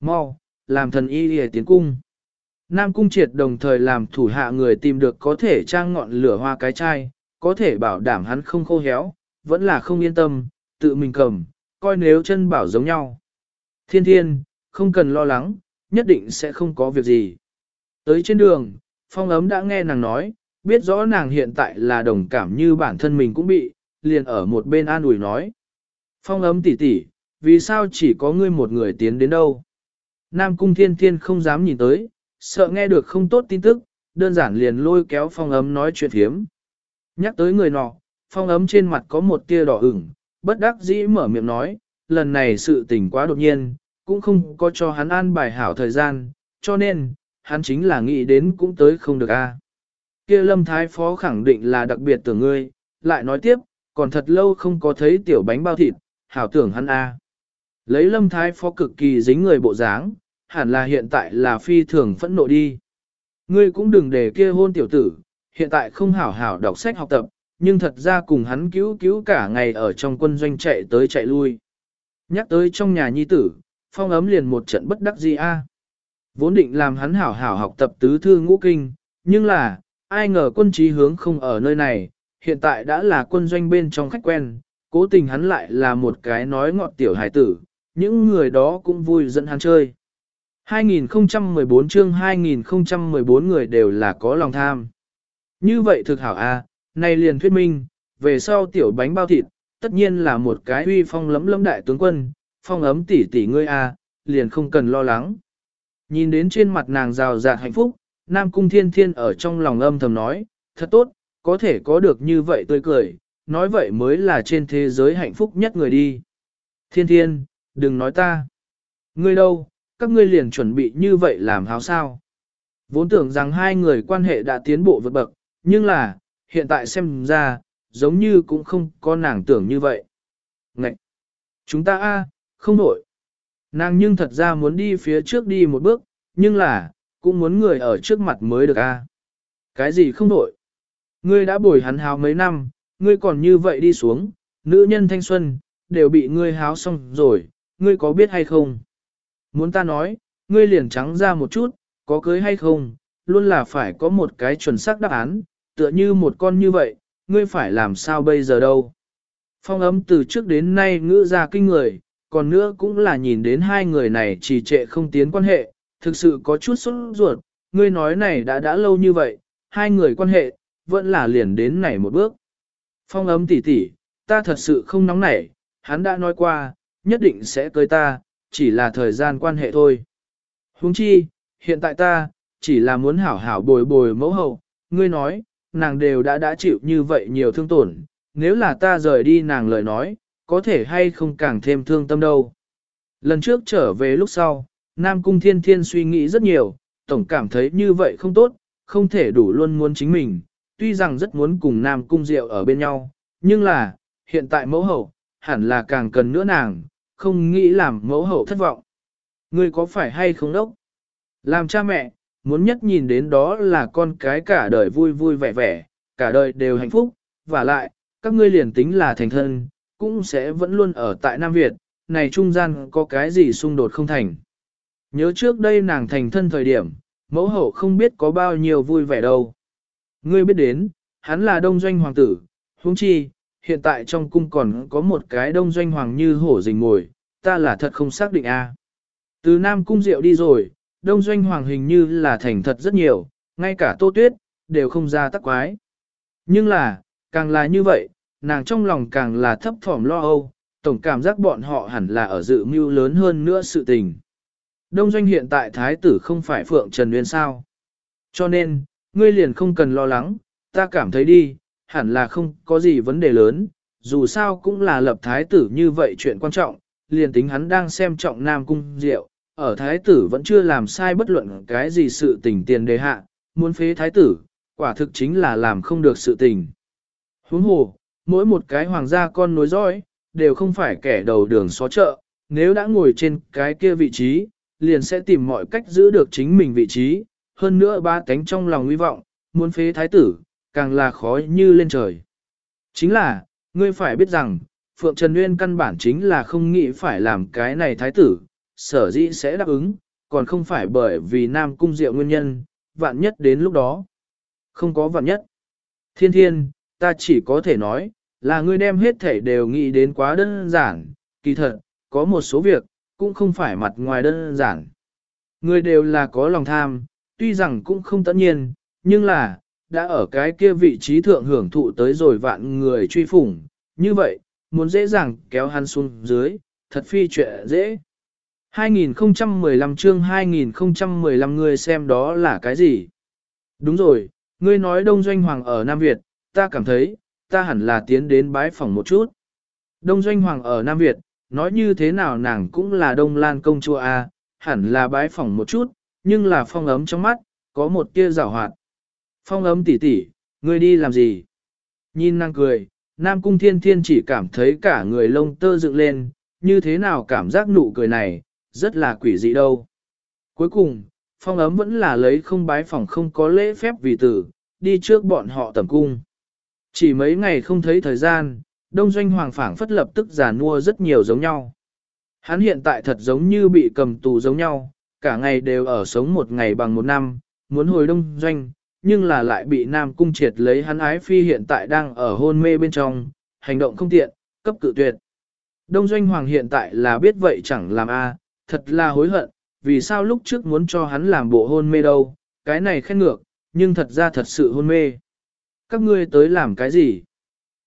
Mau, làm thần y hề tiến cung. Nam cung triệt đồng thời làm thủ hạ người tìm được có thể trang ngọn lửa hoa cái chai, có thể bảo đảm hắn không khô héo, vẫn là không yên tâm, tự mình cầm, coi nếu chân bảo giống nhau. Thiên thiên, không cần lo lắng, nhất định sẽ không có việc gì. Tới trên đường, phong ấm đã nghe nàng nói, biết rõ nàng hiện tại là đồng cảm như bản thân mình cũng bị, liền ở một bên an ủi nói. Phong ấm tỉ tỉ, vì sao chỉ có ngươi một người tiến đến đâu? Nam cung thiên thiên không dám nhìn tới, sợ nghe được không tốt tin tức, đơn giản liền lôi kéo phong ấm nói chuyện thiếm. Nhắc tới người nọ, phong ấm trên mặt có một tia đỏ ửng, bất đắc dĩ mở miệng nói, lần này sự tình quá đột nhiên, cũng không có cho hắn an bài hảo thời gian, cho nên, hắn chính là nghĩ đến cũng tới không được a. Kia lâm thái phó khẳng định là đặc biệt tưởng ngươi, lại nói tiếp, còn thật lâu không có thấy tiểu bánh bao thịt, hảo tưởng hắn a. Lấy lâm thái phó cực kỳ dính người bộ dáng, hẳn là hiện tại là phi thường phẫn nộ đi. Ngươi cũng đừng để kia hôn tiểu tử, hiện tại không hảo hảo đọc sách học tập, nhưng thật ra cùng hắn cứu cứu cả ngày ở trong quân doanh chạy tới chạy lui. Nhắc tới trong nhà nhi tử, phong ấm liền một trận bất đắc gì a. Vốn định làm hắn hảo hảo học tập tứ thư ngũ kinh, nhưng là, ai ngờ quân trí hướng không ở nơi này, hiện tại đã là quân doanh bên trong khách quen, cố tình hắn lại là một cái nói ngọt tiểu hài tử, những người đó cũng vui dẫn hắn chơi. 2014 chương 2014 người đều là có lòng tham. Như vậy thực hảo a, này liền thuyết minh, về sau tiểu bánh bao thịt, tất nhiên là một cái uy phong lấm lấm đại tướng quân, phong ấm tỷ tỷ ngươi a, liền không cần lo lắng. Nhìn đến trên mặt nàng rào rạt hạnh phúc, Nam Cung Thiên Thiên ở trong lòng âm thầm nói, thật tốt, có thể có được như vậy tươi cười, nói vậy mới là trên thế giới hạnh phúc nhất người đi. Thiên Thiên, đừng nói ta. Ngươi đâu, các ngươi liền chuẩn bị như vậy làm háo sao. Vốn tưởng rằng hai người quan hệ đã tiến bộ vượt bậc, nhưng là, hiện tại xem ra, giống như cũng không có nàng tưởng như vậy. Ngậy! Chúng ta a không đổi. Nàng nhưng thật ra muốn đi phía trước đi một bước, nhưng là, cũng muốn người ở trước mặt mới được a. Cái gì không đổi? Ngươi đã bồi hắn háo mấy năm, ngươi còn như vậy đi xuống, nữ nhân thanh xuân, đều bị ngươi háo xong rồi, ngươi có biết hay không? Muốn ta nói, ngươi liền trắng ra một chút, có cưới hay không, luôn là phải có một cái chuẩn xác đáp án, tựa như một con như vậy, ngươi phải làm sao bây giờ đâu. Phong ấm từ trước đến nay ngữ ra kinh người, còn nữa cũng là nhìn đến hai người này trì trệ không tiến quan hệ, thực sự có chút sốt ruột, ngươi nói này đã đã lâu như vậy, hai người quan hệ, vẫn là liền đến này một bước. Phong ấm tỉ tỉ, ta thật sự không nóng nảy, hắn đã nói qua, nhất định sẽ cưới ta, chỉ là thời gian quan hệ thôi. Huống chi, hiện tại ta, chỉ là muốn hảo hảo bồi bồi mẫu hậu, ngươi nói, nàng đều đã đã chịu như vậy nhiều thương tổn, nếu là ta rời đi nàng lời nói, có thể hay không càng thêm thương tâm đâu. Lần trước trở về lúc sau, Nam Cung Thiên Thiên suy nghĩ rất nhiều, tổng cảm thấy như vậy không tốt, không thể đủ luôn muốn chính mình, tuy rằng rất muốn cùng Nam Cung Diệu ở bên nhau, nhưng là, hiện tại mẫu hậu, hẳn là càng cần nữa nàng, không nghĩ làm mẫu hậu thất vọng. Ngươi có phải hay không đốc? Làm cha mẹ, muốn nhất nhìn đến đó là con cái cả đời vui vui vẻ vẻ, cả đời đều hạnh phúc, và lại, các ngươi liền tính là thành thân, cũng sẽ vẫn luôn ở tại Nam Việt, này trung gian có cái gì xung đột không thành. Nhớ trước đây nàng thành thân thời điểm, mẫu hậu không biết có bao nhiêu vui vẻ đâu. Ngươi biết đến, hắn là đông doanh hoàng tử, huống chi, hiện tại trong cung còn có một cái đông doanh hoàng như hổ rình ngồi, ta là thật không xác định a. Từ Nam cung diệu đi rồi, đông doanh hoàng hình như là thành thật rất nhiều, ngay cả tô tuyết, đều không ra tắc quái. Nhưng là, càng là như vậy, nàng trong lòng càng là thấp thỏm lo âu, tổng cảm giác bọn họ hẳn là ở dự mưu lớn hơn nữa sự tình. Đông doanh hiện tại thái tử không phải Phượng Trần Nguyên sao. Cho nên, ngươi liền không cần lo lắng, ta cảm thấy đi, hẳn là không có gì vấn đề lớn, dù sao cũng là lập thái tử như vậy chuyện quan trọng, liền tính hắn đang xem trọng Nam Cung Diệu, ở thái tử vẫn chưa làm sai bất luận cái gì sự tình tiền đề hạ, muốn phế thái tử, quả thực chính là làm không được sự tình. Huống hồ, mỗi một cái hoàng gia con nối dõi, đều không phải kẻ đầu đường xó chợ, nếu đã ngồi trên cái kia vị trí, liền sẽ tìm mọi cách giữ được chính mình vị trí, hơn nữa ba cánh trong lòng hy vọng, muốn phế thái tử, càng là khó như lên trời. Chính là, ngươi phải biết rằng, Phượng Trần Nguyên căn bản chính là không nghĩ phải làm cái này thái tử, sở dĩ sẽ đáp ứng, còn không phải bởi vì Nam Cung Diệu nguyên nhân, vạn nhất đến lúc đó. Không có vạn nhất. Thiên thiên, ta chỉ có thể nói, là ngươi đem hết thể đều nghĩ đến quá đơn giản, kỳ thật, có một số việc, cũng không phải mặt ngoài đơn giản. Ngươi đều là có lòng tham, tuy rằng cũng không tất nhiên, nhưng là, đã ở cái kia vị trí thượng hưởng thụ tới rồi vạn người truy phủng, như vậy, muốn dễ dàng kéo hắn xuống dưới, thật phi chuyện dễ. 2015 chương 2015 ngươi xem đó là cái gì? Đúng rồi, ngươi nói Đông Doanh Hoàng ở Nam Việt, ta cảm thấy, ta hẳn là tiến đến bái phòng một chút. Đông Doanh Hoàng ở Nam Việt, nói như thế nào nàng cũng là Đông Lan công chúa A, hẳn là bái phòng một chút, nhưng là phong ấm trong mắt, có một tia rào hoạt. Phong ấm tỉ tỉ, ngươi đi làm gì? Nhìn nàng cười, Nam Cung Thiên Thiên chỉ cảm thấy cả người lông tơ dựng lên, như thế nào cảm giác nụ cười này, rất là quỷ dị đâu. Cuối cùng, phong ấm vẫn là lấy không bái phòng không có lễ phép vì tử, đi trước bọn họ tầm cung. Chỉ mấy ngày không thấy thời gian, đông doanh hoàng phảng phất lập tức giả nua rất nhiều giống nhau. Hắn hiện tại thật giống như bị cầm tù giống nhau, cả ngày đều ở sống một ngày bằng một năm, muốn hồi đông doanh, nhưng là lại bị Nam Cung triệt lấy hắn ái phi hiện tại đang ở hôn mê bên trong, hành động không tiện, cấp cự tuyệt. Đông Doanh Hoàng hiện tại là biết vậy chẳng làm a, thật là hối hận, vì sao lúc trước muốn cho hắn làm bộ hôn mê đâu, cái này khen ngược, nhưng thật ra thật sự hôn mê. Các ngươi tới làm cái gì?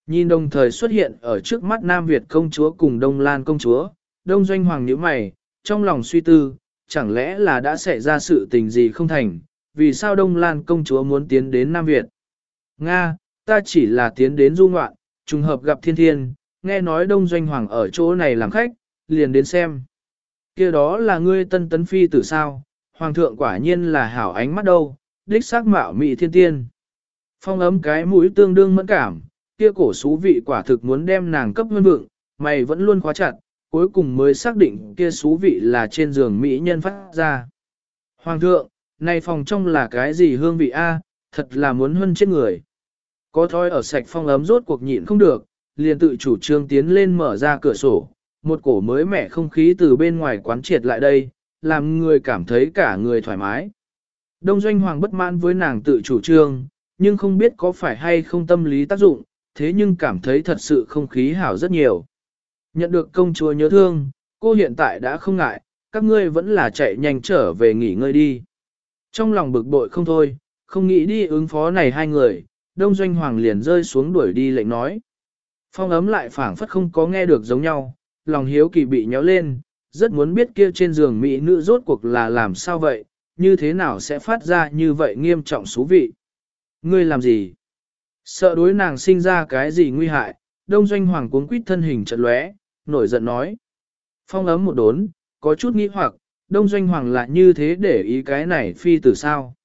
Nhìn đồng thời xuất hiện ở trước mắt Nam Việt công chúa cùng Đông Lan công chúa, Đông Doanh Hoàng nhíu mày, trong lòng suy tư, chẳng lẽ là đã xảy ra sự tình gì không thành, vì sao Đông Lan công chúa muốn tiến đến Nam Việt? Nga, ta chỉ là tiến đến du ngoạn, trùng hợp gặp thiên thiên, nghe nói Đông Doanh Hoàng ở chỗ này làm khách, liền đến xem kia đó là ngươi tân tấn phi tử sao, Hoàng thượng quả nhiên là hảo ánh mắt đâu, đích xác mạo mị thiên tiên. Phong ấm cái mũi tương đương mẫn cảm, kia cổ xú vị quả thực muốn đem nàng cấp hơn vượng, mày vẫn luôn khóa chặt, cuối cùng mới xác định kia xú vị là trên giường mỹ nhân phát ra. Hoàng thượng, này phòng trong là cái gì hương vị a? thật là muốn hơn chết người. Có thói ở sạch phong ấm rốt cuộc nhịn không được, liền tự chủ trương tiến lên mở ra cửa sổ, một cổ mới mẻ không khí từ bên ngoài quán triệt lại đây, làm người cảm thấy cả người thoải mái. Đông Doanh Hoàng bất mãn với nàng tự chủ trương, nhưng không biết có phải hay không tâm lý tác dụng, thế nhưng cảm thấy thật sự không khí hảo rất nhiều. Nhận được công chúa nhớ thương, cô hiện tại đã không ngại, các ngươi vẫn là chạy nhanh trở về nghỉ ngơi đi. Trong lòng bực bội không thôi, không nghĩ đi ứng phó này hai người, Đông Doanh Hoàng liền rơi xuống đuổi đi lệnh nói. Phong ấm lại phảng phất không có nghe được giống nhau, lòng hiếu kỳ bị nhéo lên, rất muốn biết kia trên giường mỹ nữ rốt cuộc là làm sao vậy, như thế nào sẽ phát ra như vậy nghiêm trọng xú vị. Ngươi làm gì? Sợ đối nàng sinh ra cái gì nguy hại, đông doanh hoàng cuốn quýt thân hình trận lóe, nổi giận nói. Phong ấm một đốn, có chút nghi hoặc, đông doanh hoàng lại như thế để ý cái này phi từ sao.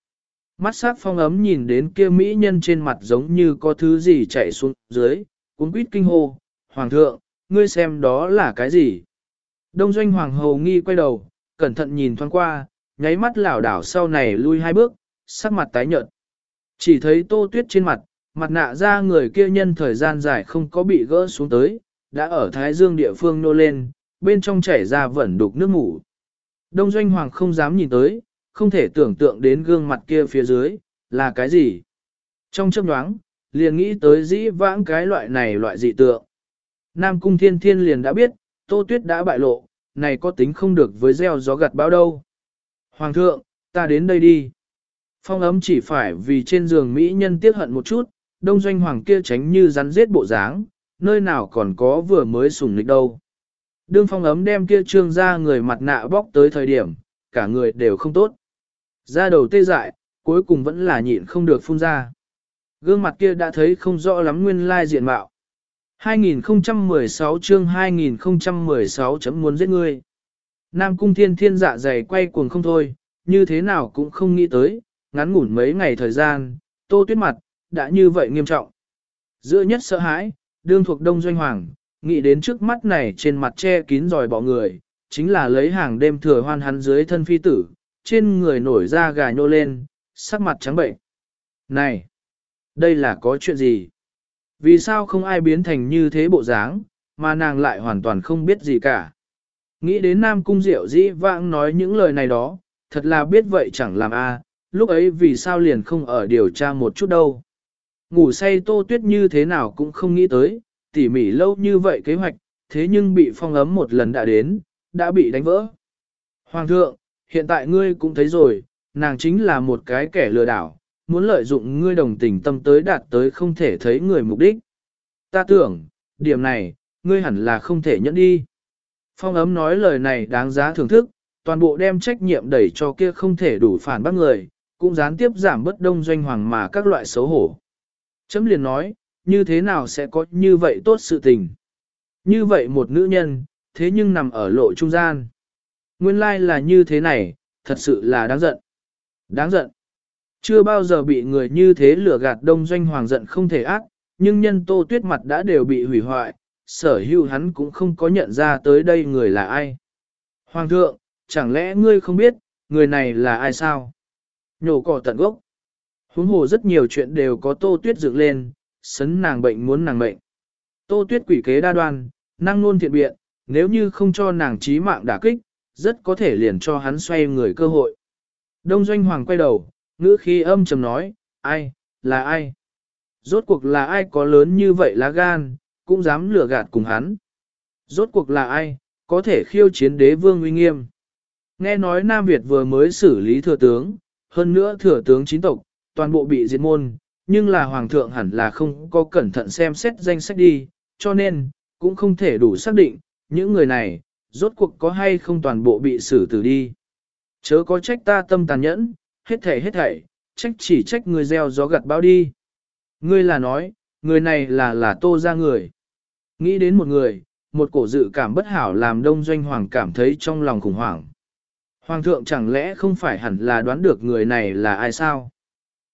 Mắt sắc phong ấm nhìn đến kia mỹ nhân trên mặt giống như có thứ gì chạy xuống dưới, cuốn quýt kinh hô, hoàng thượng, ngươi xem đó là cái gì. Đông doanh hoàng hầu nghi quay đầu, cẩn thận nhìn thoáng qua, nháy mắt lảo đảo sau này lui hai bước, sắc mặt tái nhợt. Chỉ thấy tô tuyết trên mặt, mặt nạ ra người kia nhân thời gian dài không có bị gỡ xuống tới, đã ở Thái Dương địa phương nô lên, bên trong chảy ra vẩn đục nước mủ. Đông Doanh Hoàng không dám nhìn tới, không thể tưởng tượng đến gương mặt kia phía dưới, là cái gì. Trong chấp nhoáng, liền nghĩ tới dĩ vãng cái loại này loại dị tượng. Nam Cung Thiên Thiên liền đã biết, Tô Tuyết đã bại lộ, này có tính không được với gieo gió gặt bão đâu. Hoàng thượng, ta đến đây đi. Phong ấm chỉ phải vì trên giường Mỹ nhân tiếc hận một chút, đông doanh hoàng kia tránh như rắn giết bộ dáng, nơi nào còn có vừa mới sủng lịch đâu. Đương phong ấm đem kia trương ra người mặt nạ bóc tới thời điểm, cả người đều không tốt. Ra đầu tê dại, cuối cùng vẫn là nhịn không được phun ra. Gương mặt kia đã thấy không rõ lắm nguyên lai diện mạo. 2016 chương 2016 chấm muốn giết ngươi. Nam cung thiên thiên dạ dày quay cuồng không thôi, như thế nào cũng không nghĩ tới, ngắn ngủn mấy ngày thời gian, tô tuyết mặt, đã như vậy nghiêm trọng. Giữa nhất sợ hãi, đương thuộc đông doanh hoàng, nghĩ đến trước mắt này trên mặt che kín dòi bỏ người, chính là lấy hàng đêm thừa hoan hắn dưới thân phi tử, trên người nổi da gà nhô lên, sắc mặt trắng bệnh. Này, đây là có chuyện gì? Vì sao không ai biến thành như thế bộ dáng, mà nàng lại hoàn toàn không biết gì cả? Nghĩ đến Nam Cung Diệu dĩ vãng nói những lời này đó, thật là biết vậy chẳng làm a. lúc ấy vì sao liền không ở điều tra một chút đâu. Ngủ say tô tuyết như thế nào cũng không nghĩ tới, tỉ mỉ lâu như vậy kế hoạch, thế nhưng bị phong ấm một lần đã đến, đã bị đánh vỡ. Hoàng thượng, hiện tại ngươi cũng thấy rồi, nàng chính là một cái kẻ lừa đảo, muốn lợi dụng ngươi đồng tình tâm tới đạt tới không thể thấy người mục đích. Ta tưởng, điểm này, ngươi hẳn là không thể nhẫn đi. Phong ấm nói lời này đáng giá thưởng thức, toàn bộ đem trách nhiệm đẩy cho kia không thể đủ phản bác người, cũng gián tiếp giảm bất đông doanh hoàng mà các loại xấu hổ. Chấm liền nói, như thế nào sẽ có như vậy tốt sự tình. Như vậy một nữ nhân, thế nhưng nằm ở lộ trung gian. Nguyên lai like là như thế này, thật sự là đáng giận. Đáng giận. Chưa bao giờ bị người như thế lừa gạt đông doanh hoàng giận không thể ác, nhưng nhân tô tuyết mặt đã đều bị hủy hoại, sở hữu hắn cũng không có nhận ra tới đây người là ai. Hoàng thượng, chẳng lẽ ngươi không biết, người này là ai sao? Nhổ cỏ tận gốc. Huống hồ rất nhiều chuyện đều có tô tuyết dựng lên, sấn nàng bệnh muốn nàng bệnh. Tô tuyết quỷ kế đa đoan, năng nôn thiện biện, nếu như không cho nàng trí mạng đả kích, rất có thể liền cho hắn xoay người cơ hội. Đông doanh hoàng quay đầu, ngữ khí âm trầm nói, ai, là ai? Rốt cuộc là ai có lớn như vậy lá gan, cũng dám lừa gạt cùng hắn. Rốt cuộc là ai, có thể khiêu chiến đế vương uy nghiêm. Nghe nói Nam Việt vừa mới xử lý thừa tướng, hơn nữa thừa tướng chính tộc, toàn bộ bị diệt môn, nhưng là hoàng thượng hẳn là không có cẩn thận xem xét danh sách đi, cho nên, cũng không thể đủ xác định, những người này, rốt cuộc có hay không toàn bộ bị xử tử đi. Chớ có trách ta tâm tàn nhẫn, hết thảy hết thảy, trách chỉ trách người gieo gió gặt bão đi. Ngươi là nói, người này là là tô ra người. Nghĩ đến một người, một cổ dự cảm bất hảo làm đông doanh hoàng cảm thấy trong lòng khủng hoảng. Hoàng thượng chẳng lẽ không phải hẳn là đoán được người này là ai sao?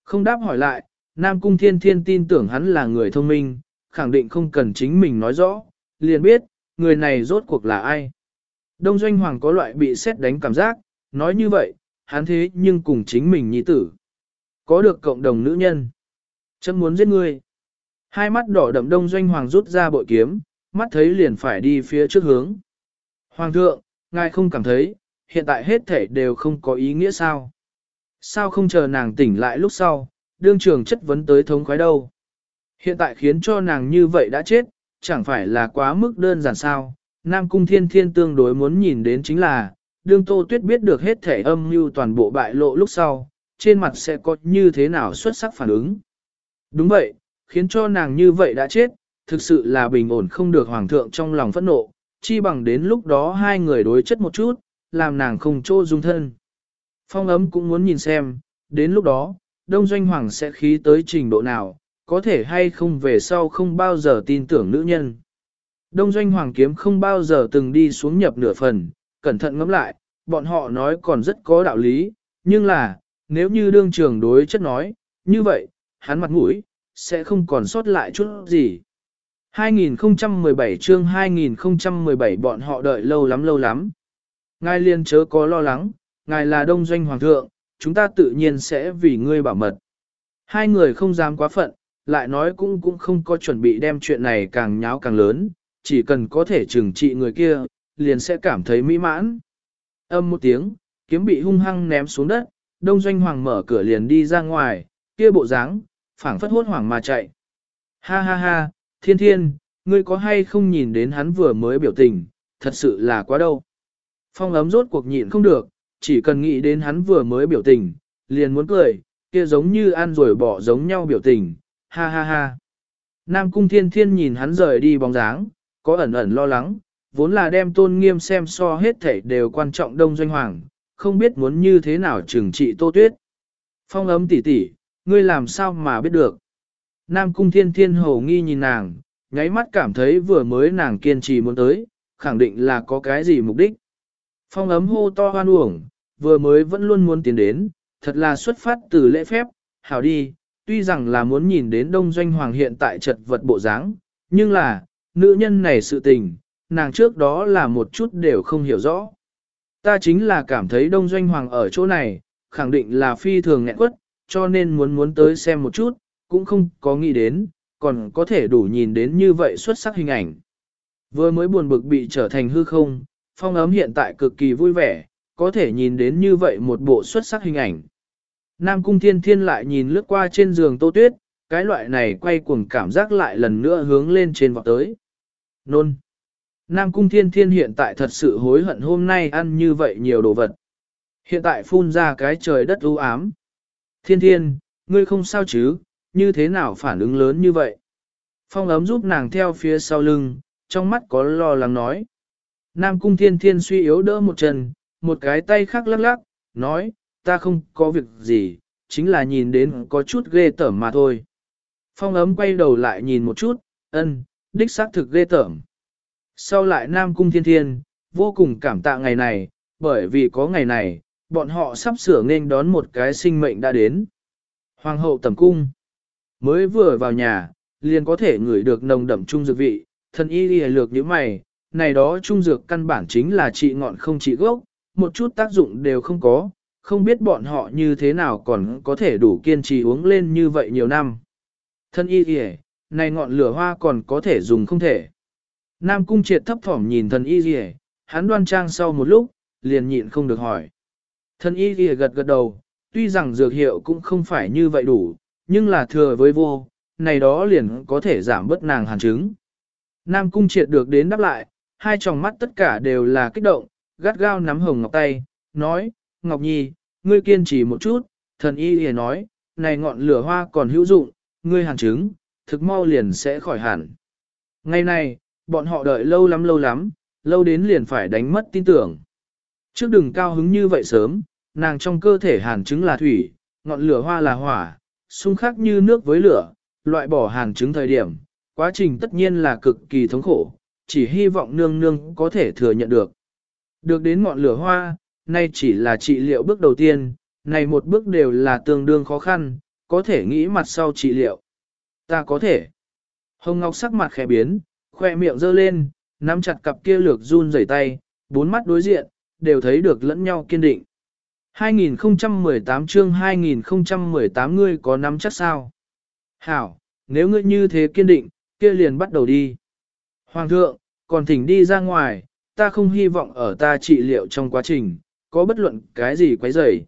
Không đáp hỏi lại, Nam Cung Thiên Thiên tin tưởng hắn là người thông minh, khẳng định không cần chính mình nói rõ, liền biết, người này rốt cuộc là ai. Đông Doanh Hoàng có loại bị xét đánh cảm giác, nói như vậy, hắn thế nhưng cùng chính mình nhi tử. Có được cộng đồng nữ nhân. Chấm muốn giết ngươi. Hai mắt đỏ đậm Đông Doanh Hoàng rút ra bội kiếm, mắt thấy liền phải đi phía trước hướng. Hoàng thượng, ngài không cảm thấy, hiện tại hết thể đều không có ý nghĩa sao. Sao không chờ nàng tỉnh lại lúc sau, đương trường chất vấn tới thống khoái đâu. Hiện tại khiến cho nàng như vậy đã chết, chẳng phải là quá mức đơn giản sao. Nam Cung Thiên Thiên tương đối muốn nhìn đến chính là, đương Tô Tuyết biết được hết thể âm mưu toàn bộ bại lộ lúc sau, trên mặt sẽ có như thế nào xuất sắc phản ứng. Đúng vậy, khiến cho nàng như vậy đã chết, thực sự là bình ổn không được Hoàng thượng trong lòng phẫn nộ, chi bằng đến lúc đó hai người đối chất một chút, làm nàng không trô dung thân. Phong ấm cũng muốn nhìn xem, đến lúc đó, Đông Doanh Hoàng sẽ khí tới trình độ nào, có thể hay không về sau không bao giờ tin tưởng nữ nhân. Đông Doanh Hoàng kiếm không bao giờ từng đi xuống nhập nửa phần, cẩn thận ngẫm lại, bọn họ nói còn rất có đạo lý, nhưng là, nếu như đương trường đối chất nói, như vậy, hắn mặt mũi, sẽ không còn sót lại chút gì. 2017 chương 2017 bọn họ đợi lâu lắm lâu lắm. Ngài liên chớ có lo lắng, ngài là đông doanh hoàng thượng, chúng ta tự nhiên sẽ vì ngươi bảo mật. Hai người không dám quá phận, lại nói cũng cũng không có chuẩn bị đem chuyện này càng nháo càng lớn, chỉ cần có thể trừng trị người kia, liền sẽ cảm thấy mỹ mãn. Âm một tiếng, kiếm bị hung hăng ném xuống đất, đông doanh hoàng mở cửa liền đi ra ngoài, kia bộ dáng, phảng phất hốt hoảng mà chạy. Ha ha ha, thiên thiên, ngươi có hay không nhìn đến hắn vừa mới biểu tình, thật sự là quá đâu. Phong ấm rốt cuộc nhịn không được, chỉ cần nghĩ đến hắn vừa mới biểu tình, liền muốn cười, kia giống như ăn rồi bỏ giống nhau biểu tình, ha ha ha. Nam cung thiên thiên nhìn hắn rời đi bóng dáng, có ẩn ẩn lo lắng, vốn là đem tôn nghiêm xem so hết thảy đều quan trọng đông doanh hoàng, không biết muốn như thế nào trừng trị tô tuyết. Phong ấm tỉ tỉ, ngươi làm sao mà biết được. Nam cung thiên thiên hầu nghi nhìn nàng, nháy mắt cảm thấy vừa mới nàng kiên trì muốn tới, khẳng định là có cái gì mục đích. Phong ấm hô to hoan uổng, vừa mới vẫn luôn muốn tiến đến, thật là xuất phát từ lễ phép, hảo đi, tuy rằng là muốn nhìn đến đông doanh hoàng hiện tại trật vật bộ dáng, nhưng là, nữ nhân này sự tình, nàng trước đó là một chút đều không hiểu rõ. Ta chính là cảm thấy đông doanh hoàng ở chỗ này, khẳng định là phi thường nghẹn quất, cho nên muốn muốn tới xem một chút, cũng không có nghĩ đến, còn có thể đủ nhìn đến như vậy xuất sắc hình ảnh. Vừa mới buồn bực bị trở thành hư không, phong ấm hiện tại cực kỳ vui vẻ, có thể nhìn đến như vậy một bộ xuất sắc hình ảnh. Nam cung thiên thiên lại nhìn lướt qua trên giường tô tuyết, cái loại này quay cuồng cảm giác lại lần nữa hướng lên trên vọt tới. Nôn. Nam cung thiên thiên hiện tại thật sự hối hận hôm nay ăn như vậy nhiều đồ vật. Hiện tại phun ra cái trời đất u ám. Thiên thiên, ngươi không sao chứ, như thế nào phản ứng lớn như vậy? Phong ấm giúp nàng theo phía sau lưng, trong mắt có lo lắng nói. Nam cung thiên thiên suy yếu đỡ một chân, một cái tay khác lắc lắc, nói, ta không có việc gì, chính là nhìn đến có chút ghê tởm mà thôi. Phong ấm quay đầu lại nhìn một chút, ân, đích xác thực ghê tởm. Sau lại Nam cung thiên thiên, vô cùng cảm tạ ngày này, bởi vì có ngày này, bọn họ sắp sửa nên đón một cái sinh mệnh đã đến. Hoàng hậu tầm cung. Mới vừa vào nhà, liền có thể ngửi được nồng đậm trung dược vị, thân y đi lược như mày, này đó trung dược căn bản chính là trị ngọn không trị gốc, một chút tác dụng đều không có, không biết bọn họ như thế nào còn có thể đủ kiên trì uống lên như vậy nhiều năm. Thân y lìa, này ngọn lửa hoa còn có thể dùng không thể. Nam cung triệt thấp thỏm nhìn thần y lìa, hắn đoan trang sau một lúc, liền nhịn không được hỏi. Thần y lìa gật gật đầu, tuy rằng dược hiệu cũng không phải như vậy đủ, nhưng là thừa với vô, này đó liền có thể giảm bớt nàng hàn chứng. Nam cung triệt được đến đáp lại, hai tròng mắt tất cả đều là kích động, gắt gao nắm hồng ngọc tay, nói, Ngọc Nhi, ngươi kiên trì một chút, thần y hề nói, này ngọn lửa hoa còn hữu dụng, ngươi hàn chứng, thực mau liền sẽ khỏi hẳn. Ngày này, bọn họ đợi lâu lắm lâu lắm, lâu đến liền phải đánh mất tin tưởng. Trước đừng cao hứng như vậy sớm, nàng trong cơ thể hàn chứng là thủy, ngọn lửa hoa là hỏa, xung khắc như nước với lửa, loại bỏ hàn chứng thời điểm, quá trình tất nhiên là cực kỳ thống khổ, chỉ hy vọng nương nương có thể thừa nhận được. Được đến ngọn lửa hoa, nay chỉ là trị liệu bước đầu tiên, này một bước đều là tương đương khó khăn, có thể nghĩ mặt sau trị liệu. Ta có thể. Hồng Ngọc sắc mặt khẽ biến, khoe miệng giơ lên, nắm chặt cặp kia lược run rẩy tay, bốn mắt đối diện, đều thấy được lẫn nhau kiên định. 2018 chương 2018 ngươi có nắm chắc sao? Hảo, nếu ngươi như thế kiên định, kia liền bắt đầu đi. Hoàng thượng, còn thỉnh đi ra ngoài, ta không hy vọng ở ta trị liệu trong quá trình, có bất luận cái gì quấy rầy.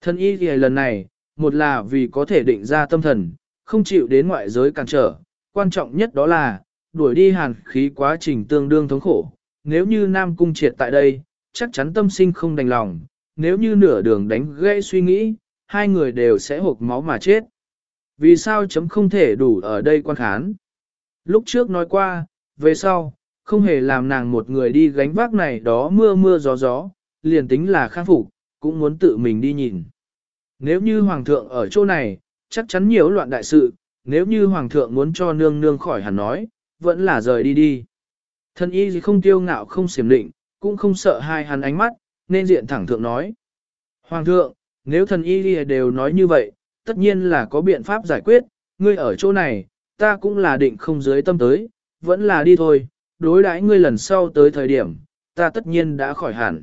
Thân y thì lần này, một là vì có thể định ra tâm thần, không chịu đến ngoại giới cản trở, quan trọng nhất đó là, đuổi đi hàn khí quá trình tương đương thống khổ. Nếu như Nam Cung triệt tại đây, chắc chắn tâm sinh không đành lòng, nếu như nửa đường đánh gãy suy nghĩ, hai người đều sẽ hộp máu mà chết. Vì sao chấm không thể đủ ở đây quan khán? Lúc trước nói qua, về sau, không hề làm nàng một người đi gánh vác này đó mưa mưa gió gió, liền tính là khắc phục, cũng muốn tự mình đi nhìn. Nếu như hoàng thượng ở chỗ này, chắc chắn nhiều loạn đại sự, nếu như hoàng thượng muốn cho nương nương khỏi hẳn nói, vẫn là rời đi đi. Thân y gì không tiêu ngạo không xiểm định, cũng không sợ hai hắn ánh mắt, nên diện thẳng thượng nói. Hoàng thượng, nếu thần y đều nói như vậy, tất nhiên là có biện pháp giải quyết, ngươi ở chỗ này, ta cũng là định không dưới tâm tới, vẫn là đi thôi, đối đãi ngươi lần sau tới thời điểm, ta tất nhiên đã khỏi hẳn.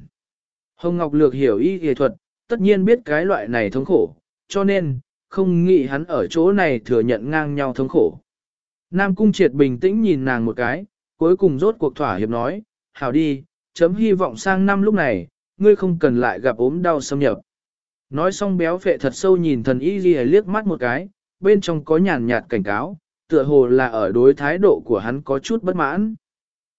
Hồng Ngọc Lược hiểu y y thuật, tất nhiên biết cái loại này thống khổ, cho nên, không nghĩ hắn ở chỗ này thừa nhận ngang nhau thống khổ. Nam Cung Triệt bình tĩnh nhìn nàng một cái, cuối cùng rốt cuộc thỏa hiệp nói, hảo đi, chấm hy vọng sang năm lúc này, ngươi không cần lại gặp ốm đau xâm nhập. Nói xong béo phệ thật sâu nhìn thần y ghi liếc mắt một cái, bên trong có nhàn nhạt cảnh cáo, tựa hồ là ở đối thái độ của hắn có chút bất mãn.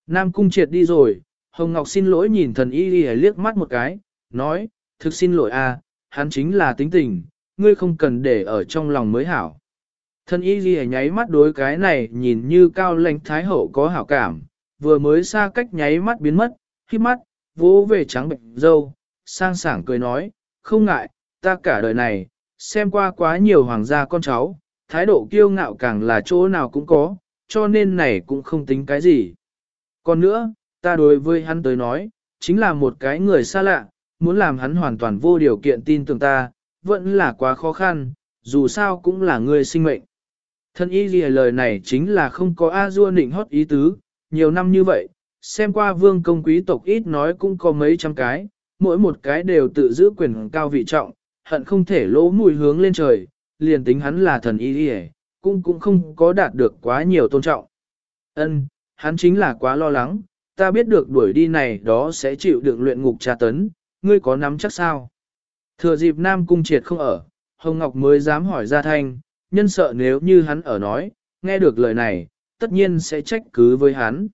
Nam cung triệt đi rồi, Hồng Ngọc xin lỗi nhìn thần y ghi liếc mắt một cái, nói, thực xin lỗi a, à, hắn chính là tính tình, ngươi không cần để ở trong lòng mới hảo thân y ghi nháy mắt đối cái này nhìn như cao lãnh thái hậu có hảo cảm, vừa mới xa cách nháy mắt biến mất, khi mắt, vỗ về trắng bệnh dâu, sang sảng cười nói, không ngại, ta cả đời này, xem qua quá nhiều hoàng gia con cháu, thái độ kiêu ngạo càng là chỗ nào cũng có, cho nên này cũng không tính cái gì. Còn nữa, ta đối với hắn tới nói, chính là một cái người xa lạ, muốn làm hắn hoàn toàn vô điều kiện tin tưởng ta, vẫn là quá khó khăn, dù sao cũng là người sinh mệnh. Thân y gì lời này chính là không có A-dua nịnh hót ý tứ, nhiều năm như vậy, xem qua vương công quý tộc ít nói cũng có mấy trăm cái, mỗi một cái đều tự giữ quyền cao vị trọng, hận không thể lỗ mùi hướng lên trời, liền tính hắn là thần y gì cũng cũng không có đạt được quá nhiều tôn trọng. Ân, hắn chính là quá lo lắng, ta biết được đuổi đi này đó sẽ chịu đựng luyện ngục tra tấn, ngươi có nắm chắc sao? Thừa dịp Nam Cung Triệt không ở, Hồng Ngọc mới dám hỏi ra thanh, nhân sợ nếu như hắn ở nói, nghe được lời này, tất nhiên sẽ trách cứ với hắn.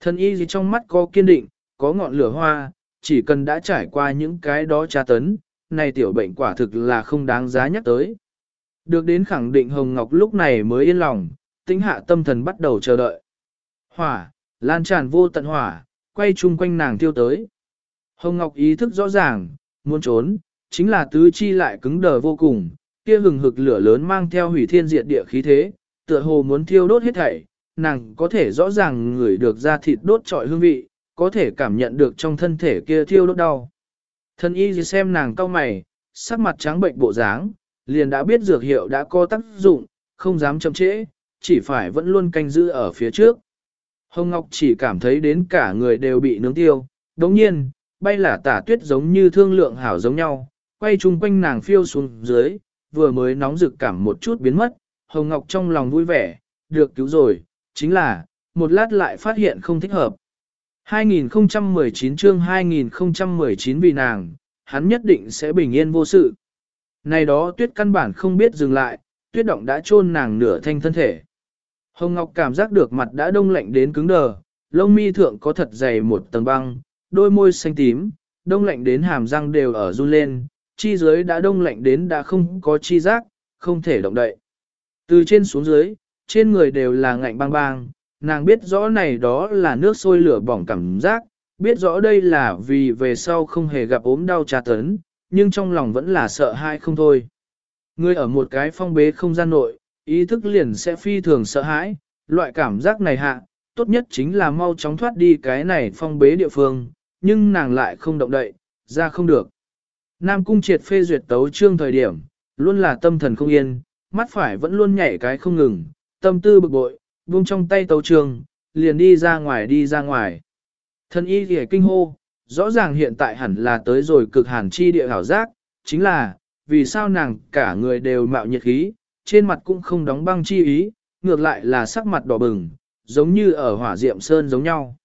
Thân y gì trong mắt có kiên định, có ngọn lửa hoa, chỉ cần đã trải qua những cái đó tra tấn, này tiểu bệnh quả thực là không đáng giá nhắc tới. Được đến khẳng định Hồng Ngọc lúc này mới yên lòng, tính hạ tâm thần bắt đầu chờ đợi. Hỏa, lan tràn vô tận hỏa, quay chung quanh nàng tiêu tới. Hồng Ngọc ý thức rõ ràng, muốn trốn, chính là tứ chi lại cứng đờ vô cùng, kia hừng hực lửa lớn mang theo hủy thiên diệt địa khí thế, tựa hồ muốn thiêu đốt hết thảy, nàng có thể rõ ràng ngửi được da thịt đốt trọi hương vị, có thể cảm nhận được trong thân thể kia thiêu đốt đau. Thân y gì xem nàng cau mày, sắc mặt trắng bệnh bộ dáng, liền đã biết dược hiệu đã có tác dụng, không dám chậm trễ, chỉ phải vẫn luôn canh giữ ở phía trước. Hồng Ngọc chỉ cảm thấy đến cả người đều bị nướng tiêu, đồng nhiên, bay là tả tuyết giống như thương lượng hảo giống nhau, quay chung quanh nàng phiêu xuống dưới, vừa mới nóng rực cảm một chút biến mất, Hồng Ngọc trong lòng vui vẻ, được cứu rồi, chính là, một lát lại phát hiện không thích hợp. 2019 chương 2019 vì nàng, hắn nhất định sẽ bình yên vô sự. Này đó tuyết căn bản không biết dừng lại, tuyết động đã chôn nàng nửa thanh thân thể. Hồng Ngọc cảm giác được mặt đã đông lạnh đến cứng đờ, lông mi thượng có thật dày một tầng băng, đôi môi xanh tím, đông lạnh đến hàm răng đều ở run lên, chi dưới đã đông lạnh đến đã không có chi giác, không thể động đậy. Từ trên xuống dưới, trên người đều là ngạnh băng băng, nàng biết rõ này đó là nước sôi lửa bỏng cảm giác, biết rõ đây là vì về sau không hề gặp ốm đau tra tấn, nhưng trong lòng vẫn là sợ hãi không thôi. Người ở một cái phong bế không gian nội, ý thức liền sẽ phi thường sợ hãi, loại cảm giác này hạ, tốt nhất chính là mau chóng thoát đi cái này phong bế địa phương, nhưng nàng lại không động đậy, ra không được. Nam cung triệt phê duyệt tấu trương thời điểm, luôn là tâm thần không yên, mắt phải vẫn luôn nhảy cái không ngừng, tâm tư bực bội, buông trong tay tấu trương, liền đi ra ngoài đi ra ngoài. Thân y thì kinh hô, rõ ràng hiện tại hẳn là tới rồi cực hàn chi địa hảo giác, chính là, vì sao nàng cả người đều mạo nhiệt khí, trên mặt cũng không đóng băng chi ý, ngược lại là sắc mặt đỏ bừng, giống như ở hỏa diệm sơn giống nhau.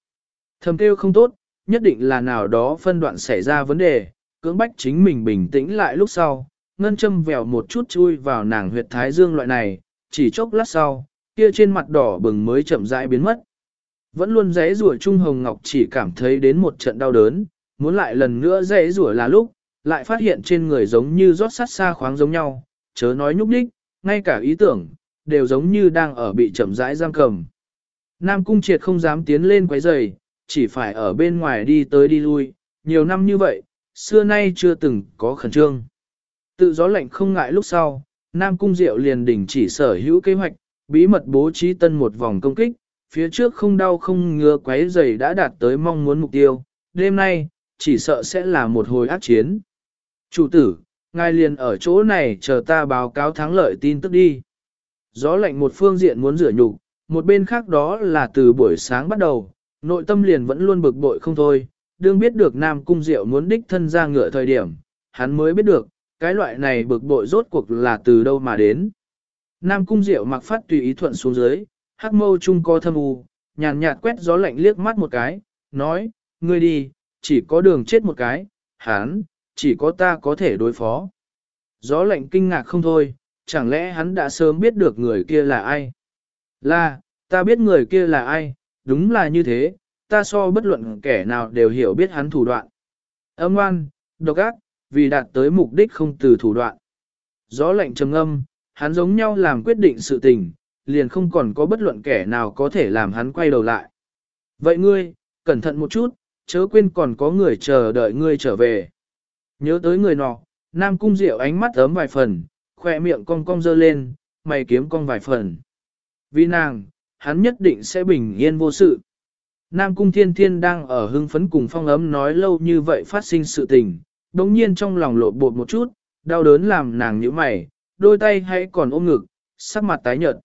Thầm kêu không tốt, nhất định là nào đó phân đoạn xảy ra vấn đề, cưỡng bách chính mình bình tĩnh lại lúc sau, ngân châm vèo một chút chui vào nàng huyệt thái dương loại này, chỉ chốc lát sau, kia trên mặt đỏ bừng mới chậm rãi biến mất. Vẫn luôn rẽ rủa Trung Hồng Ngọc chỉ cảm thấy đến một trận đau đớn, muốn lại lần nữa rẽ rủa là lúc, lại phát hiện trên người giống như rót sát xa khoáng giống nhau, chớ nói nhúc đích, ngay cả ý tưởng, đều giống như đang ở bị chậm rãi giam cầm. Nam Cung Triệt không dám tiến lên quấy rầy, chỉ phải ở bên ngoài đi tới đi lui, nhiều năm như vậy, xưa nay chưa từng có khẩn trương. Tự gió lạnh không ngại lúc sau, Nam Cung Diệu liền đình chỉ sở hữu kế hoạch, bí mật bố trí tân một vòng công kích, phía trước không đau không ngứa quấy rầy đã đạt tới mong muốn mục tiêu, đêm nay, chỉ sợ sẽ là một hồi ác chiến. Chủ tử, ngài liền ở chỗ này chờ ta báo cáo thắng lợi tin tức đi. Gió lạnh một phương diện muốn rửa nhục, một bên khác đó là từ buổi sáng bắt đầu, nội tâm liền vẫn luôn bực bội không thôi, đương biết được Nam Cung Diệu muốn đích thân ra ngựa thời điểm, hắn mới biết được, cái loại này bực bội rốt cuộc là từ đâu mà đến. Nam Cung Diệu mặc phát tùy ý thuận xuống dưới, hắc mâu chung co thâm u, nhàn nhạt quét gió lạnh liếc mắt một cái, nói, ngươi đi, chỉ có đường chết một cái, hắn, chỉ có ta có thể đối phó. Gió lạnh kinh ngạc không thôi, chẳng lẽ hắn đã sớm biết được người kia là ai? Là, ta biết người kia là ai, đúng là như thế, ta so bất luận kẻ nào đều hiểu biết hắn thủ đoạn. Âm oan, độc ác, vì đạt tới mục đích không từ thủ đoạn. Gió lạnh trầm âm, hắn giống nhau làm quyết định sự tình, liền không còn có bất luận kẻ nào có thể làm hắn quay đầu lại. Vậy ngươi, cẩn thận một chút, chớ quên còn có người chờ đợi ngươi trở về. Nhớ tới người nọ, Nam Cung Diệu ánh mắt ấm vài phần, khỏe miệng cong cong dơ lên, mày kiếm cong vài phần. Vì nàng, hắn nhất định sẽ bình yên vô sự. Nam Cung Thiên Thiên đang ở hưng phấn cùng phong ấm nói lâu như vậy phát sinh sự tình, đồng nhiên trong lòng lộ bột một chút, đau đớn làm nàng nhíu mày, đôi tay hãy còn ôm ngực, sắc mặt tái nhợt.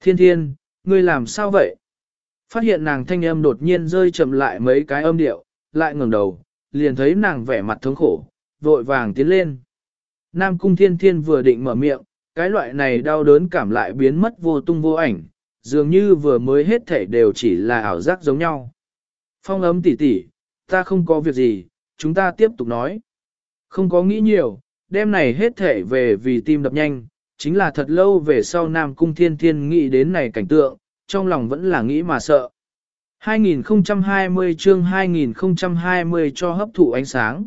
Thiên Thiên, ngươi làm sao vậy? Phát hiện nàng thanh âm đột nhiên rơi chậm lại mấy cái âm điệu, lại ngẩng đầu, liền thấy nàng vẻ mặt thống khổ, vội vàng tiến lên. Nam Cung Thiên Thiên vừa định mở miệng, cái loại này đau đớn cảm lại biến mất vô tung vô ảnh, dường như vừa mới hết thể đều chỉ là ảo giác giống nhau. Phong ấm tỉ tỉ, ta không có việc gì, chúng ta tiếp tục nói. Không có nghĩ nhiều, đêm này hết thể về vì tim đập nhanh, chính là thật lâu về sau Nam Cung Thiên Thiên nghĩ đến này cảnh tượng, trong lòng vẫn là nghĩ mà sợ. 2020 chương 2020 cho hấp thụ ánh sáng.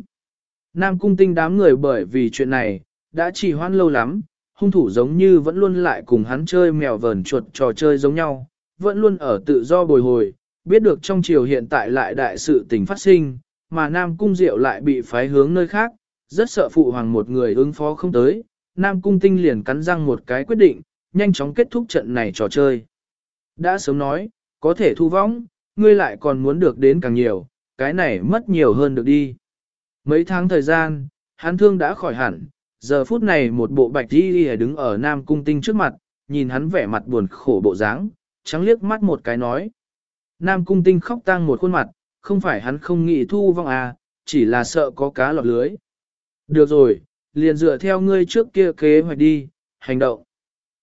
Nam Cung Tinh đám người bởi vì chuyện này, đã trì hoãn lâu lắm, hung thủ giống như vẫn luôn lại cùng hắn chơi mèo vờn chuột trò chơi giống nhau, vẫn luôn ở tự do bồi hồi, biết được trong chiều hiện tại lại đại sự tình phát sinh, mà Nam Cung Diệu lại bị phái hướng nơi khác, rất sợ phụ hoàng một người ứng phó không tới, Nam Cung Tinh liền cắn răng một cái quyết định, nhanh chóng kết thúc trận này trò chơi. Đã sớm nói, có thể thu vong, ngươi lại còn muốn được đến càng nhiều, cái này mất nhiều hơn được đi. Mấy tháng thời gian, hắn thương đã khỏi hẳn, giờ phút này một bộ bạch đi đi đứng ở Nam Cung Tinh trước mặt, nhìn hắn vẻ mặt buồn khổ bộ dáng, trắng liếc mắt một cái nói. Nam Cung Tinh khóc tang một khuôn mặt, không phải hắn không nghĩ thu vong à, chỉ là sợ có cá lọt lưới. Được rồi, liền dựa theo ngươi trước kia kế hoạch đi, hành động.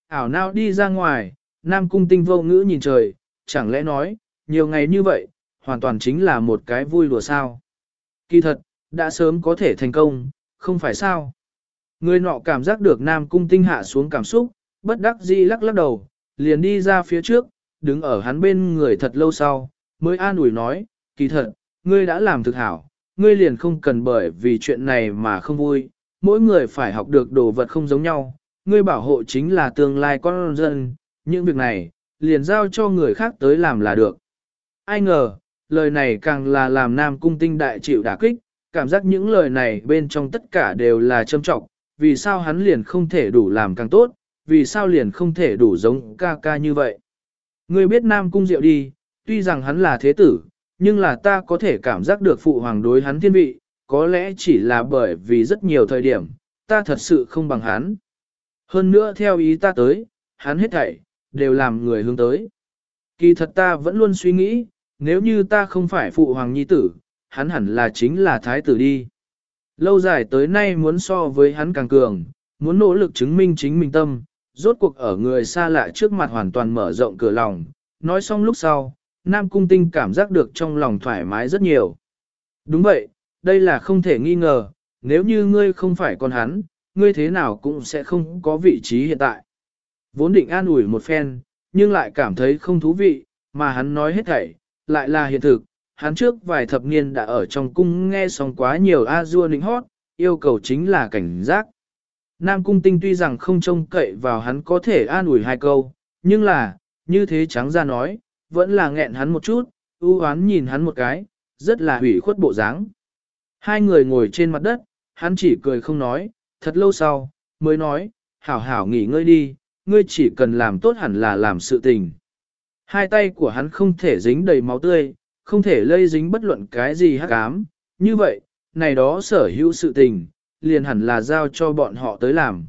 Ảo nào đi ra ngoài, Nam Cung Tinh vô ngữ nhìn trời, chẳng lẽ nói, nhiều ngày như vậy, hoàn toàn chính là một cái vui đùa sao. Kỳ thật, đã sớm có thể thành công, không phải sao. Người nọ cảm giác được Nam Cung Tinh hạ xuống cảm xúc, bất đắc dĩ lắc lắc đầu, liền đi ra phía trước, đứng ở hắn bên người thật lâu sau, mới an ủi nói, kỳ thật, ngươi đã làm thực hảo, ngươi liền không cần bởi vì chuyện này mà không vui, mỗi người phải học được đồ vật không giống nhau, ngươi bảo hộ chính là tương lai con dân, những việc này, liền giao cho người khác tới làm là được. Ai ngờ, lời này càng là làm Nam Cung Tinh đại chịu đả kích, cảm giác những lời này bên trong tất cả đều là châm trọng, vì sao hắn liền không thể đủ làm càng tốt, vì sao liền không thể đủ giống ca ca như vậy. Ngươi biết Nam Cung Diệu đi, tuy rằng hắn là thế tử, nhưng là ta có thể cảm giác được phụ hoàng đối hắn thiên vị, có lẽ chỉ là bởi vì rất nhiều thời điểm, ta thật sự không bằng hắn. Hơn nữa theo ý ta tới, hắn hết thảy, đều làm người hướng tới. Kỳ thật ta vẫn luôn suy nghĩ, nếu như ta không phải phụ hoàng nhi tử, hắn hẳn là chính là thái tử đi. Lâu dài tới nay muốn so với hắn càng cường, muốn nỗ lực chứng minh chính mình tâm, rốt cuộc ở người xa lạ trước mặt hoàn toàn mở rộng cửa lòng. Nói xong lúc sau, Nam Cung Tinh cảm giác được trong lòng thoải mái rất nhiều. Đúng vậy, đây là không thể nghi ngờ, nếu như ngươi không phải con hắn, ngươi thế nào cũng sẽ không có vị trí hiện tại. Vốn định an ủi một phen, nhưng lại cảm thấy không thú vị, mà hắn nói hết thảy, lại là hiện thực. Hắn trước vài thập niên đã ở trong cung nghe xong quá nhiều A-dua nịnh hót, yêu cầu chính là cảnh giác. Nam cung tinh tuy rằng không trông cậy vào hắn có thể an ủi hai câu, nhưng là, như thế trắng ra nói, vẫn là nghẹn hắn một chút, ưu hoán nhìn hắn một cái, rất là hủy khuất bộ dáng. Hai người ngồi trên mặt đất, hắn chỉ cười không nói, thật lâu sau, mới nói, hảo hảo nghỉ ngơi đi, ngươi chỉ cần làm tốt hẳn là làm sự tình. Hai tay của hắn không thể dính đầy máu tươi, không thể lây dính bất luận cái gì hắc ám, như vậy, này đó sở hữu sự tình, liền hẳn là giao cho bọn họ tới làm.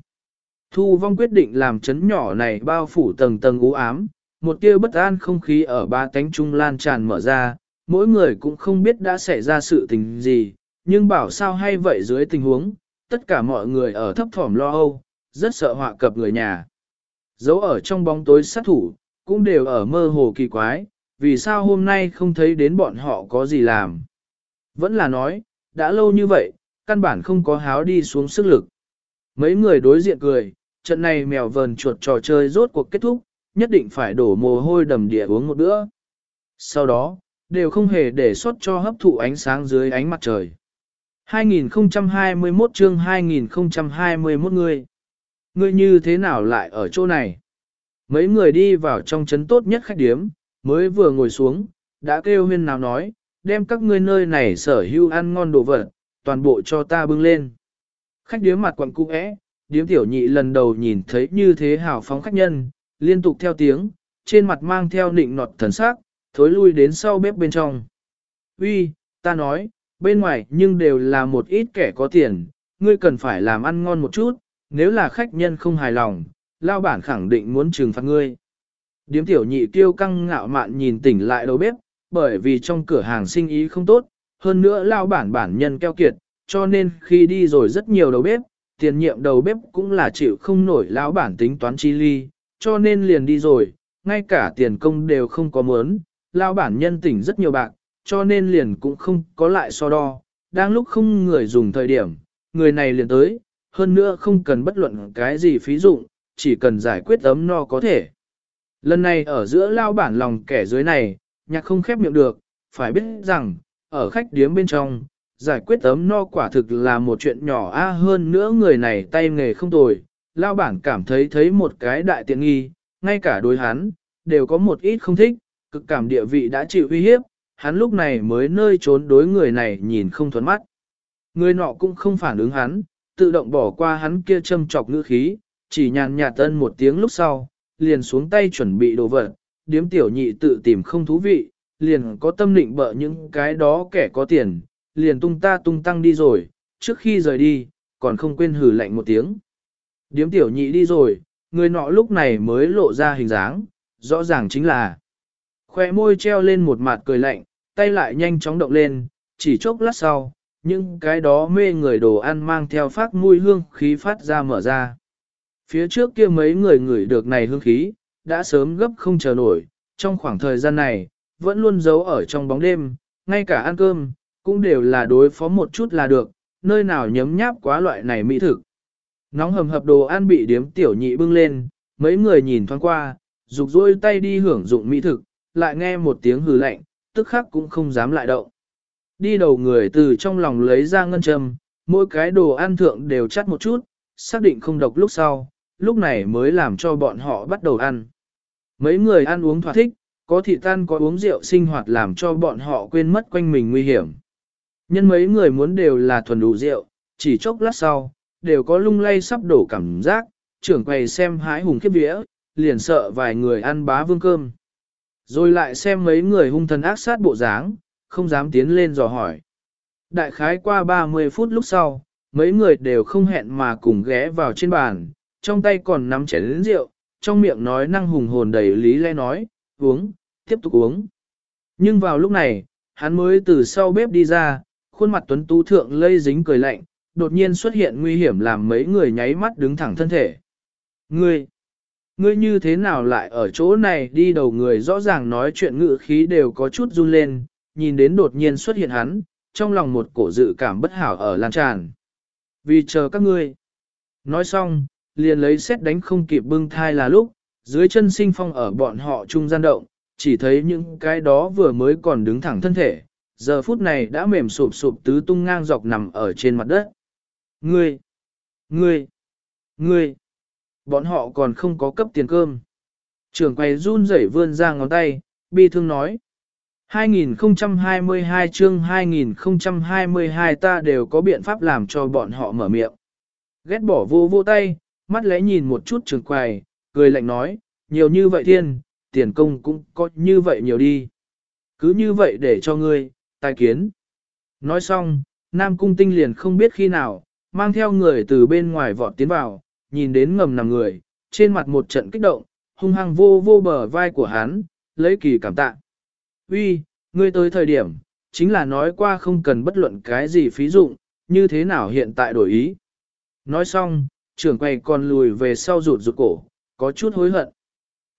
Thu vong quyết định làm chấn nhỏ này bao phủ tầng tầng u ám, một tia bất an không khí ở ba cánh trung lan tràn mở ra, mỗi người cũng không biết đã xảy ra sự tình gì, nhưng bảo sao hay vậy dưới tình huống, tất cả mọi người ở thấp thỏm lo âu, rất sợ họa cập người nhà. Dấu ở trong bóng tối sát thủ, cũng đều ở mơ hồ kỳ quái, vì sao hôm nay không thấy đến bọn họ có gì làm. Vẫn là nói, đã lâu như vậy, căn bản không có háo đi xuống sức lực. Mấy người đối diện cười, trận này mèo vờn chuột trò chơi rốt cuộc kết thúc, nhất định phải đổ mồ hôi đầm địa uống một bữa. Sau đó, đều không hề để xuất cho hấp thụ ánh sáng dưới ánh mặt trời. 2021 chương 2021 người. Ngươi như thế nào lại ở chỗ này? Mấy người đi vào trong trấn tốt nhất khách điếm, mới vừa ngồi xuống, đã kêu huyên nào nói, đem các ngươi nơi này sở hữu ăn ngon đồ vật, toàn bộ cho ta bưng lên. Khách điếm mặt quặng cũ é, điếm tiểu nhị lần đầu nhìn thấy như thế hào phóng khách nhân, liên tục theo tiếng, trên mặt mang theo nịnh nọt thần sắc, thối lui đến sau bếp bên trong. Uy, ta nói, bên ngoài nhưng đều là một ít kẻ có tiền, ngươi cần phải làm ăn ngon một chút, nếu là khách nhân không hài lòng, lao bản khẳng định muốn trừng phạt ngươi. Điếm tiểu nhị tiêu căng ngạo mạn nhìn tỉnh lại đầu bếp, bởi vì trong cửa hàng sinh ý không tốt, hơn nữa lao bản bản nhân keo kiệt, cho nên khi đi rồi rất nhiều đầu bếp, tiền nhiệm đầu bếp cũng là chịu không nổi lão bản tính toán chi ly, cho nên liền đi rồi, ngay cả tiền công đều không có mớn, lao bản nhân tỉnh rất nhiều bạc, cho nên liền cũng không có lại so đo, đang lúc không người dùng thời điểm, người này liền tới, hơn nữa không cần bất luận cái gì phí dụng, chỉ cần giải quyết ấm no có thể. Lần này ở giữa lao bản lòng kẻ dưới này, nhạc không khép miệng được, phải biết rằng, ở khách điếm bên trong, giải quyết tấm no quả thực là một chuyện nhỏ a hơn nữa người này tay nghề không tồi, lao bản cảm thấy thấy một cái đại tiện nghi, ngay cả đối hắn, đều có một ít không thích, cực cảm địa vị đã chịu uy hiếp, hắn lúc này mới nơi trốn đối người này nhìn không thuấn mắt. Người nọ cũng không phản ứng hắn, tự động bỏ qua hắn kia châm chọc ngữ khí, chỉ nhàn nhạt tân một tiếng lúc sau, liền xuống tay chuẩn bị đồ vật, điếm tiểu nhị tự tìm không thú vị, liền có tâm định bợ những cái đó kẻ có tiền, liền tung ta tung tăng đi rồi, trước khi rời đi, còn không quên hử lạnh một tiếng. Điếm tiểu nhị đi rồi, người nọ lúc này mới lộ ra hình dáng, rõ ràng chính là khoe môi treo lên một mặt cười lạnh, tay lại nhanh chóng động lên, chỉ chốc lát sau, những cái đó mê người đồ ăn mang theo phát mùi hương khí phát ra mở ra. Phía trước kia mấy người ngửi được này hương khí, đã sớm gấp không chờ nổi, trong khoảng thời gian này, vẫn luôn giấu ở trong bóng đêm, ngay cả ăn cơm, cũng đều là đối phó một chút là được, nơi nào nhấm nháp quá loại này mỹ thực. Nóng hầm hập đồ ăn bị điếm tiểu nhị bưng lên, mấy người nhìn thoáng qua, rục rôi tay đi hưởng dụng mỹ thực, lại nghe một tiếng hừ lạnh, tức khắc cũng không dám lại động. Đi đầu người từ trong lòng lấy ra ngân châm, mỗi cái đồ ăn thượng đều chắt một chút, xác định không độc lúc sau, lúc này mới làm cho bọn họ bắt đầu ăn. Mấy người ăn uống thỏa thích, có thị tan có uống rượu sinh hoạt làm cho bọn họ quên mất quanh mình nguy hiểm. Nhân mấy người muốn đều là thuần đủ rượu, chỉ chốc lát sau, đều có lung lay sắp đổ cảm giác, trưởng quầy xem hái hùng khiếp vía, liền sợ vài người ăn bá vương cơm. Rồi lại xem mấy người hung thần ác sát bộ dáng, không dám tiến lên dò hỏi. Đại khái qua 30 phút lúc sau, mấy người đều không hẹn mà cùng ghé vào trên bàn, trong tay còn nắm chén lĩnh rượu, trong miệng nói năng hùng hồn đầy lý lẽ nói, uống, tiếp tục uống. Nhưng vào lúc này, hắn mới từ sau bếp đi ra, khuôn mặt tuấn tú thượng lây dính cười lạnh, đột nhiên xuất hiện nguy hiểm làm mấy người nháy mắt đứng thẳng thân thể. Ngươi, ngươi như thế nào lại ở chỗ này đi đầu người rõ ràng nói chuyện ngự khí đều có chút run lên, nhìn đến đột nhiên xuất hiện hắn, trong lòng một cổ dự cảm bất hảo ở lan tràn. Vì chờ các ngươi. Nói xong, liền lấy xét đánh không kịp bưng thai là lúc, dưới chân sinh phong ở bọn họ trung gian động, chỉ thấy những cái đó vừa mới còn đứng thẳng thân thể, giờ phút này đã mềm sụp sụp tứ tung ngang dọc nằm ở trên mặt đất. Ngươi! Ngươi! Ngươi! Bọn họ còn không có cấp tiền cơm. Trưởng quầy run rẩy vươn ra ngón tay, bi thương nói. 2022 chương 2022 ta đều có biện pháp làm cho bọn họ mở miệng. Ghét bỏ vô vô tay, mắt lẽ nhìn một chút trường quầy, cười lạnh nói, nhiều như vậy thiên, tiền công cũng có như vậy nhiều đi. Cứ như vậy để cho ngươi, tài kiến. Nói xong, Nam Cung Tinh liền không biết khi nào, mang theo người từ bên ngoài vọt tiến vào, nhìn đến ngầm nằm người, trên mặt một trận kích động, hung hăng vô vô bờ vai của hắn, lấy kỳ cảm tạ. Uy, ngươi tới thời điểm, chính là nói qua không cần bất luận cái gì phí dụng, như thế nào hiện tại đổi ý. Nói xong, trưởng quầy còn lùi về sau rụt rụt cổ, có chút hối hận.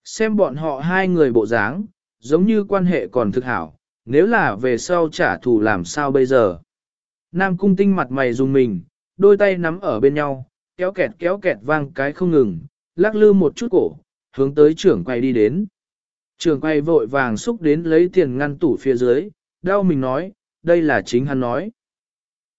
Xem bọn họ hai người bộ dáng, giống như quan hệ còn thực hảo, nếu là về sau trả thù làm sao bây giờ. Nam cung tinh mặt mày dùng mình, đôi tay nắm ở bên nhau, kéo kẹt kéo kẹt vang cái không ngừng, lắc lư một chút cổ, hướng tới trưởng quầy đi đến. Trưởng quầy vội vàng xúc đến lấy tiền ngăn tủ phía dưới, đau mình nói, đây là chính hắn nói.